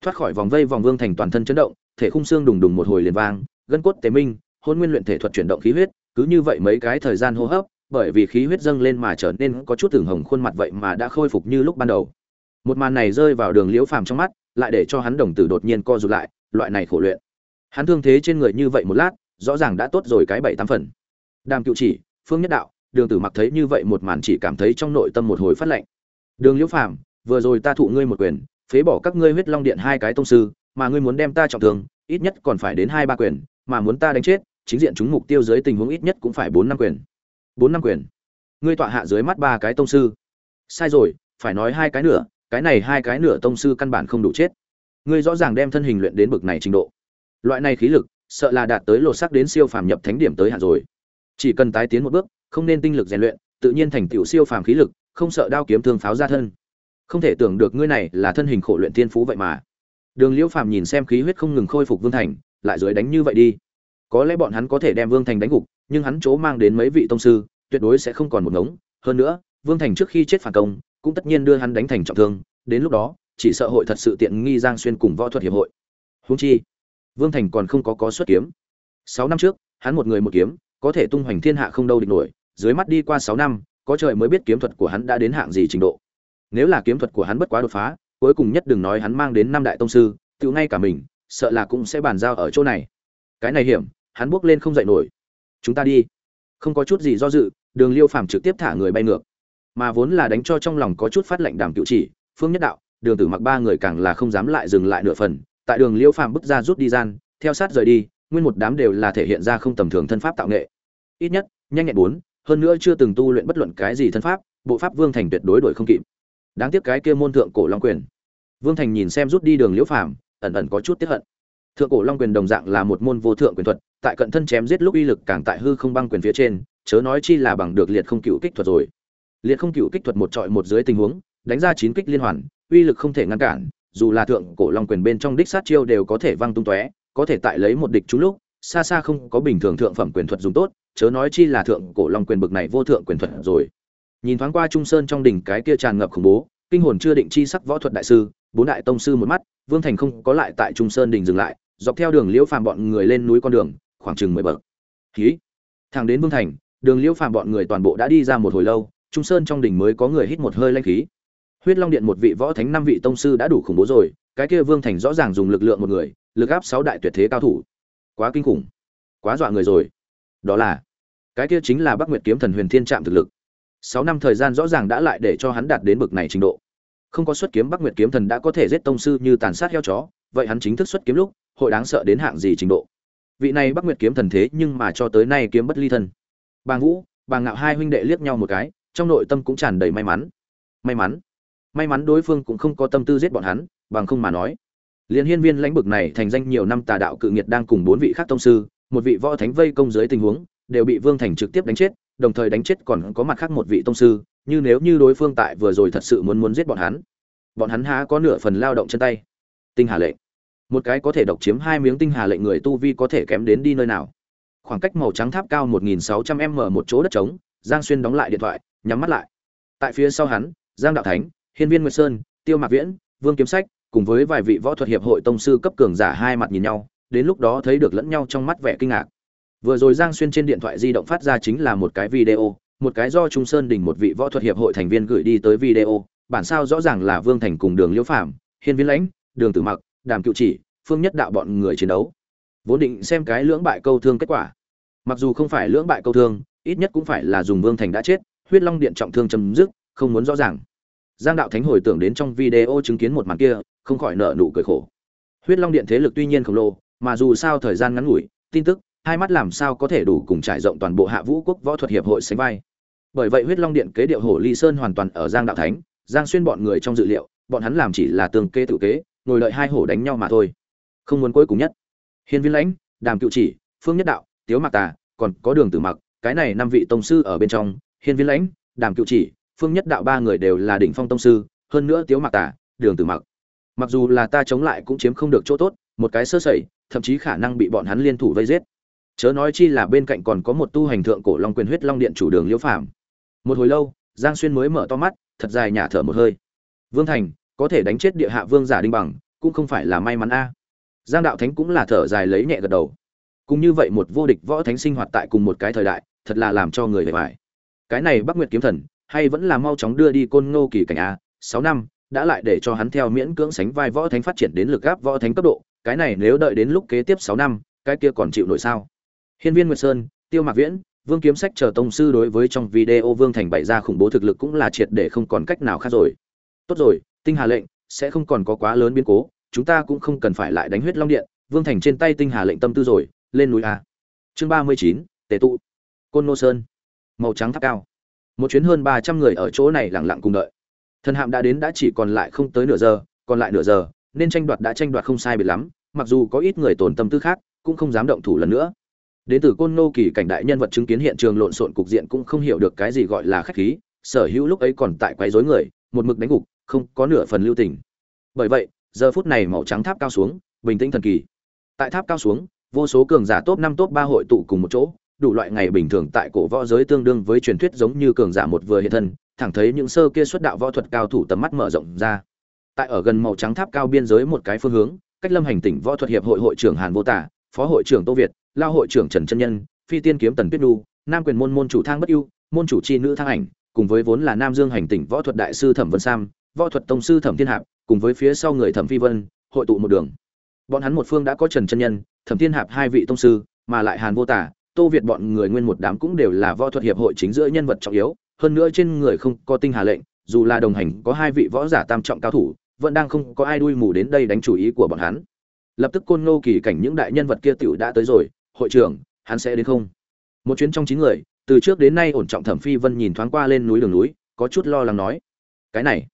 Thoát khỏi vòng vây vòng vương thành toàn thân chấn động, thể khung xương đùng đùng một hồi liền vang, gân cốt tế minh, hôn nguyên luyện thể thuật chuyển động khí huyết, cứ như vậy mấy cái thời gian hô hấp, bởi vì khí huyết dâng lên mà trở nên có chút tưởng hồng khuôn mặt vậy mà đã khôi phục như lúc ban đầu. Một màn này rơi vào đường liễu phàm trong mắt, lại để cho hắn đồng tử đột nhiên co rụt lại, loại này khổ luyện. Hắn thương thế trên người như vậy một lát, rõ ràng đã tốt rồi cái bảy tám phần. Đàm cựu chỉ, phương nhất đạo đường tử mặc thấy như vậy một màn chỉ cảm thấy trong nội tâm một hồi phát lạnh. Đường liễu phàm, vừa rồi ta thụ ngươi một quyền, phế bỏ các ngươi huyết long điện hai cái tông sư, mà ngươi muốn đem ta trọng thương, ít nhất còn phải đến hai ba quyền, mà muốn ta đánh chết, chính diện chúng mục tiêu dưới tình huống ít nhất cũng phải bốn năm quyền. Bốn năm quyền? Ngươi tọa hạ dưới mắt ba cái tông sư? Sai rồi, phải nói hai cái nửa cái này hai cái nửa tông sư căn bản không đủ chết. Ngươi rõ ràng đem thân hình luyện đến bực này trình độ. Loại này khí lực, sợ là đạt tới lột sắc đến siêu phàm nhập thánh điểm tới hạn rồi. Chỉ cần tái tiến một bước không nên tinh lực rèn luyện, tự nhiên thành tựu siêu phàm khí lực, không sợ đao kiếm thương pháo ra thân. Không thể tưởng được ngươi này là thân hình khổ luyện thiên phú vậy mà. Đường liễu phàm nhìn xem khí huyết không ngừng khôi phục vương thành, lại dưới đánh như vậy đi. Có lẽ bọn hắn có thể đem vương thành đánh gục, nhưng hắn chỗ mang đến mấy vị tông sư, tuyệt đối sẽ không còn một ngống. Hơn nữa, vương thành trước khi chết phản công, cũng tất nhiên đưa hắn đánh thành trọng thương, đến lúc đó, chỉ sợ hội thật sự tiện nghi giang xuyên cùng võ thuật hiệp hội. Húng chi, vương thành còn không có có xuất kiếm. Sáu năm trước, hắn một người một kiếm, có thể tung hoành thiên hạ không đâu địch nổi dưới mắt đi qua sáu năm, có trời mới biết kiếm thuật của hắn đã đến hạng gì trình độ. Nếu là kiếm thuật của hắn bất quá đột phá, cuối cùng nhất đừng nói hắn mang đến năm đại tông sư, tự ngay cả mình, sợ là cũng sẽ bàn giao ở chỗ này. Cái này hiểm, hắn bước lên không dậy nổi. Chúng ta đi. Không có chút gì do dự, đường liêu phàm trực tiếp thả người bay ngược. Mà vốn là đánh cho trong lòng có chút phát lệnh đàm cựu chỉ, phương nhất đạo, đường tử mặc ba người càng là không dám lại dừng lại nửa phần. Tại đường liêu phàm bước ra rút đi gian, theo sát rời đi, nguyên một đám đều là thể hiện ra không tầm thường thân pháp tạo nghệ. Ít nhất, nhanh nhẹn bốn hơn nữa chưa từng tu luyện bất luận cái gì thân pháp, bộ pháp vương thành tuyệt đối đổi không kịp. Đáng tiếc cái kia môn thượng cổ long quyền. Vương thành nhìn xem rút đi đường liễu phàm, ẩn ẩn có chút tiếc hận. Thượng cổ long quyền đồng dạng là một môn vô thượng quyền thuật, tại cận thân chém giết lúc uy lực càng tại hư không băng quyền phía trên, chớ nói chi là bằng được liệt không cựu kích thuật rồi. Liệt không cựu kích thuật một trọi một dưới tình huống, đánh ra chín kích liên hoàn, uy lực không thể ngăn cản, dù là thượng cổ long quyền bên trong đích sát chiêu đều có thể văng tung tóe, có thể tại lấy một địch trúng lúc xa xa không có bình thường thượng phẩm quyền thuật dùng tốt, chớ nói chi là thượng cổ long quyền bực này vô thượng quyền thuật rồi. Nhìn thoáng qua trung sơn trong đỉnh cái kia tràn ngập khủng bố, kinh hồn chưa định chi sắc võ thuật đại sư, bốn đại tông sư một mắt, vương thành không có lại tại trung sơn đỉnh dừng lại, dọc theo đường liễu phàm bọn người lên núi con đường, khoảng chừng mười bậc. Khí thẳng đến vương thành, đường liễu phàm bọn người toàn bộ đã đi ra một hồi lâu, trung sơn trong đỉnh mới có người hít một hơi lanh khí. Huyết long điện một vị võ thánh năm vị tông sư đã đủ khủng bố rồi, cái kia vương thành rõ ràng dùng lực lượng một người, lực áp sáu đại tuyệt thế cao thủ quá kinh khủng, quá dọa người rồi. Đó là, cái kia chính là bắc nguyệt kiếm thần huyền thiên trạm thực lực. Sáu năm thời gian rõ ràng đã lại để cho hắn đạt đến bực này trình độ. Không có xuất kiếm, bắc nguyệt kiếm thần đã có thể giết tông sư như tàn sát heo chó, vậy hắn chính thức xuất kiếm lúc, hội đáng sợ đến hạng gì trình độ? Vị này bắc nguyệt kiếm thần thế nhưng mà cho tới nay kiếm bất ly thân. Bàng vũ, bàng ngạo hai huynh đệ liếc nhau một cái, trong nội tâm cũng tràn đầy may mắn. May mắn. May mắn đối phương cũng không có tâm tư giết bọn hắn, bằng không mà nói liên hiên viên lãnh bực này thành danh nhiều năm tà đạo cự nghiệt đang cùng bốn vị khác tông sư, một vị võ thánh vây công dưới tình huống, đều bị vương thành trực tiếp đánh chết, đồng thời đánh chết còn có mặt khác một vị tông sư, như nếu như đối phương tại vừa rồi thật sự muốn muốn giết bọn hắn. Bọn hắn há có nửa phần lao động chân tay. Tinh hà lệnh. Một cái có thể độc chiếm hai miếng tinh hà lệnh người tu vi có thể kém đến đi nơi nào. Khoảng cách màu trắng tháp cao 1.600 m một chỗ đất trống, giang xuyên đóng lại điện thoại, nhắm mắt lại. Tại phía sau hắn, giang đạo thánh, hiên viên nguyệt sơn, tiêu mạc viễn, vương kiếm sách cùng với vài vị võ thuật hiệp hội tông sư cấp cường giả hai mặt nhìn nhau, đến lúc đó thấy được lẫn nhau trong mắt vẻ kinh ngạc. Vừa rồi giang xuyên trên điện thoại di động phát ra chính là một cái video, một cái do trung sơn đình một vị võ thuật hiệp hội thành viên gửi đi tới video, bản sao rõ ràng là vương thành cùng đường liễu phạm hiên viên lãnh, đường tử mặc, đàm cựu chỉ, phương nhất đạo bọn người chiến đấu. Vốn định xem cái lưỡng bại câu thương kết quả. Mặc dù không phải lưỡng bại câu thương, ít nhất cũng phải là dùng vương thành đã chết, huyết long điện trọng thương chấm dứt, không muốn rõ ràng. Giang đạo thánh hồi tưởng đến trong video chứng kiến một màn kia không khỏi nợ nụ cười khổ. Huyết long điện thế lực tuy nhiên khổng lồ, mà dù sao thời gian ngắn ngủi, tin tức, hai mắt làm sao có thể đủ cùng trải rộng toàn bộ hạ vũ quốc võ thuật hiệp hội sánh vai. Bởi vậy huyết long điện kế điệu hổ ly sơn hoàn toàn ở giang đạo thánh, giang xuyên bọn người trong dự liệu, bọn hắn làm chỉ là tường kê tự kế, ngồi đợi hai hổ đánh nhau mà thôi. Không muốn cuối cùng nhất. Hiên viên lãnh, đàm cựu chỉ, phương nhất đạo, tiếu mặc tà, còn có đường tử mặc, cái này năm vị tông sư ở bên trong, hiên viên lãnh, đàm cựu chỉ, phương nhất đạo ba người đều là đỉnh phong tông sư, hơn nữa tiếu mặc tà, đường tử mặc mặc dù là ta chống lại cũng chiếm không được chỗ tốt, một cái sơ sẩy, thậm chí khả năng bị bọn hắn liên thủ vây giết. Chớ nói chi là bên cạnh còn có một tu hành thượng cổ long quyền huyết long điện chủ đường liễu phàm. Một hồi lâu, giang xuyên mới mở to mắt, thật dài nhả thở một hơi. Vương thành, có thể đánh chết địa hạ vương giả đinh bằng, cũng không phải là may mắn a. Giang đạo thánh cũng là thở dài lấy nhẹ gật đầu. Cùng như vậy một vô địch võ thánh sinh hoạt tại cùng một cái thời đại, thật là làm cho người bề bài cái này bắc nguyệt kiếm thần, hay vẫn là mau chóng đưa đi côn ngô kỳ cảnh a, sáu năm đã lại để cho hắn theo miễn cưỡng sánh vai võ thánh phát triển đến lực gáp võ thánh cấp độ, cái này nếu đợi đến lúc kế tiếp sáu năm, cái kia còn chịu nổi sao? Hiên viên nguyệt sơn, tiêu mạc viễn, vương kiếm sách chờ tông sư đối với trong video vương thành bày ra khủng bố thực lực cũng là triệt để không còn cách nào khác rồi. Tốt rồi, tinh hà lệnh sẽ không còn có quá lớn biến cố, chúng ta cũng không cần phải lại đánh huyết long điện, vương thành trên tay tinh hà lệnh tâm tư rồi, lên núi a. Chương ba mươi chín, tề tụ. Côn nô sơn. Màu trắng tháp cao. Một chuyến hơn ba trăm người ở chỗ này lẳng lặng cùng đợi thần hạm đã đến đã chỉ còn lại không tới nửa giờ, còn lại nửa giờ, nên tranh đoạt đã tranh đoạt không sai biệt lắm, mặc dù có ít người tổn tâm tư khác, cũng không dám động thủ lần nữa. Đến từ côn nô kỳ cảnh đại nhân vật chứng kiến hiện trường lộn xộn cục diện cũng không hiểu được cái gì gọi là khách khí, sở hữu lúc ấy còn tại quấy rối người, một mực đánh gục, không có nửa phần lưu tình. Bởi vậy, giờ phút này màu trắng tháp cao xuống, bình tĩnh thần kỳ. Tại tháp cao xuống, vô số cường giả top năm top ba hội tụ cùng một chỗ, đủ loại ngày bình thường tại cổ võ giới tương đương với truyền thuyết giống như cường giả một vừa hiện thân thẳng thấy những sơ kia xuất đạo võ thuật cao thủ tầm mắt mở rộng ra. Tại ở gần màu trắng tháp cao biên giới một cái phương hướng, cách lâm hành tỉnh võ thuật hiệp hội hội trưởng hàn vô tả, phó hội trưởng tô việt, lao hội trưởng trần chân nhân, phi tiên kiếm tần tuyết đu nam quyền môn môn chủ thang bất ưu, môn chủ chi nữ thang ảnh, cùng với vốn là nam dương hành tỉnh võ thuật đại sư thẩm vân sam, võ thuật tông sư thẩm thiên hạp, cùng với phía sau người thẩm phi vân, hội tụ một đường. Bọn hắn một phương đã có trần chân nhân, thẩm thiên hạp hai vị tông sư, mà lại hàn vô tả, tô việt bọn người nguyên một đám cũng đều là võ thuật hiệp hội chính giữa nhân vật trọng yếu hơn nữa trên người không có tinh hà lệnh, dù là đồng hành có hai vị võ giả tam trọng cao thủ, vẫn đang không có ai đuôi mù đến đây đánh chủ ý của bọn hắn. Lập tức côn ngô kỳ cảnh những đại nhân vật kia tiểu đã tới rồi, hội trưởng, hắn sẽ đến không? Một chuyến trong chín người, từ trước đến nay ổn trọng thẩm phi vân nhìn thoáng qua lên núi đường núi, có chút lo lắng nói, cái này?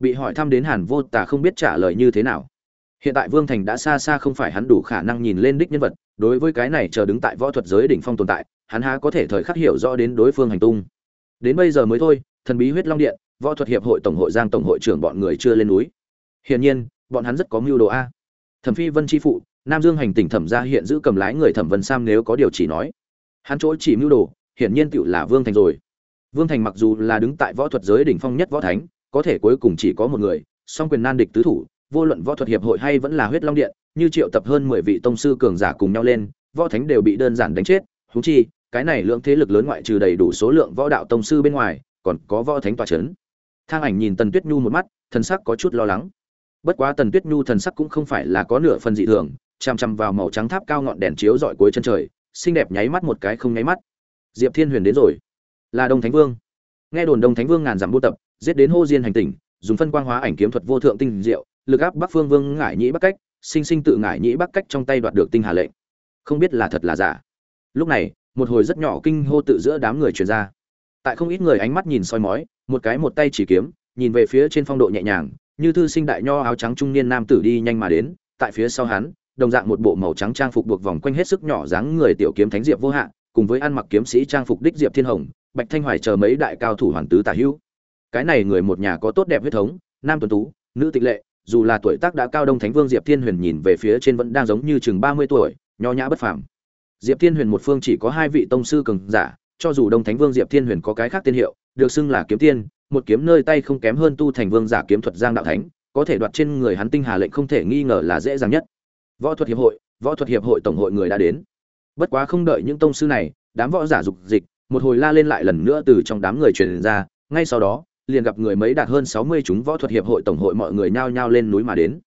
Bị hỏi thăm đến hàn vô tả không biết trả lời như thế nào. Hiện tại vương thành đã xa xa không phải hắn đủ khả năng nhìn lên đích nhân vật, đối với cái này chờ đứng tại võ thuật giới đỉnh phong tồn tại, hắn há có thể thời khắc hiểu rõ đến đối phương hành tung đến bây giờ mới thôi, thần bí huyết long điện, võ thuật hiệp hội tổng hội giang tổng hội trưởng bọn người chưa lên núi. Hiển nhiên, bọn hắn rất có mưu đồ a. Thẩm phi vân chi phụ, nam dương hành tỉnh thẩm gia hiện giữ cầm lái người thẩm vân sam nếu có điều chỉ nói. Hắn chỗ chỉ mưu đồ, hiển nhiên tựu là vương thành rồi. Vương thành mặc dù là đứng tại võ thuật giới đỉnh phong nhất võ thánh, có thể cuối cùng chỉ có một người, song quyền nan địch tứ thủ, vô luận võ thuật hiệp hội hay vẫn là huyết long điện, như triệu tập hơn mười vị tông sư cường giả cùng nhau lên, võ thánh đều bị đơn giản đánh chết húng chi cái này lượng thế lực lớn ngoại trừ đầy đủ số lượng võ đạo tông sư bên ngoài, còn có võ thánh tòa c h ấ n thang ảnh nhìn tần tuyết nhu một mắt, thần sắc có chút lo lắng. Bất quá tần tuyết nhu thần sắc cũng không phải là có nửa phần dị thường, chằm chằm vào màu trắng tháp cao ngọn đèn chiếu dọi cuối chân trời, xinh đẹp nháy mắt một cái không nháy mắt. Diệp thiên huyền đến rồi. Là đông thánh vương. Nghe đồn đông thánh vương ngàn dặm buôn tập, giết đến hô diên hành tỉnh, dùng phân quang hóa ảnh kiếm thuật vô thượng tinh diệu, lực áp bắc phương vương ngải nhĩ bắc cách, sinh sinh tự ngải nhĩ bắc cách trong tay đoạt được tinh hà lệnh. Không biết là thật là giả. Lúc này một hồi rất nhỏ kinh hô tự giữa đám người truyền ra. Tại không ít người ánh mắt nhìn soi mói, một cái một tay chỉ kiếm, nhìn về phía trên phong độ nhẹ nhàng, như thư sinh đại nho áo trắng trung niên nam tử đi nhanh mà đến, tại phía sau hắn, đồng dạng một bộ màu trắng trang phục buộc vòng quanh hết sức nhỏ dáng người tiểu kiếm thánh diệp vô hạn cùng với ăn mặc kiếm sĩ trang phục đích diệp thiên hồng, bạch thanh hoài chờ mấy đại cao thủ hoàn tứ tả hữu. Cái này người một nhà có tốt đẹp huyết thống, nam tuấn tú, nữ tịch lệ, dù là tuổi tác đã cao đông thánh vương diệp thiên huyền nhìn về phía trên vẫn đang giống như chừng ba mươi tuổi, nho nhã bất phàm diệp thiên huyền một phương chỉ có hai vị tông sư cường giả, cho dù đông thánh vương diệp thiên huyền có cái khác tiên hiệu, được xưng là kiếm tiên, một kiếm nơi tay không kém hơn tu thành vương giả kiếm thuật giang đạo thánh, có thể đoạt trên người hắn tinh hà lệnh không thể nghi ngờ là dễ dàng nhất. Võ thuật hiệp hội, võ thuật hiệp hội tổng hội người đã đến. Bất quá không đợi những tông sư này, đám võ giả dục dịch, một hồi la lên lại lần nữa từ trong đám người truyền ra, ngay sau đó, liền gặp người mấy đạt hơn sáu mươi chúng võ thuật hiệp hội tổng hội mọi người nhao nhao lên núi mà đến.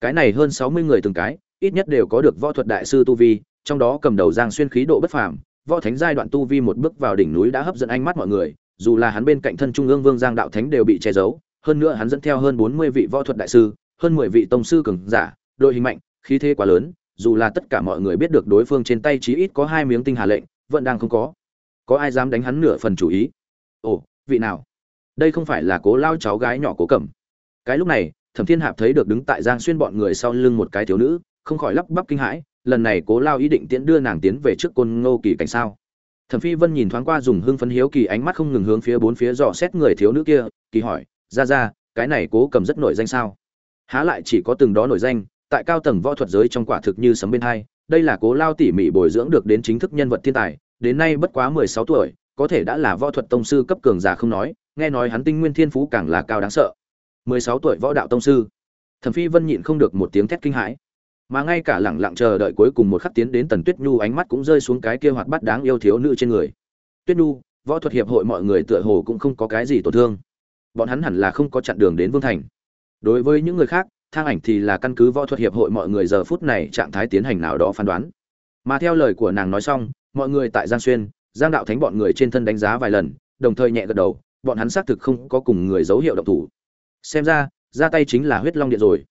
Cái này hơn sáu mươi người từng cái, ít nhất đều có được võ thuật đại sư tu vi trong đó cầm đầu giang xuyên khí độ bất phàm, võ thánh giai đoạn tu vi một bước vào đỉnh núi đã hấp dẫn ánh mắt mọi người, dù là hắn bên cạnh thân trung ương vương giang đạo thánh đều bị che giấu, hơn nữa hắn dẫn theo hơn bốn mươi vị võ thuật đại sư, hơn mười vị tông sư cường giả, đội hình mạnh, khí thế quá lớn, dù là tất cả mọi người biết được đối phương trên tay chí ít có hai miếng tinh hà lệnh, vẫn đang không có. Có ai dám đánh hắn nửa phần chủ ý? Ồ, vị nào? Đây không phải là cố lao cháu gái nhỏ cố cẩm. Cái lúc này, thẩm thiên hạp thấy được đứng tại giang xuyên bọn người sau lưng một cái thiếu nữ, không khỏi lắp bắp kinh hãi lần này cố lao ý định tiễn đưa nàng tiến về trước côn ngô kỳ cảnh sao? Thẩm phi vân nhìn thoáng qua dùng hưng phấn hiếu kỳ ánh mắt không ngừng hướng phía bốn phía dò xét người thiếu nữ kia, kỳ hỏi, ra ra, cái này cố cầm rất nổi danh sao? Há lại chỉ có từng đó nổi danh, tại cao tầng võ thuật giới trong quả thực như sấm bên hai, đây là cố lao tỉ mỉ bồi dưỡng được đến chính thức nhân vật thiên tài, đến nay bất quá mười sáu tuổi, có thể đã là võ thuật tông sư cấp cường giả không nói, nghe nói hắn tinh nguyên thiên phú càng là cao đáng sợ. Mười sáu tuổi võ đạo tông sư? Thẩm phi vân nhịn không được một tiếng thét kinh hãi mà ngay cả lẳng lặng chờ đợi cuối cùng một khắc tiến đến tần tuyết nhu, ánh mắt cũng rơi xuống cái kia hoạt bát đáng yêu thiếu nữ trên người. Tuyết nhu, võ thuật hiệp hội mọi người tựa hồ cũng không có cái gì tổn thương. Bọn hắn hẳn là không có chặn đường đến vương thành. Đối với những người khác, thang ảnh thì là căn cứ võ thuật hiệp hội mọi người giờ phút này trạng thái tiến hành nào đó phán đoán. Mà theo lời của nàng nói xong, mọi người tại giang xuyên, giang đạo thánh bọn người trên thân đánh giá vài lần, đồng thời nhẹ gật đầu, bọn hắn xác thực không có cùng người dấu hiệu động thủ. Xem ra ra tay chính là huyết long điện rồi.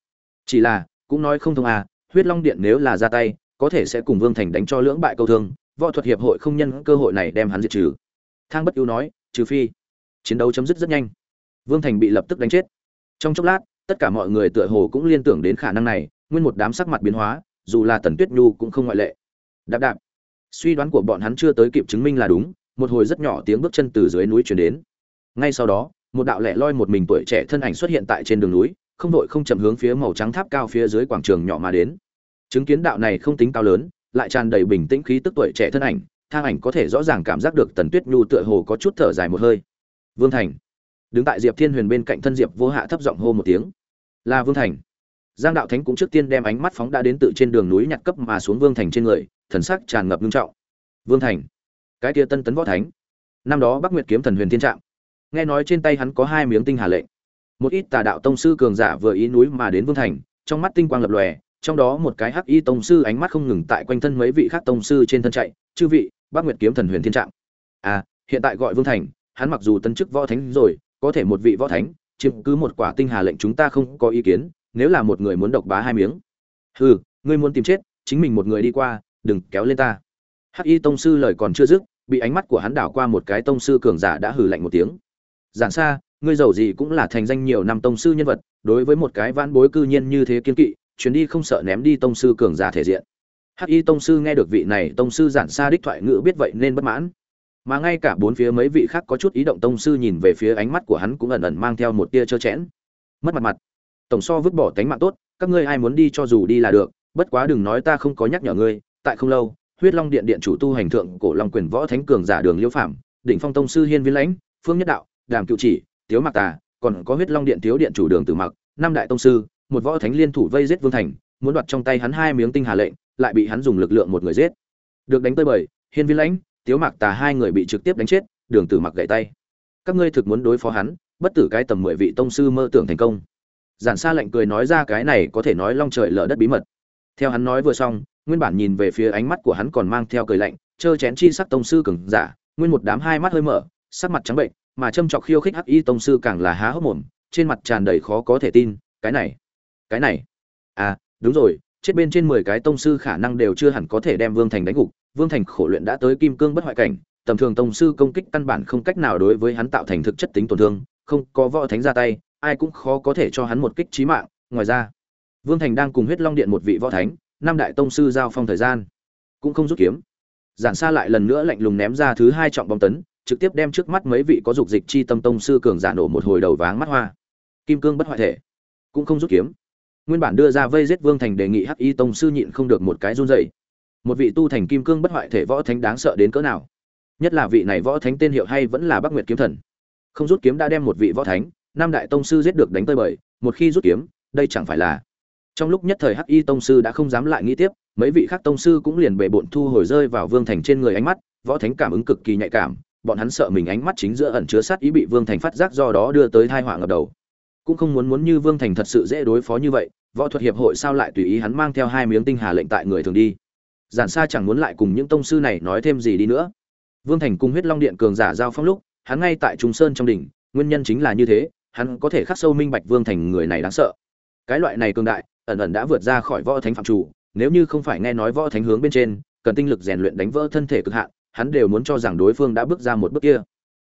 Chỉ là, cũng nói không thông à huyết long điện nếu là ra tay, có thể sẽ cùng vương thành đánh cho lưỡng bại câu thương, võ thuật hiệp hội không nhân cơ hội này đem hắn diệt trừ. Thang bất ưu nói, trừ phi chiến đấu chấm dứt rất nhanh. Vương thành bị lập tức đánh chết. Trong chốc lát, tất cả mọi người tựa hồ cũng liên tưởng đến khả năng này, nguyên một đám sắc mặt biến hóa, dù là tần tuyết nhu cũng không ngoại lệ. Đạp đạp. Suy đoán của bọn hắn chưa tới kịp chứng minh là đúng, một hồi rất nhỏ tiếng bước chân từ dưới núi chuyển đến. Ngay sau đó, một đạo lẻ loi một mình tuổi trẻ thân ảnh xuất hiện tại trên đường núi không vội không chậm hướng phía màu trắng tháp cao phía dưới quảng trường nhỏ mà đến. Chứng kiến đạo này không tính cao lớn, lại tràn đầy bình tĩnh khí tức tuổi trẻ thân ảnh, thang ảnh có thể rõ ràng cảm giác được tần tuyết nhu tựa hồ có chút thở dài một hơi. Vương thành. Đứng tại diệp thiên huyền bên cạnh thân diệp vô hạ thấp giọng hô một tiếng. Là vương thành. Giang đạo thánh cũng trước tiên đem ánh mắt phóng đã đến tự trên đường núi nhặt cấp mà xuống vương thành trên người, thần sắc tràn ngập nghiêm trọng. Vương thành. Cái kia tân tấn võ thánh. Năm đó bắc nguyệt kiếm thần huyền thiên trạng nghe nói trên tay hắn có hai miếng tinh hà lệnh một ít tà đạo tông sư cường giả vừa ý núi mà đến vương thành, trong mắt tinh quang lập lòe, trong đó một cái hắc y tông sư ánh mắt không ngừng tại quanh thân mấy vị khác tông sư trên thân chạy, chư vị bác nguyệt kiếm thần huyền thiên trạng. À hiện tại gọi vương thành, hắn mặc dù tân chức võ thánh rồi, có thể một vị võ thánh, chiếm cứ một quả tinh hà lệnh chúng ta không có ý kiến, nếu là một người muốn độc bá hai miếng. Hừ, ngươi muốn tìm chết, chính mình một người đi qua, đừng kéo lên ta. Hắc y tông sư lời còn chưa dứt, bị ánh mắt của hắn đảo qua một cái tông sư cường giả đã hừ lạnh một tiếng. Giản xa ngươi giàu gì cũng là thành danh nhiều năm tông sư nhân vật đối với một cái vãn bối cư nhiên như thế kiên kỵ chuyến đi không sợ ném đi tông sư cường giả thể diện. Hắc y tông sư nghe được vị này tông sư giản xa đích thoại ngữ biết vậy nên bất mãn. Mà ngay cả bốn phía mấy vị khác có chút ý động tông sư nhìn về phía ánh mắt của hắn cũng ẩn ẩn mang theo một tia chơ chẽn. Mất mặt mặt. Tổng so vứt bỏ tánh mạng tốt các ngươi ai muốn đi cho dù đi là được bất quá đừng nói ta không có nhắc nhở ngươi tại không lâu huyết long điện điện chủ tu hành thượng cổ long quyền võ thánh cường giả đường Liễu Phàm, đỉnh phong tông sư hiên viên lãnh phương nhất đạo đàm cựu chỉ tiếu mặc tà, còn có huyết long điện thiếu điện chủ đường tử mặc năm đại tông sư, một võ thánh liên thủ vây giết vương thành, muốn đoạt trong tay hắn hai miếng tinh hà lệnh, lại bị hắn dùng lực lượng một người giết. Được đánh tơi bời hiên viên lãnh, tiếu mặc tà hai người bị trực tiếp đánh chết, đường tử mặc gãy tay. Các ngươi thực muốn đối phó hắn, bất tử cái tầm mười vị tông sư mơ tưởng thành công. Giản xa lệnh cười nói ra cái này có thể nói long trời lở đất bí mật. Theo hắn nói vừa xong, nguyên bản nhìn về phía ánh mắt của hắn còn mang theo cười lạnh, chơ chén chi sắc tông sư cường giả, nguyên một đám hai mắt hơi mở, sắc mặt trắng bệnh mà châm chọc khiêu khích hắc y tông sư càng là há hốc mồm, trên mặt tràn đầy khó có thể tin, cái này cái này. À đúng rồi, chết bên trên mười cái tông sư khả năng đều chưa hẳn có thể đem vương thành đánh gục, vương thành khổ luyện đã tới kim cương bất hoại cảnh, tầm thường tông sư công kích căn bản không cách nào đối với hắn tạo thành thực chất tính tổn thương, không có võ thánh ra tay, ai cũng khó có thể cho hắn một kích chí mạng. Ngoài ra, vương thành đang cùng huyết long điện một vị võ thánh, năm đại tông sư giao phong thời gian, cũng không rút kiếm. Giản xa lại lần nữa lạnh lùng ném ra thứ hai trọng bom tấn trực tiếp đem trước mắt mấy vị có dục dịch chi tâm tông sư cường giả nổ một hồi đầu váng mắt hoa. Kim cương bất hoại thể, cũng không rút kiếm. Nguyên bản đưa ra vây giết vương thành đề nghị hắc y tông sư nhịn không được một cái run rẩy. Một vị tu thành kim cương bất hoại thể võ thánh đáng sợ đến cỡ nào? Nhất là vị này võ thánh tên hiệu hay vẫn là bắc nguyệt kiếm thần. Không rút kiếm đã đem một vị võ thánh nam đại tông sư giết được đánh tơi bời, một khi rút kiếm, đây chẳng phải là trong lúc nhất thời hắc y tông sư đã không dám lại nghĩ tiếp, mấy vị khác tông sư cũng liền bệ bộn thu hồi rơi vào vương thành trên người ánh mắt, võ thánh cảm ứng cực kỳ nhạy cảm bọn hắn sợ mình ánh mắt chính giữa ẩn chứa sát ý bị vương thành phát giác do đó đưa tới thai họa ngập đầu. Cũng không muốn muốn như vương thành thật sự dễ đối phó như vậy, võ thuật hiệp hội sao lại tùy ý hắn mang theo hai miếng tinh hà lệnh tại người thường đi. Giản sa chẳng muốn lại cùng những tông sư này nói thêm gì đi nữa. Vương thành cùng huyết long điện cường giả giao phong lúc, hắn ngay tại trung sơn trong đỉnh, nguyên nhân chính là như thế, hắn có thể khắc sâu minh bạch vương thành người này đáng sợ. Cái loại này cường đại, ẩn ẩn đã vượt ra khỏi võ thánh phạm chủ, nếu như không phải nghe nói võ thánh hướng bên trên, cần tinh lực rèn luyện đánh vỡ thân thể cực hạn hắn đều muốn cho rằng đối phương đã bước ra một bước kia.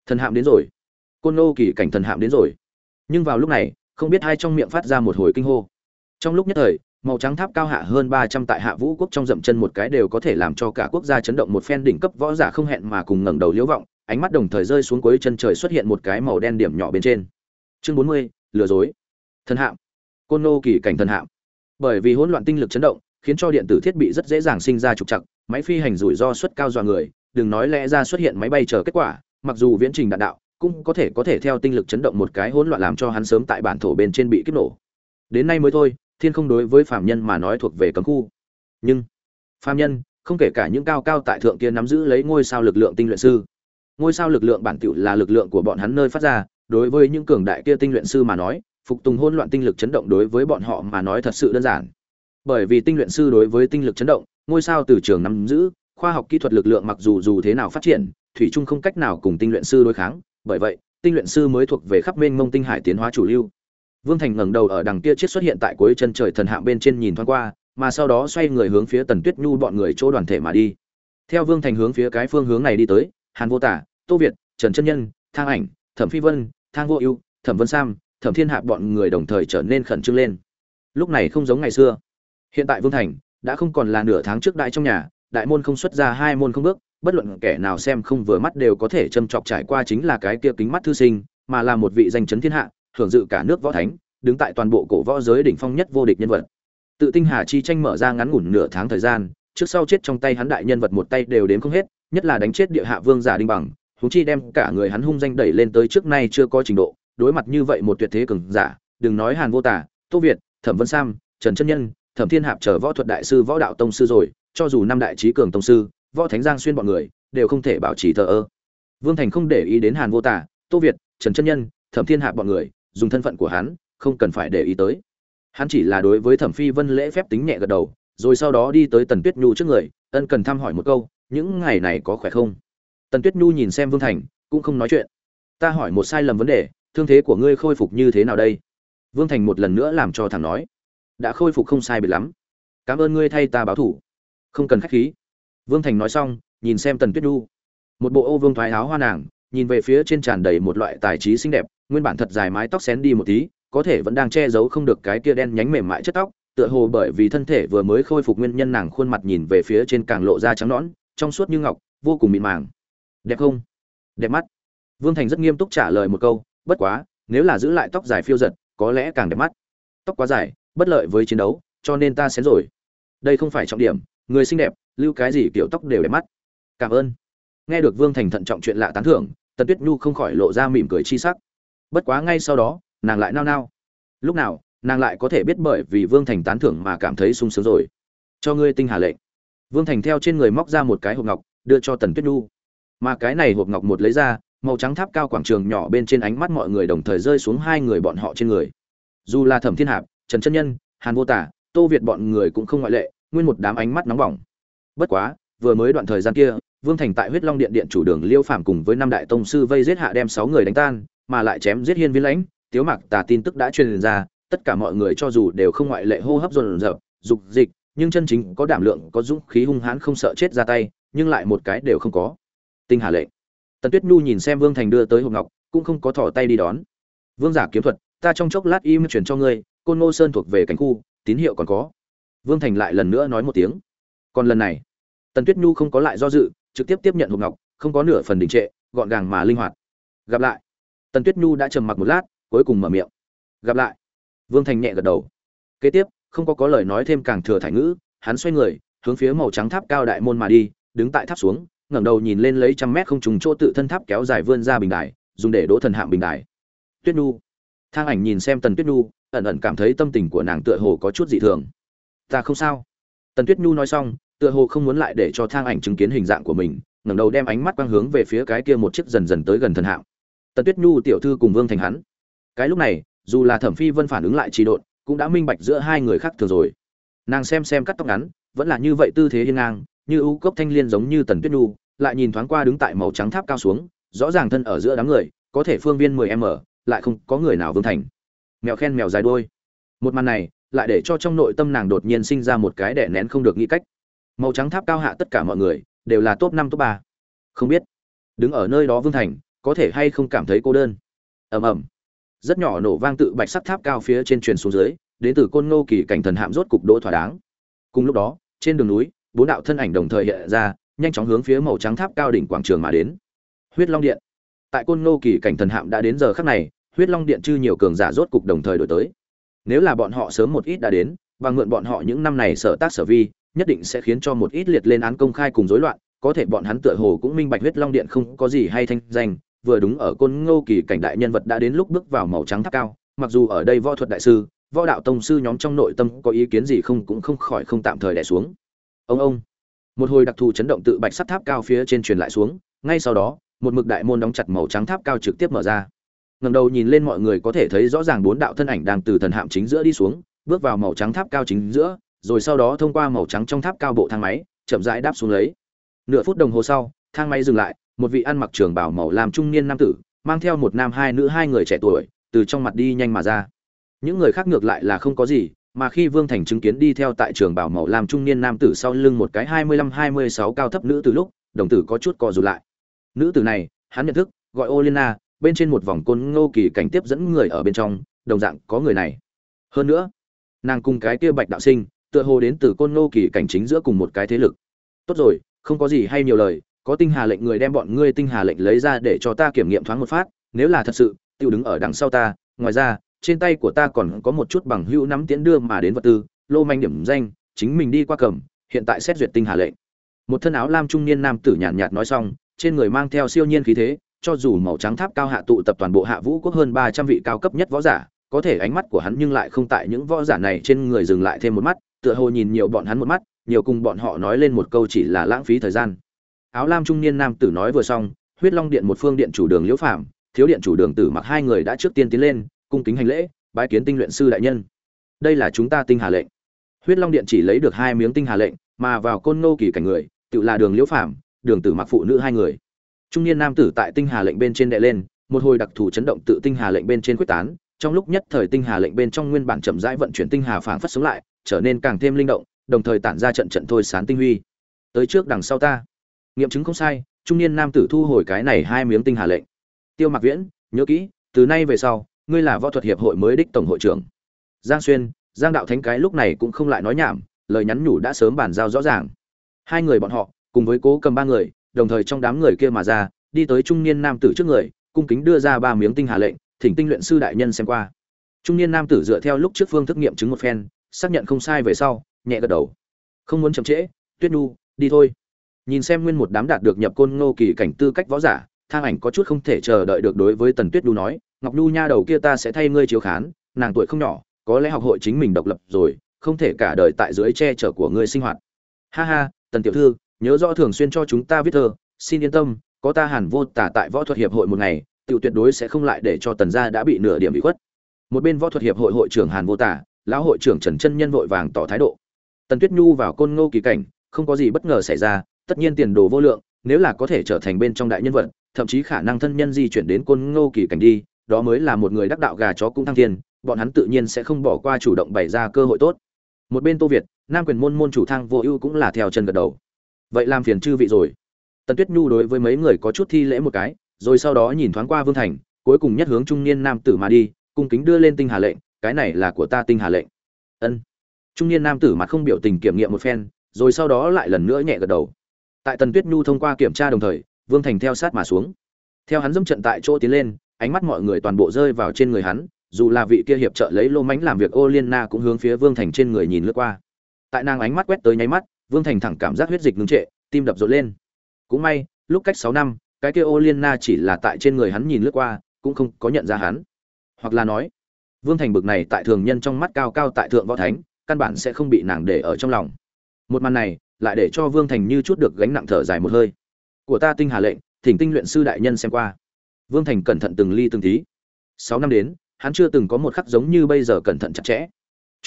Thần hạm đến rồi. Côn nô kỳ cảnh thần hạm đến rồi. Nhưng vào lúc này, không biết hai trong miệng phát ra một hồi kinh hô. Trong lúc nhất thời, màu trắng tháp cao hạ hơn ba trăm tại hạ vũ quốc trong dậm chân một cái đều có thể làm cho cả quốc gia chấn động một phen đỉnh cấp võ giả không hẹn mà cùng ngẩng đầu liễu vọng, ánh mắt đồng thời rơi xuống cuối chân trời xuất hiện một cái màu đen điểm nhỏ bên trên. Chương bốn mươi, lừa dối. Thần hạm. Côn nô kỳ cảnh thần hạm. Bởi vì hỗn loạn tinh lực chấn động, khiến cho điện tử thiết bị rất dễ dàng sinh ra trục trặc, máy phi hành rủi ro suất cao dọa người đừng nói lẽ ra xuất hiện máy bay chờ kết quả, mặc dù viễn trình đạn đạo, cũng có thể có thể theo tinh lực chấn động một cái hỗn loạn làm cho hắn sớm tại bản thổ bên trên bị kích nổ. Đến nay mới thôi, thiên không đối với phạm nhân mà nói thuộc về cấm khu. Nhưng, phạm nhân, không kể cả những cao cao tại thượng kia nắm giữ lấy ngôi sao lực lượng tinh luyện sư, ngôi sao lực lượng bản tựu là lực lượng của bọn hắn nơi phát ra, đối với những cường đại kia tinh luyện sư mà nói, phục tùng hỗn loạn tinh lực chấn động đối với bọn họ mà nói thật sự đơn giản. Bởi vì tinh luyện sư đối với tinh lực chấn động, ngôi sao từ trường nắm giữ khoa học kỹ thuật lực lượng mặc dù dù thế nào phát triển, thủy chung không cách nào cùng tinh luyện sư đối kháng, bởi vậy, tinh luyện sư mới thuộc về khắp mênh mông tinh hải tiến hóa chủ lưu. Vương thành ngẩng đầu ở đằng kia chiếc xuất hiện tại cuối chân trời thần hạng bên trên nhìn thoáng qua, mà sau đó xoay người hướng phía tần tuyết nhu bọn người chỗ đoàn thể mà đi. Theo vương thành hướng phía cái phương hướng này đi tới, hàn vô tả, tô việt, trần chân nhân, thang ảnh, thẩm phi vân, thang vô ưu, thẩm vân sam, thẩm thiên hạ bọn người đồng thời trở nên khẩn trương lên. Lúc này không giống ngày xưa. Hiện tại vương thành đã không còn là nửa tháng trước đại trong nhà đại môn không xuất ra, hai môn không bước, bất luận kẻ nào xem không vừa mắt đều có thể châm chọc trải qua chính là cái kia kính mắt thư sinh, mà là một vị danh chấn thiên hạ, hưởng dự cả nước võ thánh, đứng tại toàn bộ cổ võ giới đỉnh phong nhất vô địch nhân vật. Tự tinh hà chi tranh mở ra ngắn ngủn nửa tháng thời gian, trước sau chết trong tay hắn đại nhân vật một tay đều đến không hết, nhất là đánh chết địa hạ vương giả đinh bằng, huống chi đem cả người hắn hung danh đẩy lên tới trước nay chưa có trình độ, đối mặt như vậy một tuyệt thế cường giả, đừng nói hàn vô tả tô việt, thẩm vân sam, trần chân nhân, thẩm thiên hạp chờ võ thuật đại sư, võ đạo tông sư rồi cho dù năm đại trí cường tông sư, võ thánh giang xuyên bọn người, đều không thể bảo trì thờ ơ. Vương thành không để ý đến hàn vô tả tô việt, trần chân nhân, thẩm thiên Hạ bọn người, dùng thân phận của hắn, không cần phải để ý tới. Hắn chỉ là đối với thẩm phi vân lễ phép tính nhẹ gật đầu, rồi sau đó đi tới tần tuyết nhu trước người, ân cần thăm hỏi một câu, những ngày này có khỏe không? Tần tuyết nhu nhìn xem vương thành, cũng không nói chuyện. Ta hỏi một sai lầm vấn đề, thương thế của ngươi khôi phục như thế nào đây? Vương thành một lần nữa làm cho thằng nói. Đã khôi phục không sai biệt lắm. Cảm ơn ngươi thay ta báo thủ không cần khách khí. Vương thành nói xong, nhìn xem tần tuyết nhu. Một bộ ô vương thoái áo hoa nàng, nhìn về phía trên tràn đầy một loại tài trí xinh đẹp, nguyên bản thật dài mái tóc xén đi một tí, có thể vẫn đang che giấu không được cái kia đen nhánh mềm mại chất tóc, tựa hồ bởi vì thân thể vừa mới khôi phục nguyên nhân nàng khuôn mặt nhìn về phía trên càng lộ ra trắng nõn, trong suốt như ngọc, vô cùng mịn màng. Đẹp không? Đẹp mắt. Vương thành rất nghiêm túc trả lời một câu, bất quá, nếu là giữ lại tóc dài phiêu giật, có lẽ càng đẹp mắt. Tóc quá dài, bất lợi với chiến đấu, cho nên ta xén rồi. Đây không phải trọng điểm người xinh đẹp, lưu cái gì kiểu tóc đều đẹp mắt. Cảm ơn. Nghe được vương thành thận trọng chuyện lạ tán thưởng, tần tuyết nhu không khỏi lộ ra mỉm cười chi sắc. Bất quá ngay sau đó, nàng lại nao nao. Lúc nào, nàng lại có thể biết bởi vì vương thành tán thưởng mà cảm thấy sung sướng rồi. Cho ngươi tinh hà lệnh. Vương thành theo trên người móc ra một cái hộp ngọc, đưa cho tần tuyết nhu. Mà cái này hộp ngọc một lấy ra, màu trắng tháp cao quảng trường nhỏ bên trên ánh mắt mọi người đồng thời rơi xuống hai người bọn họ trên người. Dù là thẩm thiên hạp, trần chân nhân, hàn vô tả, tô việt bọn người cũng không ngoại lệ nguyên một đám ánh mắt nóng bỏng. Bất quá, vừa mới đoạn thời gian kia, vương thành tại huyết long điện điện chủ đường liêu phạm cùng với năm đại tông sư vây giết hạ đem sáu người đánh tan, mà lại chém giết hiên viên lãnh, tiếu mặc tà tin tức đã truyền ra, tất cả mọi người cho dù đều không ngoại lệ hô hấp dồn dập, dục dịch, nhưng chân chính có đảm lượng, có dũng khí hung hãn không sợ chết ra tay, nhưng lại một cái đều không có. Tinh hà lệnh tần tuyết nhu nhìn xem vương thành đưa tới hộp ngọc, cũng không có thỏ tay đi đón. Vương giả kiếm thuật, ta trong chốc lát im chuyển cho ngươi, côn ngô sơn thuộc về cảnh khu, tín hiệu còn có vương thành lại lần nữa nói một tiếng. Còn lần này, tần tuyết nhu không có lại do dự, trực tiếp tiếp nhận hộp ngọc, không có nửa phần đình trệ, gọn gàng mà linh hoạt. Gặp lại. Tần tuyết nhu đã trầm mặc một lát, cuối cùng mở miệng. Gặp lại. Vương thành nhẹ gật đầu. Kế tiếp, không có có lời nói thêm càng thừa thải ngữ, hắn xoay người, hướng phía màu trắng tháp cao đại môn mà đi, đứng tại tháp xuống, ngẩng đầu nhìn lên lấy trăm mét không trùng chỗ tự thân tháp kéo dài vươn ra bình đài, dùng để đỗ thần hạng bình đài. Tuyết nhu. Thang ảnh nhìn xem tần tuyết nhu, ẩn ẩn cảm thấy tâm tình của nàng tựa hồ có chút dị thường ta không sao. Tần tuyết nhu nói xong, tựa hồ không muốn lại để cho thang ảnh chứng kiến hình dạng của mình, ngẩng đầu đem ánh mắt quang hướng về phía cái kia một chiếc dần dần tới gần thần hạng tần tuyết nhu tiểu thư cùng vương thành hắn. Cái lúc này, dù là thẩm phi vân phản ứng lại trì độn, cũng đã minh bạch giữa hai người khác thường rồi. Nàng xem xem cắt tóc ngắn, vẫn là như vậy tư thế hiên ngang, như ưu cốc thanh liên giống như tần tuyết nhu, lại nhìn thoáng qua đứng tại màu trắng tháp cao xuống, rõ ràng thân ở giữa đám người, có thể phương viên 10 m, lại không có người nào vương thành. Mèo khen mèo dài đuôi. Một màn này lại để cho trong nội tâm nàng đột nhiên sinh ra một cái đè nén không được nghĩ cách. Màu trắng tháp cao hạ tất cả mọi người, đều là top năm, top ba. Không biết, đứng ở nơi đó vương thành, có thể hay không cảm thấy cô đơn? Ầm ầm. Rất nhỏ nổ vang tự bạch sắt tháp cao phía trên truyền xuống dưới, đến từ côn ngô kỳ cảnh thần hạm rốt cục đỗ thỏa đáng. Cùng lúc đó, trên đường núi, bốn đạo thân ảnh đồng thời hiện ra, nhanh chóng hướng phía màu trắng tháp cao đỉnh quảng trường mà đến. Huyết long điện. Tại côn ngô kỳ cảnh thần hạm đã đến giờ khắc này, huyết long điện chư nhiều cường giả rốt cục đồng thời đổi tới nếu là bọn họ sớm một ít đã đến, và mượn bọn họ những năm này sở tác sở vi, nhất định sẽ khiến cho một ít liệt lên án công khai cùng rối loạn. Có thể bọn hắn tựa hồ cũng minh bạch huyết long điện không có gì hay thanh danh, vừa đúng ở côn ngô kỳ cảnh đại nhân vật đã đến lúc bước vào màu trắng tháp cao. Mặc dù ở đây võ thuật đại sư, võ đạo tông sư nhóm trong nội tâm có ý kiến gì không cũng không khỏi không tạm thời đẻ xuống. Ông ông. Một hồi đặc thù chấn động tự bạch sắt tháp cao phía trên truyền lại xuống. Ngay sau đó, một mực đại môn đóng chặt màu trắng tháp cao trực tiếp mở ra ngầm đầu nhìn lên mọi người có thể thấy rõ ràng bốn đạo thân ảnh đang từ thần hạm chính giữa đi xuống bước vào màu trắng tháp cao chính giữa rồi sau đó thông qua màu trắng trong tháp cao bộ thang máy chậm rãi đáp xuống lấy. Nửa phút đồng hồ sau thang máy dừng lại một vị ăn mặc trường bảo màu làm trung niên nam tử mang theo một nam hai nữ hai người trẻ tuổi từ trong mặt đi nhanh mà ra. Những người khác ngược lại là không có gì mà khi vương thành chứng kiến đi theo tại trường bảo màu làm trung niên nam tử sau lưng một cái hai mươi lăm hai mươi sáu cao thấp nữ từ lúc đồng tử có chút co rụt lại. Nữ tử này hắn nhận thức gọi Olena, bên trên một vòng côn ngô kỳ cảnh tiếp dẫn người ở bên trong, đồng dạng có người này. Hơn nữa, nàng cùng cái kia bạch đạo sinh, tựa hồ đến từ côn ngô kỳ cảnh chính giữa cùng một cái thế lực. Tốt rồi, không có gì hay nhiều lời, có tinh hà lệnh người đem bọn ngươi tinh hà lệnh lấy ra để cho ta kiểm nghiệm thoáng một phát, nếu là thật sự tiêu đứng ở đằng sau ta, ngoài ra, trên tay của ta còn có một chút bằng hữu nắm tiễn đưa mà đến vật tư, lô manh điểm danh, chính mình đi qua cầm, hiện tại xét duyệt tinh hà lệnh. Một thân áo lam trung niên nam tử nhàn nhạt nói xong, trên người mang theo siêu nhiên khí thế cho dù màu trắng tháp cao hạ tụ tập toàn bộ hạ vũ quốc hơn ba trăm vị cao cấp nhất võ giả, có thể ánh mắt của hắn nhưng lại không tại những võ giả này trên người dừng lại thêm một mắt, tựa hồ nhìn nhiều bọn hắn một mắt, nhiều cùng bọn họ nói lên một câu chỉ là lãng phí thời gian. Áo lam trung niên nam tử nói vừa xong, huyết long điện một phương điện chủ đường liễu phạm thiếu điện chủ đường tử mặc hai người đã trước tiên tiến lên, cung kính hành lễ, bái kiến tinh luyện sư đại nhân. Đây là chúng ta tinh hà lệnh. Huyết long điện chỉ lấy được hai miếng tinh hà lệnh, mà vào côn nô kỳ cảnh người, tự là đường liễu phạm đường tử mặc phụ nữ hai người trung niên nam tử tại tinh hà lệnh bên trên đệ lên, một hồi đặc thù chấn động tự tinh hà lệnh bên trên quyết tán, trong lúc nhất thời tinh hà lệnh bên trong nguyên bản chậm rãi vận chuyển tinh hà phảng phất sống lại, trở nên càng thêm linh động, đồng thời tản ra trận trận thôi sán tinh huy. Tới trước đằng sau ta. Nghiệm chứng không sai, trung niên nam tử thu hồi cái này hai miếng tinh hà lệnh. Tiêu mặc viễn, nhớ kỹ, từ nay về sau, ngươi là võ thuật hiệp hội mới đích tổng hội trưởng. Giang xuyên, giang đạo thánh cái lúc này cũng không lại nói nhảm, lời nhắn nhủ đã sớm bàn giao rõ ràng. Hai người bọn họ, cùng với cố cầm ba người đồng thời trong đám người kia mà ra, đi tới trung niên nam tử trước người, cung kính đưa ra ba miếng tinh hà lệnh, thỉnh tinh luyện sư đại nhân xem qua. Trung niên nam tử dựa theo lúc trước phương thức nghiệm chứng một phen, xác nhận không sai về sau, nhẹ gật đầu. Không muốn chậm trễ, tuyết nhu, đi thôi. Nhìn xem nguyên một đám đạt được nhập côn ngô kỳ cảnh tư cách võ giả, thang ảnh có chút không thể chờ đợi được đối với tần tuyết nhu nói, ngọc nhu nha đầu kia ta sẽ thay ngươi chiếu khán, nàng tuổi không nhỏ, có lẽ học hội chính mình độc lập rồi, không thể cả đời tại dưới che chở của ngươi sinh hoạt. Ha ha, tần tiểu thư nhớ rõ thường xuyên cho chúng ta viết thơ, xin yên tâm, có ta hàn vô tả tại võ thuật hiệp hội một ngày tự tuyệt đối sẽ không lại để cho tần gia đã bị nửa điểm bị khuất. Một bên võ thuật hiệp hội hội trưởng hàn vô tả, lão hội trưởng trần chân nhân vội vàng tỏ thái độ. Tần tuyết nhu vào côn ngô kỳ cảnh, không có gì bất ngờ xảy ra, tất nhiên tiền đồ vô lượng, nếu là có thể trở thành bên trong đại nhân vật, thậm chí khả năng thân nhân di chuyển đến côn ngô kỳ cảnh đi, đó mới là một người đắc đạo gà chó cũng thăng thiên, bọn hắn tự nhiên sẽ không bỏ qua chủ động bày ra cơ hội tốt. Một bên tô việt, nam quyền môn môn chủ thang vô ưu cũng là theo chân gật đầu vậy làm phiền chư vị rồi. Tần tuyết nhu đối với mấy người có chút thi lễ một cái, rồi sau đó nhìn thoáng qua vương thành, cuối cùng nhất hướng trung niên nam tử mà đi, cung kính đưa lên tinh hà lệnh, cái này là của ta tinh hà lệnh. Ân. Trung niên nam tử mặt không biểu tình kiểm nghiệm một phen, rồi sau đó lại lần nữa nhẹ gật đầu. Tại tần tuyết nhu thông qua kiểm tra đồng thời, vương thành theo sát mà xuống. Theo hắn dâm trận tại chỗ tiến lên, ánh mắt mọi người toàn bộ rơi vào trên người hắn, dù là vị kia hiệp trợ lấy lô mánh làm việc ô liên na cũng hướng phía vương thành trên người nhìn lướt qua. Tại nàng ánh mắt quét tới nháy mắt vương thành thẳng cảm giác huyết dịch ngưng trệ, tim đập rộn lên. Cũng may, lúc cách sáu năm, cái kia ô liên na chỉ là tại trên người hắn nhìn lướt qua, cũng không có nhận ra hắn. Hoặc là nói, vương thành bực này tại thường nhân trong mắt cao cao tại thượng võ thánh, căn bản sẽ không bị nàng để ở trong lòng. Một màn này, lại để cho vương thành như chút được gánh nặng thở dài một hơi. Của ta tinh hà lệnh, thỉnh tinh luyện sư đại nhân xem qua. Vương thành cẩn thận từng ly từng tí. Sáu năm đến, hắn chưa từng có một khắc giống như bây giờ cẩn thận chặt chẽ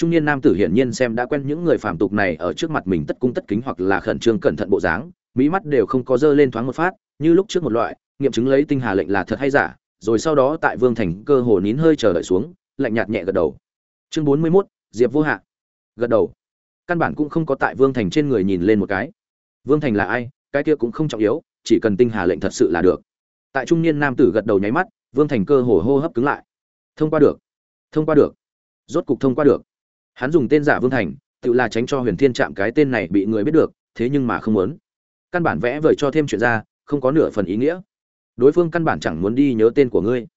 trung niên nam tử hiển nhiên xem đã quen những người phàm tục này ở trước mặt mình tất cung tất kính hoặc là khẩn trương cẩn thận bộ dáng mỹ mắt đều không có dơ lên thoáng một phát như lúc trước một loại nghiệm chứng lấy tinh hà lệnh là thật hay giả rồi sau đó tại vương thành cơ hồ nín hơi chờ đợi xuống lạnh nhạt nhẹ gật đầu. Chương bốn mươi 41, diệp vô hạ. Gật đầu. Căn bản cũng không có tại vương thành trên người nhìn lên một cái. Vương thành là ai cái kia cũng không trọng yếu chỉ cần tinh hà lệnh thật sự là được. Tại trung niên nam tử gật đầu nháy mắt vương thành cơ hồ hô hấp cứng lại. Thông qua được. Thông qua được. Rốt cục thông qua được hắn dùng tên giả vương thành, tự là tránh cho huyền thiên chạm cái tên này bị người biết được, thế nhưng mà không muốn. Căn bản vẽ vời cho thêm chuyện ra, không có nửa phần ý nghĩa. Đối phương căn bản chẳng muốn đi nhớ tên của ngươi.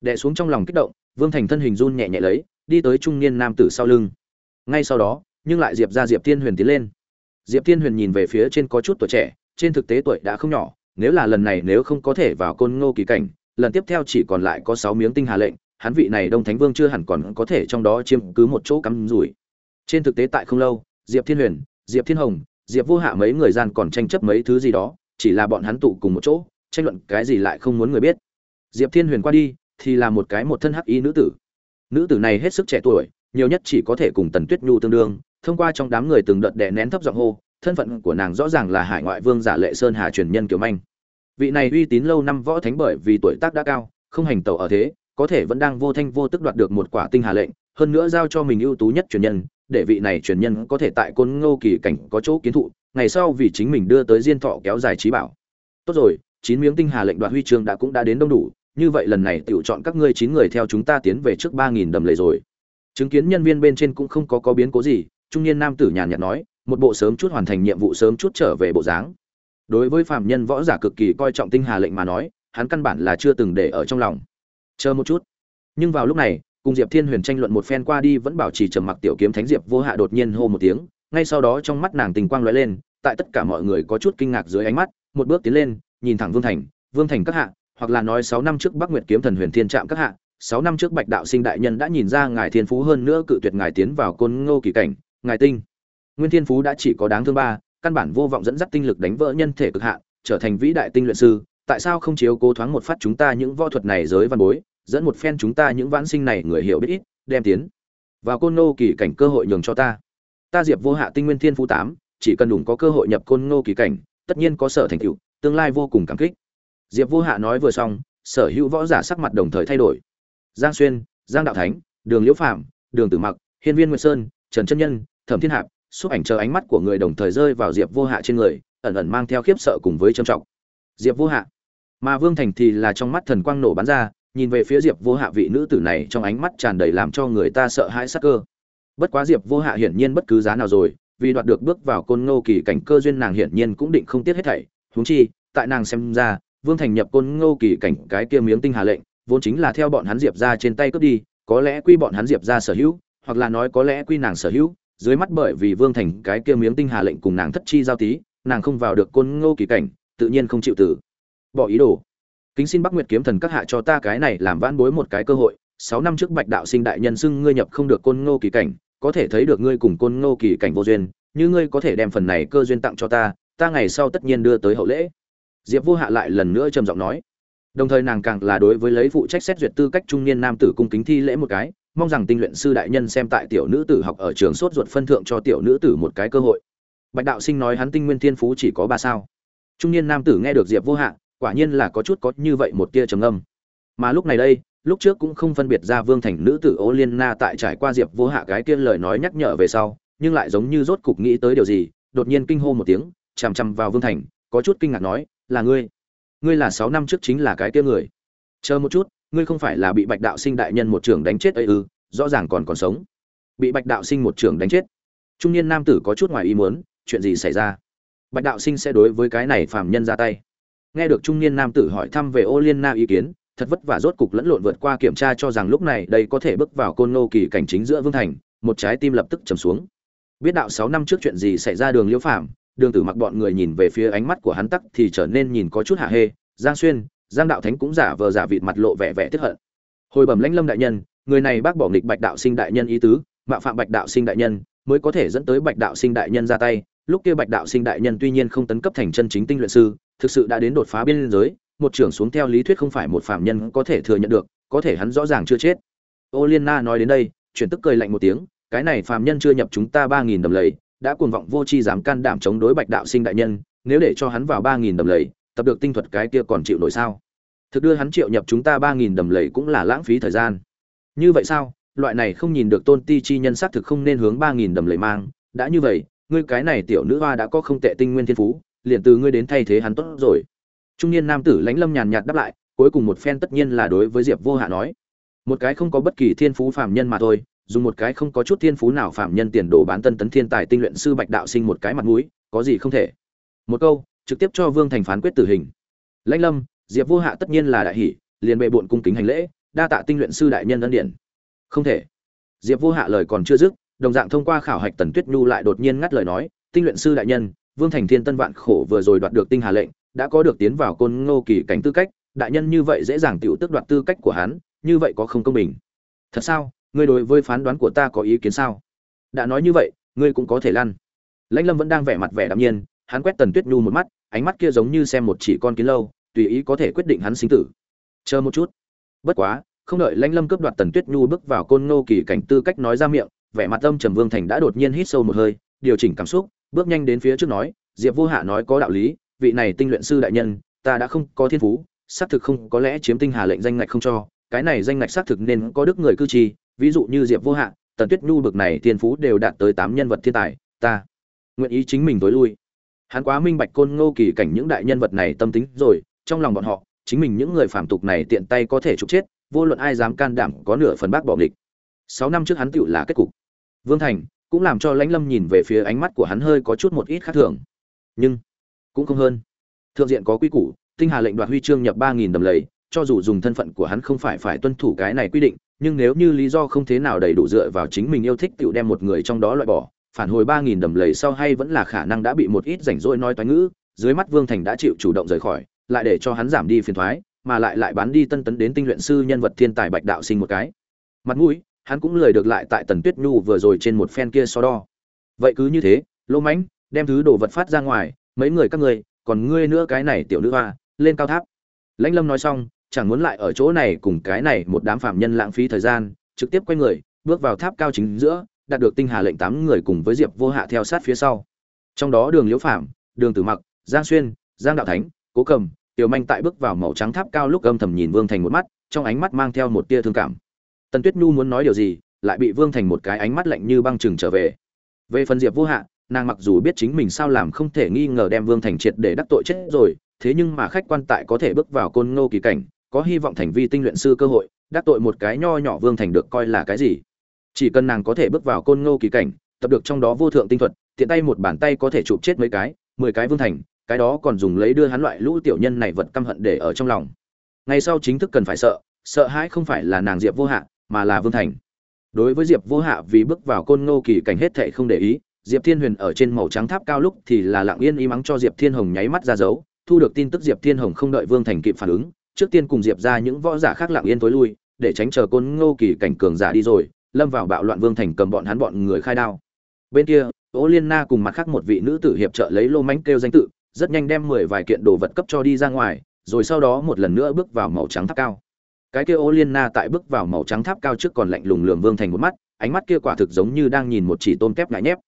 Đẻ xuống trong lòng kích động, vương thành thân hình run nhẹ nhẹ lấy, đi tới trung niên nam tử sau lưng. Ngay sau đó, nhưng lại diệp ra diệp thiên huyền tiến lên. Diệp thiên huyền nhìn về phía trên có chút tuổi trẻ, trên thực tế tuổi đã không nhỏ, nếu là lần này nếu không có thể vào côn ngô kỳ cảnh, lần tiếp theo chỉ còn lại có sáu miếng tinh hà lệnh hắn vị này đông thánh vương chưa hẳn còn có thể trong đó chiếm cứ một chỗ cắm rủi. Trên thực tế tại không lâu, diệp thiên huyền, diệp thiên hồng, diệp vô hạ mấy người gian còn tranh chấp mấy thứ gì đó, chỉ là bọn hắn tụ cùng một chỗ, tranh luận cái gì lại không muốn người biết. Diệp thiên huyền qua đi, thì là một cái một thân hắc y nữ tử. Nữ tử này hết sức trẻ tuổi, nhiều nhất chỉ có thể cùng tần tuyết nhu tương đương, thông qua trong đám người từng đợt đè nén thấp giọng hô, thân phận của nàng rõ ràng là hải ngoại vương giả lệ sơn hà truyền nhân kiều manh. Vị này uy tín lâu năm võ thánh bởi vì tuổi tác đã cao, không hành tẩu ở thế có thể vẫn đang vô thanh vô tức đoạt được một quả tinh hà lệnh, hơn nữa giao cho mình ưu tú nhất truyền nhân, để vị này truyền nhân có thể tại côn ngô kỳ cảnh có chỗ kiến thụ, ngày sau vì chính mình đưa tới diên thọ kéo dài trí bảo. Tốt rồi, chín miếng tinh hà lệnh đoạt huy chương đã cũng đã đến đông đủ, như vậy lần này tiểu chọn các ngươi chín người theo chúng ta tiến về trước ba nghìn đầm lầy rồi. Chứng kiến nhân viên bên trên cũng không có có biến cố gì, trung niên nam tử nhàn nhạt nói, một bộ sớm chút hoàn thành nhiệm vụ sớm chút trở về bộ dáng. Đối với phàm nhân võ giả cực kỳ coi trọng tinh hà lệnh mà nói, hắn căn bản là chưa từng để ở trong lòng chờ một chút. Nhưng vào lúc này cùng diệp thiên huyền tranh luận một phen qua đi vẫn bảo trì trầm mặc tiểu kiếm thánh diệp vô hạ đột nhiên hô một tiếng ngay sau đó trong mắt nàng tình quang lóe lên tại tất cả mọi người có chút kinh ngạc dưới ánh mắt một bước tiến lên nhìn thẳng vương thành vương thành các hạ hoặc là nói sáu năm trước bắc nguyệt kiếm thần huyền thiên trạm các hạ sáu năm trước bạch đạo sinh đại nhân đã nhìn ra ngài thiên phú hơn nữa cự tuyệt ngài tiến vào côn ngô kỳ cảnh ngài tinh. Nguyên thiên phú đã chỉ có đáng thương ba căn bản vô vọng dẫn dắt tinh lực đánh vỡ nhân thể cực hạ, trở thành vĩ đại tinh luyện sư tại sao không chiếu cố thoáng một phát chúng ta những võ thuật này giới văn bối, dẫn một phen chúng ta những vãn sinh này người hiểu biết ít, đem tiến vào côn nô kỳ cảnh cơ hội nhường cho ta. Ta diệp vô hạ tinh nguyên thiên phú tám, chỉ cần đủ có cơ hội nhập côn nô kỳ cảnh, tất nhiên có sở thành tựu, tương lai vô cùng cảm kích. Diệp vô hạ nói vừa xong, sở hữu võ giả sắc mặt đồng thời thay đổi. Giang xuyên, giang đạo thánh, đường liễu phạm đường tử mặc, hiên viên nguyệt sơn, trần chân nhân, thẩm thiên hạp, xúc ảnh chờ ánh mắt của người đồng thời rơi vào diệp vô hạ trên người, ẩn ẩn mang theo khiếp sợ cùng với trầm trọng. Diệp vô hạ mà vương thành thì là trong mắt thần quang nổ bắn ra, nhìn về phía diệp vô hạ vị nữ tử này trong ánh mắt tràn đầy làm cho người ta sợ hãi sắc cơ. Bất quá diệp vô hạ hiển nhiên bất cứ giá nào rồi, vì đoạt được bước vào côn ngô kỳ cảnh cơ duyên nàng hiển nhiên cũng định không tiếc hết thảy. Huống chi, tại nàng xem ra, vương thành nhập côn ngô kỳ cảnh cái kia miếng tinh hà lệnh, vốn chính là theo bọn hắn diệp ra trên tay cướp đi, có lẽ quy bọn hắn diệp ra sở hữu, hoặc là nói có lẽ quy nàng sở hữu, dưới mắt bởi vì vương thành cái kia miếng tinh hà lệnh cùng nàng thất chi giao tí, nàng không vào được côn ngô kỳ cảnh, tự nhiên không chịu tử bỏ ý đồ. Kính xin bắc nguyệt kiếm thần các hạ cho ta cái này làm van bối một cái cơ hội. Sáu năm trước bạch đạo sinh đại nhân xưng ngươi nhập không được côn ngô kỳ cảnh, có thể thấy được ngươi cùng côn ngô kỳ cảnh vô duyên, như ngươi có thể đem phần này cơ duyên tặng cho ta ta ngày sau tất nhiên đưa tới hậu lễ. Diệp vô hạ lại lần nữa trầm giọng nói. Đồng thời nàng càng là đối với lấy phụ trách xét duyệt tư cách trung niên nam tử cung kính thi lễ một cái, mong rằng tinh luyện sư đại nhân xem tại tiểu nữ tử học ở trường sốt ruột phân thượng cho tiểu nữ tử một cái cơ hội. Bạch đạo sinh nói hắn tinh nguyên thiên phú chỉ có ba sao. Trung niên nam tử nghe được diệp vô hạ quả nhiên là có chút có như vậy một tia trầm âm mà lúc này đây, lúc trước cũng không phân biệt ra vương thành nữ tử ô liên na tại trải qua diệp vô hạ cái kia lời nói nhắc nhở về sau, nhưng lại giống như rốt cục nghĩ tới điều gì, đột nhiên kinh hô một tiếng, chằm chằm vào vương thành, có chút kinh ngạc nói, là ngươi. Ngươi là sáu năm trước chính là cái kia người. Chờ một chút, ngươi không phải là bị bạch đạo sinh đại nhân một trưởng đánh chết ấy ư, rõ ràng còn còn sống. Bị bạch đạo sinh một trưởng đánh chết. Trung niên nam tử có chút ngoài ý muốn, chuyện gì xảy ra? Bạch đạo sinh sẽ đối với cái này phàm nhân ra tay nghe được trung niên nam tử hỏi thăm về ô liên na ý kiến, thật vất vả rốt cục lẫn lộn vượt qua kiểm tra cho rằng lúc này đây có thể bước vào côn nô kỳ cảnh chính giữa vương thành, một trái tim lập tức trầm xuống. Biết đạo sáu năm trước chuyện gì xảy ra đường liễu phạm đường tử mặc bọn người nhìn về phía ánh mắt của hắn tắc thì trở nên nhìn có chút hạ hê, giang xuyên, giang đạo thánh cũng giả vờ giả vịt mặt lộ vẻ vẻ tức hận. Hồi bẩm lãnh lâm đại nhân, người này bác bỏ nghịch bạch đạo sinh đại nhân ý tứ, mạo phạm bạch đạo sinh đại nhân, mới có thể dẫn tới bạch đạo sinh đại nhân ra tay, lúc kia bạch đạo sinh đại nhân tuy nhiên không tấn cấp thành chân chính tinh luyện sư thực sự đã đến đột phá biên giới, một trưởng xuống theo lý thuyết không phải một phạm nhân có thể thừa nhận được, có thể hắn rõ ràng chưa chết. Ô liên na nói đến đây, chuyển tức cười lạnh một tiếng, cái này phạm nhân chưa nhập chúng ta ba nghìn đầm lầy, đã cuồng vọng vô tri dám can đảm chống đối bạch đạo sinh đại nhân, nếu để cho hắn vào ba nghìn đầm lầy, tập được tinh thuật cái kia còn chịu nổi sao? Thực đưa hắn triệu nhập chúng ta ba nghìn đầm lầy cũng là lãng phí thời gian. Như vậy sao? Loại này không nhìn được tôn ti chi nhân xác thực không nên hướng ba nghìn đầm lầy mang. Đã như vậy, ngươi cái này tiểu nữ hoa đã có không tệ tinh nguyên thiên phú liền từ ngươi đến thay thế hắn tốt rồi. Trung niên nam tử lãnh lâm nhàn nhạt đáp lại, cuối cùng một phen tất nhiên là đối với diệp vô hạ nói. Một cái không có bất kỳ thiên phú phạm nhân mà thôi, dùng một cái không có chút thiên phú nào phạm nhân tiền đồ bán tân tấn thiên tài tinh luyện sư bạch đạo sinh một cái mặt mũi, có gì không thể. Một câu, trực tiếp cho vương thành phán quyết tử hình. Lãnh lâm, diệp vô hạ tất nhiên là đại hỷ, liền bệ bộn cung kính hành lễ, đa tạ tinh luyện sư đại nhân ân điển. Không thể. Diệp vô hạ lời còn chưa dứt, đồng dạng thông qua khảo hạch tần tuyết nhu lại đột nhiên ngắt lời nói, tinh luyện sư đại nhân vương thành thiên tân vạn khổ vừa rồi đoạt được tinh hà lệnh, đã có được tiến vào côn ngô kỳ cảnh tư cách, đại nhân như vậy dễ dàng tiểu tước đoạt tư cách của hắn, như vậy có không công bình. Thật sao? Ngươi đối với phán đoán của ta có ý kiến sao? Đã nói như vậy, ngươi cũng có thể lăn. Lãnh lâm vẫn đang vẻ mặt vẻ đạm nhiên, hắn quét tần tuyết nhu một mắt, ánh mắt kia giống như xem một chỉ con kiến lâu, tùy ý có thể quyết định hắn sinh tử. Chờ một chút. Bất quá, không đợi lãnh lâm cướp đoạt tần tuyết nhu bước vào côn ngô kỳ cảnh tư cách nói ra miệng, vẻ mặt âm trầm vương thành đã đột nhiên hít sâu một hơi, điều chỉnh cảm xúc bước nhanh đến phía trước nói, diệp vô hạ nói có đạo lý, vị này tinh luyện sư đại nhân, ta đã không có thiên phú, xác thực không có lẽ chiếm tinh hà lệnh danh ngạch không cho, cái này danh ngạch xác thực nên có đức người cư trì, ví dụ như diệp vô hạ, tần tuyết nhu bực này thiên phú đều đạt tới tám nhân vật thiên tài, ta nguyện ý chính mình tối lui. Hắn quá minh bạch côn ngô kỳ cảnh những đại nhân vật này tâm tính rồi, trong lòng bọn họ, chính mình những người phàm tục này tiện tay có thể trục chết, vô luận ai dám can đảm có nửa phần bác bỏ địch sáu năm trước hắn tựu là kết cục. Vương thành cũng làm cho lãnh lâm nhìn về phía ánh mắt của hắn hơi có chút một ít khác thường. Nhưng, cũng không hơn. Thượng diện có quy củ, tinh hà lệnh đoạt huy chương nhập ba nghìn đầm lầy, cho dù dùng thân phận của hắn không phải phải tuân thủ cái này quy định, nhưng nếu như lý do không thế nào đầy đủ dựa vào chính mình yêu thích tựu đem một người trong đó loại bỏ, phản hồi ba nghìn đầm lầy sau hay vẫn là khả năng đã bị một ít rảnh rỗi nói toán ngữ, dưới mắt vương thành đã chịu chủ động rời khỏi, lại để cho hắn giảm đi phiền thoái, mà lại lại bán đi tân tấn đến tinh luyện sư nhân vật thiên tài bạch đạo sinh một cái. Mặt mũi hắn cũng lười được lại tại tần tuyết nhu vừa rồi trên một phen kia so đo. Vậy cứ như thế lỗ mãnh, đem thứ đồ vật phát ra ngoài, mấy người các ngươi, còn ngươi nữa cái này tiểu nữ hoa, lên cao tháp. Lãnh lâm nói xong, chẳng muốn lại ở chỗ này cùng cái này một đám phạm nhân lãng phí thời gian, trực tiếp quay người, bước vào tháp cao chính giữa, đạt được tinh hà lệnh tám người cùng với diệp vô hạ theo sát phía sau. Trong đó đường liễu phạm, đường tử mặc, giang xuyên, giang đạo thánh, cố cầm, tiểu manh tại bước vào màu trắng tháp cao lúc âm thầm nhìn vương thành một mắt, trong ánh mắt mang theo một tia thương cảm tần tuyết nhu muốn nói điều gì, lại bị vương thành một cái ánh mắt lạnh như băng chừng trở về về phần diệp vô hạ, nàng mặc dù biết chính mình sao làm không thể nghi ngờ đem vương thành triệt để đắc tội chết rồi, thế nhưng mà khách quan tại có thể bước vào côn ngô kỳ cảnh, có hy vọng thành vi tinh luyện sư cơ hội, đắc tội một cái nho nhỏ vương thành được coi là cái gì chỉ cần nàng có thể bước vào côn ngô kỳ cảnh, tập được trong đó vô thượng tinh thuật, tiện tay một bàn tay có thể chụp chết mấy cái, mười cái vương thành, cái đó còn dùng lấy đưa hắn loại lũ tiểu nhân này vật căm hận để ở trong lòng ngày sau chính thức cần phải sợ sợ hãi không phải là nàng diệp vô Hạn mà là vương thành. Đối với diệp vô hạ vì bước vào côn ngô kỳ cảnh hết thệ không để ý, diệp thiên huyền ở trên màu trắng tháp cao lúc thì là lặng yên y mắng cho diệp thiên hồng nháy mắt ra dấu, thu được tin tức diệp thiên hồng không đợi vương thành kịp phản ứng, trước tiên cùng diệp ra những võ giả khác lặng yên tối lui, để tránh chờ côn ngô kỳ cảnh cường giả đi rồi, lâm vào bạo loạn vương thành cầm bọn hắn bọn người khai đao. Bên kia ố liên na cùng mặt khác một vị nữ tử hiệp trợ lấy lô mánh kêu danh tự, rất nhanh đem mười vài kiện đồ vật cấp cho đi ra ngoài, rồi sau đó một lần nữa bước vào màu trắng tháp cao cái kia ô liên na tại bước vào màu trắng tháp cao trước còn lạnh lùng lường vương thành một mắt, ánh mắt kia quả thực giống như đang nhìn một chỉ tôm kép ngại nhép.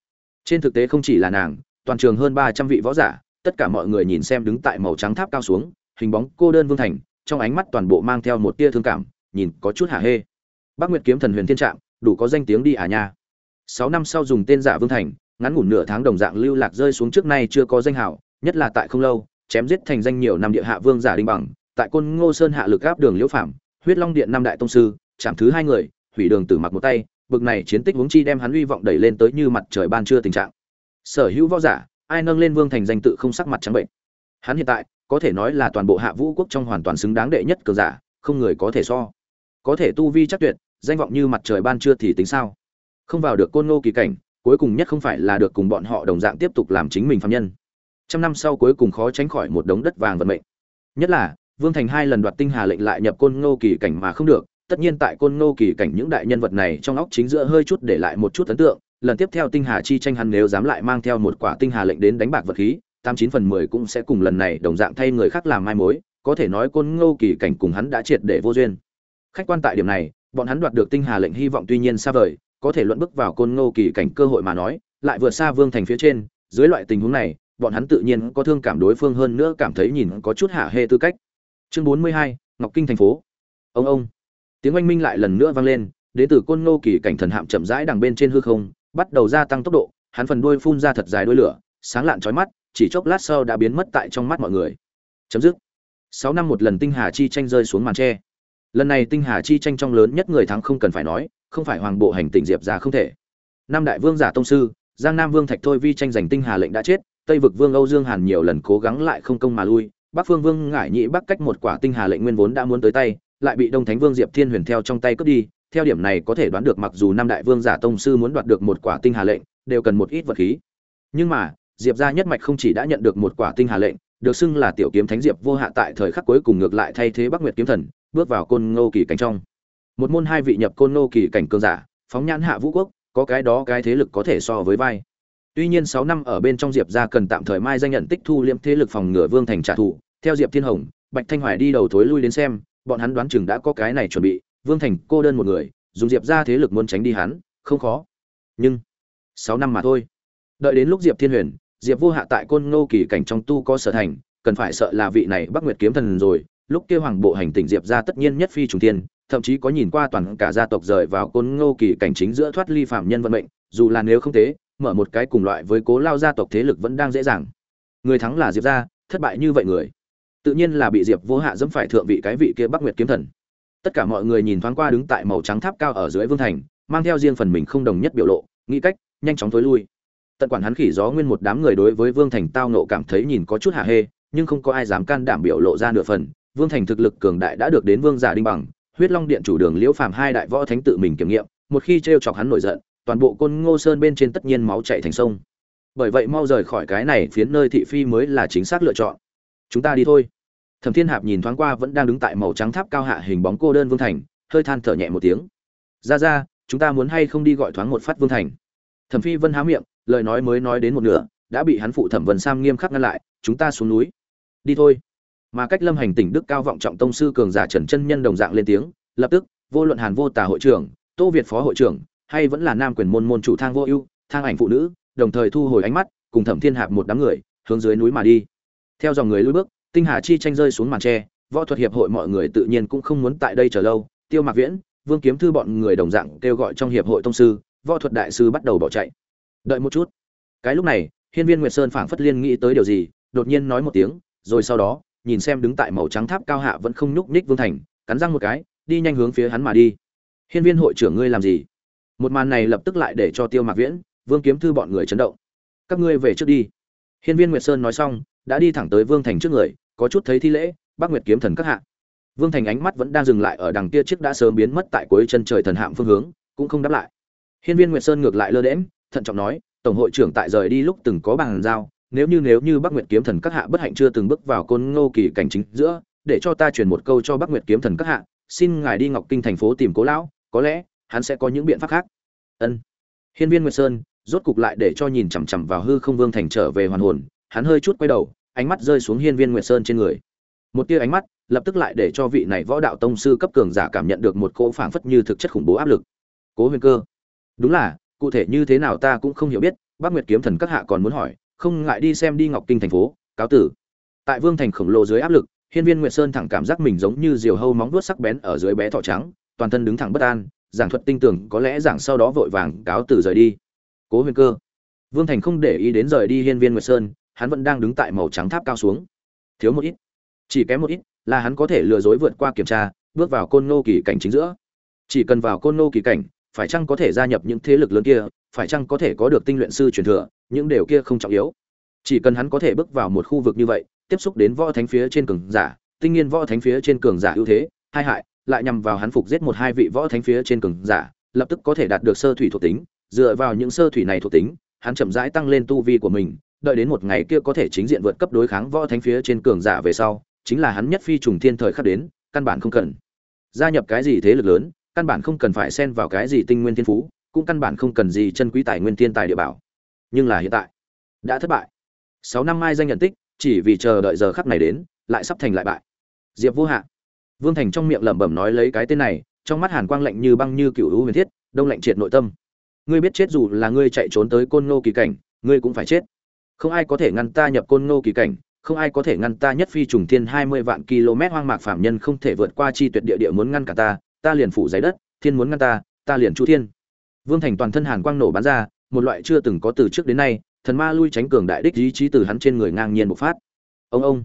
Trên thực tế không chỉ là nàng, toàn trường hơn ba trăm vị võ giả, tất cả mọi người nhìn xem đứng tại màu trắng tháp cao xuống, hình bóng cô đơn vương thành, trong ánh mắt toàn bộ mang theo một tia thương cảm, nhìn có chút hả hê. Bác nguyệt kiếm thần huyền thiên trạm đủ có danh tiếng đi à nha. Sáu năm sau dùng tên giả vương thành, ngắn ngủn nửa tháng đồng dạng lưu lạc rơi xuống trước nay chưa có danh hảo nhất là tại không lâu, chém giết thành danh nhiều năm địa hạ vương giả đinh bằng, tại côn ngô sơn hạ lực gáp đường liễu phạm huyết long điện năm đại tông sư, chạm thứ hai người, hủy đường tử mặc một tay, bực này chiến tích huống chi đem hắn hy vọng đẩy lên tới như mặt trời ban trưa tình trạng. Sở hữu võ giả, ai nâng lên vương thành danh tự không sắc mặt trắng bệnh. Hắn hiện tại, có thể nói là toàn bộ hạ vũ quốc trong hoàn toàn xứng đáng đệ nhất cường giả, không người có thể so. Có thể tu vi chắc tuyệt, danh vọng như mặt trời ban trưa thì tính sao? Không vào được côn ngô kỳ cảnh, cuối cùng nhất không phải là được cùng bọn họ đồng dạng tiếp tục làm chính mình phạm nhân. Trăm năm sau cuối cùng khó tránh khỏi một đống đất vàng vận mệnh. Nhất là vương thành hai lần đoạt tinh hà lệnh lại nhập côn ngô kỳ cảnh mà không được. Tất nhiên tại côn ngô kỳ cảnh những đại nhân vật này trong óc chính giữa hơi chút để lại một chút ấn tượng. Lần tiếp theo tinh hà chi tranh hắn nếu dám lại mang theo một quả tinh hà lệnh đến đánh bạc vật khí, tám chín phần mười cũng sẽ cùng lần này đồng dạng thay người khác làm mai mối. Có thể nói côn ngô kỳ cảnh cùng hắn đã triệt để vô duyên. Khách quan tại điểm này, bọn hắn đoạt được tinh hà lệnh hy vọng tuy nhiên xa vời, có thể luận bước vào côn ngô kỳ cảnh cơ hội mà nói, lại vượt xa vương thành phía trên. Dưới loại tình huống này, bọn hắn tự nhiên có thương cảm đối phương hơn nữa cảm thấy nhìn có chút hạ hê tư cách chương bốn mươi hai, ngọc kinh thành phố. Ông ông. Tiếng oanh minh lại lần nữa vang lên đến từ côn ngô kỳ cảnh thần hạm chậm rãi đằng bên trên hư không, bắt đầu gia tăng tốc độ, hắn phần đuôi phun ra thật dài đuôi lửa, sáng lạn chói mắt, chỉ chốc lát sau đã biến mất tại trong mắt mọi người. Chấm dứt. Sáu năm một lần tinh hà chi tranh rơi xuống màn tre. Lần này tinh hà chi tranh trong lớn nhất người thắng không cần phải nói, không phải hoàng bộ hành tình diệp ra không thể. Nam đại vương giả tông sư, giang nam vương thạch thôi vi tranh giành tinh hà lệnh đã chết, tây vực vương âu dương hàn nhiều lần cố gắng lại không công mà lui bắc phương vương ngải nhị bắc cách một quả tinh hà lệnh nguyên vốn đã muốn tới tay, lại bị đông thánh vương diệp thiên huyền theo trong tay cướp đi. Theo điểm này có thể đoán được mặc dù năm đại vương giả tông sư muốn đoạt được một quả tinh hà lệnh, đều cần một ít vật khí. Nhưng mà, diệp gia nhất mạch không chỉ đã nhận được một quả tinh hà lệnh, được xưng là tiểu kiếm thánh diệp vô hạ tại thời khắc cuối cùng ngược lại thay thế bắc nguyệt kiếm thần, bước vào côn ngô kỳ cảnh trong. Một môn hai vị nhập côn ngô kỳ cảnh cường giả, phóng nhãn hạ vũ quốc, có cái đó cái thế lực có thể so với vai. Tuy nhiên sáu năm ở bên trong diệp gia cần tạm thời mai danh nhận tích thu liêm thế lực phòng ngừa vương thành trả thù theo diệp thiên hồng, bạch thanh hoài đi đầu thối lui đến xem, bọn hắn đoán chừng đã có cái này chuẩn bị, vương thành cô đơn một người, dùng diệp ra thế lực muốn tránh đi hắn, không khó. Nhưng, sáu năm mà thôi. Đợi đến lúc diệp thiên huyền, diệp vô hạ tại côn ngô kỳ cảnh trong tu có sở thành, cần phải sợ là vị này bắc nguyệt kiếm thần rồi, lúc kia hoàng bộ hành tỉnh diệp ra tất nhiên nhất phi trùng tiên thậm chí có nhìn qua toàn cả gia tộc rời vào côn ngô kỳ cảnh chính giữa thoát ly phạm nhân vận mệnh, dù là nếu không thế, mở một cái cùng loại với cố lao gia tộc thế lực vẫn đang dễ dàng. Người thắng là diệp ra, thất bại như vậy người tự nhiên là bị diệp vô hạ dẫm phải thượng vị cái vị kia bắc nguyệt kiếm thần. Tất cả mọi người nhìn thoáng qua đứng tại màu trắng tháp cao ở dưới vương thành, mang theo riêng phần mình không đồng nhất biểu lộ, nghĩ cách, nhanh chóng tối lui. Tận quản hắn khỉ gió nguyên một đám người đối với vương thành tao nộ cảm thấy nhìn có chút hạ hê, nhưng không có ai dám can đảm biểu lộ ra nửa phần. Vương thành thực lực cường đại đã được đến vương giả đinh bằng, huyết long điện chủ đường liễu phàm hai đại võ thánh tự mình kiểm nghiệm, một khi t chọc hắn nổi giận, toàn bộ côn ngô sơn bên trên tất nhiên máu chạy thành sông. Bởi vậy mau rời khỏi cái này, phiến nơi thị phi mới là chính xác lựa chọn chúng ta đi thôi. Thẩm thiên hạp nhìn thoáng qua vẫn đang đứng tại màu trắng tháp cao hạ hình bóng cô đơn vương thành, hơi than thở nhẹ một tiếng. Ra ra, chúng ta muốn hay không đi gọi thoáng một phát vương thành? Thẩm phi vân há miệng, lời nói mới nói đến một nửa, đã bị hắn phụ thẩm vân sam nghiêm khắc ngăn lại, chúng ta xuống núi. Đi thôi. Mà cách lâm hành tỉnh đức cao vọng trọng tông sư cường giả trần chân nhân đồng dạng lên tiếng, lập tức, vô luận hàn vô tà hội trưởng, tô việt phó hội trưởng, hay vẫn là nam quyền môn môn chủ thang vô ưu, thang ảnh phụ nữ, đồng thời thu hồi ánh mắt, cùng thẩm thiên hạp một đám người, hướng dưới núi mà đi theo dòng người lui bước, tinh hà chi tranh rơi xuống màn tre, võ thuật hiệp hội mọi người tự nhiên cũng không muốn tại đây chờ lâu. Tiêu mạc viễn, vương kiếm thư bọn người đồng dạng kêu gọi trong hiệp hội tông sư, võ thuật đại sư bắt đầu bỏ chạy. Đợi một chút. Cái lúc này, hiên viên nguyệt sơn phảng phất liên nghĩ tới điều gì, đột nhiên nói một tiếng, rồi sau đó, nhìn xem đứng tại màu trắng tháp cao hạ vẫn không nhúc nhích vương thành, cắn răng một cái, đi nhanh hướng phía hắn mà đi. Hiên viên hội trưởng ngươi làm gì? Một màn này lập tức lại để cho tiêu mạc viễn, vương kiếm thư bọn người chấn động. Các ngươi về trước đi. Hiên viên nguyệt sơn nói xong đã đi thẳng tới vương thành trước người, có chút thấy thi lễ bác nguyệt kiếm thần các hạ. Vương thành ánh mắt vẫn đang dừng lại ở đằng kia chiếc đã sớm biến mất tại cuối chân trời thần hạm phương hướng, cũng không đáp lại. Hiên viên nguyệt sơn ngược lại lơ đễm thận trọng nói, tổng hội trưởng tại rời đi lúc từng có bàn giao, nếu như nếu như bắc nguyệt kiếm thần các hạ bất hạnh chưa từng bước vào côn ngô kỳ cảnh chính giữa, để cho ta truyền một câu cho bắc nguyệt kiếm thần các hạ, xin ngài đi ngọc kinh thành phố tìm cố lão, có lẽ, hắn sẽ có những biện pháp khác. Ân. Hiên viên nguyệt sơn rốt cục lại để cho nhìn chằm chằm vào hư không vương thành trở về hoàn hồn hắn hơi chút quay đầu, ánh mắt rơi xuống hiên viên nguyệt sơn trên người. Một tia ánh mắt lập tức lại để cho vị này võ đạo tông sư cấp cường giả cảm nhận được một cỗ phảng phất như thực chất khủng bố áp lực. Cố huyền cơ, đúng là, cụ thể như thế nào ta cũng không hiểu biết, bác nguyệt kiếm thần các hạ còn muốn hỏi, không ngại đi xem đi ngọc kinh thành phố, cáo tử. Tại vương thành khổng lồ dưới áp lực, hiên viên nguyệt sơn thẳng cảm giác mình giống như diều hâu móng vuốt sắc bén ở dưới bé thỏ trắng, toàn thân đứng thẳng bất an, giảng thuật tinh tưởng, có lẽ giảng sau đó vội vàng cáo tử rời đi. Cố huyền cơ, vương thành không để ý đến rời đi hiên viên nguyệt sơn hắn vẫn đang đứng tại màu trắng tháp cao xuống. Thiếu một ít. Chỉ kém một ít là hắn có thể lừa dối vượt qua kiểm tra, bước vào côn nô kỳ cảnh chính giữa. Chỉ cần vào côn nô kỳ cảnh, phải chăng có thể gia nhập những thế lực lớn kia, phải chăng có thể có được tinh luyện sư truyền thừa, những điều kia không trọng yếu. Chỉ cần hắn có thể bước vào một khu vực như vậy, tiếp xúc đến võ thánh phía trên cường giả, tinh nhiên võ thánh phía trên cường giả ưu thế, hai hại, lại nhằm vào hắn phục giết một hai vị võ thánh phía trên cường giả, lập tức có thể đạt được sơ thủy thuộc tính. Dựa vào những sơ thủy này thuộc tính, hắn chậm rãi tăng lên tu vi của mình đợi đến một ngày kia có thể chính diện vượt cấp đối kháng võ thánh phía trên cường giả về sau, chính là hắn nhất phi trùng thiên thời khắc đến, căn bản không cần gia nhập cái gì thế lực lớn, căn bản không cần phải xen vào cái gì tinh nguyên thiên phú, cũng căn bản không cần gì chân quý tài nguyên thiên tài địa bảo. Nhưng là hiện tại, đã thất bại. sáu năm mai danh nhận tích, chỉ vì chờ đợi giờ khắc này đến, lại sắp thành lại bại. Diệp Vô Hạ. Vương Thành trong miệng lẩm bẩm nói lấy cái tên này, trong mắt hàn quang lạnh như băng như cựu hữu huyền thiết đông lạnh triệt nội tâm ngươi biết chết dù là ngươi chạy trốn tới côn ngô kỳ cảnh ngươi cũng phải chết không ai có thể ngăn ta nhập côn ngô kỳ cảnh, không ai có thể ngăn ta nhất phi trùng thiên hai mươi vạn km hoang mạc phạm nhân không thể vượt qua chi tuyệt địa địa muốn ngăn cả ta ta liền phủ giấy đất, thiên muốn ngăn ta ta liền chu thiên. Vương thành toàn thân hàn quang nổ bắn ra, một loại chưa từng có từ trước đến nay, thần ma lui tránh cường đại đích ý chí từ hắn trên người ngang nhiên bộc phát. Ông ông.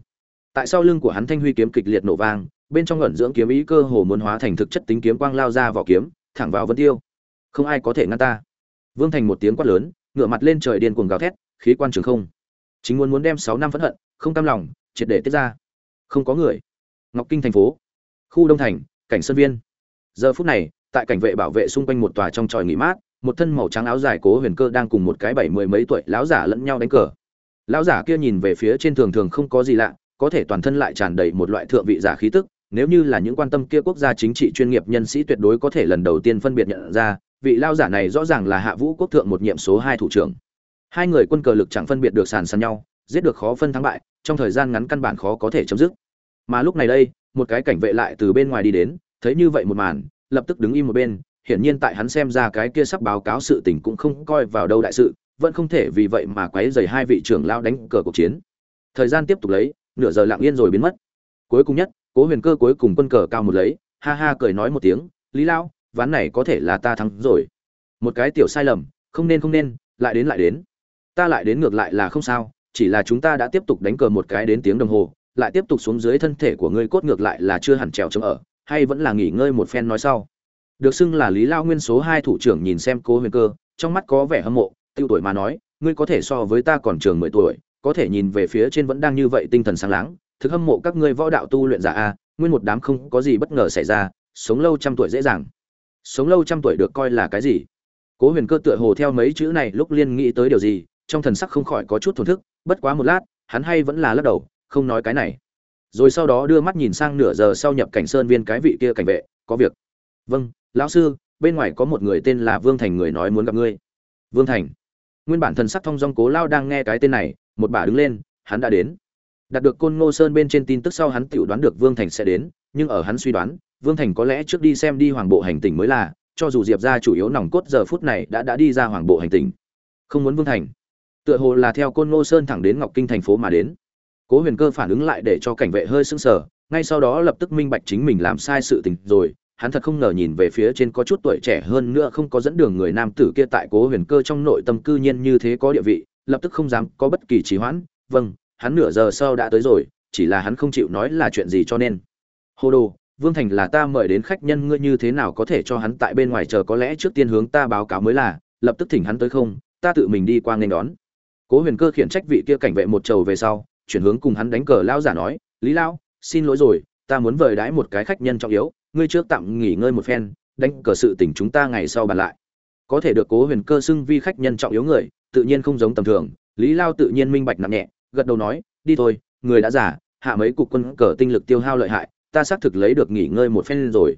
Tại sau lưng của hắn thanh huy kiếm kịch liệt nổ vang, bên trong ẩn dưỡng kiếm ý cơ hồ muốn hóa thành thực chất tính kiếm quang lao ra vỏ kiếm, thẳng vào vân tiêu. Không ai có thể ngăn ta. Vương thành một tiếng quát lớn, ngửa mặt lên trời điên cuồng gào thét khí quan trường không. Chính muốn muốn đem sáu năm phẫn hận, không cam lòng, triệt để tiết ra. Không có người. Ngọc kinh thành phố. Khu đông thành, cảnh sơn viên. Giờ phút này, tại cảnh vệ bảo vệ xung quanh một tòa trong tròi nghỉ mát, một thân màu trắng áo dài cố huyền cơ đang cùng một cái bảy mười mấy tuổi lão giả lẫn nhau đánh cờ. Lão giả kia nhìn về phía trên thường thường không có gì lạ, có thể toàn thân lại tràn đầy một loại thượng vị giả khí tức, nếu như là những quan tâm kia quốc gia chính trị chuyên nghiệp nhân sĩ tuyệt đối có thể lần đầu tiên phân biệt nhận ra, vị lao giả này rõ ràng là hạ vũ quốc thượng một nhiệm số hai thủ trưởng hai người quân cờ lực chẳng phân biệt được sàn sàn nhau, giết được khó phân thắng bại, trong thời gian ngắn căn bản khó có thể chấm dứt. Mà lúc này đây, một cái cảnh vệ lại từ bên ngoài đi đến, thấy như vậy một màn, lập tức đứng im một bên, hiển nhiên tại hắn xem ra cái kia sắp báo cáo sự tình cũng không coi vào đâu đại sự, vẫn không thể vì vậy mà quấy rầy hai vị trưởng lao đánh cờ cuộc chiến. Thời gian tiếp tục lấy, nửa giờ lặng yên rồi biến mất. Cuối cùng nhất, cố huyền cơ cuối cùng quân cờ cao một lấy, ha ha cười nói một tiếng, lý lao ván này có thể là ta thắng rồi. Một cái tiểu sai lầm, không nên không nên, lại đến lại đến ta lại đến ngược lại là không sao, chỉ là chúng ta đã tiếp tục đánh cờ một cái đến tiếng đồng hồ, lại tiếp tục xuống dưới thân thể của ngươi cốt ngược lại là chưa hẳn trèo chống ở, hay vẫn là nghỉ ngơi một phen nói sau. Được xưng là lý lao nguyên số hai thủ trưởng nhìn xem cố huyền cơ, trong mắt có vẻ hâm mộ, tiêu tuổi mà nói, ngươi có thể so với ta còn trường mười tuổi, có thể nhìn về phía trên vẫn đang như vậy tinh thần sáng láng, thực hâm mộ các ngươi võ đạo tu luyện giả a, nguyên một đám không có gì bất ngờ xảy ra, sống lâu trăm tuổi dễ dàng. Sống lâu trăm tuổi được coi là cái gì? Cố huyền cơ tựa hồ theo mấy chữ này lúc liên nghĩ tới điều gì trong thần sắc không khỏi có chút thổn thức, bất quá một lát, hắn hay vẫn là lắc đầu, không nói cái này. Rồi sau đó đưa mắt nhìn sang nửa giờ sau nhập cảnh sơn viên cái vị kia cảnh vệ, có việc. Vâng lão sư, bên ngoài có một người tên là vương thành người nói muốn gặp ngươi. Vương thành. Nguyên bản thần sắc thông dong cố lao đang nghe cái tên này, một bà đứng lên, hắn đã đến. Đạt được côn ngô sơn bên trên tin tức sau hắn tự đoán được vương thành sẽ đến, nhưng ở hắn suy đoán, vương thành có lẽ trước đi xem đi hoàng bộ hành tỉnh mới là, cho dù diệp ra chủ yếu nòng cốt giờ phút này đã đã đi ra hoàng bộ hành tỉnh không muốn vương thành tựa hồ là theo côn ngô sơn thẳng đến ngọc kinh thành phố mà đến. Cố huyền cơ phản ứng lại để cho cảnh vệ hơi sững sờ, ngay sau đó lập tức minh bạch chính mình làm sai sự tình rồi, hắn thật không ngờ nhìn về phía trên có chút tuổi trẻ hơn nữa không có dẫn đường người nam tử kia tại cố huyền cơ trong nội tâm cư nhiên như thế có địa vị, lập tức không dám có bất kỳ trì hoãn vâng hắn nửa giờ sau đã tới rồi, chỉ là hắn không chịu nói là chuyện gì cho nên. Hô đồ, vương thành là ta mời đến khách nhân, ngươi như thế nào có thể cho hắn tại bên ngoài chờ, có lẽ trước tiên hướng ta báo cáo mới là, lập tức thỉnh hắn tới không, ta tự mình đi qua nghênh đón cố huyền cơ khiển trách vị kia cảnh vệ một trầu về sau, chuyển hướng cùng hắn đánh cờ lao giả nói, lý lao xin lỗi rồi, ta muốn vời đãi một cái khách nhân trọng yếu, ngươi trước tạm nghỉ ngơi một phen, đánh cờ sự tình chúng ta ngày sau bàn lại. Có thể được cố huyền cơ xưng vi khách nhân trọng yếu người, tự nhiên không giống tầm thường, lý lao tự nhiên minh bạch nặng nhẹ, gật đầu nói, đi thôi, người đã giả, hạ mấy cục quân cờ tinh lực tiêu hao lợi hại, ta xác thực lấy được nghỉ ngơi một phen rồi.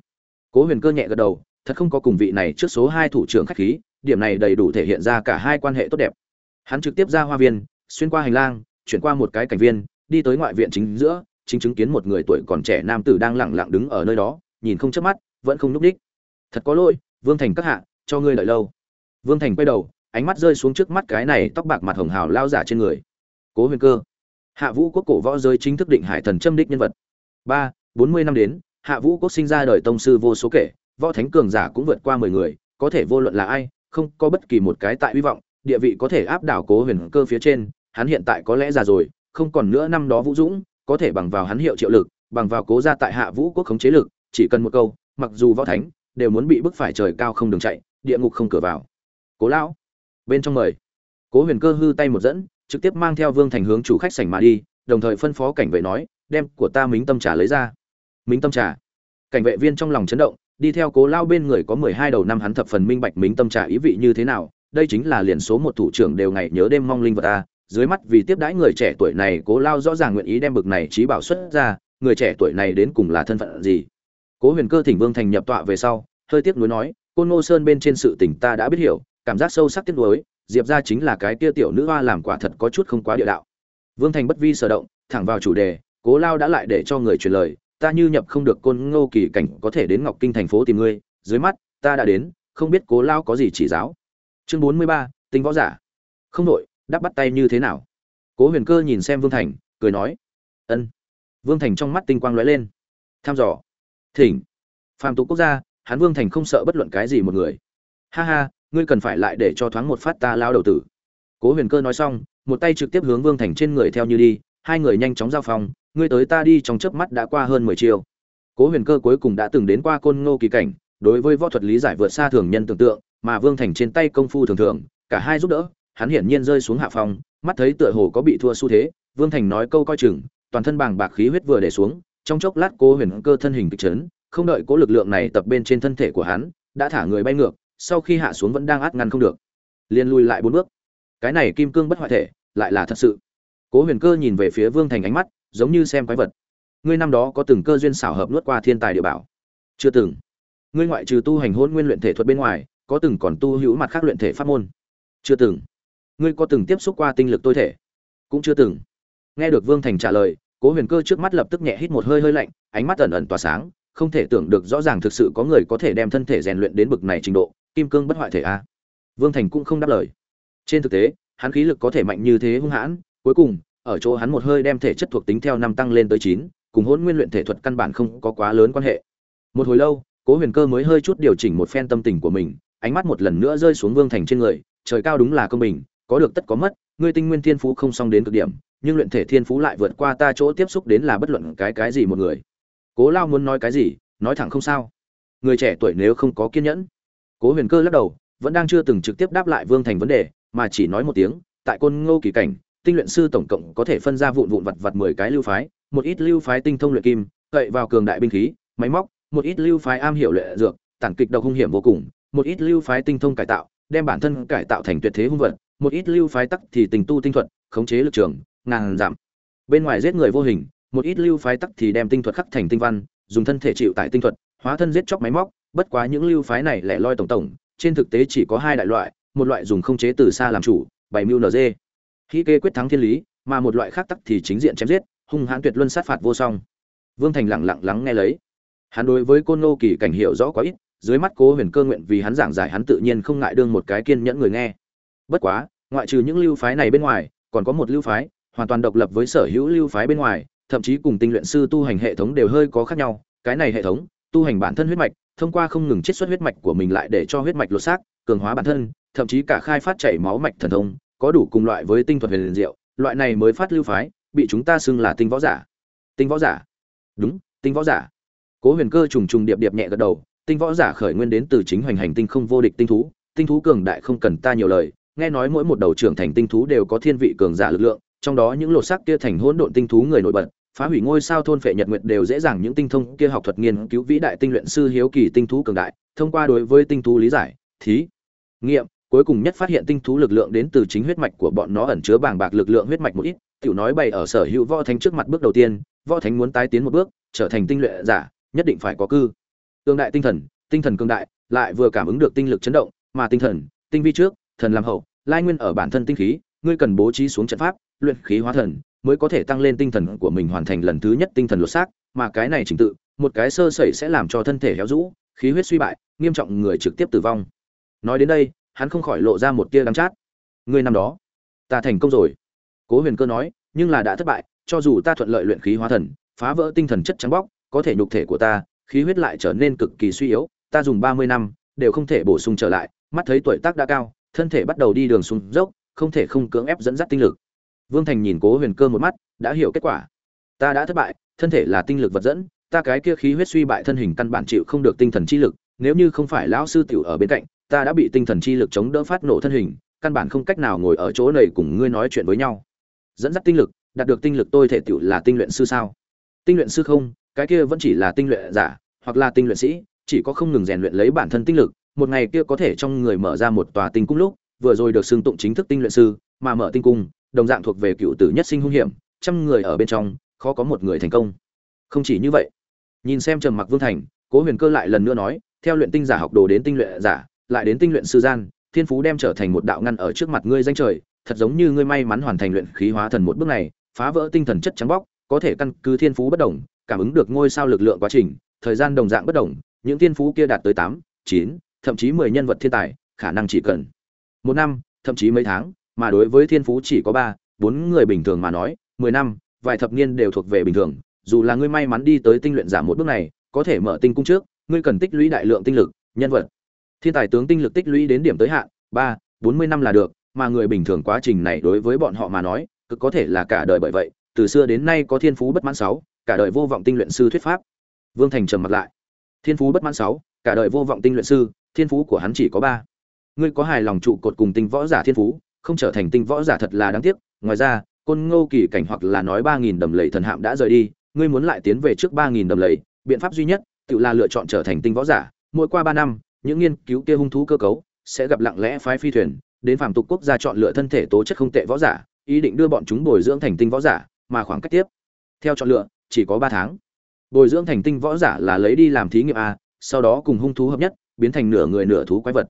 Cố huyền cơ nhẹ gật đầu, thật không có cùng vị này trước số hai thủ trưởng khách khí, điểm này đầy đủ thể hiện ra cả hai quan hệ tốt đẹp hắn trực tiếp ra hoa viên, xuyên qua hành lang, chuyển qua một cái cảnh viên, đi tới ngoại viện chính giữa, chính chứng kiến một người tuổi còn trẻ nam tử đang lặng lặng đứng ở nơi đó, nhìn không chớp mắt, vẫn không núp đích thật có lỗi, vương thành các hạ, cho ngươi lợi lâu. Vương thành quay đầu, ánh mắt rơi xuống trước mắt cái này tóc bạc mặt hồng hào lao giả trên người. Cố huyền cơ. Hạ vũ quốc cổ võ giới chính thức định hải thần châm đích nhân vật. Ba, bốn mươi năm đến, hạ vũ quốc sinh ra đời tông sư vô số kể, võ thánh cường giả cũng vượt qua mười người, có thể vô luận là ai, không có bất kỳ một cái tại hy vọng địa vị có thể áp đảo cố huyền cơ phía trên, hắn hiện tại có lẽ già rồi, không còn nữa năm đó vũ dũng, có thể bằng vào hắn hiệu triệu lực, bằng vào cố gia tại hạ vũ quốc khống chế lực, chỉ cần một câu, mặc dù võ thánh, đều muốn bị bức phải trời cao không đường chạy, địa ngục không cửa vào. Cố lão, bên trong mời. Cố huyền cơ hư tay một dẫn, trực tiếp mang theo vương thành hướng chủ khách sảnh mà đi, đồng thời phân phó cảnh vệ nói, đem của ta mính tâm trà lấy ra. Mính tâm trà. Cảnh vệ viên trong lòng chấn động, đi theo cố lao bên người có mười hai đầu năm hắn thập phần minh bạch mính tâm trà ý vị như thế nào đây chính là liền số một thủ trưởng đều ngày nhớ đêm mong linh vật ta. Dưới mắt vì tiếp đãi người trẻ tuổi này cố lao rõ ràng nguyện ý đem bực này trí bảo xuất ra, người trẻ tuổi này đến cùng là thân phận gì? Cố huyền cơ thỉnh vương thành nhập tọa về sau, hơi tiếc nuối nói, côn ngô sơn bên trên sự tình ta đã biết hiểu, cảm giác sâu sắc tiếc nuối, diệp ra chính là cái kia tiểu nữ hoa làm quả thật có chút không quá địa đạo. Vương thành bất vi sở động, thẳng vào chủ đề, cố lao đã lại để cho người truyền lời, ta như nhập không được côn ngô kỳ cảnh, có thể đến ngọc kinh thành phố tìm ngươi, dưới mắt, ta đã đến, không biết cố lao có gì chỉ giáo chương bốn mươi ba tinh võ giả. Không đội đáp bắt tay như thế nào? Cố huyền cơ nhìn xem vương thành, cười nói. Ân. Vương thành trong mắt tinh quang lóe lên. Tham dò. Thỉnh. Phàm tục quốc gia, hắn vương thành không sợ bất luận cái gì một người. Ha ha, ngươi cần phải lại để cho thoáng một phát ta lao đầu tử. Cố huyền cơ nói xong, một tay trực tiếp hướng vương thành trên người theo như đi, hai người nhanh chóng giao phòng, ngươi tới ta đi trong chớp mắt đã qua hơn mười chiều. Cố huyền cơ cuối cùng đã từng đến qua côn ngô kỳ cảnh, đối với võ thuật lý giải vượt xa thường nhân tưởng tượng mà vương thành trên tay công phu thường thường, cả hai giúp đỡ, hắn hiển nhiên rơi xuống hạ phòng mắt thấy tựa hồ có bị thua xu thế, vương thành nói câu coi chừng, toàn thân bàng bạc khí huyết vừa để xuống, trong chốc lát cố huyền cơ thân hình kịch chấn, không đợi cố lực lượng này tập bên trên thân thể của hắn, đã thả người bay ngược, sau khi hạ xuống vẫn đang át ngăn không được. Liền lui lại bốn bước. Cái này kim cương bất hoại thể, lại là thật sự. Cố huyền cơ nhìn về phía vương thành ánh mắt, giống như xem quái vật. Ngươi năm đó có từng cơ duyên xảo hợp nuốt qua thiên tài địa bảo? Chưa từng. Ngươi ngoại trừ tu hành hôn nguyên luyện thể thuật bên ngoài có từng còn tu hữu mặt khác luyện thể pháp môn? Chưa từng. Ngươi có từng tiếp xúc qua tinh lực tôi thể? Cũng chưa từng. Nghe được vương thành trả lời, cố huyền cơ trước mắt lập tức nhẹ hít một hơi hơi lạnh, ánh mắt ẩn ẩn tỏa sáng, không thể tưởng được rõ ràng thực sự có người có thể đem thân thể rèn luyện đến bực này trình độ, kim cương bất hoại thể a. Vương thành cũng không đáp lời. Trên thực tế, hắn khí lực có thể mạnh như thế hung hãn, cuối cùng, ở chỗ hắn một hơi đem thể chất thuộc tính theo năm tăng lên tới chín, cùng hôn nguyên luyện thể thuật căn bản không có quá lớn quan hệ. Một hồi lâu, cố huyền cơ mới hơi chút điều chỉnh một phen tâm tình của mình ánh mắt một lần nữa rơi xuống vương thành trên người, trời cao đúng là công bình, có được tất có mất, ngươi tinh nguyên thiên phú không xong đến cực điểm, nhưng luyện thể thiên phú lại vượt qua ta chỗ tiếp xúc đến là bất luận cái cái gì một người. Cố lao muốn nói cái gì, nói thẳng không sao. Người trẻ tuổi nếu không có kiên nhẫn. Cố huyền cơ lắc đầu, vẫn đang chưa từng trực tiếp đáp lại vương thành vấn đề, mà chỉ nói một tiếng, tại côn ngô kỳ cảnh, tinh luyện sư tổng cộng có thể phân ra vụn vụn vặt vặt mười cái lưu phái, một ít lưu phái tinh thông luyện kim, cậy vào cường đại binh khí, máy móc, một ít lưu phái am hiểu luyện dược, tản kịch độc hung hiểm vô cùng một ít lưu phái tinh thông cải tạo, đem bản thân cải tạo thành tuyệt thế hung vật, một ít lưu phái tắc thì tình tu tinh thuật, khống chế lực trường, ngàn giảm. Bên ngoài giết người vô hình, một ít lưu phái tắc thì đem tinh thuật khắc thành tinh văn, dùng thân thể chịu tại tinh thuật, hóa thân giết chóc máy móc, bất quá những lưu phái này lẻ loi tổng tổng, trên thực tế chỉ có hai đại loại, một loại dùng không chế từ xa làm chủ bảy mưu NG. khi kê quyết thắng thiên lý, mà một loại khác tắc thì chính diện chém giết, hung hãn tuyệt luân sát phạt vô song. Vương thành lặng lặng lắng nghe lấy. Hắn đối với côn lô kỳ cảnh hiệu rõ quá ít dưới mắt cố huyền cơ nguyện vì hắn giảng giải hắn tự nhiên không ngại đương một cái kiên nhẫn người nghe. Bất quá, ngoại trừ những lưu phái này bên ngoài, còn có một lưu phái, hoàn toàn độc lập với sở hữu lưu phái bên ngoài, thậm chí cùng tinh luyện sư tu hành hệ thống đều hơi có khác nhau. Cái này hệ thống, tu hành bản thân huyết mạch, thông qua không ngừng chiết xuất huyết mạch của mình lại để cho huyết mạch lột xác, cường hóa bản thân, thậm chí cả khai phát chảy máu mạch thần thông, có đủ cùng loại với tinh thuật huyền diệu. Loại này mới phát lưu phái, bị chúng ta xưng là tinh võ giả. Tinh võ giả. Đúng, tinh võ giả. Cố huyền cơ trùng trùng điệp điệp nhẹ gật đầu tinh võ giả khởi nguyên đến từ chính hoành hành tinh không vô địch tinh thú tinh thú cường đại không cần ta nhiều lời, nghe nói mỗi một đầu trưởng thành tinh thú đều có thiên vị cường giả lực lượng, trong đó những lột xác kia thành hỗn độn tinh thú người nổi bật, phá hủy ngôi sao thôn phệ nhật nguyệt đều dễ dàng những tinh thông kia học thuật nghiên cứu vĩ đại tinh luyện sư hiếu kỳ tinh thú cường đại, thông qua đối với tinh thú lý giải, thí, nghiệm, cuối cùng nhất phát hiện tinh thú lực lượng đến từ chính huyết mạch của bọn nó ẩn chứa bàng bạc lực lượng huyết mạch một ít, tiểu nói bày ở sở hữu võ thánh trước mặt bước đầu tiên, võ thánh muốn tái tiến một bước, trở thành tinh luyện giả, nhất định phải có cư tương đại tinh thần tinh thần cường đại, lại vừa cảm ứng được tinh lực chấn động, mà tinh thần, tinh vi trước, thần làm hậu, lai nguyên ở bản thân tinh khí, ngươi cần bố trí xuống trận pháp, luyện khí hóa thần, mới có thể tăng lên tinh thần của mình hoàn thành lần thứ nhất tinh thần lột xác, mà cái này trình tự, một cái sơ sẩy sẽ làm cho thân thể héo rũ, khí huyết suy bại, nghiêm trọng người trực tiếp tử vong. Nói đến đây, hắn không khỏi lộ ra một tia đắng chát. Ngươi năm đó, ta thành công rồi. Cố huyền cơ nói, nhưng là đã thất bại, cho dù ta thuận lợi luyện khí hóa thần, phá vỡ tinh thần chất trắng bóc, có thể nhục thể của ta khí huyết lại trở nên cực kỳ suy yếu, ta dùng ba mươi năm, đều không thể bổ sung trở lại, mắt thấy tuổi tác đã cao, thân thể bắt đầu đi đường xuống dốc, không thể không cưỡng ép dẫn dắt tinh lực. Vương thành nhìn cố huyền cơ một mắt, đã hiểu kết quả. Ta đã thất bại, thân thể là tinh lực vật dẫn, ta cái kia khí huyết suy bại thân hình căn bản chịu không được tinh thần chi lực, nếu như không phải lão sư tiểu ở bên cạnh, ta đã bị tinh thần chi lực chống đỡ phát nổ thân hình, căn bản không cách nào ngồi ở chỗ này cùng ngươi nói chuyện với nhau. Dẫn dắt tinh lực, đạt được tinh lực tôi thể tiểu là tinh luyện sư sao? Tinh luyện sư không cái kia vẫn chỉ là tinh luyện giả, hoặc là tinh luyện sĩ, chỉ có không ngừng rèn luyện lấy bản thân tinh lực, một ngày kia có thể trong người mở ra một tòa tinh cung lúc, vừa rồi được xưng tụng chính thức tinh luyện sư, mà mở tinh cung, đồng dạng thuộc về cựu tử nhất sinh hung hiểm, trăm người ở bên trong, khó có một người thành công. Không chỉ như vậy, nhìn xem trầm mặc vương thành, cố huyền cơ lại lần nữa nói, theo luyện tinh giả học đồ đến tinh luyện giả, lại đến tinh luyện sư gian, thiên phú đem trở thành một đạo ngăn ở trước mặt ngươi danh trời, thật giống như ngươi may mắn hoàn thành luyện khí hóa thần một bước này, phá vỡ tinh thần chất trắng bóc, có thể căn cứ thiên phú bất đồng cảm ứng được ngôi sao lực lượng quá trình, thời gian đồng dạng bất đồng, những thiên phú kia đạt tới tám, chín, thậm chí mười nhân vật thiên tài, khả năng chỉ cần một năm, thậm chí mấy tháng, mà đối với thiên phú chỉ có ba, bốn người bình thường mà nói, mười năm, vài thập niên đều thuộc về bình thường. Dù là ngươi may mắn đi tới tinh luyện giả một bước này, có thể mở tinh cung trước, ngươi cần tích lũy đại lượng tinh lực, nhân vật, thiên tài tướng tinh lực tích lũy đến điểm tới hạn, ba, bốn mươi năm là được, mà người bình thường quá trình này đối với bọn họ mà nói, cực có thể là cả đời bởi vậy, từ xưa đến nay có thiên phú bất mãn sáu cả đời vô vọng tinh luyện sư thuyết pháp. Vương thành trầm mặt lại. Thiên phú bất mãn sáu, cả đời vô vọng tinh luyện sư, thiên phú của hắn chỉ có ba. Ngươi có hài lòng trụ cột cùng tinh võ giả thiên phú, không trở thành tinh võ giả thật là đáng tiếc. Ngoài ra, côn ngô kỳ cảnh hoặc là nói ba nghìn đầm lầy thần hạm đã rời đi, ngươi muốn lại tiến về trước ba nghìn đầm lầy, biện pháp duy nhất, tự là lựa chọn trở thành tinh võ giả. Mỗi qua ba năm, những nghiên cứu kia hung thú cơ cấu sẽ gặp lặng lẽ phái phi thuyền, đến phàm tục quốc gia chọn lựa thân thể tố chất không tệ võ giả, ý định đưa bọn chúng bồi dưỡng thành tinh võ giả, mà khoảng cách tiếp. Theo chọn lựa chỉ có ba tháng. Bồi dưỡng thành tinh võ giả là lấy đi làm thí nghiệm a, sau đó cùng hung thú hợp nhất, biến thành nửa người nửa thú quái vật.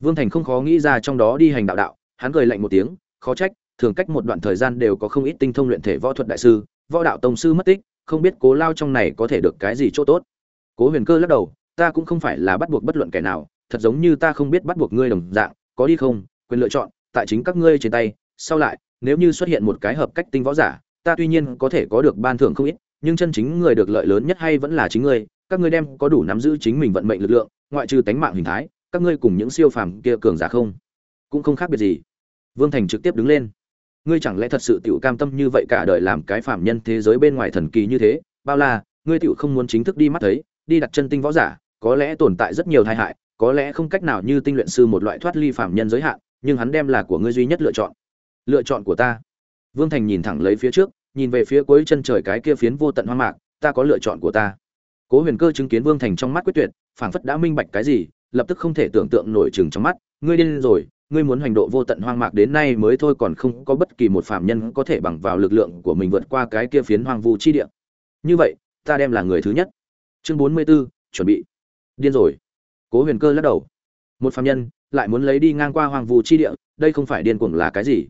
Vương thành không khó nghĩ ra trong đó đi hành đạo đạo, hắn cười lạnh một tiếng, khó trách, thường cách một đoạn thời gian đều có không ít tinh thông luyện thể võ thuật đại sư, võ đạo tông sư mất tích, không biết cố lao trong này có thể được cái gì chỗ tốt. Cố huyền cơ lắc đầu, ta cũng không phải là bắt buộc bất luận kẻ nào, thật giống như ta không biết bắt buộc ngươi đồng dạng, có đi không, quyền lựa chọn, tại chính các ngươi trên tay, sau lại, nếu như xuất hiện một cái hợp cách tinh võ giả, ta tuy nhiên có thể có được ban thưởng không ít nhưng chân chính người được lợi lớn nhất hay vẫn là chính ngươi, các ngươi đem có đủ nắm giữ chính mình vận mệnh lực lượng, ngoại trừ tánh mạng hình thái, các ngươi cùng những siêu phàm kia cường giả không? Cũng không khác biệt gì. Vương thành trực tiếp đứng lên. Ngươi chẳng lẽ thật sự tiểu cam tâm như vậy cả đời làm cái phàm nhân thế giới bên ngoài thần kỳ như thế? Bao la, ngươi tiểu không muốn chính thức đi mắt thấy, đi đặt chân tinh võ giả, có lẽ tồn tại rất nhiều tai hại, có lẽ không cách nào như tinh luyện sư một loại thoát ly phàm nhân giới hạn, nhưng hắn đem là của ngươi duy nhất lựa chọn. Lựa chọn của ta. Vương thành nhìn thẳng lấy phía trước nhìn về phía cuối chân trời cái kia phiến vô tận hoang mạc ta có lựa chọn của ta. Cố huyền cơ chứng kiến vương thành trong mắt quyết tuyệt phảng phất đã minh bạch cái gì lập tức không thể tưởng tượng nổi chừng trong mắt ngươi điên rồi ngươi muốn hành độ vô tận hoang mạc đến nay mới thôi còn không có bất kỳ một phạm nhân có thể bằng vào lực lượng của mình vượt qua cái kia phiến hoang vu chi địa. Như vậy ta đem là người thứ nhất. Chương bốn mươi 44, chuẩn bị. Điên rồi. Cố huyền cơ lắc đầu. Một phạm nhân lại muốn lấy đi ngang qua hoang vu chi địa đây không phải điên cuồng là cái gì?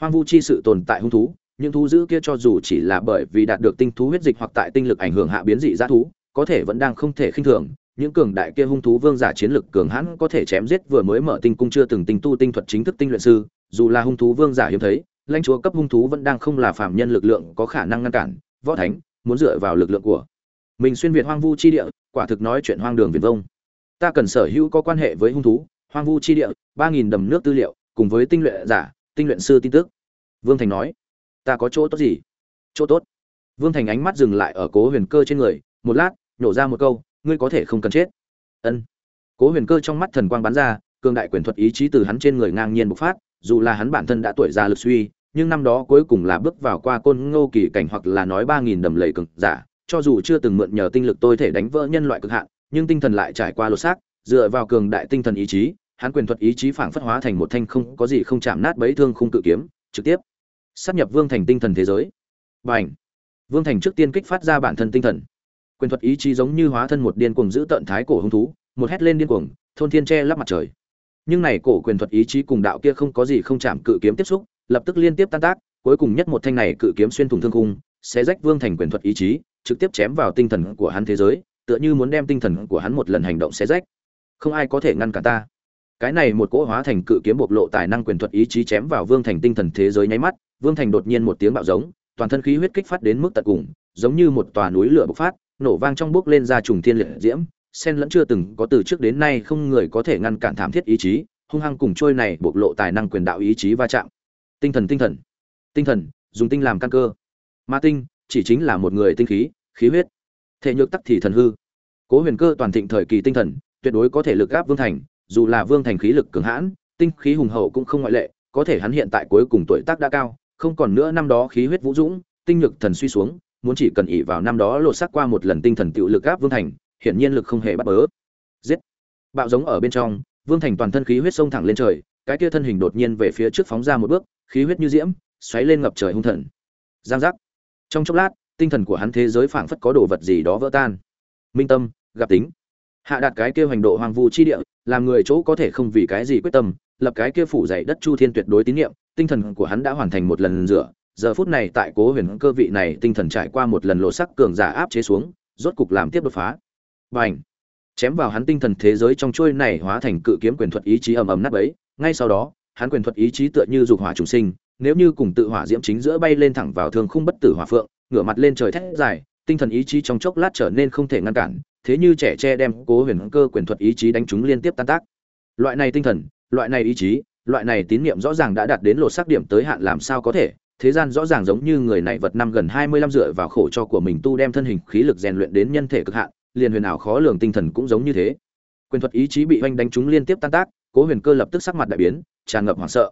Hoang vu chi sự tồn tại hung thú những thú dữ kia cho dù chỉ là bởi vì đạt được tinh thú huyết dịch hoặc tại tinh lực ảnh hưởng hạ biến dị g thú có thể vẫn đang không thể khinh thường những cường đại kia hung thú vương giả chiến lực cường hãn có thể chém giết vừa mới mở tinh cung chưa từng tinh tu tinh thuật chính thức tinh luyện sư, dù là hung thú vương giả hiếm thấy, lãnh chúa cấp hung thú vẫn đang không là phàm nhân lực lượng có khả năng ngăn cản, võ thánh muốn dựa vào lực lượng của mình xuyên việt hoang vu chi địa, quả thực nói chuyện hoang đường viển vông. Ta cần sở hữu có quan hệ với hung thú, hoang vu chi địa, ba nghìn đầm nước tư liệu, cùng với tinh luyện giả, tinh luyện sư tin tức. Vương Thành nói, ta có chỗ tốt gì? Chỗ tốt? Vương Thành ánh mắt dừng lại ở Cố Huyền Cơ trên người, một lát, nhổ ra một câu, ngươi có thể không cần chết ân cố huyền cơ trong mắt thần quang bắn ra cường đại quyền thuật ý chí từ hắn trên người ngang nhiên bộc phát dù là hắn bản thân đã tuổi già lực suy nhưng năm đó cuối cùng là bước vào qua côn ngô kỳ cảnh hoặc là nói ba nghìn đầm lầy cực giả cho dù chưa từng mượn nhờ tinh lực tôi thể đánh vỡ nhân loại cực hạn nhưng tinh thần lại trải qua lột xác dựa vào cường đại tinh thần ý chí hắn quyền thuật ý chí phảng phất hóa thành một thanh không có gì không chạm nát bấy thương khung cự kiếm trực tiếp sát nhập vương thành tinh thần thế giới. Bành! Vương thành trước tiên kích phát ra bản thân tinh thần. Quyền thuật ý chí giống như hóa thân một điên cuồng giữ tận thái cổ hung thú, một hét lên điên cuồng, thôn thiên che lắp mặt trời. Nhưng này cổ quyền thuật ý chí cùng đạo kia không có gì không chạm cự kiếm tiếp xúc, lập tức liên tiếp tan tác, cuối cùng nhất một thanh này cự kiếm xuyên thủng thương cung sẽ rách vương thành quyền thuật ý chí, trực tiếp chém vào tinh thần của hắn thế giới, tựa như muốn đem tinh thần của hắn một lần hành động xé rách. Không ai có thể ngăn cản ta. Cái này một cỗ hóa thành cự kiếm bộc lộ tài năng quyền thuật ý chí chém vào vương thành tinh thần thế giới nháy mắt vương thành đột nhiên một tiếng bạo giống, toàn thân khí huyết kích phát đến mức tận cùng, giống như một tòa núi lửa bộc phát, nổ vang trong bước lên ra trùng thiên liệt diễm. Sen lẫn chưa từng có từ trước đến nay không người có thể ngăn cản thảm thiết ý chí, hung hăng cùng trôi này bộc lộ tài năng quyền đạo ý chí va chạm. Tinh thần tinh thần tinh thần, dùng tinh làm căn cơ. Ma tinh, chỉ chính là một người tinh khí khí huyết. Thể nhược tắc thì thần hư. Cố huyền cơ toàn thịnh thời kỳ tinh thần, tuyệt đối có thể lực áp vương thành, dù là vương thành khí lực cường hãn, tinh khí hùng hậu cũng không ngoại lệ, có thể hắn hiện tại cuối cùng tuổi tác đã cao không còn nữa năm đó khí huyết vũ dũng tinh lực thần suy xuống muốn chỉ cần ỷ vào năm đó lột xác qua một lần tinh thần tiểu lực áp Vương Thành, hiển nhiên lực không hề bắt bớ. Giết! Bạo giống ở bên trong, Vương Thành toàn thân khí huyết sông thẳng lên trời, cái kia thân hình đột nhiên về phía trước phóng ra một bước, khí huyết như diễm, xoáy lên ngập trời hung thần. Giang giác! Trong chốc lát, tinh thần của hắn thế giới phảng phất có đồ vật gì đó vỡ tan. Minh tâm, gặp tính. Hạ đạt cái kia hành độ hoàng vu chi địa, làm người chỗ có thể không vì cái gì quyết tâm, lập cái kia phủ dày đất chu thiên tuyệt đối tín niệm, tinh thần của hắn đã hoàn thành một lần rửa, giờ phút này tại cố huyền cơ vị này tinh thần trải qua một lần lộ sắc cường giả áp chế xuống rốt cục làm tiếp đột phá. B à n h chém vào hắn tinh thần thế giới trong trôi này hóa thành cự kiếm quyền thuật ý chí ầm ầm nát ấy ngay sau đó hắn quyền thuật ý chí tựa như dục hỏa trùng sinh nếu như cùng tự hỏa diễm chính giữa bay lên thẳng vào thương khung bất tử hỏa phượng ngửa mặt lên trời thét dài tinh thần ý chí trong chốc lát trở nên không thể ngăn cản thế như trẻ tre đem cố huyền cơ quyền thuật ý chí đánh chúng liên tiếp tan tác. Loại này tinh thần loại này ý chí loại này tín niệm rõ ràng đã đạt đến lột xác điểm tới hạn làm sao có thể. Thế gian rõ ràng giống như người này vật năm gần hai mươi lăm dựa vào khổ cho của mình tu đem thân hình khí lực rèn luyện đến nhân thể cực hạn, liền huyền ảo khó lường tinh thần cũng giống như thế. Quyền thuật ý chí bị oanh đánh chúng liên tiếp tan tác, cố huyền cơ lập tức sắc mặt đại biến, tràn ngập hoảng sợ.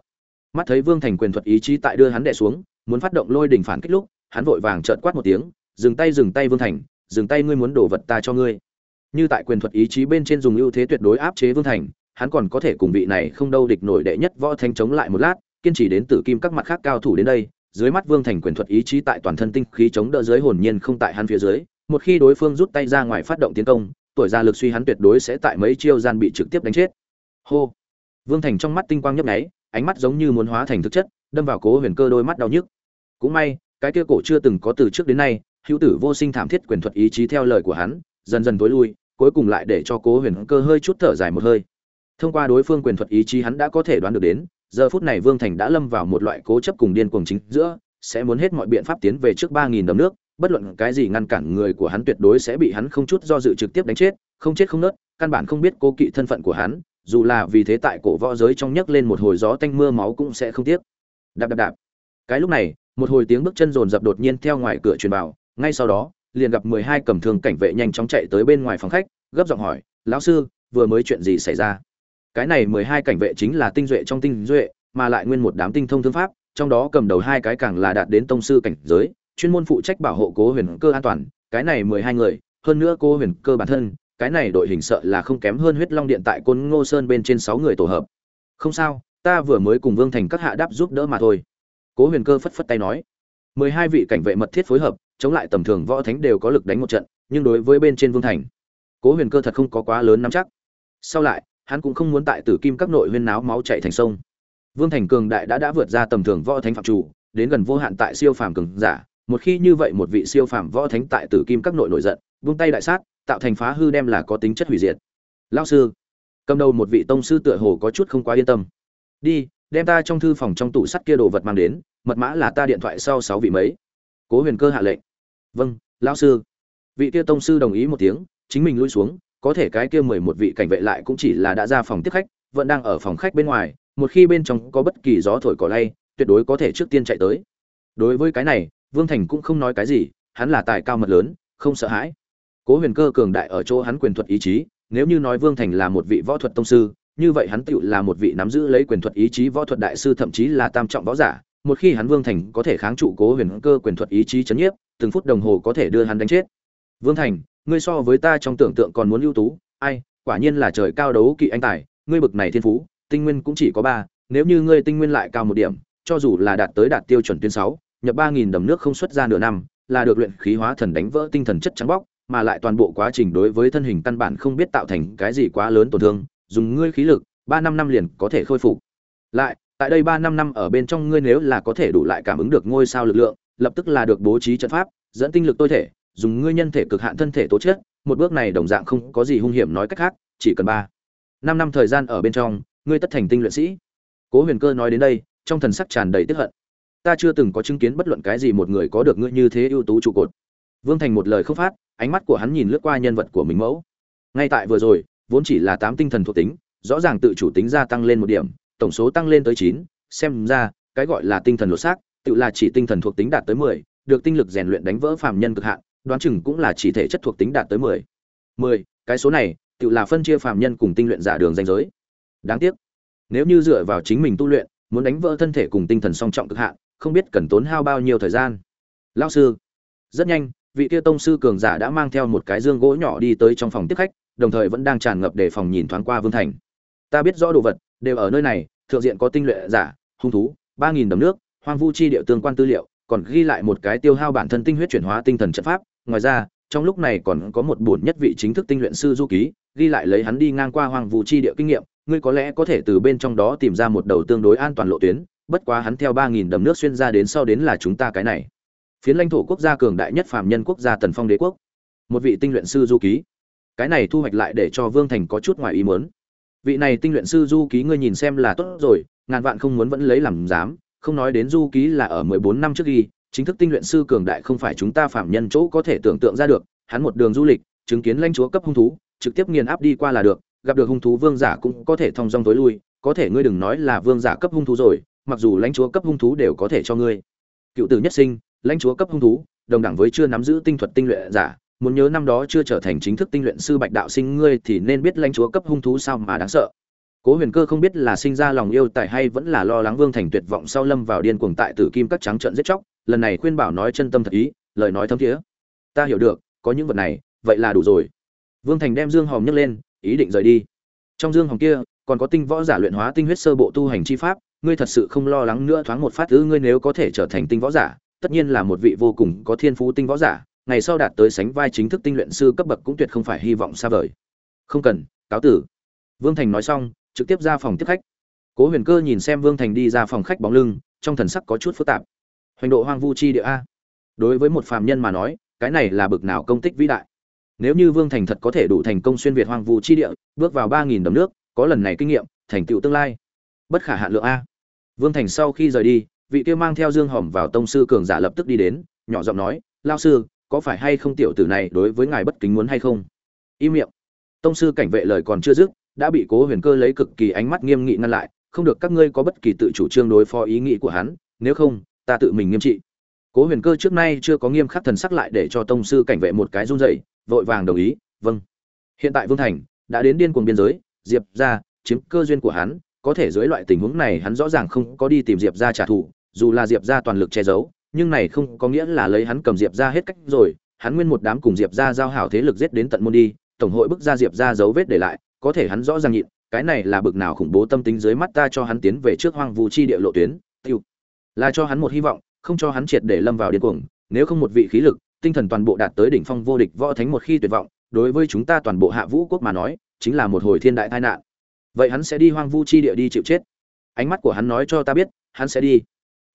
Mắt thấy vương thành quyền thuật ý chí tại đưa hắn đẻ xuống, muốn phát động lôi đỉnh phản kích lúc, hắn vội vàng trợn quát một tiếng, dừng tay dừng tay, vương thành, dừng tay, ngươi muốn đổ vật ta cho ngươi. Như tại quyền thuật ý chí bên trên dùng ưu thế tuyệt đối áp chế vương thành hắn còn có thể cùng vị này không đâu địch nổi đệ nhất võ thanh chống lại một lát, kiên trì đến tử kim các mặt khác cao thủ đến đây, dưới mắt vương thành quyền thuật ý chí tại toàn thân tinh khí chống đỡ dưới hồn nhiên không tại hắn phía dưới, một khi đối phương rút tay ra ngoài phát động tiến công, tuổi già lực suy hắn tuyệt đối sẽ tại mấy chiêu gian bị trực tiếp đánh chết. Hô! Vương thành trong mắt tinh quang nhấp nháy, ánh mắt giống như muốn hóa thành thực chất, đâm vào cố huyền cơ đôi mắt đau nhức. Cũng may, cái kia cổ chưa từng có từ trước đến nay, hữu tử vô sinh thảm thiết quyền thuật ý chí theo lời của hắn, dần dần tối lui, cuối cùng lại để cho cố huyền cơ hơi chút thở dài một hơi thông qua đối phương quyền thuật ý chí hắn đã có thể đoán được đến, giờ phút này vương thành đã lâm vào một loại cố chấp cùng điên cuồng chính giữa, sẽ muốn hết mọi biện pháp tiến về trước ba nghìn đầm nước, bất luận cái gì ngăn cản người của hắn tuyệt đối sẽ bị hắn không chút do dự trực tiếp đánh chết, không chết không nớt, căn bản không biết cố kỵ thân phận của hắn, dù là vì thế tại cổ võ giới trong nhấc lên một hồi gió tanh mưa máu cũng sẽ không tiếc. Đạp đạp đạp. Cái lúc này, một hồi tiếng bước chân rồn rập đột nhiên theo ngoài cửa truyền vào, ngay sau đó, liền gặp mười hai cầm thương cảnh vệ nhanh chóng chạy tới bên ngoài phòng khách, gấp giọng hỏi, lão sư, vừa mới chuyện gì xảy ra? Cái này mười hai cảnh vệ chính là tinh duệ trong tinh duệ, mà lại nguyên một đám tinh thông thương pháp, trong đó cầm đầu hai cái càng là đạt đến tông sư cảnh giới, chuyên môn phụ trách bảo hộ cố huyền cơ an toàn. Cái này mười hai người, hơn nữa cô huyền cơ bản thân, cái này đội hình sợ là không kém hơn huyết long điện tại côn ngô sơn bên trên sáu người tổ hợp. Không sao, ta vừa mới cùng vương thành các hạ đáp giúp đỡ mà thôi. Cố huyền cơ phất phất tay nói. Mười hai vị cảnh vệ mật thiết phối hợp, chống lại tầm thường võ thánh đều có lực đánh một trận, nhưng đối với bên trên vương thành, cố huyền cơ thật không có quá lớn nắm chắc. Sau lại hắn cũng không muốn tại tử kim các nội huyên náo máu chạy thành sông. Vương thành cường đại đã đã vượt ra tầm thường võ thánh phạm chủ, đến gần vô hạn tại siêu phàm cường giả, một khi như vậy một vị siêu phàm võ thánh tại tử kim các nội nổi giận, vung tay đại sát, tạo thành phá hư đem là có tính chất hủy diệt. Lao sư, cầm đầu một vị tông sư tựa hồ có chút không quá yên tâm. Đi, đem ta trong thư phòng trong tủ sắt kia đồ vật mang đến, mật mã là ta điện thoại sau sáu vị mấy. Cố huyền cơ hạ lệnh. Vâng lao sư. Vị kia tông sư đồng ý một tiếng, chính mình lui xuống có thể cái kia mười một vị cảnh vệ lại cũng chỉ là đã ra phòng tiếp khách, vẫn đang ở phòng khách bên ngoài, một khi bên trong có bất kỳ gió thổi cỏ lay, tuyệt đối có thể trước tiên chạy tới. Đối với cái này, vương thành cũng không nói cái gì, hắn là tài cao mật lớn, không sợ hãi. Cố huyền cơ cường đại ở chỗ hắn quyền thuật ý chí, nếu như nói vương thành là một vị võ thuật tông sư, như vậy hắn tựu là một vị nắm giữ lấy quyền thuật ý chí võ thuật đại sư thậm chí là tam trọng võ giả, một khi hắn vương thành có thể kháng trụ cố huyền cơ quyền thuật ý chí chấn nhiếp, từng phút đồng hồ có thể đưa hắn đánh chết. Vương thành ngươi so với ta trong tưởng tượng còn muốn ưu tú, ai, quả nhiên là trời cao đấu kỵ anh tài, ngươi bực này thiên phú, tinh nguyên cũng chỉ có ba, nếu như ngươi tinh nguyên lại cao một điểm, cho dù là đạt tới đạt tiêu chuẩn tuyến sáu, nhập ba nghìn đầm nước không xuất ra nửa năm, là được luyện khí hóa thần đánh vỡ tinh thần chất trắng bóc, mà lại toàn bộ quá trình đối với thân hình căn bản không biết tạo thành cái gì quá lớn tổn thương, dùng ngươi khí lực, ba năm năm liền có thể khôi phục. Lại, tại đây ba năm năm ở bên trong ngươi nếu là có thể đủ lại cảm ứng được ngôi sao lực lượng, lập tức là được bố trí trận pháp, dẫn tinh lực tôi thể dùng ngươi nhân thể cực hạn thân thể tố chất, một bước này đồng dạng không có gì hung hiểm nói cách khác, chỉ cần ba, năm năm thời gian ở bên trong, ngươi tất thành tinh luyện sĩ. Cố huyền cơ nói đến đây, trong thần sắc tràn đầy tức hận. Ta chưa từng có chứng kiến bất luận cái gì một người có được ngươi như thế ưu tú trụ cột. Vương thành một lời không phát, ánh mắt của hắn nhìn lướt qua nhân vật của mình mẫu. Ngay tại vừa rồi, vốn chỉ là tám tinh thần thuộc tính, rõ ràng tự chủ tính gia tăng lên một điểm, tổng số tăng lên tới chín, xem ra, cái gọi là tinh thần lột xác, tự là chỉ tinh thần thuộc tính đạt tới mười, được tinh lực rèn luyện đánh vỡ phàm nhân cực hạn đoán chừng cũng là chỉ thể chất thuộc tính đạt tới mười. Mười, cái số này, tự là phân chia phàm nhân cùng tinh luyện giả đường danh giới. Đáng tiếc, nếu như dựa vào chính mình tu luyện, muốn đánh vỡ thân thể cùng tinh thần song trọng cực hạn, không biết cần tốn hao bao nhiêu thời gian. Lão sư, rất nhanh, vị kia tông sư cường giả đã mang theo một cái dương gỗ nhỏ đi tới trong phòng tiếp khách, đồng thời vẫn đang tràn ngập để phòng nhìn thoáng qua vương thành. Ta biết rõ đồ vật, đều ở nơi này, thượng diện có tinh luyện giả, hung thú, ba nghìn đầm nước, hoang vu chi địa tương quan tư liệu, còn ghi lại một cái tiêu hao bản thân tinh huyết chuyển hóa tinh thần trận pháp ngoài ra, trong lúc này còn có một bổn nhất vị chính thức tinh luyện sư du ký, ghi lại lấy hắn đi ngang qua hoàng vũ chi địa kinh nghiệm, ngươi có lẽ có thể từ bên trong đó tìm ra một đầu tương đối an toàn lộ tuyến, bất quá hắn theo ba nghìn đầm nước xuyên ra đến sau đến là chúng ta cái này. Phiến lãnh thổ quốc gia cường đại nhất phạm nhân quốc gia tần phong đế quốc. Một vị tinh luyện sư du ký. Cái này thu hoạch lại để cho vương thành có chút ngoài ý muốn. Vị này tinh luyện sư du ký ngươi nhìn xem là tốt rồi, ngàn vạn không muốn vẫn lấy làm dám không nói đến du ký là ở mười bốn năm trước ghi chính thức tinh luyện sư cường đại không phải chúng ta phạm nhân chỗ có thể tưởng tượng ra được, hắn một đường du lịch, chứng kiến lãnh chúa cấp hung thú, trực tiếp nghiền áp đi qua là được, gặp được hung thú vương giả cũng có thể thông dong tối lui, có thể ngươi đừng nói là vương giả cấp hung thú rồi, mặc dù lãnh chúa cấp hung thú đều có thể cho ngươi. Cựu tử nhất sinh, lãnh chúa cấp hung thú, đồng đẳng với chưa nắm giữ tinh thuật tinh luyện giả, muốn nhớ năm đó chưa trở thành chính thức tinh luyện sư bạch đạo sinh ngươi thì nên biết lãnh chúa cấp hung thú sao mà đáng sợ. Cố huyền cơ không biết là sinh ra lòng yêu tài hay vẫn là lo lắng vương thành tuyệt vọng sau lâm vào điên cuồng tại tử kim các trắng trận giết chóc lần này khuyên bảo nói chân tâm thật ý, lời nói thấm thiế. Ta hiểu được, có những vật này, vậy là đủ rồi. Vương thành đem dương hòm nhấc lên, ý định rời đi. Trong dương hòm kia, còn có tinh võ giả luyện hóa tinh huyết sơ bộ tu hành chi pháp, ngươi thật sự không lo lắng nữa thoáng một phát thứ ngươi nếu có thể trở thành tinh võ giả, tất nhiên là một vị vô cùng có thiên phú tinh võ giả, ngày sau đạt tới sánh vai chính thức tinh luyện sư cấp bậc cũng tuyệt không phải hy vọng xa vời. Không cần, cáo tử. Vương thành nói xong, trực tiếp ra phòng tiếp khách. Cố huyền cơ nhìn xem vương thành đi ra phòng khách bóng lưng, trong thần sắc có chút phức tạp hoành độ hoang vu chi địa a. Đối với một phàm nhân mà nói, cái này là bực nào công tích vĩ đại. Nếu như vương thành thật có thể đủ thành công xuyên việt hoang vu chi địa, bước vào ba nghìn đầm nước, có lần này kinh nghiệm, thành tựu tương lai. Bất khả hạn lượng a. Vương thành sau khi rời đi, vị kia mang theo dương hòm vào tông sư cường giả lập tức đi đến, nhỏ giọng nói, lao sư, có phải hay không tiểu tử này đối với ngài bất kính muốn hay không? Im miệng. Tông sư cảnh vệ lời còn chưa dứt, đã bị cố huyền cơ lấy cực kỳ ánh mắt nghiêm nghị ngăn lại, không được các ngươi có bất kỳ tự chủ trương đối phó ý nghĩ của hắn, nếu không ta tự mình nghiêm trị. Cố huyền cơ trước nay chưa có nghiêm khắc thần sắc lại để cho tông sư cảnh vệ một cái run rẩy, vội vàng đồng ý vâng. Hiện tại vương thành đã đến điên cuồng biên giới diệp ra chiếm cơ duyên của hắn có thể dưới loại tình huống này hắn rõ ràng không có đi tìm diệp ra trả thù dù là diệp ra toàn lực che giấu nhưng này không có nghĩa là lấy hắn cầm diệp ra hết cách rồi hắn nguyên một đám cùng diệp ra giao hảo thế lực giết đến tận môn đi tổng hội bức ra diệp ra dấu vết để lại có thể hắn rõ ràng nhịn cái này là bực nào khủng bố tâm tính dưới mắt ta cho hắn tiến về trước hoang vu chi địa lộ tuyến là cho hắn một hy vọng, không cho hắn triệt để lâm vào điên cuồng, nếu không một vị khí lực, tinh thần toàn bộ đạt tới đỉnh phong vô địch võ thánh một khi tuyệt vọng, đối với chúng ta toàn bộ hạ vũ quốc mà nói, chính là một hồi thiên đại tai nạn. Vậy hắn sẽ đi hoang vu chi địa đi chịu chết. Ánh mắt của hắn nói cho ta biết, hắn sẽ đi.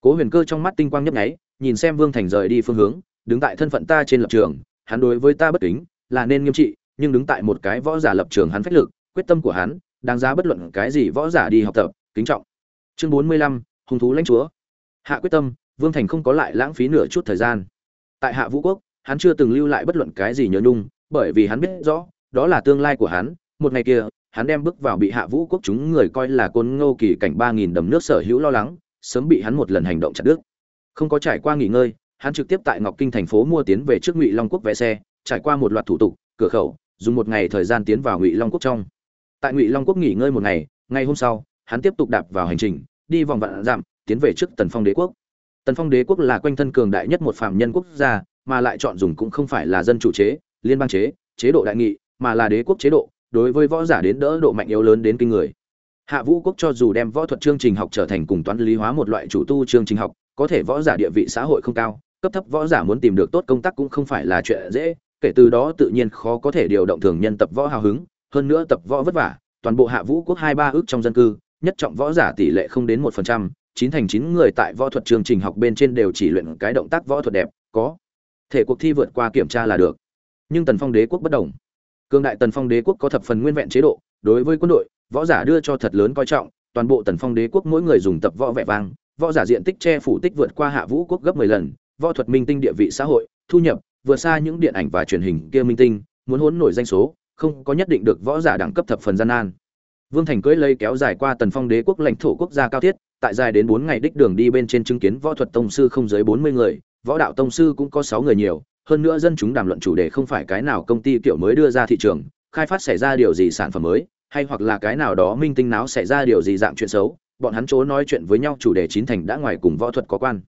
Cố huyền cơ trong mắt tinh quang nhấp nháy, nhìn xem vương thành rời đi phương hướng, đứng tại thân phận ta trên lập trường, hắn đối với ta bất kính, là nên nghiêm trị, nhưng đứng tại một cái võ giả lập trường hắn phách lực, quyết tâm của hắn, đáng giá bất luận cái gì võ giả đi học tập, kính trọng. Chương bốn mươi lăm, hung thú lãnh chúa hạ quyết tâm, vương thành không có lại lãng phí nửa chút thời gian. Tại hạ vũ quốc, hắn chưa từng lưu lại bất luận cái gì nhớ nhung, bởi vì hắn biết rõ, đó là tương lai của hắn. Một ngày kia, hắn đem bước vào bị hạ vũ quốc chúng người coi là côn ngô kỳ cảnh ba nghìn đầm nước sở hữu lo lắng, sớm bị hắn một lần hành động chặt đứt. Không có trải qua nghỉ ngơi, hắn trực tiếp tại ngọc kinh thành phố mua tiến về trước ngụy long quốc vé xe, trải qua một loạt thủ tục, cửa khẩu, dùng một ngày thời gian tiến vào ngụy long quốc trong. Tại ngụy long quốc nghỉ ngơi một ngày ngày hôm sau, hắn tiếp tục đạp vào hành trình, đi vòng vạn dặm tiến về trước tần phong đế quốc. Tần phong đế quốc là quanh thân cường đại nhất một phạm nhân quốc gia, mà lại chọn dùng cũng không phải là dân chủ chế, liên bang chế chế độ đại nghị, mà là đế quốc chế độ, đối với võ giả đến đỡ độ mạnh yếu lớn đến kinh người. Hạ vũ quốc cho dù đem võ thuật chương trình học trở thành cùng toán lý hóa một loại chủ tu chương trình học, có thể võ giả địa vị xã hội không cao, cấp thấp võ giả muốn tìm được tốt công tác cũng không phải là chuyện dễ, kể từ đó tự nhiên khó có thể điều động thường nhân tập võ hào hứng, hơn nữa tập võ vất vả, toàn bộ hạ vũ quốc hai ba ước trong dân cư, nhất trọng võ giả tỷ lệ không đến một phần trăm chín thành chín người tại võ thuật chương trình học bên trên đều chỉ luyện cái động tác võ thuật đẹp, có thể cuộc thi vượt qua kiểm tra là được. Nhưng tần phong đế quốc bất đồng. Cương đại tần phong đế quốc có thập phần nguyên vẹn chế độ, đối với quân đội, võ giả đưa cho thật lớn coi trọng, toàn bộ tần phong đế quốc mỗi người dùng tập võ vẻ vang, võ giả diện tích che phủ tích vượt qua hạ vũ quốc gấp 10 lần, võ thuật minh tinh địa vị xã hội, thu nhập vượt xa những điện ảnh và truyền hình kia minh tinh, muốn hốn nổi danh số, không có nhất định được võ giả đẳng cấp thập phần gian nan. Vương thành cưỡi lây kéo dài qua tần phong đế quốc lãnh thổ quốc gia cao thiết tại dài đến bốn ngày đích đường đi bên trên chứng kiến võ thuật tông sư không dưới bốn mươi người, võ đạo tông sư cũng có sáu người nhiều, hơn nữa dân chúng đàm luận chủ đề không phải cái nào công ty kiểu mới đưa ra thị trường, khai phát xảy ra điều gì sản phẩm mới, hay hoặc là cái nào đó minh tinh náo xảy ra điều gì dạng chuyện xấu, bọn hắn chỗ nói chuyện với nhau chủ đề chín thành đã ngoài cùng võ thuật có quan.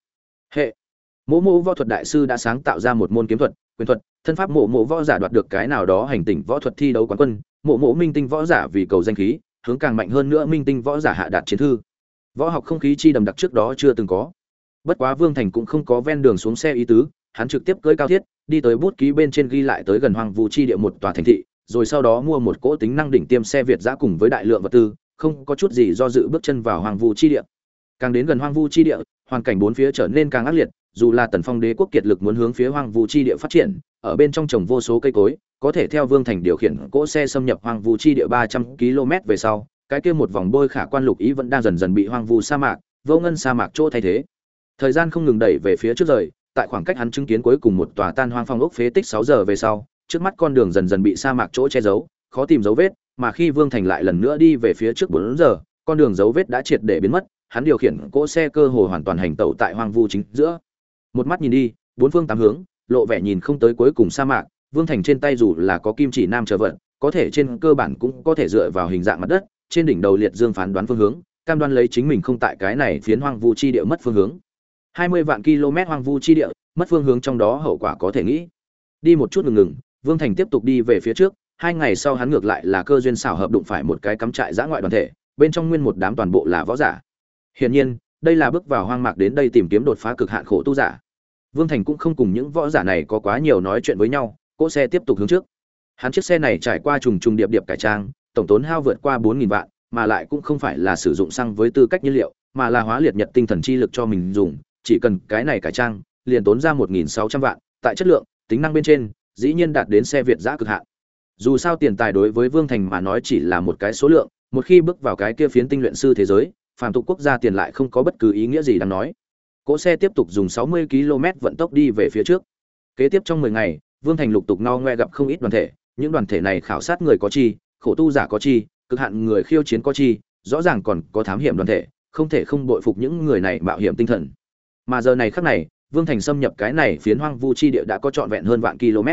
Hệ. Mộ mộ võ thuật đại sư đã sáng tạo ra một môn kiếm thuật, quyền thuật, thân pháp mộ mộ võ giả đoạt được cái nào đó hành tinh võ thuật thi đấu quán quân, mộ mộ minh tinh võ giả vì cầu danh khí, hướng càng mạnh hơn nữa minh tinh võ giả hạ đạt chiến thư võ học không khí chi đầm đặc trước đó chưa từng có. Bất quá vương thành cũng không có ven đường xuống xe ý tứ, hắn trực tiếp cưỡi cao thiết, đi tới bút ký bên trên ghi lại tới gần hoàng vũ chi địa một tòa thành thị, rồi sau đó mua một cỗ tính năng đỉnh tiêm xe việt giã cùng với đại lượng vật tư, không có chút gì do dự bước chân vào hoàng vũ chi địa. Càng đến gần hoàng vũ chi địa, hoàn cảnh bốn phía trở nên càng ác liệt, dù là tần phong đế quốc kiệt lực muốn hướng phía hoàng vũ chi địa phát triển, ở bên trong trồng vô số cây cối, có thể theo vương thành điều khiển cỗ xe xâm nhập hoàng vũ chi địa ba trăm km về sau cái kia một vòng bôi khả quan lục ý vẫn đang dần dần bị hoang vu sa mạc, vô ngân sa mạc chỗ thay thế. Thời gian không ngừng đẩy về phía trước rời, tại khoảng cách hắn chứng kiến cuối cùng một tòa tan hoang phong ốc phế tích sáu giờ về sau, trước mắt con đường dần dần bị sa mạc chỗ che giấu, khó tìm dấu vết, mà khi vương thành lại lần nữa đi về phía trước bốn giờ, con đường dấu vết đã triệt để biến mất, hắn điều khiển cỗ xe cơ hồ hoàn toàn hành tẩu tại hoang vu chính giữa. Một mắt nhìn đi, bốn phương tám hướng, lộ vẻ nhìn không tới cuối cùng sa mạc, vương thành trên tay dù là có kim chỉ nam chờ vận, có thể trên cơ bản cũng có thể dựa vào hình dạng mặt đất trên đỉnh đầu liệt dương phán đoán phương hướng, cam đoan lấy chính mình không tại cái này phiến hoang vu chi địa mất phương hướng. Hai mươi vạn km hoang vu chi địa, mất phương hướng trong đó hậu quả có thể nghĩ. Đi một chút ngừng ngừng, vương thành tiếp tục đi về phía trước, hai ngày sau hắn ngược lại là cơ duyên xảo hợp đụng phải một cái cắm trại giã ngoại đoàn thể, bên trong nguyên một đám toàn bộ là võ giả. Hiển nhiên, đây là bước vào hoang mạc đến đây tìm kiếm đột phá cực hạn khổ tu giả. Vương thành cũng không cùng những võ giả này có quá nhiều nói chuyện với nhau, cỗ xe tiếp tục hướng trước. Hắn chiếc xe này trải qua trùng trùng điệp điệp cải trang tổng tốn hao vượt qua bốn nghìn vạn, mà lại cũng không phải là sử dụng xăng với tư cách nhiên liệu, mà là hóa liệt nhật tinh thần chi lực cho mình dùng, chỉ cần cái này cải trang, liền tốn ra một nghìn sáu trăm vạn, tại chất lượng, tính năng bên trên, dĩ nhiên đạt đến xe việt giá cực hạn. Dù sao tiền tài đối với vương thành mà nói chỉ là một cái số lượng, một khi bước vào cái kia phiến tinh luyện sư thế giới, phàm tục quốc gia tiền lại không có bất cứ ý nghĩa gì đáng nói. Cỗ xe tiếp tục dùng 60 km vận tốc đi về phía trước. Kế tiếp trong 10 ngày, vương thành lục tục no ngoe gặp không ít đoàn thể, những đoàn thể này khảo sát người có chi khổ tu giả có chi cực hạn người khiêu chiến có chi rõ ràng còn có thám hiểm đoàn thể không thể không bội phục những người này mạo hiểm tinh thần. Mà giờ này khắc này vương thành xâm nhập cái này phiến hoang vu chi địa đã có trọn vẹn hơn vạn km.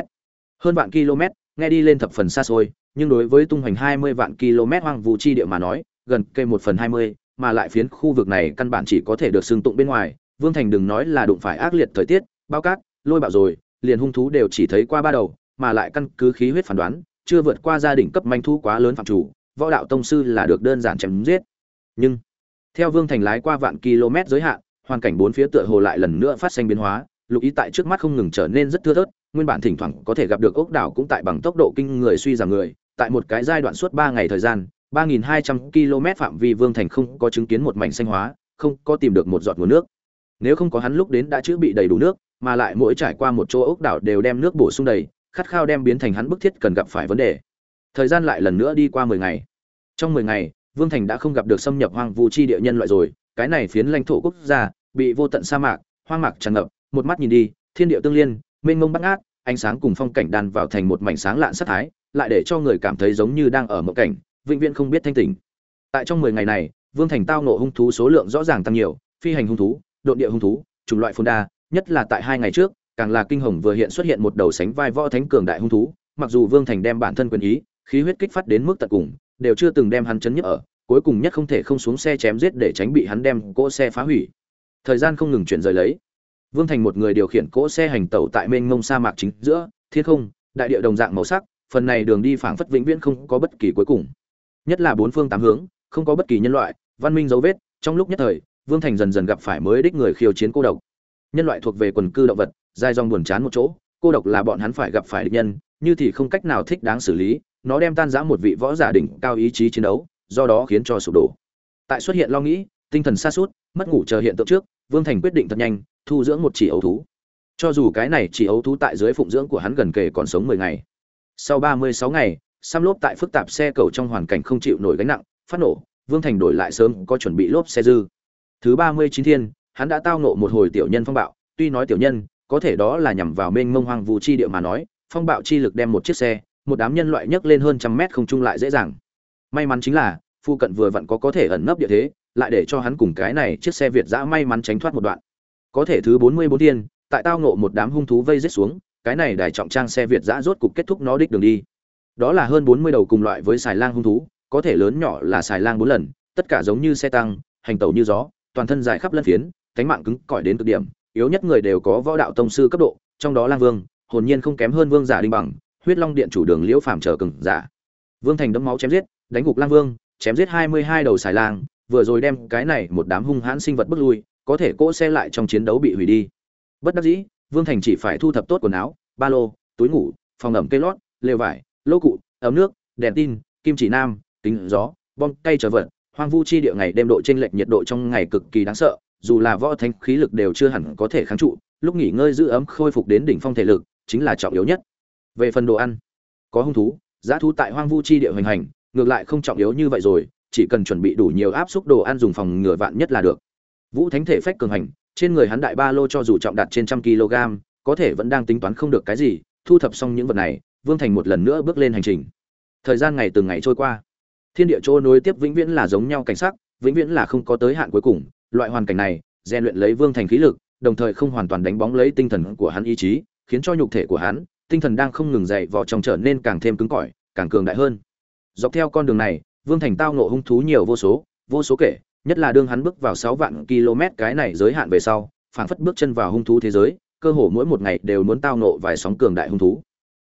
Hơn vạn km nghe đi lên thập phần xa xôi nhưng đối với tung hoành 20 vạn km hoang vu chi địa mà nói gần cây một phần 20, mà lại phiến khu vực này căn bản chỉ có thể được xưng tụng bên ngoài vương thành đừng nói là đụng phải ác liệt thời tiết bao cát lôi bạo rồi liền hung thú đều chỉ thấy qua ba đầu mà lại căn cứ khí huyết phán đoán chưa vượt qua gia đình cấp manh thu quá lớn phạm chủ, võ đạo tông sư là được đơn giản chém giết. Nhưng, theo vương thành lái qua vạn km giới hạn, hoàn cảnh bốn phía tựa hồ lại lần nữa phát sinh biến hóa, lục ý tại trước mắt không ngừng trở nên rất thưa thớt, nguyên bản thỉnh thoảng có thể gặp được ốc đảo cũng tại bằng tốc độ kinh người suy giảm người, tại một cái giai đoạn suốt ba ngày thời gian 3.200 km phạm vi vương thành không có chứng kiến một mảnh xanh hóa, không có tìm được một giọt nguồn nước. Nếu không có hắn lúc đến đã chữa bị đầy đủ nước, mà lại mỗi trải qua một chỗ ốc đảo đều đem nước bổ sung đầy khát khao đem biến thành hắn bức thiết cần gặp phải vấn đề. Thời gian lại lần nữa đi qua mười ngày. Trong mười ngày, vương thành đã không gặp được xâm nhập hoang vu chi địa nhân loại rồi, cái này phiến lãnh thổ quốc gia bị vô tận sa mạc, hoang mạc tràn ngập, một mắt nhìn đi, thiên địa tương liên, mênh mông bắt ngát, ánh sáng cùng phong cảnh đan vào thành một mảnh sáng lạn sắc thái, lại để cho người cảm thấy giống như đang ở một cảnh, vĩnh viễn không biết thanh tỉnh. Tại trong mười ngày này, vương thành tao nộ hung thú số lượng rõ ràng tăng nhiều, phi hành hung thú, độn địa hung thú, chủng loại phồn đa, nhất là tại hai ngày trước càng là kinh hồng vừa hiện xuất hiện một đầu sánh vai võ thánh cường đại hung thú, mặc dù vương thành đem bản thân quyền ý, khí huyết kích phát đến mức tận cùng, đều chưa từng đem hắn chấn nhức ở, cuối cùng nhất không thể không xuống xe chém giết để tránh bị hắn đem cỗ xe phá hủy. Thời gian không ngừng chuyển rời lấy. Vương thành một người điều khiển cỗ xe hành tẩu tại mênh mông sa mạc chính giữa, thiên không, đại địa đồng dạng màu sắc, phần này đường đi phảng phất vĩnh viễn không có bất kỳ cuối cùng. Nhất là bốn phương tám hướng, không có bất kỳ nhân loại, văn minh dấu vết, trong lúc nhất thời, vương thành dần dần gặp phải mới đích người khiêu chiến cô độc. Nhân loại thuộc về quần cư động vật dài dòng buồn chán một chỗ, cô độc là bọn hắn phải gặp phải địch nhân, như thì không cách nào thích đáng xử lý, nó đem tan rã một vị võ giả đỉnh cao ý chí chiến đấu, do đó khiến cho sụp đổ. Tại xuất hiện lo nghĩ, tinh thần xa suốt mất ngủ chờ hiện tượng trước, vương thành quyết định thật nhanh, thu dưỡng một chỉ ấu thú. Cho dù cái này chỉ ấu thú tại dưới phụng dưỡng của hắn gần kề còn sống mười ngày. Sau ba mươi sáu ngày, xăm lốp tại phức tạp xe cầu trong hoàn cảnh không chịu nổi gánh nặng, phát nổ, vương thành đổi lại sớm có chuẩn bị lốp xe dư. Thứ ba mươi chín thiên, hắn đã tao nộ một hồi tiểu nhân phong bạo, tuy nói tiểu nhân có thể đó là nhằm vào mênh mông hoang vu chi địa mà nói, phong bạo chi lực đem một chiếc xe, một đám nhân loại nhấc lên hơn trăm mét không trung lại dễ dàng. May mắn chính là, phu cận vừa vặn có có thể ẩn nấp địa thế, lại để cho hắn cùng cái này chiếc xe việt giã may mắn tránh thoát một đoạn. Có thể thứ bốn mươi bốn thiên tại tao nộ một đám hung thú vây giết xuống, cái này đài trọng trang xe việt giã rốt cục kết thúc nó đích đường đi. Đó là hơn bốn mươi đầu cùng loại với xài lang hung thú, có thể lớn nhỏ là xài lang bốn lần, tất cả giống như xe tăng, hành tẩu như gió, toàn thân dài khắp lân phiến, cánh mạng cứng cỏi đến cực điểm yếu nhất người đều có võ đạo tông sư cấp độ, trong đó lang vương, hồn nhiên không kém hơn vương giả đinh bằng, huyết long điện chủ đường liễu phàm trở cường giả. Vương thành đấm máu chém giết, đánh gục lang vương, chém giết hai mươi hai đầu xài lang, vừa rồi đem cái này một đám hung hãn sinh vật bức lui, có thể cỗ xe lại trong chiến đấu bị hủy đi. Bất đắc dĩ, vương thành chỉ phải thu thập tốt quần áo, ba lô, túi ngủ, phòng ẩm cây lót, lều vải, lô cụ, ấm nước, đèn tin, kim chỉ nam, kính gió, bom, cây trở vật, hoang vu chi địa ngày đêm độ chênh lệch nhiệt độ trong ngày cực kỳ đáng sợ dù là võ thánh khí lực đều chưa hẳn có thể kháng trụ, lúc nghỉ ngơi giữ ấm khôi phục đến đỉnh phong thể lực chính là trọng yếu nhất. Về phần đồ ăn, có hung thú, giá thú tại hoang vu chi địa hoành hành, ngược lại không trọng yếu như vậy rồi, chỉ cần chuẩn bị đủ nhiều áp suất đồ ăn dùng phòng ngừa vạn nhất là được. Vũ thánh thể phách cường hành, trên người hắn đại ba lô cho dù trọng đạt trên trăm kg, có thể vẫn đang tính toán không được cái gì, thu thập xong những vật này, vương thành một lần nữa bước lên hành trình. Thời gian ngày từng ngày trôi qua. Thiên địa chỗ nối tiếp vĩnh viễn là giống nhau cảnh sắc, vĩnh viễn là không có tới hạn cuối cùng loại hoàn cảnh này, rèn luyện lấy vương thành khí lực, đồng thời không hoàn toàn đánh bóng lấy tinh thần của hắn ý chí, khiến cho nhục thể của hắn, tinh thần đang không ngừng dậy vò trong trở nên càng thêm cứng cỏi, càng cường đại hơn. Dọc theo con đường này, vương thành tao nộ hung thú nhiều vô số vô số kể, nhất là đương hắn bước vào sáu vạn km cái này giới hạn về sau, phảng phất bước chân vào hung thú thế giới, cơ hồ mỗi một ngày đều muốn tao nộ vài sóng cường đại hung thú.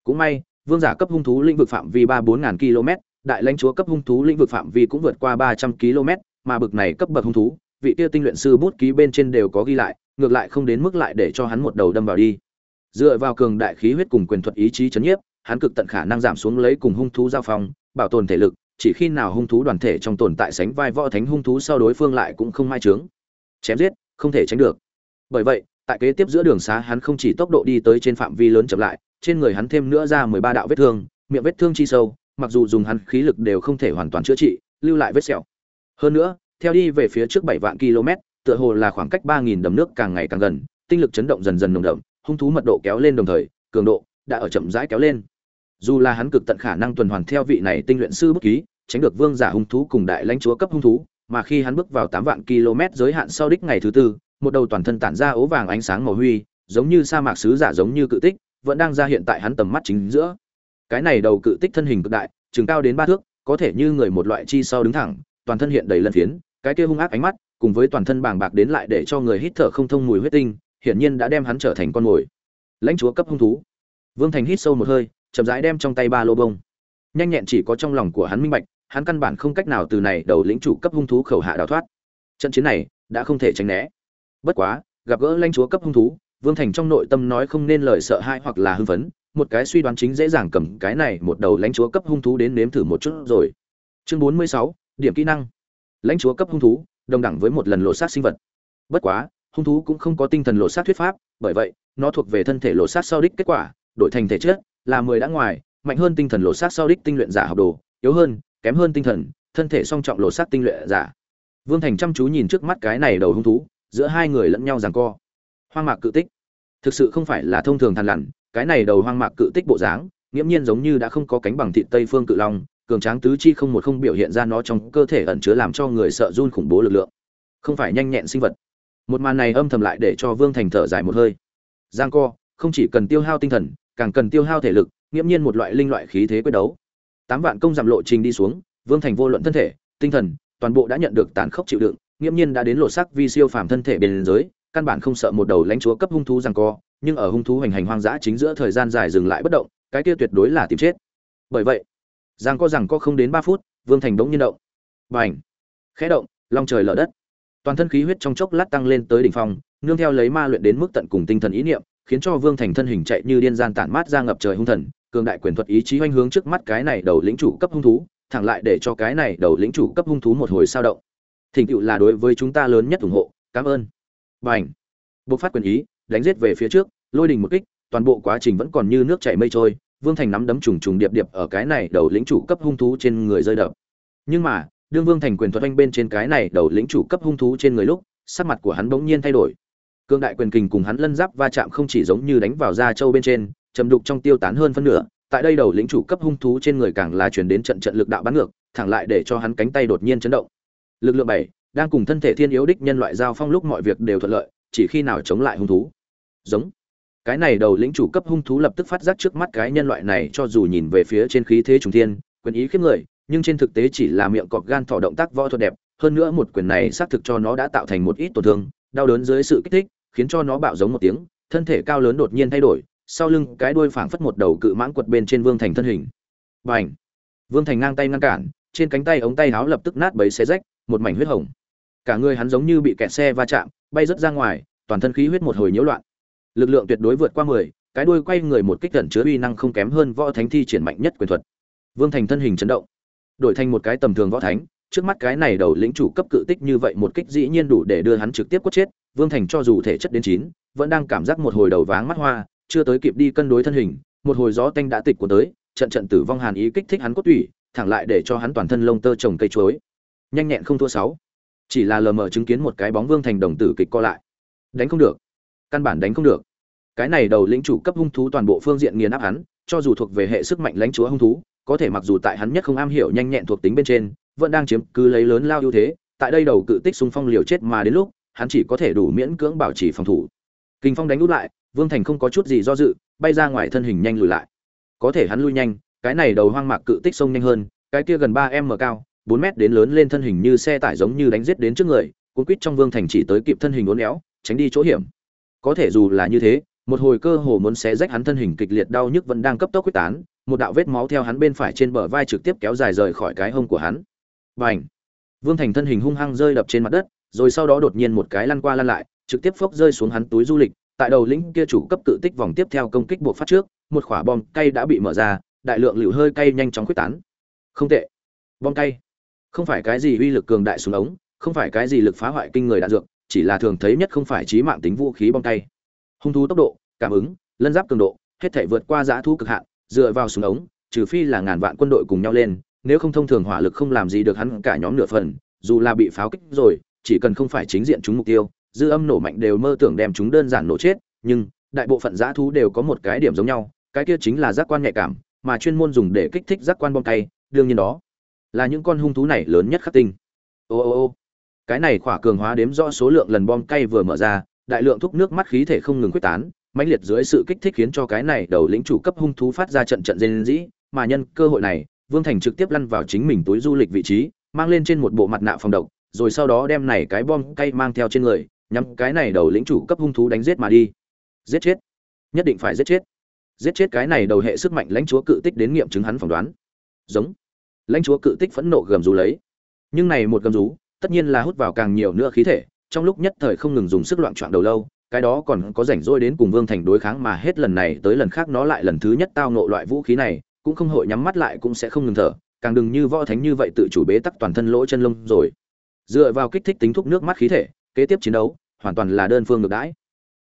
Cũng may, vương giả cấp hung thú lĩnh vực phạm vi ba bốn ngàn km, đại lãnh chúa cấp hung thú lĩnh vực phạm vi cũng vượt qua ba trăm km, mà bực này cấp bậc hung thú vị kia tinh luyện sư bút ký bên trên đều có ghi lại, ngược lại không đến mức lại để cho hắn một đầu đâm vào đi. Dựa vào cường đại khí huyết cùng quyền thuật ý chí chấn nhiếp, hắn cực tận khả năng giảm xuống lấy cùng hung thú giao phong, bảo tồn thể lực, chỉ khi nào hung thú đoàn thể trong tồn tại sánh vai võ thánh hung thú sau đối phương lại cũng không mai trướng chém giết, không thể tránh được. Bởi vậy, tại kế tiếp giữa đường xá hắn không chỉ tốc độ đi tới trên phạm vi lớn chậm lại, trên người hắn thêm nữa ra mười ba đạo vết thương, miệng vết thương chi sâu, mặc dù dùng hắn khí lực đều không thể hoàn toàn chữa trị, lưu lại vết sẹo. Hơn nữa theo đi về phía trước bảy vạn km, tựa hồ là khoảng cách ba nghìn đầm nước càng ngày càng gần, tinh lực chấn động dần dần nồng đậm, hung thú mật độ kéo lên đồng thời, cường độ đã ở chậm rãi kéo lên. Dù là hắn cực tận khả năng tuần hoàn theo vị này tinh luyện sư bất ký, tránh được vương giả hung thú cùng đại lãnh chúa cấp hung thú, mà khi hắn bước vào tám vạn km giới hạn sau đích ngày thứ tư, một đầu toàn thân tản ra ố vàng ánh sáng màu huy, giống như sa mạc sứ giả giống như cự tích, vẫn đang ra hiện tại hắn tầm mắt chính giữa. Cái này đầu cự tích thân hình cực đại, chừng cao đến ba thước, có thể như người một loại chi sau đứng thẳng, toàn thân hiện đầy lân phiến cái kia hung ác ánh mắt, cùng với toàn thân bàng bạc đến lại để cho người hít thở không thông mùi huyết tinh, hiển nhiên đã đem hắn trở thành con mồi. Lãnh chúa cấp hung thú. Vương thành hít sâu một hơi, chậm rãi đem trong tay ba lô bông. Nhanh nhẹn chỉ có trong lòng của hắn minh bạch, hắn căn bản không cách nào từ này đầu lĩnh chủ cấp hung thú khẩu hạ đào thoát. Trận chiến này đã không thể tránh né. Bất quá, gặp gỡ lãnh chúa cấp hung thú, vương thành trong nội tâm nói không nên lời sợ hãi hoặc là hưng phấn, một cái suy đoán chính dễ dàng cầm cái này một đầu lãnh chúa cấp hung thú đến nếm thử một chút rồi. Chương bốn mươi sáu, điểm kỹ năng lãnh chúa cấp hung thú, đồng đẳng với một lần lộ sát sinh vật. Bất quá, hung thú cũng không có tinh thần lộ sát thuyết pháp, bởi vậy, nó thuộc về thân thể lộ sát sau đích kết quả, đổi thành thể chất, là mười đã ngoài, mạnh hơn tinh thần lộ sát sau đích tinh luyện giả học đồ, yếu hơn, kém hơn tinh thần, thân thể song trọng lộ sát tinh luyện giả. Vương thành chăm chú nhìn trước mắt cái này đầu hung thú, giữa hai người lẫn nhau giằng co. Hoang mạc cự tích. Thực sự không phải là thông thường thằn lằn, cái này đầu hoang mạc cự tích bộ dáng, nghiễm nhiên giống như đã không có cánh bằng thị tây phương cự long cường tráng tứ chi không một không biểu hiện ra nó trong cơ thể ẩn chứa làm cho người sợ run khủng bố lực lượng. Không phải nhanh nhẹn sinh vật. Một màn này âm thầm lại để cho vương thành thở dài một hơi. Giang co, không chỉ cần tiêu hao tinh thần, càng cần tiêu hao thể lực, nghiễm nhiên một loại linh loại khí thế quyết đấu. Tám vạn công giảm lộ trình đi xuống, vương thành vô luận thân thể, tinh thần, toàn bộ đã nhận được tàn khốc chịu đựng, nghiễm nhiên đã đến lộ sắc vi siêu phàm thân thể bên giới căn bản không sợ một đầu lãnh chúa cấp hung thú Giang co, nhưng ở hung thú hành hành hoang dã chính giữa thời gian dài dừng lại bất động, cái kia tuyệt đối là tìm chết. Bởi vậy giang co rằng có không đến ba phút, vương thành bỗng nhiên động Bành! khẽ động, long trời lở đất toàn thân khí huyết trong chốc lát tăng lên tới đỉnh phong, nương theo lấy ma luyện đến mức tận cùng tinh thần ý niệm, khiến cho vương thành thân hình chạy như điên gian tản mát ra ngập trời hung thần, cường đại quyền thuật ý chí hoành hướng trước mắt cái này đầu lĩnh chủ cấp hung thú, thẳng lại để cho cái này đầu lĩnh chủ cấp hung thú một hồi sao động thỉnh tựu là đối với chúng ta lớn nhất ủng hộ, cảm ơn Bành! à bộc phát quyền ý, đánh giết về phía trước, lôi đình một kích, toàn bộ quá trình vẫn còn như nước chảy mây trôi vương thành nắm đấm trùng trùng điệp điệp ở cái này đầu lĩnh chủ cấp hung thú trên người rơi đập. Nhưng mà, đương vương thành quyền thuật anh bên trên cái này đầu lĩnh chủ cấp hung thú trên người lúc, sắc mặt của hắn bỗng nhiên thay đổi. Cương đại quyền kình cùng hắn lân giáp va chạm không chỉ giống như đánh vào da trâu bên trên chầm đục trong tiêu tán hơn phân nửa, tại đây đầu lĩnh chủ cấp hung thú trên người càng là chuyển đến trận trận lực đạo bắn ngược, thẳng lại để cho hắn cánh tay đột nhiên chấn động. Lực lượng bảy, đang cùng thân thể thiên yếu đích nhân loại giao phong lúc mọi việc đều thuận lợi, chỉ khi nào chống lại hung thú. Giống cái này đầu lĩnh chủ cấp hung thú lập tức phát giác trước mắt cái nhân loại này, cho dù nhìn về phía trên khí thế trùng thiên, quyền ý khiếp người, nhưng trên thực tế chỉ là miệng cọp gan thỏ động tác võ thuật đẹp. Hơn nữa một quyền này xác thực cho nó đã tạo thành một ít tổn thương, đau đớn dưới sự kích thích, khiến cho nó bạo giống một tiếng, thân thể cao lớn đột nhiên thay đổi, sau lưng cái đuôi phảng phất một đầu cự mãng quật bên trên vương thành thân hình. Bành! Vương thành ngang tay ngăn cản, trên cánh tay ống tay áo lập tức nát bấy xé rách, một mảnh huyết hồng. Cả người hắn giống như bị kẹt xe va chạm, bay rất ra ngoài, toàn thân khí huyết một hồi nhiễu loạn lực lượng tuyệt đối vượt qua mười, cái đuôi quay người một kích gần chứa uy năng không kém hơn võ thánh thi triển mạnh nhất quyền thuật. Vương thành thân hình chấn động, đổi thành một cái tầm thường võ thánh, trước mắt cái này đầu lĩnh chủ cấp cự tích như vậy một kích dĩ nhiên đủ để đưa hắn trực tiếp quất chết, vương thành cho dù thể chất đến chín, vẫn đang cảm giác một hồi đầu váng mắt hoa, chưa tới kịp đi cân đối thân hình, một hồi gió tanh đã tịch của tới, trận trận tử vong hàn ý kích thích hắn cốt tủy, thẳng lại để cho hắn toàn thân lông tơ trồng cây chuối. Nhanh nhẹn không thua sáu. Chỉ là lờ mờ chứng kiến một cái bóng vương thành đồng tử kịch co lại. Đánh không được. Căn bản đánh không được cái này đầu lĩnh chủ cấp hung thú toàn bộ phương diện nghiền áp hắn, cho dù thuộc về hệ sức mạnh lãnh chúa hung thú, có thể mặc dù tại hắn nhất không am hiểu nhanh nhẹn thuộc tính bên trên, vẫn đang chiếm cứ lấy lớn lao ưu thế, tại đây đầu cự tích xung phong liều chết mà đến lúc, hắn chỉ có thể đủ miễn cưỡng bảo trì phòng thủ. Kinh phong đánh út lại, vương thành không có chút gì do dự, bay ra ngoài thân hình nhanh lùi lại. Có thể hắn lui nhanh, cái này đầu hoang mạc cự tích sông nhanh hơn, cái kia gần ba m cao, bốn mét đến lớn lên thân hình như xe tải giống như đánh giết đến trước người, cuốn quýt trong vương thành chỉ tới kịp thân hình uốn éo, tránh đi chỗ hiểm. Có thể dù là như thế một hồi cơ hồ muốn xé rách hắn thân hình kịch liệt đau nhức vẫn đang cấp tốc quyết tán một đạo vết máu theo hắn bên phải trên bờ vai trực tiếp kéo dài rời khỏi cái hông của hắn Bành! Vương Thành thân hình hung hăng rơi đập trên mặt đất, rồi sau đó đột nhiên một cái lăn qua lăn lại, trực tiếp phốc rơi xuống hắn túi du lịch, tại đầu lĩnh kia chủ cấp cự tích vòng tiếp theo công kích buộc phát trước, một quả bom cay đã bị mở ra, đại lượng liều hơi cay nhanh chóng quyết tán. Không tệ. Bom cay. Không phải cái gì uy lực cường đại súng ống, không phải cái gì lực phá hoại kinh người đạn dược, chỉ là thường thấy nhất không phải chí mạng tính vũ khí bom cay. Hung thú tốc độ, cảm ứng, lân giáp cường độ, hết thảy vượt qua giã thú cực hạn, dựa vào súng ống, trừ phi là ngàn vạn quân đội cùng nhau lên, nếu không thông thường hỏa lực không làm gì được hắn cả nhóm nửa phần, dù là bị pháo kích rồi, chỉ cần không phải chính diện chúng mục tiêu, dư âm nổ mạnh đều mơ tưởng đem chúng đơn giản nổ chết, nhưng đại bộ phận giã thú đều có một cái điểm giống nhau, cái kia chính là giác quan nhạy cảm, mà chuyên môn dùng để kích thích giác quan bom tay, đương nhiên đó là những con hung thú này lớn nhất khắc tinh. Ô ô ô. Cái này khỏa cường hóa đếm rõ số lượng lần bom cay vừa mở ra, đại lượng thuốc nước mắt khí thể không ngừng quyết tán, mãnh liệt dưới sự kích thích khiến cho cái này đầu lĩnh chủ cấp hung thú phát ra trận trận rên rỉ, mà nhân cơ hội này, Vương Thành trực tiếp lăn vào chính mình túi du lịch vị trí, mang lên trên một bộ mặt nạ phòng độc, rồi sau đó đem này cái bom cay mang theo trên người, nhắm cái này đầu lĩnh chủ cấp hung thú đánh giết mà đi. Giết chết, nhất định phải giết chết. Giết chết cái này đầu hệ sức mạnh lãnh chúa cự tích đến nghiệm chứng hắn phỏng đoán. Giống. Lãnh chúa cự tích phẫn nộ gầm rú lấy. Nhưng này một gầm rú, tất nhiên là hút vào càng nhiều nữa khí thể, trong lúc nhất thời không ngừng dùng sức loạn trọn đầu lâu, cái đó còn có rảnh rỗi đến cùng Vương Thành đối kháng mà hết lần này tới lần khác nó lại lần thứ nhất tao nộ loại vũ khí này, cũng không hội nhắm mắt lại cũng sẽ không ngừng thở càng đừng như võ thánh như vậy tự chủ bế tắc toàn thân lỗ chân lông rồi. Dựa vào kích thích tính thuốc nước mắt khí thể kế tiếp chiến đấu hoàn toàn là đơn phương ngược đãi.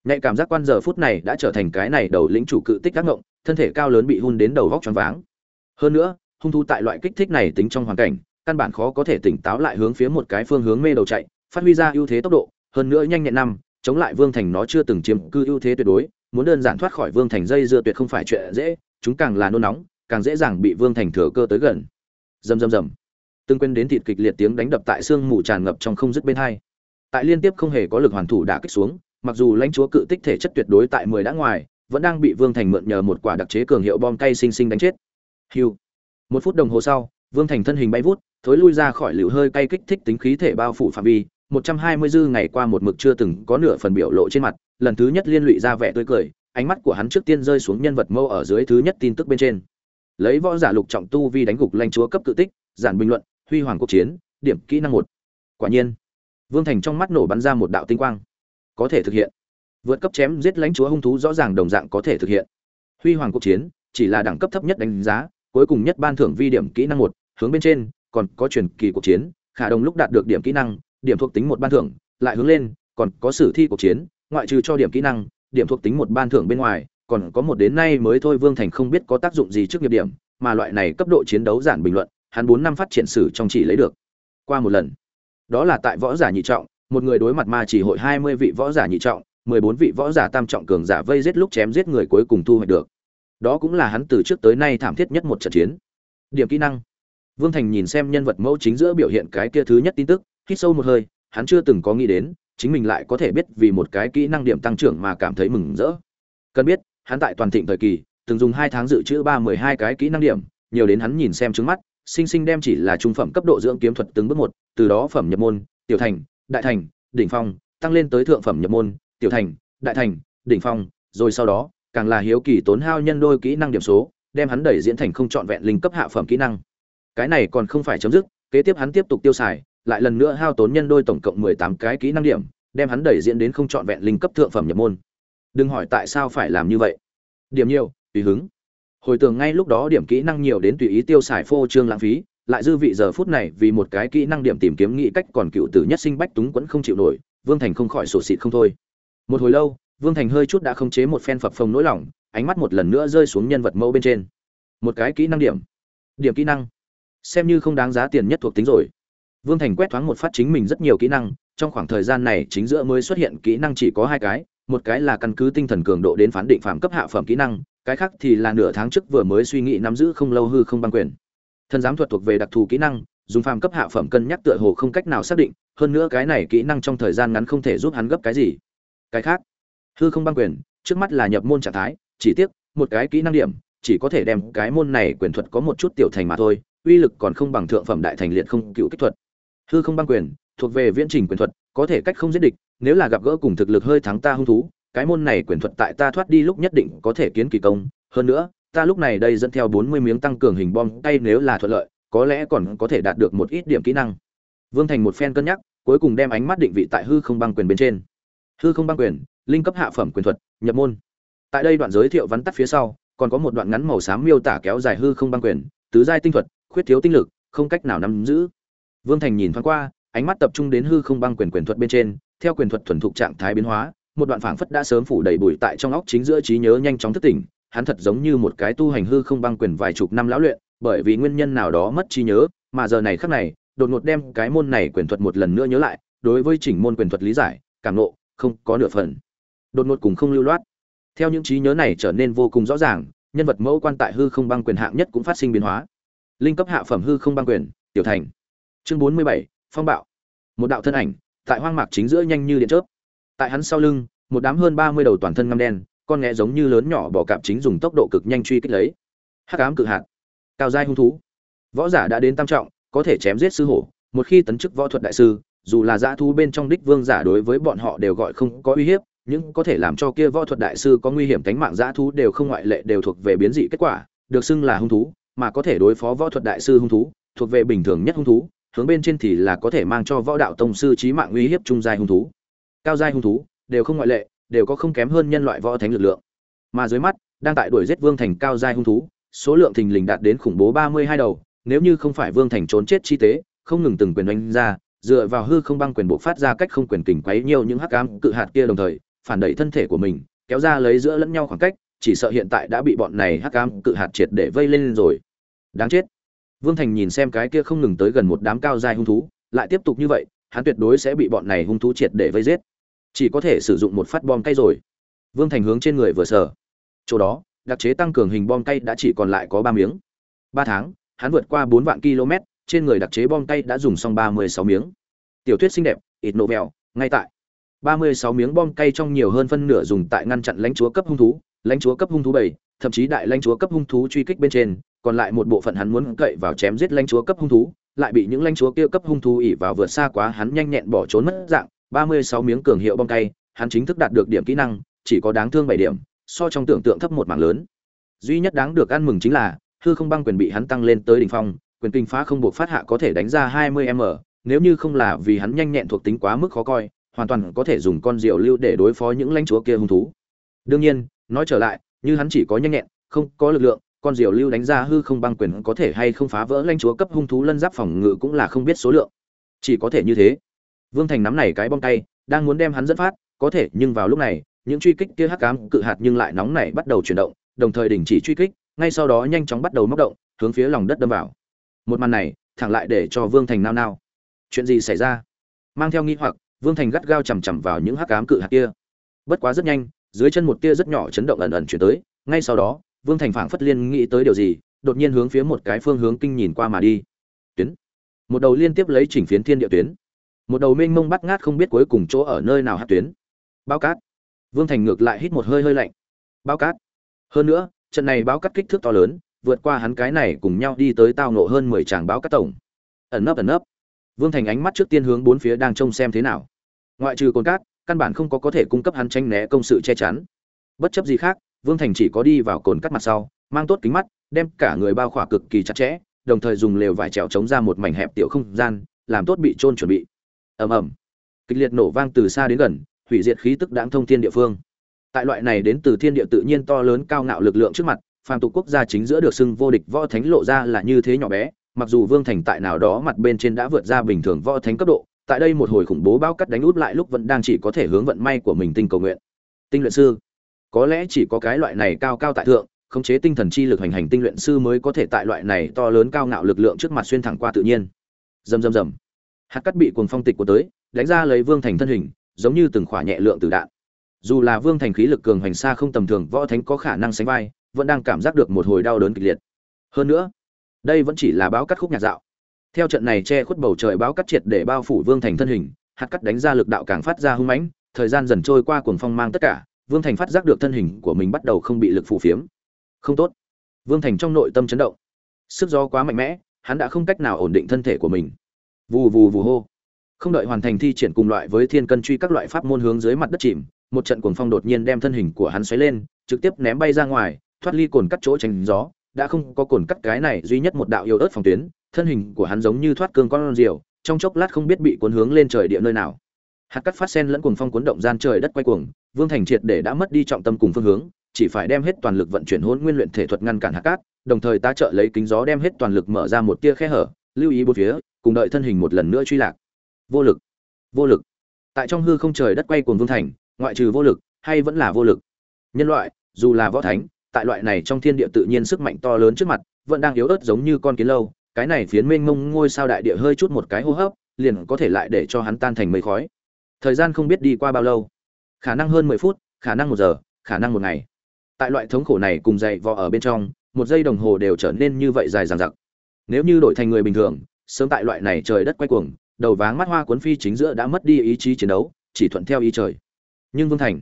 Nhạy cảm giác quan giờ phút này đã trở thành cái này đầu lĩnh chủ cự tích các ngộng thân thể cao lớn bị hun đến đầu vóc choáng váng. Hơn nữa hung thu tại loại kích thích này tính trong hoàn cảnh căn bản khó có thể tỉnh táo lại hướng phía một cái phương hướng mê đầu chạy phát huy ra ưu thế tốc độ hơn nữa nhanh nhẹn năm chống lại vương thành nó chưa từng chiếm cư ưu thế tuyệt đối muốn đơn giản thoát khỏi vương thành dây dưa tuyệt không phải chuyện dễ chúng càng là nôn nóng càng dễ dàng bị Vương Thành thừa cơ tới gần. Rầm rầm rầm. Từng quên đến thịt kịch liệt tiếng đánh đập tại xương mù tràn ngập trong không dứt bên hai. Tại liên tiếp không hề có lực hoàn thủ đả kích xuống, mặc dù lãnh chúa cự tích thể chất tuyệt đối tại 10 đã ngoài, vẫn đang bị Vương Thành mượn nhờ một quả đặc chế cường hiệu bom cay sinh sinh đánh chết. Hiu, Một phút đồng hồ sau, Vương Thành thân hình bay vút, thối lui ra khỏi liều hơi cay kích thích tính khí thể bao phủ phạm vi, 120 dư ngày qua một mực chưa từng có nửa phần biểu lộ trên mặt, lần thứ nhất liên lụy ra vẻ tươi cười, ánh mắt của hắn trước tiên rơi xuống nhân vật mâu ở dưới thứ nhất tin tức bên trên. Lấy võ giả lục trọng tu vi đánh gục lãnh chúa cấp cự tích giản bình luận huy hoàng quốc chiến điểm kỹ năng một. Quả nhiên vương thành trong mắt nổ bắn ra một đạo tinh quang. Có thể thực hiện. Vượt cấp chém giết lãnh chúa hung thú rõ ràng đồng dạng có thể thực hiện. Huy hoàng quốc chiến chỉ là đẳng cấp thấp nhất đánh giá cuối cùng nhất ban thưởng vi điểm kỹ năng một hướng bên trên còn có truyền kỳ cuộc chiến khả đồng lúc đạt được điểm kỹ năng điểm thuộc tính một ban thưởng lại hướng lên còn có sử thi cuộc chiến ngoại trừ cho điểm kỹ năng điểm thuộc tính một ban thưởng bên ngoài còn có một đến nay mới thôi Vương Thành không biết có tác dụng gì trước nghiệp điểm, mà loại này cấp độ chiến đấu giản bình luận, hắn 4 năm phát triển sử trong chỉ lấy được. Qua một lần. Đó là tại võ giả nhị trọng, một người đối mặt ma chỉ hội 20 vị võ giả nhị trọng, 14 vị võ giả tam trọng cường giả vây giết lúc chém giết người cuối cùng thu hoạch được. Đó cũng là hắn từ trước tới nay thảm thiết nhất một trận chiến. Điểm kỹ năng. Vương Thành nhìn xem nhân vật mẫu chính giữa biểu hiện cái kia thứ nhất tin tức, hít sâu một hơi, hắn chưa từng có nghĩ đến, chính mình lại có thể biết vì một cái kỹ năng điểm tăng trưởng mà cảm thấy mừng rỡ. Cần biết, hắn tại toàn thịnh thời kỳ, từng dùng hai tháng dự trữ ba mười hai cái kỹ năng điểm, nhiều đến hắn nhìn xem trước mắt, sinh sinh đem chỉ là trung phẩm cấp độ dưỡng kiếm thuật từng bước một, từ đó phẩm nhập môn, tiểu thành, đại thành, đỉnh phong, tăng lên tới thượng phẩm nhập môn, tiểu thành, đại thành, đỉnh phong, rồi sau đó, càng là hiếu kỳ tốn hao nhân đôi kỹ năng điểm số, đem hắn đẩy diễn thành không chọn vẹn linh cấp hạ phẩm kỹ năng. Cái này còn không phải chấm dứt, kế tiếp hắn tiếp tục tiêu xài, lại lần nữa hao tốn nhân đôi tổng cộng mười tám cái kỹ năng điểm, đem hắn đẩy diễn đến không chọn vẹn linh cấp thượng phẩm nhập môn. Đừng hỏi tại sao phải làm như vậy. Điểm nhiều tùy hứng. Hồi tưởng ngay lúc đó điểm kỹ năng nhiều đến tùy ý tiêu xài phô trương lãng phí lại dư vị giờ phút này vì một cái kỹ năng điểm tìm kiếm nghĩ cách còn cựu tử nhất sinh bách túng quẫn không chịu nổi vương thành không khỏi sổ xịt không thôi. Một hồi lâu vương thành hơi chút đã khống chế một phen phập phồng nỗi lòng ánh mắt một lần nữa rơi xuống nhân vật mẫu bên trên. Một cái kỹ năng điểm. Điểm kỹ năng. Xem như không đáng giá tiền nhất thuộc tính rồi vương thành quét thoáng một phát chính mình rất nhiều kỹ năng, trong khoảng thời gian này chính giữa mới xuất hiện kỹ năng chỉ có hai cái, một cái là căn cứ tinh thần cường độ đến phán định phạm cấp hạ phẩm kỹ năng, cái khác thì là nửa tháng trước vừa mới suy nghĩ nắm giữ không lâu hư không băng quyền. Thần giám thuật thuộc về đặc thù kỹ năng, dùng phàm cấp hạ phẩm cân nhắc tựa hồ không cách nào xác định, hơn nữa cái này kỹ năng trong thời gian ngắn không thể giúp hắn gấp cái gì. Cái khác, hư không băng quyền, trước mắt là nhập môn trạng thái, chỉ tiếc, một cái kỹ năng điểm, chỉ có thể đem cái môn này quyền thuật có một chút tiểu thành mà thôi, uy lực còn không bằng thượng phẩm đại thành liệt không cựu kích thuật hư không băng quyền, thuộc về viễn trình quyền thuật, có thể cách không giết địch, nếu là gặp gỡ cùng thực lực hơi thắng ta hung thú, cái môn này quyền thuật tại ta thoát đi lúc nhất định có thể kiến kỳ công. Hơn nữa, ta lúc này đây dẫn theo bốn mươi miếng tăng cường hình bom, tay nếu là thuận lợi, có lẽ còn có thể đạt được một ít điểm kỹ năng. Vương thành một phen cân nhắc, cuối cùng đem ánh mắt định vị tại hư không băng quyền bên trên. Hư không băng quyền, linh cấp hạ phẩm quyền thuật, nhập môn. Tại đây đoạn giới thiệu vắn tắt phía sau, còn có một đoạn ngắn màu xám miêu tả kéo dài hư không băng quyền, tứ giai tinh thuật, khuyết thiếu tinh lực, không cách nào nắm giữ vương thành nhìn thoáng qua, ánh mắt tập trung đến hư không băng quyền quyền thuật bên trên, theo quyền thuật thuần thục trạng thái biến hóa, một đoạn phảng phất đã sớm phủ đầy bụi tại trong óc chính giữa trí nhớ nhanh chóng thức tỉnh, hắn thật giống như một cái tu hành hư không băng quyền vài chục năm lão luyện, bởi vì nguyên nhân nào đó mất trí nhớ, mà giờ này khắc này, đột ngột đem cái môn này quyền thuật một lần nữa nhớ lại, đối với chỉnh môn quyền thuật lý giải, cảm nộ, không có nửa phần. Đột ngột cùng không lưu loát. Theo những trí nhớ này trở nên vô cùng rõ ràng, nhân vật mẫu quan tại hư không băng quyền hạng nhất cũng phát sinh biến hóa. Linh cấp hạ phẩm hư không băng quyền, tiểu thành chương bốn mươi bảy, phong bạo. Một đạo thân ảnh, tại hoang mạc chính giữa nhanh như điện chớp. Tại hắn sau lưng, một đám hơn ba mươi đầu toàn thân ngăm đen, con nghe giống như lớn nhỏ bỏ cạp chính dùng tốc độ cực nhanh truy kích lấy. Hắc ám cự hạt. Cao giai hung thú. Võ giả đã đến tam trọng, có thể chém giết sư hổ. Một khi tấn chức võ thuật đại sư, dù là dã thú bên trong đích vương giả đối với bọn họ đều gọi không có uy hiếp, nhưng có thể làm cho kia võ thuật đại sư có nguy hiểm tính mạng dã thú đều không ngoại lệ đều thuộc về biến dị kết quả, được xưng là hung thú, mà có thể đối phó võ thuật đại sư hung thú, thuộc về bình thường nhất hung thú hướng bên trên thì là có thể mang cho võ đạo tông sư trí mạng uy hiếp trung giai hung thú. Cao giai hung thú, đều không ngoại lệ, đều có không kém hơn nhân loại võ thánh lực lượng. Mà dưới mắt, đang tại đuổi giết vương thành cao giai hung thú, số lượng thình lình đạt đến khủng bố ba mươi hai đầu, nếu như không phải vương thành trốn chết chi tế, không ngừng từng quyền đánh ra, dựa vào hư không băng quyền bộ phát ra cách không quyền kình quấy nhiều những hắc ám cự hạt kia đồng thời, phản đẩy thân thể của mình, kéo ra lấy giữa lẫn nhau khoảng cách, chỉ sợ hiện tại đã bị bọn này hắc ám cự hạt triệt để vây lên rồi. Đáng chết vương thành nhìn xem cái kia không ngừng tới gần một đám cao dài hung thú, lại tiếp tục như vậy, hắn tuyệt đối sẽ bị bọn này hung thú triệt để vây giết. Chỉ có thể sử dụng một phát bom cay rồi. Vương thành hướng trên người vừa sở chỗ đó, đặc chế tăng cường hình bom cay đã chỉ còn lại có ba miếng. Ba tháng, hắn vượt qua bốn vạn km, trên người đặc chế bom cay đã dùng xong ba mươi sáu miếng. Tiểu thuyết xinh đẹp ít nổ vẹo ngay tại. Ba mươi sáu miếng bom cay trong nhiều hơn phân nửa dùng tại ngăn chặn lãnh chúa cấp hung thú, lãnh chúa cấp hung thú bảy, thậm chí đại lãnh chúa cấp hung thú truy kích bên trên còn lại một bộ phận hắn muốn cậy vào chém giết lãnh chúa cấp hung thú, lại bị những lãnh chúa kia cấp hung thú ỉ vào vượt xa quá hắn nhanh nhẹn bỏ trốn mất dạng, ba mươi sáu miếng cường hiệu bom cay, hắn chính thức đạt được điểm kỹ năng, chỉ có đáng thương bảy điểm, so trong tưởng tượng thấp một mảng lớn. Duy nhất đáng được ăn mừng chính là, hư không băng quyền bị hắn tăng lên tới đỉnh phong, quyền kinh phá không buộc phát hạ có thể đánh ra hai mươi m, nếu như không là vì hắn nhanh nhẹn thuộc tính quá mức khó coi, hoàn toàn có thể dùng con diều lưu để đối phó những lãnh chúa kia hung thú. Đương nhiên, nói trở lại, như hắn chỉ có nhanh nhẹn, không có lực lượng con diều lưu đánh ra hư không băng quyền có thể hay không phá vỡ lãnh chúa cấp hung thú lân giáp phòng ngự cũng là không biết số lượng. Chỉ có thể như thế. Vương thành nắm này cái bom tay, đang muốn đem hắn dẫn phát, có thể, nhưng vào lúc này, những truy kích kia hắc ám cự hạt nhưng lại nóng này bắt đầu chuyển động, đồng thời đình chỉ truy kích, ngay sau đó nhanh chóng bắt đầu móc động, hướng phía lòng đất đâm vào. Một màn này, thẳng lại để cho vương thành nao nao. Chuyện gì xảy ra? Mang theo nghi hoặc, vương thành gắt gao chằm chằm vào những hắc ám cự hạt kia. Bất quá rất nhanh, dưới chân một tia rất nhỏ chấn động ẩn ẩn chuyển tới, ngay sau đó vương thành phảng phất liên nghĩ tới điều gì, đột nhiên hướng phía một cái phương hướng kinh nhìn qua mà đi. Tuyến. Một đầu liên tiếp lấy chỉnh phiến thiên địa tuyến. Một đầu mênh mông bắt ngát không biết cuối cùng chỗ ở nơi nào hát tuyến. Bao cát. Vương thành ngược lại hít một hơi hơi lạnh. Bao cát. Hơn nữa, trận này bao cát kích thước to lớn, vượt qua hắn cái này cùng nhau đi tới tao nộ hơn mười tràng bao cát tổng. Ẩn nấp ẩn nấp. Vương thành ánh mắt trước tiên hướng bốn phía đang trông xem thế nào. Ngoại trừ cồn cát, căn bản không có có thể cung cấp hắn tranh né công sự che chắn. Bất chấp gì khác vương thành chỉ có đi vào cồn cắt mặt sau, mang tốt kính mắt, đem cả người bao khỏa cực kỳ chặt chẽ, đồng thời dùng lều vải trèo chống ra một mảnh hẹp tiểu không gian, làm tốt bị trôn chuẩn bị. Ầm ầm. Kịch liệt nổ vang từ xa đến gần, hủy diệt khí tức đãng thông thiên địa phương. Tại loại này đến từ thiên địa tự nhiên to lớn cao ngạo lực lượng trước mặt, phàm tục quốc gia chính giữa được xưng vô địch võ thánh lộ ra là như thế nhỏ bé, mặc dù vương thành tại nào đó mặt bên trên đã vượt ra bình thường võ thánh cấp độ, tại đây một hồi khủng bố bao cắt đánh út lại lúc vẫn đang chỉ có thể hướng vận may của mình tinh cầu nguyện. Tinh luyện sư có lẽ chỉ có cái loại này cao cao tại thượng, khống chế tinh thần chi lực hành hành tinh luyện sư mới có thể tại loại này to lớn cao ngạo lực lượng trước mặt xuyên thẳng qua tự nhiên. Rầm rầm rầm. Hạt cắt bị cuồng phong tịch của tới, đánh ra lấy vương thành thân hình, giống như từng khỏa nhẹ lượng từ đạn. Dù là vương thành khí lực cường hành xa không tầm thường, võ thánh có khả năng sánh vai, vẫn đang cảm giác được một hồi đau đớn kịch liệt. Hơn nữa, đây vẫn chỉ là báo cắt khúc nhạc dạo. Theo trận này che khuất bầu trời báo cắt triệt để bao phủ vương thành thân hình, hạt cắt đánh ra lực đạo càng phát ra hung mãnh, thời gian dần trôi qua cuồng phong mang tất cả vương thành phát giác được thân hình của mình bắt đầu không bị lực phù phiếm. Không tốt. Vương thành trong nội tâm chấn động. Sức gió quá mạnh mẽ, hắn đã không cách nào ổn định thân thể của mình. Vù vù vù hô. Không đợi hoàn thành thi triển cùng loại với thiên cân truy các loại pháp môn hướng dưới mặt đất chìm, một trận cuồng phong đột nhiên đem thân hình của hắn xoáy lên, trực tiếp ném bay ra ngoài, thoát ly cồn cắt chỗ tránh gió, đã không có cồn cắt cái này duy nhất một đạo yếu ớt phòng tuyến, thân hình của hắn giống như thoát cương con rìu, trong chốc lát không biết bị cuốn hướng lên trời địa nơi nào. Hạt cắt phát sen lẫn cuồng phong cuốn động gian trời đất quay cuồng vương thành triệt để đã mất đi trọng tâm cùng phương hướng, chỉ phải đem hết toàn lực vận chuyển hỗn nguyên luyện thể thuật ngăn cản hạt cát, đồng thời ta trợ lấy kính gió đem hết toàn lực mở ra một tia khe hở, lưu ý bốn phía, cùng đợi thân hình một lần nữa truy lạc. Vô lực vô lực. Tại trong hư không trời đất quay cuồng vương thành, ngoại trừ vô lực, hay vẫn là vô lực? Nhân loại, dù là võ thánh, tại loại này trong thiên địa tự nhiên sức mạnh to lớn trước mặt, vẫn đang yếu ớt giống như con kiến lâu, cái này phiến mênh mông ngôi sao đại địa hơi chút một cái hô hấp, liền có thể lại để cho hắn tan thành mây khói. Thời gian không biết đi qua bao lâu khả năng hơn mười phút, khả năng một giờ, khả năng một ngày. Tại loại thống khổ này cùng dày vò ở bên trong, một giây đồng hồ đều trở nên như vậy dài dằng dặc. Nếu như đổi thành người bình thường, sớm tại loại này trời đất quay cuồng, đầu váng mắt hoa cuốn phi chính giữa đã mất đi ý chí chiến đấu, chỉ thuận theo ý trời. Nhưng vương thành,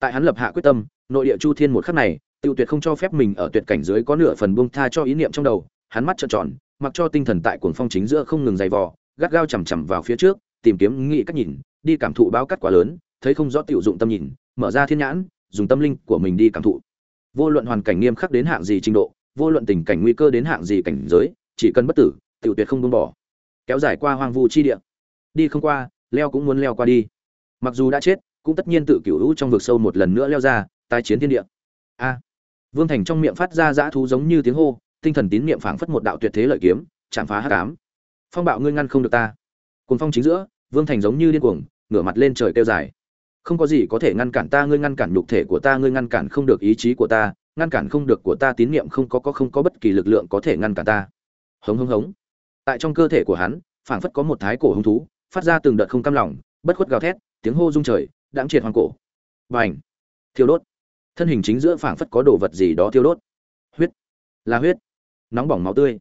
tại hắn lập hạ quyết tâm, nội địa chu thiên một khắc này, tiêu tuyệt không cho phép mình ở tuyệt cảnh dưới có nửa phần buông tha cho ý niệm trong đầu, hắn mắt trợn tròn, mặc cho tinh thần tại cuồng phong chính giữa không ngừng dày vò, gắt gao chằm chằm vào phía trước, tìm kiếm nghị cách nhìn, đi cảm thụ báo cắt quá lớn thấy không rõ tiểu dụng tâm nhìn, mở ra thiên nhãn, dùng tâm linh của mình đi cảm thụ. Vô luận hoàn cảnh nghiêm khắc đến hạng gì trình độ, vô luận tình cảnh nguy cơ đến hạng gì cảnh giới, chỉ cần bất tử, tiểu tuyệt không buông bỏ. Kéo dài qua hoang vu chi địa. Đi không qua, leo cũng muốn leo qua đi. Mặc dù đã chết, cũng tất nhiên tự cửu hữu trong vực sâu một lần nữa leo ra, tái chiến thiên địa. A. Vương thành trong miệng phát ra dã thú giống như tiếng hô, tinh thần tín niệm phảng phất một đạo tuyệt thế lợi kiếm, chạm phá hắc ám. Phong bạo ngươi ngăn không được ta. Cùng phong chính giữa, vương thành giống như điên cuồng, ngửa mặt lên trời kêu dài không có gì có thể ngăn cản ta, ngươi ngăn cản nhục thể của ta, ngươi ngăn cản không được ý chí của ta, ngăn cản không được của ta, tín niệm không có có không có bất kỳ lực lượng có thể ngăn cản ta. Hống hống hống. Tại trong cơ thể của hắn, phảng phất có một thái cổ hung thú, phát ra từng đợt không cam lòng, bất khuất gào thét, tiếng hô rung trời, đãng triệt hoàng cổ. Và ảnh thiêu đốt. Thân hình chính giữa phảng phất có đồ vật gì đó thiêu đốt. Huyết. Là huyết. Nóng bỏng máu tươi.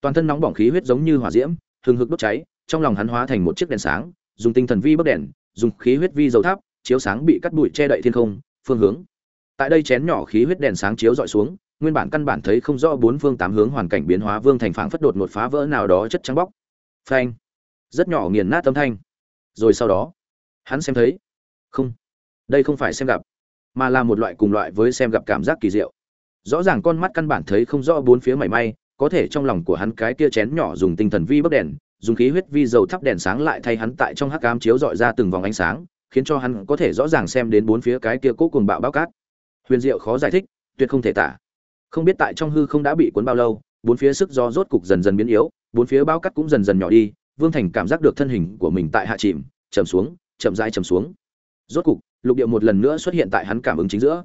Toàn thân nóng bỏng khí huyết giống như hỏa diễm, hừng hực đốt cháy, trong lòng hắn hóa thành một chiếc đèn sáng, dùng tinh thần vi bấc đèn, dùng khí huyết vi dầu tháp chiếu sáng bị cắt bụi che đậy thiên không, phương hướng. Tại đây chén nhỏ khí huyết đèn sáng chiếu dọi xuống, nguyên bản căn bản thấy không rõ bốn phương tám hướng hoàn cảnh biến hóa vương thành phảng phất đột một phá vỡ nào đó chất trắng bóc. Phanh. Rất nhỏ nghiền nát âm thanh. Rồi sau đó, hắn xem thấy, không, đây không phải xem gặp, mà là một loại cùng loại với xem gặp cảm giác kỳ diệu. Rõ ràng con mắt căn bản thấy không rõ bốn phía mảy may, có thể trong lòng của hắn cái kia chén nhỏ dùng tinh thần vi bấc đèn, dùng khí huyết vi dầu thắp đèn sáng lại thay hắn tại trong hắc ám chiếu dọi ra từng vòng ánh sáng khiến cho hắn có thể rõ ràng xem đến bốn phía cái kia cố cùng bạo bao cát. Huyền diệu khó giải thích, tuyệt không thể tả. Không biết tại trong hư không đã bị cuốn bao lâu, bốn phía sức gió rốt cục dần dần biến yếu, bốn phía bao cát cũng dần dần nhỏ đi, vương thành cảm giác được thân hình của mình tại hạ chìm chầm xuống, chậm rãi chầm xuống. Rốt cục, lục địa một lần nữa xuất hiện tại hắn cảm ứng chính giữa.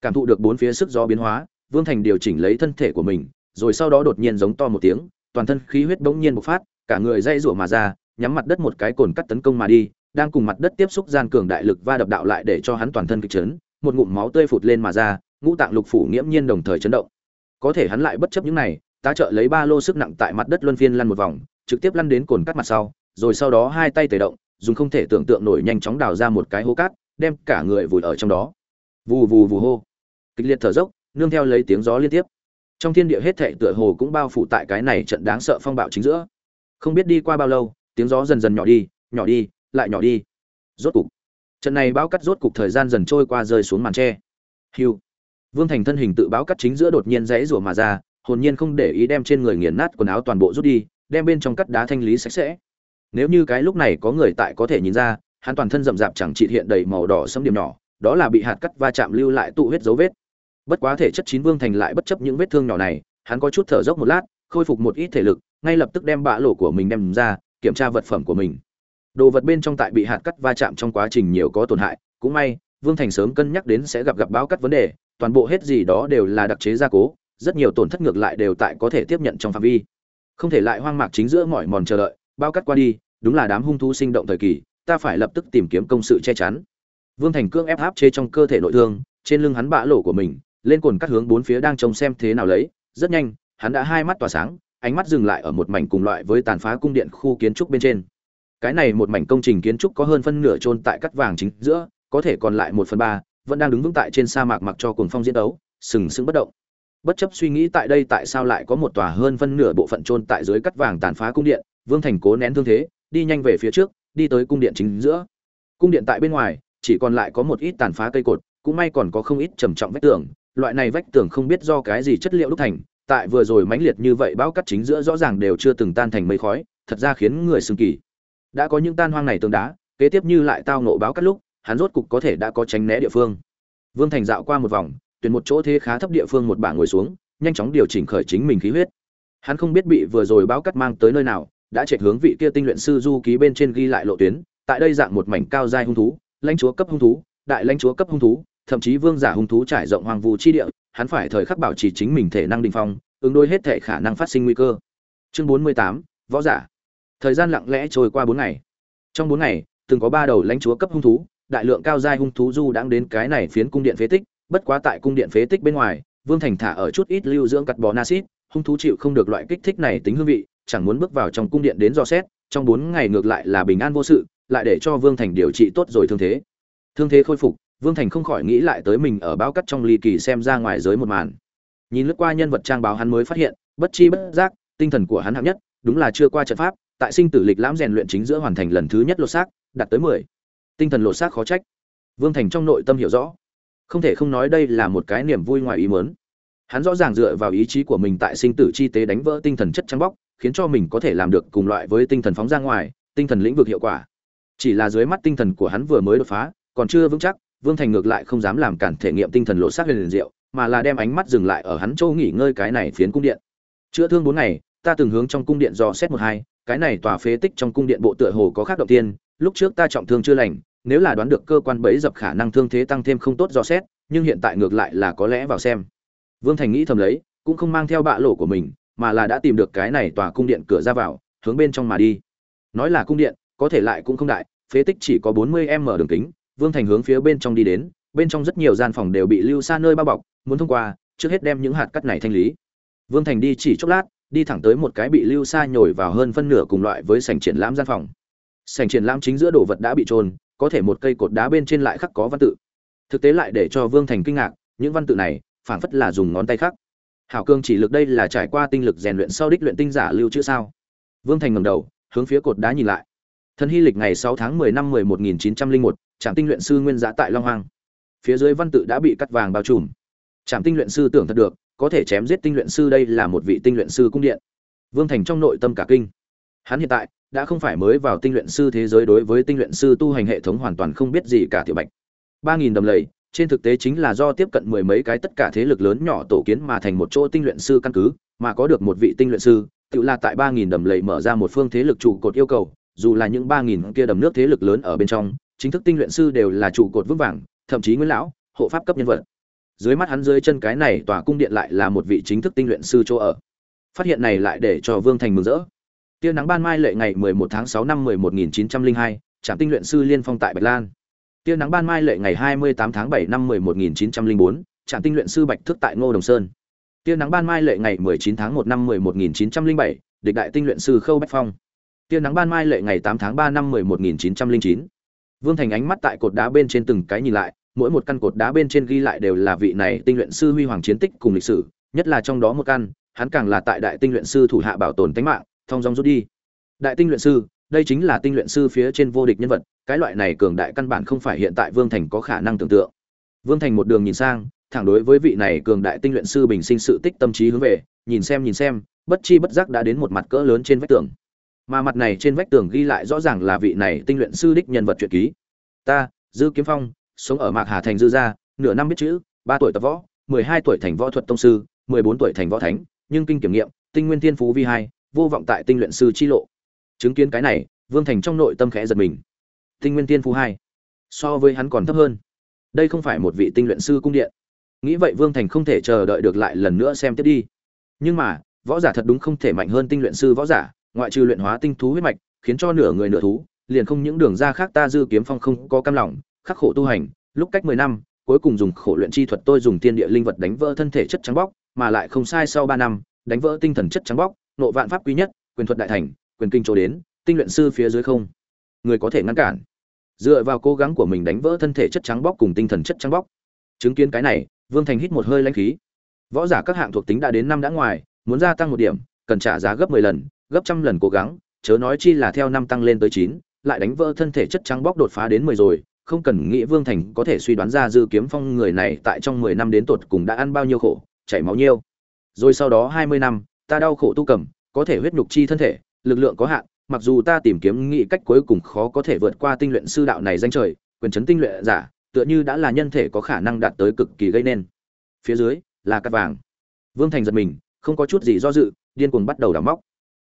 Cảm thụ được bốn phía sức gió biến hóa, vương thành điều chỉnh lấy thân thể của mình, rồi sau đó đột nhiên giống to một tiếng, toàn thân khí huyết bỗng nhiên bộc phát, cả người dây rủa mà ra, nhắm mặt đất một cái cồn cắt tấn công mà đi đang cùng mặt đất tiếp xúc gian cường đại lực va đập đạo lại để cho hắn toàn thân kịch chấn, một ngụm máu tươi phụt lên mà ra, ngũ tạng lục phủ nghiễm nhiên đồng thời chấn động. Có thể hắn lại bất chấp những này, tá trợ lấy ba lô sức nặng tại mặt đất luân phiên lăn một vòng, trực tiếp lăn đến cồn cắt mặt sau, rồi sau đó hai tay tề động, dùng không thể tưởng tượng nổi nhanh chóng đào ra một cái hố cát, đem cả người vùi ở trong đó. Vù vù vù hô. Kịch liệt thở dốc, nương theo lấy tiếng gió liên tiếp. Trong thiên địa hết thệ tựa hồ cũng bao phủ tại cái này trận đáng sợ phong bạo chính giữa. Không biết đi qua bao lâu, tiếng gió dần dần nhỏ đi nhỏ đi lại nhỏ đi. Rốt cục, trận này báo cắt rốt cục thời gian dần trôi qua rơi xuống màn tre. Hiu vương thành thân hình tự báo cắt chính giữa đột nhiên rẽ rủa mà ra, hồn nhiên không để ý đem trên người nghiền nát quần áo toàn bộ rút đi, đem bên trong cắt đá thanh lý sạch sẽ. Nếu như cái lúc này có người tại có thể nhìn ra, hắn toàn thân rậm rạp chẳng trị hiện đầy màu đỏ sẫm điểm nhỏ, đó là bị hạt cắt va chạm lưu lại tụ huyết dấu vết. Bất quá thể chất chín vương thành lại bất chấp những vết thương nhỏ này, hắn có chút thở dốc một lát, khôi phục một ít thể lực, ngay lập tức đem bã lỗ của mình đem ra, kiểm tra vật phẩm của mình đồ vật bên trong tại bị hạt cắt va chạm trong quá trình nhiều có tổn hại, cũng may, vương thành sớm cân nhắc đến sẽ gặp gặp bão cắt vấn đề, toàn bộ hết gì đó đều là đặc chế gia cố, rất nhiều tổn thất ngược lại đều tại có thể tiếp nhận trong phạm vi. Không thể lại hoang mạc chính giữa mọi mòn chờ đợi bao cắt qua đi, đúng là đám hung thú sinh động thời kỳ, ta phải lập tức tìm kiếm công sự che chắn. Vương thành cương ép áp chế trong cơ thể nội thương, trên lưng hắn bã lỗ của mình, lên cồn cắt hướng bốn phía đang trông xem thế nào lấy, rất nhanh, hắn đã hai mắt tỏa sáng, ánh mắt dừng lại ở một mảnh cùng loại với tàn phá cung điện khu kiến trúc bên trên cái này một mảnh công trình kiến trúc có hơn phân nửa trôn tại cắt vàng chính giữa, có thể còn lại một phần ba vẫn đang đứng vững tại trên sa mạc mặc cho cuồng phong diễn đấu, sừng sững bất động. Bất chấp suy nghĩ tại đây tại sao lại có một tòa hơn phân nửa bộ phận trôn tại dưới cắt vàng tàn phá cung điện, vương thành cố nén thương thế, đi nhanh về phía trước, đi tới cung điện chính giữa. Cung điện tại bên ngoài, chỉ còn lại có một ít tàn phá cây cột, cũng may còn có không ít trầm trọng vách tường, loại này vách tường không biết do cái gì chất liệu đúc thành, tại vừa rồi mãnh liệt như vậy bão cắt chính giữa rõ ràng đều chưa từng tan thành mây khói, thật ra khiến người sừng kỳ đã có những tan hoang này tường đá, kế tiếp như lại tao nộ báo cắt lúc, hắn rốt cục có thể đã có tránh né địa phương. Vương thành dạo qua một vòng, tuyển một chỗ thế khá thấp địa phương một bảng ngồi xuống, nhanh chóng điều chỉnh khởi chính mình khí huyết. Hắn không biết bị vừa rồi báo cắt mang tới nơi nào, đã chạy hướng vị kia tinh luyện sư du ký bên trên ghi lại lộ tuyến, tại đây dạng một mảnh cao giai hung thú, lãnh chúa cấp hung thú, đại lãnh chúa cấp hung thú, thậm chí vương giả hung thú trải rộng hoàng vu chi địa, hắn phải thời khắc bảo trì chính mình thể năng đình phong, ứng đối hết thể khả năng phát sinh nguy cơ. Chương bốn mươi tám, võ giả thời gian lặng lẽ trôi qua bốn ngày. Trong bốn ngày, từng có ba đầu lãnh chúa cấp hung thú, đại lượng cao giai hung thú du đang đến cái này phiến cung điện phế tích, bất quá tại cung điện phế tích bên ngoài, vương thành thả ở chút ít lưu dưỡng cắt bò nasit hung thú chịu không được loại kích thích này tính hương vị, chẳng muốn bước vào trong cung điện đến dò xét, trong bốn ngày ngược lại là bình an vô sự, lại để cho vương thành điều trị tốt rồi thương thế. Thương thế khôi phục, vương thành không khỏi nghĩ lại tới mình ở báo cắt trong ly kỳ xem ra ngoài giới một màn. Nhìn lướt qua nhân vật trang báo hắn mới phát hiện, bất chi bất giác, tinh thần của hắn hạng nhất, đúng là chưa qua trận pháp tại sinh tử lịch lãm rèn luyện chính giữa hoàn thành lần thứ nhất lột xác, đạt tới mười. Tinh thần lột xác khó trách. Vương thành trong nội tâm hiểu rõ. Không thể không nói đây là một cái niềm vui ngoài ý mớn hắn rõ ràng dựa vào ý chí của mình tại sinh tử chi tế đánh vỡ tinh thần chất trắng bóc, khiến cho mình có thể làm được cùng loại với tinh thần phóng ra ngoài, tinh thần lĩnh vực hiệu quả. Chỉ là dưới mắt tinh thần của hắn vừa mới đột phá, còn chưa vững chắc, vương thành ngược lại không dám làm cản thể nghiệm tinh thần lộ sát huyền liền diệu, mà là đem ánh mắt dừng lại ở hắn châu nghỉ ngơi cái này phiến cung điện. Chữa thương bốn ngày, ta từng hướng trong cung điện dò xét một hai cái này tòa phế tích trong cung điện bộ tựa hồ có khác động tiên, lúc trước ta trọng thương chưa lành, nếu là đoán được cơ quan bẫy dập khả năng thương thế tăng thêm không tốt do xét, nhưng hiện tại ngược lại là có lẽ vào xem. Vương thành nghĩ thầm lấy, cũng không mang theo bạ lộ của mình, mà là đã tìm được cái này tòa cung điện cửa ra vào, hướng bên trong mà đi. Nói là cung điện, có thể lại cũng không đại, phế tích chỉ có bốn mươi m đường kính, vương thành hướng phía bên trong đi đến, bên trong rất nhiều gian phòng đều bị lưu xa nơi bao bọc, muốn thông qua, trước hết đem những hạt cắt này thanh lý. Vương thành đi chỉ chốc lát đi thẳng tới một cái bị lưu xa nhồi vào hơn phân nửa cùng loại với sảnh triển lãm gian phòng. Sảnh triển lãm chính giữa đồ vật đã bị trôn, có thể một cây cột đá bên trên lại khắc có văn tự. Thực tế lại để cho vương thành kinh ngạc, những văn tự này, phảng phất là dùng ngón tay khắc. Hảo cương chỉ lực đây là trải qua tinh lực rèn luyện sau đích luyện tinh giả lưu chữ sao? Vương thành ngầm đầu, hướng phía cột đá nhìn lại. Thần hy lịch ngày sáu tháng mười năm mười một nghìn chín trăm linh một, trạm tinh luyện sư nguyên giả tại long hoàng phía dưới văn tự đã bị cắt vàng bao trùm. Trạm tinh luyện sư tưởng thật được có thể chém giết tinh luyện sư đây là một vị tinh luyện sư cung điện. Vương thành trong nội tâm cả kinh. Hắn hiện tại đã không phải mới vào tinh luyện sư thế giới đối với tinh luyện sư tu hành hệ thống hoàn toàn không biết gì cả tiểu bạch. Ba nghìn đầm lầy, trên thực tế chính là do tiếp cận mười mấy cái tất cả thế lực lớn nhỏ tổ kiến mà thành một chỗ tinh luyện sư căn cứ, mà có được một vị tinh luyện sư, tự là tại ba nghìn đầm lầy mở ra một phương thế lực trụ cột yêu cầu, dù là những ba nghìn kia đầm nước thế lực lớn ở bên trong, chính thức tinh luyện sư đều là trụ cột vững vàng, thậm chí nguyên lão, hộ pháp cấp nhân vật dưới mắt hắn dưới chân cái này tòa cung điện lại là một vị chính thức tinh luyện sư chỗ ở. Phát hiện này lại để cho vương thành mừng rỡ. Tia nắng ban mai lệ ngày 11 tháng 6 năm 11902, trạm tinh luyện sư liên phong tại bạch lan. Tia nắng ban mai lệ ngày 28 tháng 7 năm 11904, trạm tinh luyện sư bạch thức tại ngô đồng sơn. Tia nắng ban mai lệ ngày 19 tháng 1 năm 11907, địch đại tinh luyện sư khâu bách phong. Tia nắng ban mai lệ ngày 8 tháng 3 năm 11909. vương thành ánh mắt tại cột đá bên trên từng cái nhìn lại mỗi một căn cột đá bên trên ghi lại đều là vị này tinh luyện sư huy hoàng chiến tích cùng lịch sử, nhất là trong đó một căn, hắn càng là tại đại tinh luyện sư thủ hạ bảo tồn tính mạng, thông dong rút đi. Đại tinh luyện sư, đây chính là tinh luyện sư phía trên vô địch nhân vật, cái loại này cường đại căn bản không phải hiện tại Vương Thành có khả năng tưởng tượng. Vương Thành một đường nhìn sang, thẳng đối với vị này cường đại tinh luyện sư bình sinh sự tích tâm trí hướng về, nhìn xem nhìn xem, bất chi bất giác đã đến một mặt cỡ lớn trên vách tường. Mà mặt này trên vách tường ghi lại rõ ràng là vị này tinh luyện sư đích nhân vật truyện ký. Ta, Dư Kiếm Phong, sống ở mạc hà thành dư gia, nửa năm biết chữ, ba tuổi tập võ, mười hai tuổi thành võ thuật tông sư, mười bốn tuổi thành võ thánh, nhưng kinh kiểm nghiệm, tinh nguyên thiên phú vi hai, vô vọng tại tinh luyện sư chi lộ. Chứng kiến cái này, vương thành trong nội tâm khẽ giật mình. Tinh nguyên thiên phú hai, so với hắn còn thấp hơn. Đây không phải một vị tinh luyện sư cung điện. Nghĩ vậy vương thành không thể chờ đợi được lại lần nữa xem tiếp đi. Nhưng mà, võ giả thật đúng không thể mạnh hơn tinh luyện sư võ giả, ngoại trừ luyện hóa tinh thú huyết mạch, khiến cho nửa người nửa thú, liền không những đường ra khác ta dư kiếm phong không có cam lòng khắc khổ tu hành, lúc cách mười năm, cuối cùng dùng khổ luyện chi thuật tôi dùng tiên địa linh vật đánh vỡ thân thể chất trắng bóc, mà lại không sai sau ba năm, đánh vỡ tinh thần chất trắng bóc, nộ vạn pháp quý nhất, quyền thuật đại thành, quyền kinh chỗ đến, tinh luyện sư phía dưới không. Người có thể ngăn cản. Dựa vào cố gắng của mình đánh vỡ thân thể chất trắng bóc cùng tinh thần chất trắng bóc. Chứng kiến cái này, vương thành hít một hơi lãnh khí. Võ giả các hạng thuộc tính đã đến năm đã ngoài, muốn gia tăng một điểm, cần trả giá gấp mười lần, gấp trăm lần cố gắng, chớ nói chi là theo năm tăng lên tới chín, lại đánh vỡ thân thể chất trắng bóc đột phá đến mười rồi không cần nghĩ vương thành có thể suy đoán ra dư kiếm phong người này tại trong mười năm đến tột cùng đã ăn bao nhiêu khổ, chảy máu nhiêu rồi sau đó hai mươi năm, ta đau khổ tu cầm, có thể huyết nhục chi thân thể, lực lượng có hạn, mặc dù ta tìm kiếm nghĩ cách cuối cùng khó có thể vượt qua tinh luyện sư đạo này danh trời, quyền chấn tinh luyện giả, tựa như đã là nhân thể có khả năng đạt tới cực kỳ gây nên. Phía dưới, là cắt vàng. Vương thành giật mình, không có chút gì do dự, điên cuồng bắt đầu đào móc.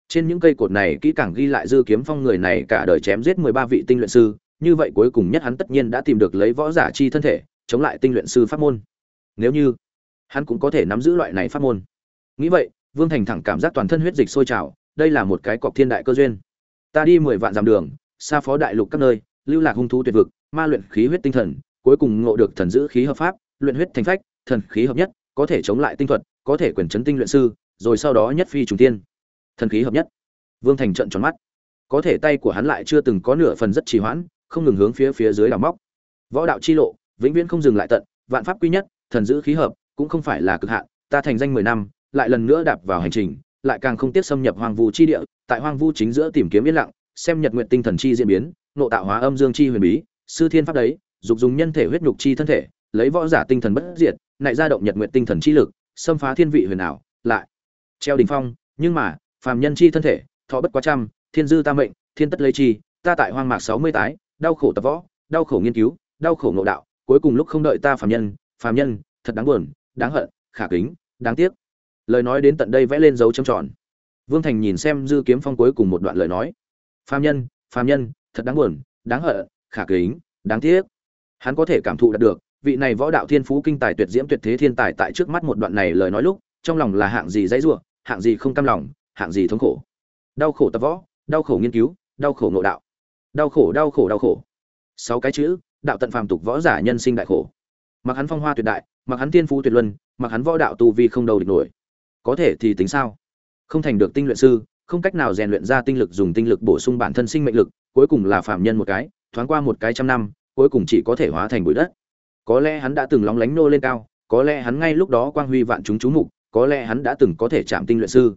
Trên những cây cột này kỹ càng ghi lại dư kiếm phong người này cả đời chém giết mười ba vị tinh luyện sư như vậy cuối cùng nhất hắn tất nhiên đã tìm được lấy võ giả chi thân thể, chống lại tinh luyện sư pháp môn. Nếu như hắn cũng có thể nắm giữ loại này pháp môn. Nghĩ vậy, vương thành thẳng cảm giác toàn thân huyết dịch sôi trào, đây là một cái cọc thiên đại cơ duyên. Ta đi mười vạn dặm đường, xa phó đại lục các nơi, lưu lạc hung thú tuyệt vực, ma luyện khí huyết tinh thần, cuối cùng ngộ được thần giữ khí hợp pháp, luyện huyết thành phách, thần khí hợp nhất, có thể chống lại tinh thuật, có thể quyền chấn tinh luyện sư, rồi sau đó nhất phi trùng tiên. Thần khí hợp nhất. Vương thành trận tròn mắt. Có thể tay của hắn lại chưa từng có nửa phần rất trì hoãn không ngừng hướng phía phía dưới đào móc. Võ đạo chi lộ, vĩnh viễn không dừng lại tận, vạn pháp quy nhất, thần giữ khí hợp, cũng không phải là cực hạn, ta thành danh mười năm, lại lần nữa đạp vào hành trình, lại càng không tiếc xâm nhập hoang vu chi địa, tại hoang vu chính giữa tìm kiếm yên lặng, xem nhật nguyện tinh thần chi diễn biến, nộ tạo hóa âm dương chi huyền bí, sư thiên pháp đấy, dục dùng nhân thể huyết nhục chi thân thể, lấy võ giả tinh thần bất diệt nại ra động nhật nguyện tinh thần chi lực, xâm phá thiên vị huyền ảo, lại treo đỉnh phong, nhưng mà, phàm nhân chi thân thể, thọ bất quá trăm, thiên dư ta mệnh, thiên tất lấy chi, ta tại hoang mạc sáu mươi tái đau khổ tập võ, đau khổ nghiên cứu, đau khổ ngộ đạo, cuối cùng lúc không đợi ta phàm nhân phàm nhân, thật đáng buồn, đáng hận, khả kính, đáng tiếc. Lời nói đến tận đây vẽ lên dấu trầm tròn. Vương thành nhìn xem dư kiếm phong cuối cùng một đoạn lời nói. Phàm nhân phàm nhân, thật đáng buồn, đáng hận, khả kính, đáng tiếc. Hắn có thể cảm thụ đạt được, vị này võ đạo thiên phú kinh tài tuyệt diễm tuyệt thế thiên tài tại trước mắt một đoạn này lời nói lúc, trong lòng là hạng gì dãy rủa, hạng gì không cam lòng, hạng gì thống khổ. Đau khổ tập võ, đau khổ nghiên cứu, đau khổ ngộ đạo đau khổ đau khổ đau khổ. Sáu cái chữ, đạo tận phàm tục võ giả nhân sinh đại khổ. Mặc hắn phong hoa tuyệt đại, mặc hắn thiên phú tuyệt luân, mặc hắn võ đạo tu vi không đầu địch nổi. Có thể thì tính sao? Không thành được tinh luyện sư, không cách nào rèn luyện ra tinh lực dùng tinh lực bổ sung bản thân sinh mệnh lực, cuối cùng là phạm nhân một cái, thoáng qua một cái trăm năm, cuối cùng chỉ có thể hóa thành bụi đất. Có lẽ hắn đã từng lóng lánh nô lên cao, có lẽ hắn ngay lúc đó quang huy vạn chúng chú mục, có lẽ hắn đã từng có thể chạm tinh luyện sư.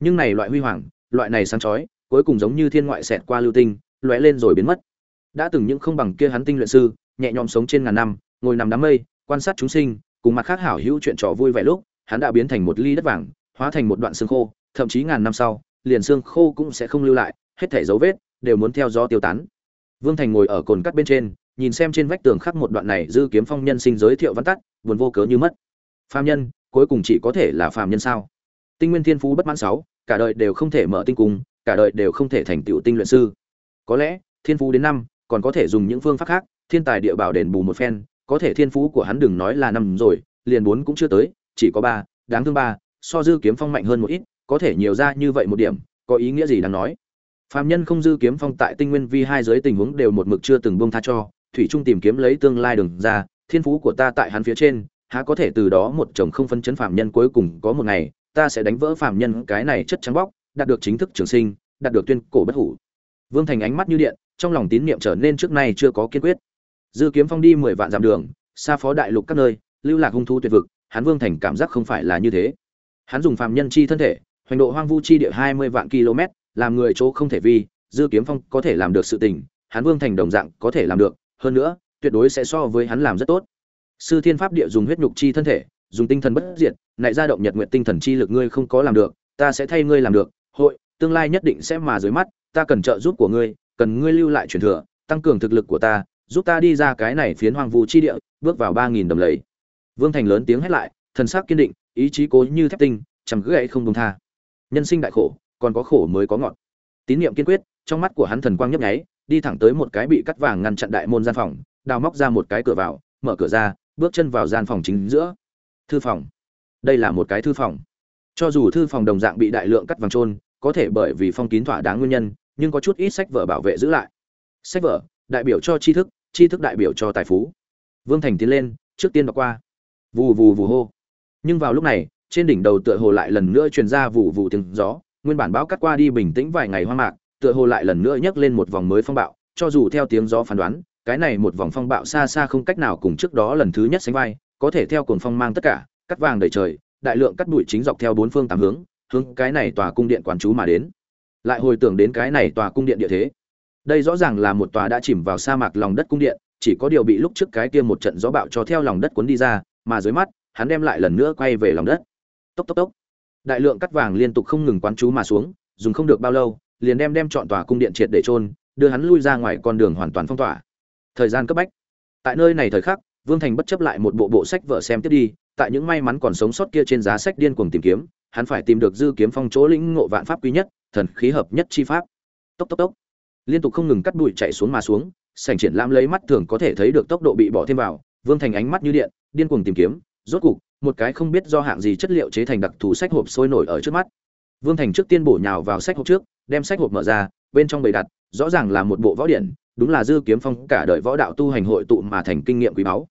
Nhưng này loại huy hoàng, loại này sáng chói, cuối cùng giống như thiên ngoại xẹt qua lưu tinh lóe lên rồi biến mất. Đã từng những không bằng kia hắn tinh luyện sư, nhẹ nhõm sống trên ngàn năm, ngồi nằm đám mây, quan sát chúng sinh, cùng mặt khác hảo hữu chuyện trò vui vẻ lúc, hắn đã biến thành một ly đất vàng, hóa thành một đoạn xương khô, thậm chí ngàn năm sau, liền xương khô cũng sẽ không lưu lại, hết thảy dấu vết đều muốn theo gió tiêu tán. Vương thành ngồi ở cồn cắt bên trên, nhìn xem trên vách tường khắc một đoạn này dư kiếm phong nhân sinh giới thiệu văn tắt, buồn vô cớ như mất. Phàm nhân, cuối cùng chỉ có thể là phàm nhân sao? Tinh nguyên thiên phú bất mãn sáu, cả đời đều không thể mở tinh cung, cả đời đều không thể thành tựu tinh luyện sư có lẽ, thiên phú đến năm, còn có thể dùng những phương pháp khác, thiên tài địa bảo đền bù một phen, có thể thiên phú của hắn đừng nói là năm rồi, liền bốn cũng chưa tới, chỉ có ba, đáng thương ba, so dư kiếm phong mạnh hơn một ít, có thể nhiều ra như vậy một điểm, có ý nghĩa gì đáng nói? Phạm nhân không dư kiếm phong tại tinh nguyên vi hai giới tình huống đều một mực chưa từng buông tha cho, thủy trung tìm kiếm lấy tương lai đường ra, thiên phú của ta tại hắn phía trên, há có thể từ đó một chồng không phân chấn phạm nhân cuối cùng có một ngày, ta sẽ đánh vỡ phạm nhân cái này chất trắng bóc, đạt được chính thức trường sinh, đạt được tuyên cổ bất hủ vương thành ánh mắt như điện, trong lòng tín niệm trở nên trước nay chưa có kiên quyết. Dư kiếm phong đi mười vạn dặm đường, xa phó đại lục các nơi, lưu lạc hung thú tuyệt vực, hắn vương thành cảm giác không phải là như thế. Hắn dùng phạm nhân chi thân thể, hoành độ hoang vu chi địa hai mươi vạn km, làm người chỗ không thể vi, dư kiếm phong có thể làm được sự tình, hắn vương thành đồng dạng có thể làm được, hơn nữa, tuyệt đối sẽ so với hắn làm rất tốt. Sư thiên pháp địa dùng huyết nhục chi thân thể, dùng tinh thần bất diệt nại ra động nhật nguyện tinh thần chi lực ngươi không có làm được, ta sẽ thay ngươi làm được, hội tương lai nhất định sẽ mà dưới mắt, ta cần trợ giúp của ngươi, cần ngươi lưu lại truyền thừa, tăng cường thực lực của ta, giúp ta đi ra cái này phiến hoang vu chi địa, bước vào ba nghìn đầm lầy. Vương thành lớn tiếng hét lại, thần sắc kiên định, ý chí cố như thép tinh, chẳng cứ không dung tha. Nhân sinh đại khổ, còn có khổ mới có ngọt. Tín niệm kiên quyết, trong mắt của hắn thần quang nhấp nháy, đi thẳng tới một cái bị cắt vàng ngăn chặn đại môn gian phòng, đào móc ra một cái cửa vào, mở cửa ra, bước chân vào gian phòng chính giữa. Thư phòng. Đây là một cái thư phòng. Cho dù thư phòng đồng dạng bị đại lượng cắt vàng trôn có thể bởi vì phong kín thỏa đáng nguyên nhân, nhưng có chút ít sách vở bảo vệ giữ lại. Sách vở, đại biểu cho tri thức tri thức đại biểu cho tài phú. Vương thành tiến lên, trước tiên đọc qua. Vù vù vù hô. Nhưng vào lúc này, trên đỉnh đầu tựa hồ lại lần nữa truyền ra vù vù tiếng gió, nguyên bản bão cắt qua đi bình tĩnh vài ngày hoang mạc, tựa hồ lại lần nữa nhấc lên một vòng mới phong bạo, cho dù theo tiếng gió phán đoán, cái này một vòng phong bạo xa xa không cách nào cùng trước đó lần thứ nhất sánh vai, có thể theo cuồng phong mang tất cả, cắt vàng đầy trời, đại lượng cắt bụi chính dọc theo bốn phương tám hướng hướng cái này tòa cung điện quán chú mà đến. Lại hồi tưởng đến cái này tòa cung điện địa thế. Đây rõ ràng là một tòa đã chìm vào sa mạc lòng đất cung điện, chỉ có điều bị lúc trước cái kia một trận gió bạo cho theo lòng đất cuốn đi ra, mà dưới mắt, hắn đem lại lần nữa quay về lòng đất. Tốc tốc tốc. Đại lượng cắt vàng liên tục không ngừng quán chú mà xuống, dùng không được bao lâu, liền đem đem chọn tòa cung điện triệt để trôn đưa hắn lui ra ngoài con đường hoàn toàn phong tỏa. Thời gian cấp bách. Tại nơi này thời khắc, vương thành bất chấp lại một bộ bộ sách vợ xem tiếp đi, tại những may mắn còn sống sót kia trên giá sách điên cuồng tìm kiếm hắn phải tìm được dư kiếm phong chỗ lĩnh ngộ vạn pháp quý nhất, thần khí hợp nhất chi pháp. Tốc tốc tốc. Liên tục không ngừng cắt bụi chạy xuống mà xuống, sảnh triển lãm lấy mắt thường có thể thấy được tốc độ bị bỏ thêm vào, vương thành ánh mắt như điện, điên cuồng tìm kiếm, rốt cục, một cái không biết do hạng gì chất liệu chế thành đặc thù sách hộp sôi nổi ở trước mắt. Vương thành trước tiên bổ nhào vào sách hộp trước, đem sách hộp mở ra, bên trong bày đặt, rõ ràng là một bộ võ điển, đúng là dư kiếm phong cả đời võ đạo tu hành hội tụ mà thành kinh nghiệm quý báu.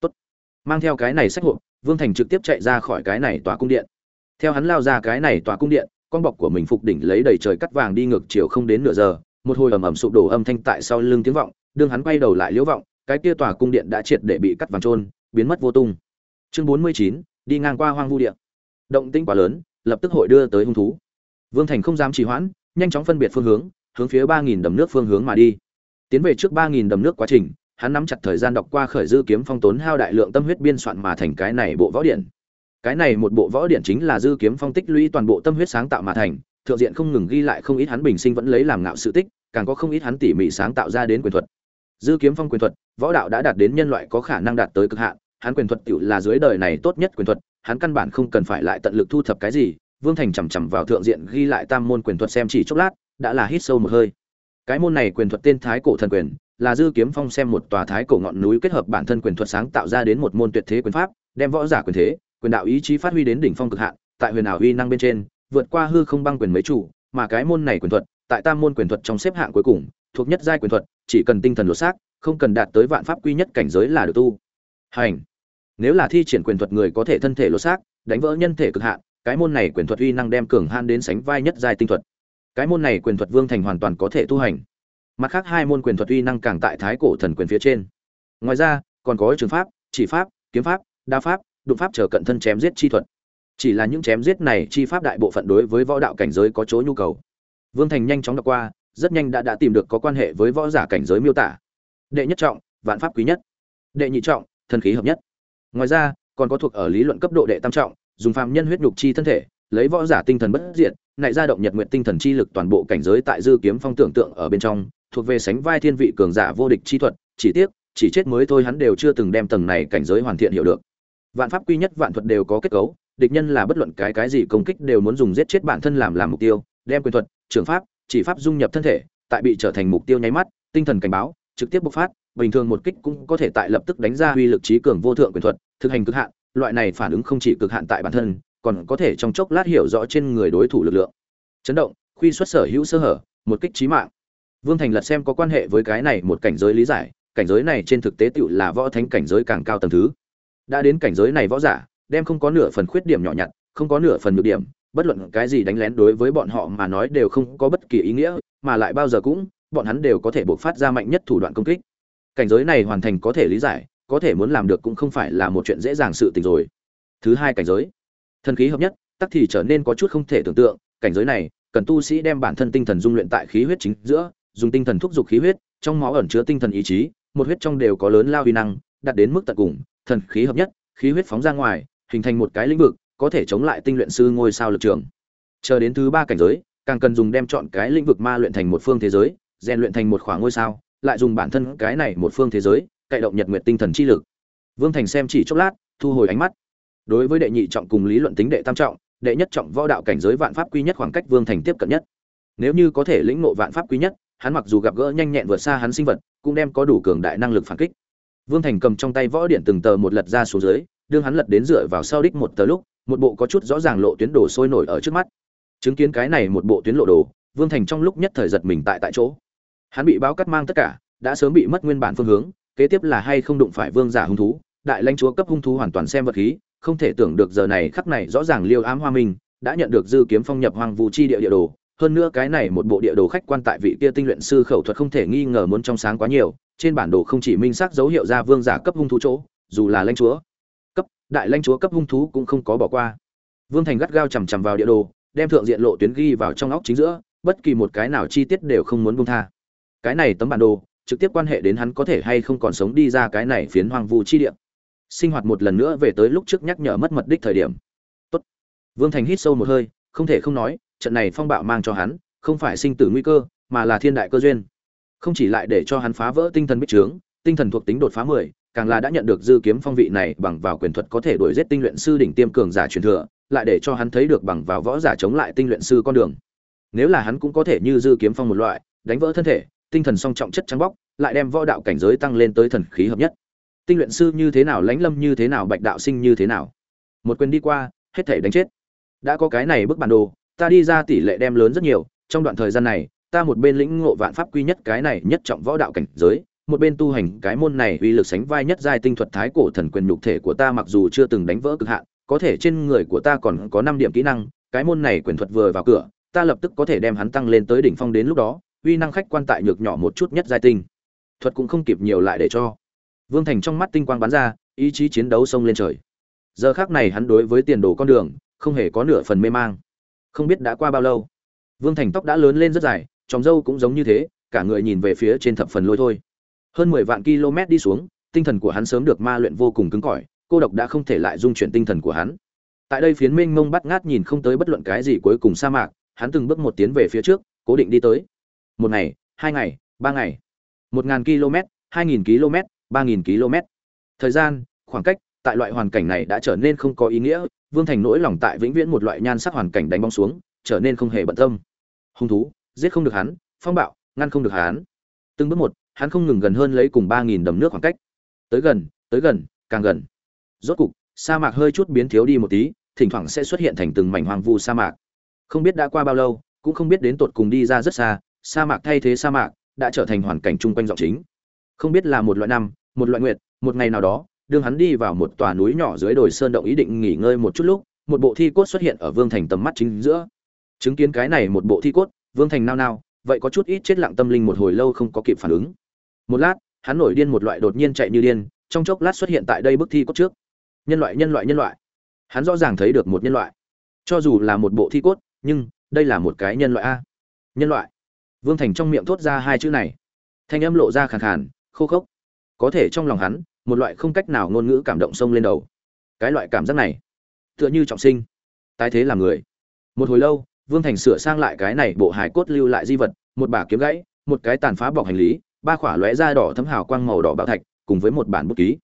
Tốt. Mang theo cái này sách hộp, vương thành trực tiếp chạy ra khỏi cái này tòa cung điện theo hắn lao ra cái này tòa cung điện, con bọc của mình phục đỉnh lấy đầy trời cắt vàng đi ngược chiều không đến nửa giờ. Một hồi ầm ầm sụp đổ âm thanh tại sau lưng tiếng vọng, đương hắn quay đầu lại liễu vọng, cái kia tòa cung điện đã triệt để bị cắt vàng trôn biến mất vô tung. Chương bốn mươi chín, đi ngang qua hoang vu điện động tĩnh quá lớn, lập tức hội đưa tới hung thú. Vương thành không dám trì hoãn, nhanh chóng phân biệt phương hướng hướng phía ba nghìn đầm nước phương hướng mà đi. Tiến về trước ba nghìn đầm nước quá trình, hắn nắm chặt thời gian đọc qua khởi dư kiếm phong tốn hao đại lượng tâm huyết biên soạn mà thành cái này bộ võ điện cái này một bộ võ điển chính là dư kiếm phong tích lũy toàn bộ tâm huyết sáng tạo mà thành, thượng diện không ngừng ghi lại không ít hắn bình sinh vẫn lấy làm ngạo sự tích, càng có không ít hắn tỉ mỉ sáng tạo ra đến quyền thuật. Dư kiếm phong quyền thuật, võ đạo đã đạt đến nhân loại có khả năng đạt tới cực hạn, hắn quyền thuật tự là dưới đời này tốt nhất quyền thuật, hắn căn bản không cần phải lại tận lực thu thập cái gì, vương thành chằm chằm vào thượng diện ghi lại tam môn quyền thuật xem chỉ chốc lát, đã là hít sâu một hơi. Cái môn này quyền thuật tên thái cổ thần quyền, là dư kiếm phong xem một tòa thái cổ ngọn núi kết hợp bản thân quyền thuật sáng tạo ra đến một môn tuyệt thế quyền pháp, đem võ giả quyền thế quyền đạo ý chí phát huy đến đỉnh phong cực hạn, tại huyền ảo uy năng bên trên, vượt qua hư không băng quyền mấy chủ, mà cái môn này quyền thuật, tại tam môn quyền thuật trong xếp hạng cuối cùng, thuộc nhất giai quyền thuật, chỉ cần tinh thần lột xác, không cần đạt tới vạn pháp quy nhất cảnh giới là được tu. Hành. Nếu là thi triển quyền thuật người có thể thân thể lột xác, đánh vỡ nhân thể cực hạn, cái môn này quyền thuật uy năng đem cường han đến sánh vai nhất giai tinh thuật. Cái môn này quyền thuật vương thành hoàn toàn có thể tu hành. Mặt khác hai môn quyền thuật uy năng càng tại thái cổ thần quyền phía trên. Ngoài ra, còn có trường pháp, chỉ pháp, kiếm pháp đa pháp đụng pháp chờ cận thân chém giết chi thuật. Chỉ là những chém giết này chi pháp đại bộ phận đối với võ đạo cảnh giới có chỗ nhu cầu. Vương thành nhanh chóng đọc qua, rất nhanh đã đã tìm được có quan hệ với võ giả cảnh giới miêu tả. Đệ nhất trọng, vạn pháp quý nhất. Đệ nhị trọng, thần khí hợp nhất. Ngoài ra, còn có thuộc ở lý luận cấp độ đệ tam trọng, dùng phạm nhân huyết nhục chi thân thể, lấy võ giả tinh thần bất diệt nại ra động nhật nguyện tinh thần chi lực toàn bộ cảnh giới tại dư kiếm phong tưởng tượng ở bên trong, thuộc về sánh vai thiên vị cường giả vô địch chi thuật, chỉ tiếc, chỉ chết mới thôi hắn đều chưa từng đem tầng này cảnh giới hoàn thiện hiểu được vạn pháp quy nhất vạn thuật đều có kết cấu, địch nhân là bất luận cái cái gì công kích đều muốn dùng giết chết bản thân làm làm mục tiêu, đem quyền thuật, trường pháp, chỉ pháp dung nhập thân thể, tại bị trở thành mục tiêu nháy mắt, tinh thần cảnh báo, trực tiếp bộc phát, bình thường một kích cũng có thể tại lập tức đánh ra uy lực trí cường vô thượng quyền thuật, thực hành cực hạn, loại này phản ứng không chỉ cực hạn tại bản thân, còn có thể trong chốc lát hiểu rõ trên người đối thủ lực lượng. Chấn động, khuy xuất sở hữu sơ hở, một kích trí mạng. Vương thành lật xem có quan hệ với cái này một cảnh giới lý giải, cảnh giới này trên thực tế tựu là võ thánh cảnh giới càng cao tầng thứ đã đến cảnh giới này võ giả, đem không có nửa phần khuyết điểm nhỏ nhặt, không có nửa phần nhược điểm, bất luận cái gì đánh lén đối với bọn họ mà nói đều không có bất kỳ ý nghĩa, mà lại bao giờ cũng, bọn hắn đều có thể bộc phát ra mạnh nhất thủ đoạn công kích. Cảnh giới này hoàn thành có thể lý giải, có thể muốn làm được cũng không phải là một chuyện dễ dàng sự tình rồi. Thứ hai cảnh giới. Thần khí hợp nhất, tắc thì trở nên có chút không thể tưởng tượng, cảnh giới này, cần tu sĩ đem bản thân tinh thần dung luyện tại khí huyết chính giữa, dùng tinh thần thúc giục khí huyết, trong máu ẩn chứa tinh thần ý chí, một huyết trong đều có lớn lao huy năng, đạt đến mức tận cùng thần khí hợp nhất, khí huyết phóng ra ngoài, hình thành một cái lĩnh vực, có thể chống lại tinh luyện sư ngôi sao lực trường. Chờ đến thứ ba cảnh giới, càng cần dùng đem chọn cái lĩnh vực ma luyện thành một phương thế giới, rèn luyện thành một khoảng ngôi sao, lại dùng bản thân cái này một phương thế giới, cậy động nhật nguyệt tinh thần chi lực. Vương thành xem chỉ chốc lát, thu hồi ánh mắt. Đối với đệ nhị trọng cùng lý luận tính đệ tam trọng, đệ nhất trọng võ đạo cảnh giới vạn pháp quy nhất khoảng cách vương thành tiếp cận nhất. Nếu như có thể lĩnh ngộ vạn pháp quý nhất, hắn mặc dù gặp gỡ nhanh nhẹn vượt xa hắn sinh vật, cũng đem có đủ cường đại năng lực phản kích vương thành cầm trong tay võ điện từng tờ một lật ra xuống dưới, đương hắn lật đến dựa vào sau đích một tờ lúc, một bộ có chút rõ ràng lộ tuyến đồ sôi nổi ở trước mắt. Chứng kiến cái này một bộ tuyến lộ đồ, vương thành trong lúc nhất thời giật mình tại tại chỗ. Hắn bị báo cắt mang tất cả, đã sớm bị mất nguyên bản phương hướng, kế tiếp là hay không đụng phải vương giả hung thú, đại lãnh chúa cấp hung thú hoàn toàn xem vật khí, không thể tưởng được giờ này khắc này rõ ràng liêu ám hoa minh, đã nhận được dư kiếm phong nhập hoàng vũ chi địa địa đồ. Hơn nữa cái này một bộ địa đồ khách quan tại vị kia tinh luyện sư khẩu thuật không thể nghi ngờ muốn trong sáng quá nhiều trên bản đồ không chỉ minh xác dấu hiệu ra vương giả cấp hung thú chỗ, dù là lãnh chúa, cấp, đại lãnh chúa cấp hung thú cũng không có bỏ qua. Vương thành gắt gao chằm chằm vào địa đồ, đem thượng diện lộ tuyến ghi vào trong óc chính giữa, bất kỳ một cái nào chi tiết đều không muốn buông tha. Cái này tấm bản đồ, trực tiếp quan hệ đến hắn có thể hay không còn sống đi ra cái này phiến hoang vu chi địa. Sinh hoạt một lần nữa về tới lúc trước nhắc nhở mất mật đích thời điểm. Tốt. vương thành hít sâu một hơi, không thể không nói, trận này phong bạo mang cho hắn, không phải sinh tử nguy cơ, mà là thiên đại cơ duyên không chỉ lại để cho hắn phá vỡ tinh thần bích trướng, tinh thần thuộc tính đột phá mười, càng là đã nhận được dư kiếm phong vị này bằng vào quyền thuật có thể đuổi giết tinh luyện sư đỉnh tiêm cường giả truyền thừa, lại để cho hắn thấy được bằng vào võ giả chống lại tinh luyện sư con đường. Nếu là hắn cũng có thể như dư kiếm phong một loại, đánh vỡ thân thể, tinh thần song trọng chất trắng bóc, lại đem võ đạo cảnh giới tăng lên tới thần khí hợp nhất. Tinh luyện sư như thế nào, lãnh lâm như thế nào, bạch đạo sinh như thế nào? Một quyền đi qua, hết thể đánh chết. Đã có cái này bức bản đồ, ta đi ra tỷ lệ đem lớn rất nhiều, trong đoạn thời gian này ta một bên lĩnh ngộ vạn pháp quy nhất cái này nhất trọng võ đạo cảnh giới, một bên tu hành cái môn này uy lực sánh vai nhất giai tinh thuật thái cổ thần quyền nhục thể của ta mặc dù chưa từng đánh vỡ cực hạn, có thể trên người của ta còn có năm điểm kỹ năng, cái môn này quyền thuật vừa vào cửa, ta lập tức có thể đem hắn tăng lên tới đỉnh phong đến lúc đó, uy năng khách quan tại nhược nhỏ một chút nhất giai tinh. Thuật cũng không kịp nhiều lại để cho. Vương thành trong mắt tinh quang bắn ra, ý chí chiến đấu xông lên trời. Giờ khác này hắn đối với tiền đồ con đường, không hề có nửa phần mê mang. Không biết đã qua bao lâu, vương thành tóc đã lớn lên rất dài tròng dâu cũng giống như thế, cả người nhìn về phía trên thập phần lôi thôi. Hơn mười vạn km đi xuống, tinh thần của hắn sớm được ma luyện vô cùng cứng cỏi, cô độc đã không thể lại dung chuyển tinh thần của hắn. Tại đây phiến minh mông bắt ngát nhìn không tới bất luận cái gì cuối cùng sa mạc, hắn từng bước một tiến về phía trước, cố định đi tới. Một ngày, hai ngày, ba ngày. Một ngàn km, hai nghìn km, ba nghìn km. Thời gian, khoảng cách tại loại hoàn cảnh này đã trở nên không có ý nghĩa, vương thành nỗi lòng tại vĩnh viễn một loại nhan sắc hoàn cảnh đánh bóng xuống, trở nên không hề bận tâm. Hung thú giết không được hắn, phong bạo, ngăn không được hắn. Từng bước một, hắn không ngừng gần hơn lấy cùng ba nghìn đầm nước khoảng cách. Tới gần tới gần, càng gần. Rốt cục, sa mạc hơi chút biến thiếu đi một tí, thỉnh thoảng sẽ xuất hiện thành từng mảnh hoang vu sa mạc. Không biết đã qua bao lâu, cũng không biết đến tột cùng đi ra rất xa, sa mạc thay thế sa mạc, đã trở thành hoàn cảnh chung quanh giọng chính. Không biết là một loại năm, một loại nguyệt, một ngày nào đó, đương hắn đi vào một tòa núi nhỏ dưới đồi sơn động ý định nghỉ ngơi một chút lúc, một bộ thi cốt xuất hiện ở vương thành tầm mắt chính giữa. Chứng kiến cái này một bộ thi cốt vương thành nao nao, vậy có chút ít chết lặng tâm linh một hồi lâu không có kịp phản ứng. Một lát, hắn nổi điên một loại đột nhiên chạy như điên, trong chốc lát xuất hiện tại đây bức thi cốt trước. Nhân loại nhân loại nhân loại. Hắn rõ ràng thấy được một nhân loại. Cho dù là một bộ thi cốt, nhưng đây là một cái nhân loại a. Nhân loại. Vương thành trong miệng thốt ra hai chữ này. Thanh âm lộ ra khàn khàn, khô khốc. Có thể trong lòng hắn, một loại không cách nào ngôn ngữ cảm động sông lên đầu. Cái loại cảm giác này, tựa như trọng sinh. Tái thế là người. Một hồi lâu vương thành sửa sang lại cái này bộ hài cốt lưu lại di vật, một bả kiếm gãy, một cái tàn phá bọc hành lý, ba khỏa lóe da đỏ thấm hào quang màu đỏ bảo thạch, cùng với một bản bút ký.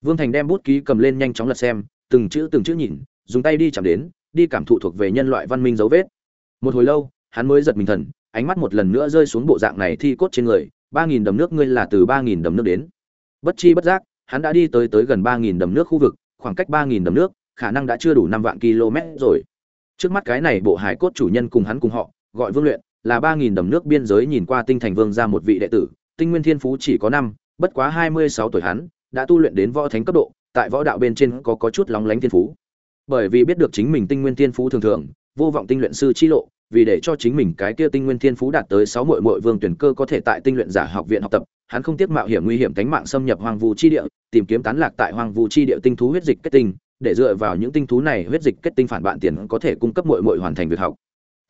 Vương thành đem bút ký cầm lên nhanh chóng lật xem, từng chữ từng chữ nhìn, dùng tay đi chạm đến, đi cảm thụ thuộc về nhân loại văn minh dấu vết. Một hồi lâu, hắn mới giật mình thần, ánh mắt một lần nữa rơi xuống bộ dạng này thi cốt trên người, ba nghìn đầm nước ngươi là từ ba nghìn đầm nước đến. Bất chi bất giác, hắn đã đi tới tới gần ba nghìn đầm nước khu vực, khoảng cách ba nghìn đầm nước, khả năng đã chưa đủ năm vạn km rồi trước mắt cái này bộ hải cốt chủ nhân cùng hắn cùng họ, gọi vương luyện, là ba nghìn đầm nước biên giới nhìn qua tinh thành vương ra một vị đệ tử, tinh nguyên thiên phú chỉ có năm, bất quá hai mươi sáu tuổi hắn, đã tu luyện đến võ thánh cấp độ, tại võ đạo bên trên có có chút lóng lánh thiên phú. Bởi vì biết được chính mình tinh nguyên thiên phú thường thường, vô vọng tinh luyện sư chi lộ, vì để cho chính mình cái kia tinh nguyên thiên phú đạt tới sáu muội muội vương tuyển cơ có thể tại tinh luyện giả học viện học tập, hắn không tiếc mạo hiểm nguy hiểm cánh mạng xâm nhập hoang vu chi địa, tìm kiếm tán lạc tại hoang vu chi địa tinh thú huyết dịch kết tinh để dựa vào những tinh thú này huyết dịch kết tinh phản bạn tiền có thể cung cấp muội muội hoàn thành việc học.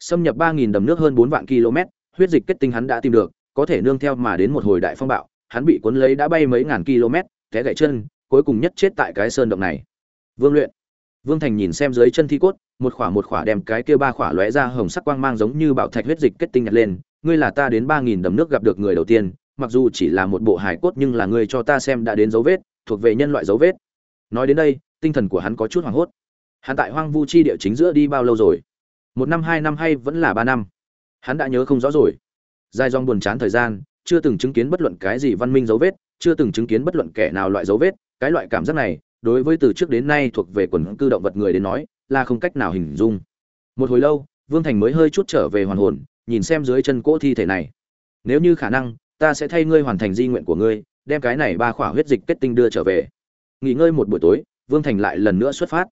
Xâm nhập ba nghìn đầm nước hơn bốn vạn km, huyết dịch kết tinh hắn đã tìm được, có thể nương theo mà đến một hồi đại phong bạo, hắn bị cuốn lấy đã bay mấy ngàn km, té gãy chân, cuối cùng nhất chết tại cái sơn động này. Vương luyện. Vương thành nhìn xem dưới chân thi cốt, một khỏa một khỏa đem cái kia ba khỏa lóe ra hồng sắc quang mang giống như bảo thạch huyết dịch kết tinh nhặt lên, ngươi là ta đến ba nghìn đầm nước gặp được người đầu tiên, mặc dù chỉ là một bộ hài cốt nhưng là ngươi cho ta xem đã đến dấu vết, thuộc về nhân loại dấu vết. Nói đến đây tinh thần của hắn có chút hoảng hốt. Hắn tại hoang vu chi địa chính giữa đi bao lâu rồi? Một năm, hai năm hay vẫn là ba năm? Hắn đã nhớ không rõ rồi. Dài dòng buồn chán thời gian, chưa từng chứng kiến bất luận cái gì văn minh dấu vết, chưa từng chứng kiến bất luận kẻ nào loại dấu vết. Cái loại cảm giác này, đối với từ trước đến nay thuộc về quần cư động vật người đến nói, là không cách nào hình dung. Một hồi lâu, vương thành mới hơi chút trở về hoàn hồn, nhìn xem dưới chân cỗ thi thể này. Nếu như khả năng, ta sẽ thay ngươi hoàn thành di nguyện của ngươi, đem cái này ba khỏa huyết dịch kết tinh đưa trở về. Nghỉ ngơi một buổi tối vương thành lại lần nữa xuất phát.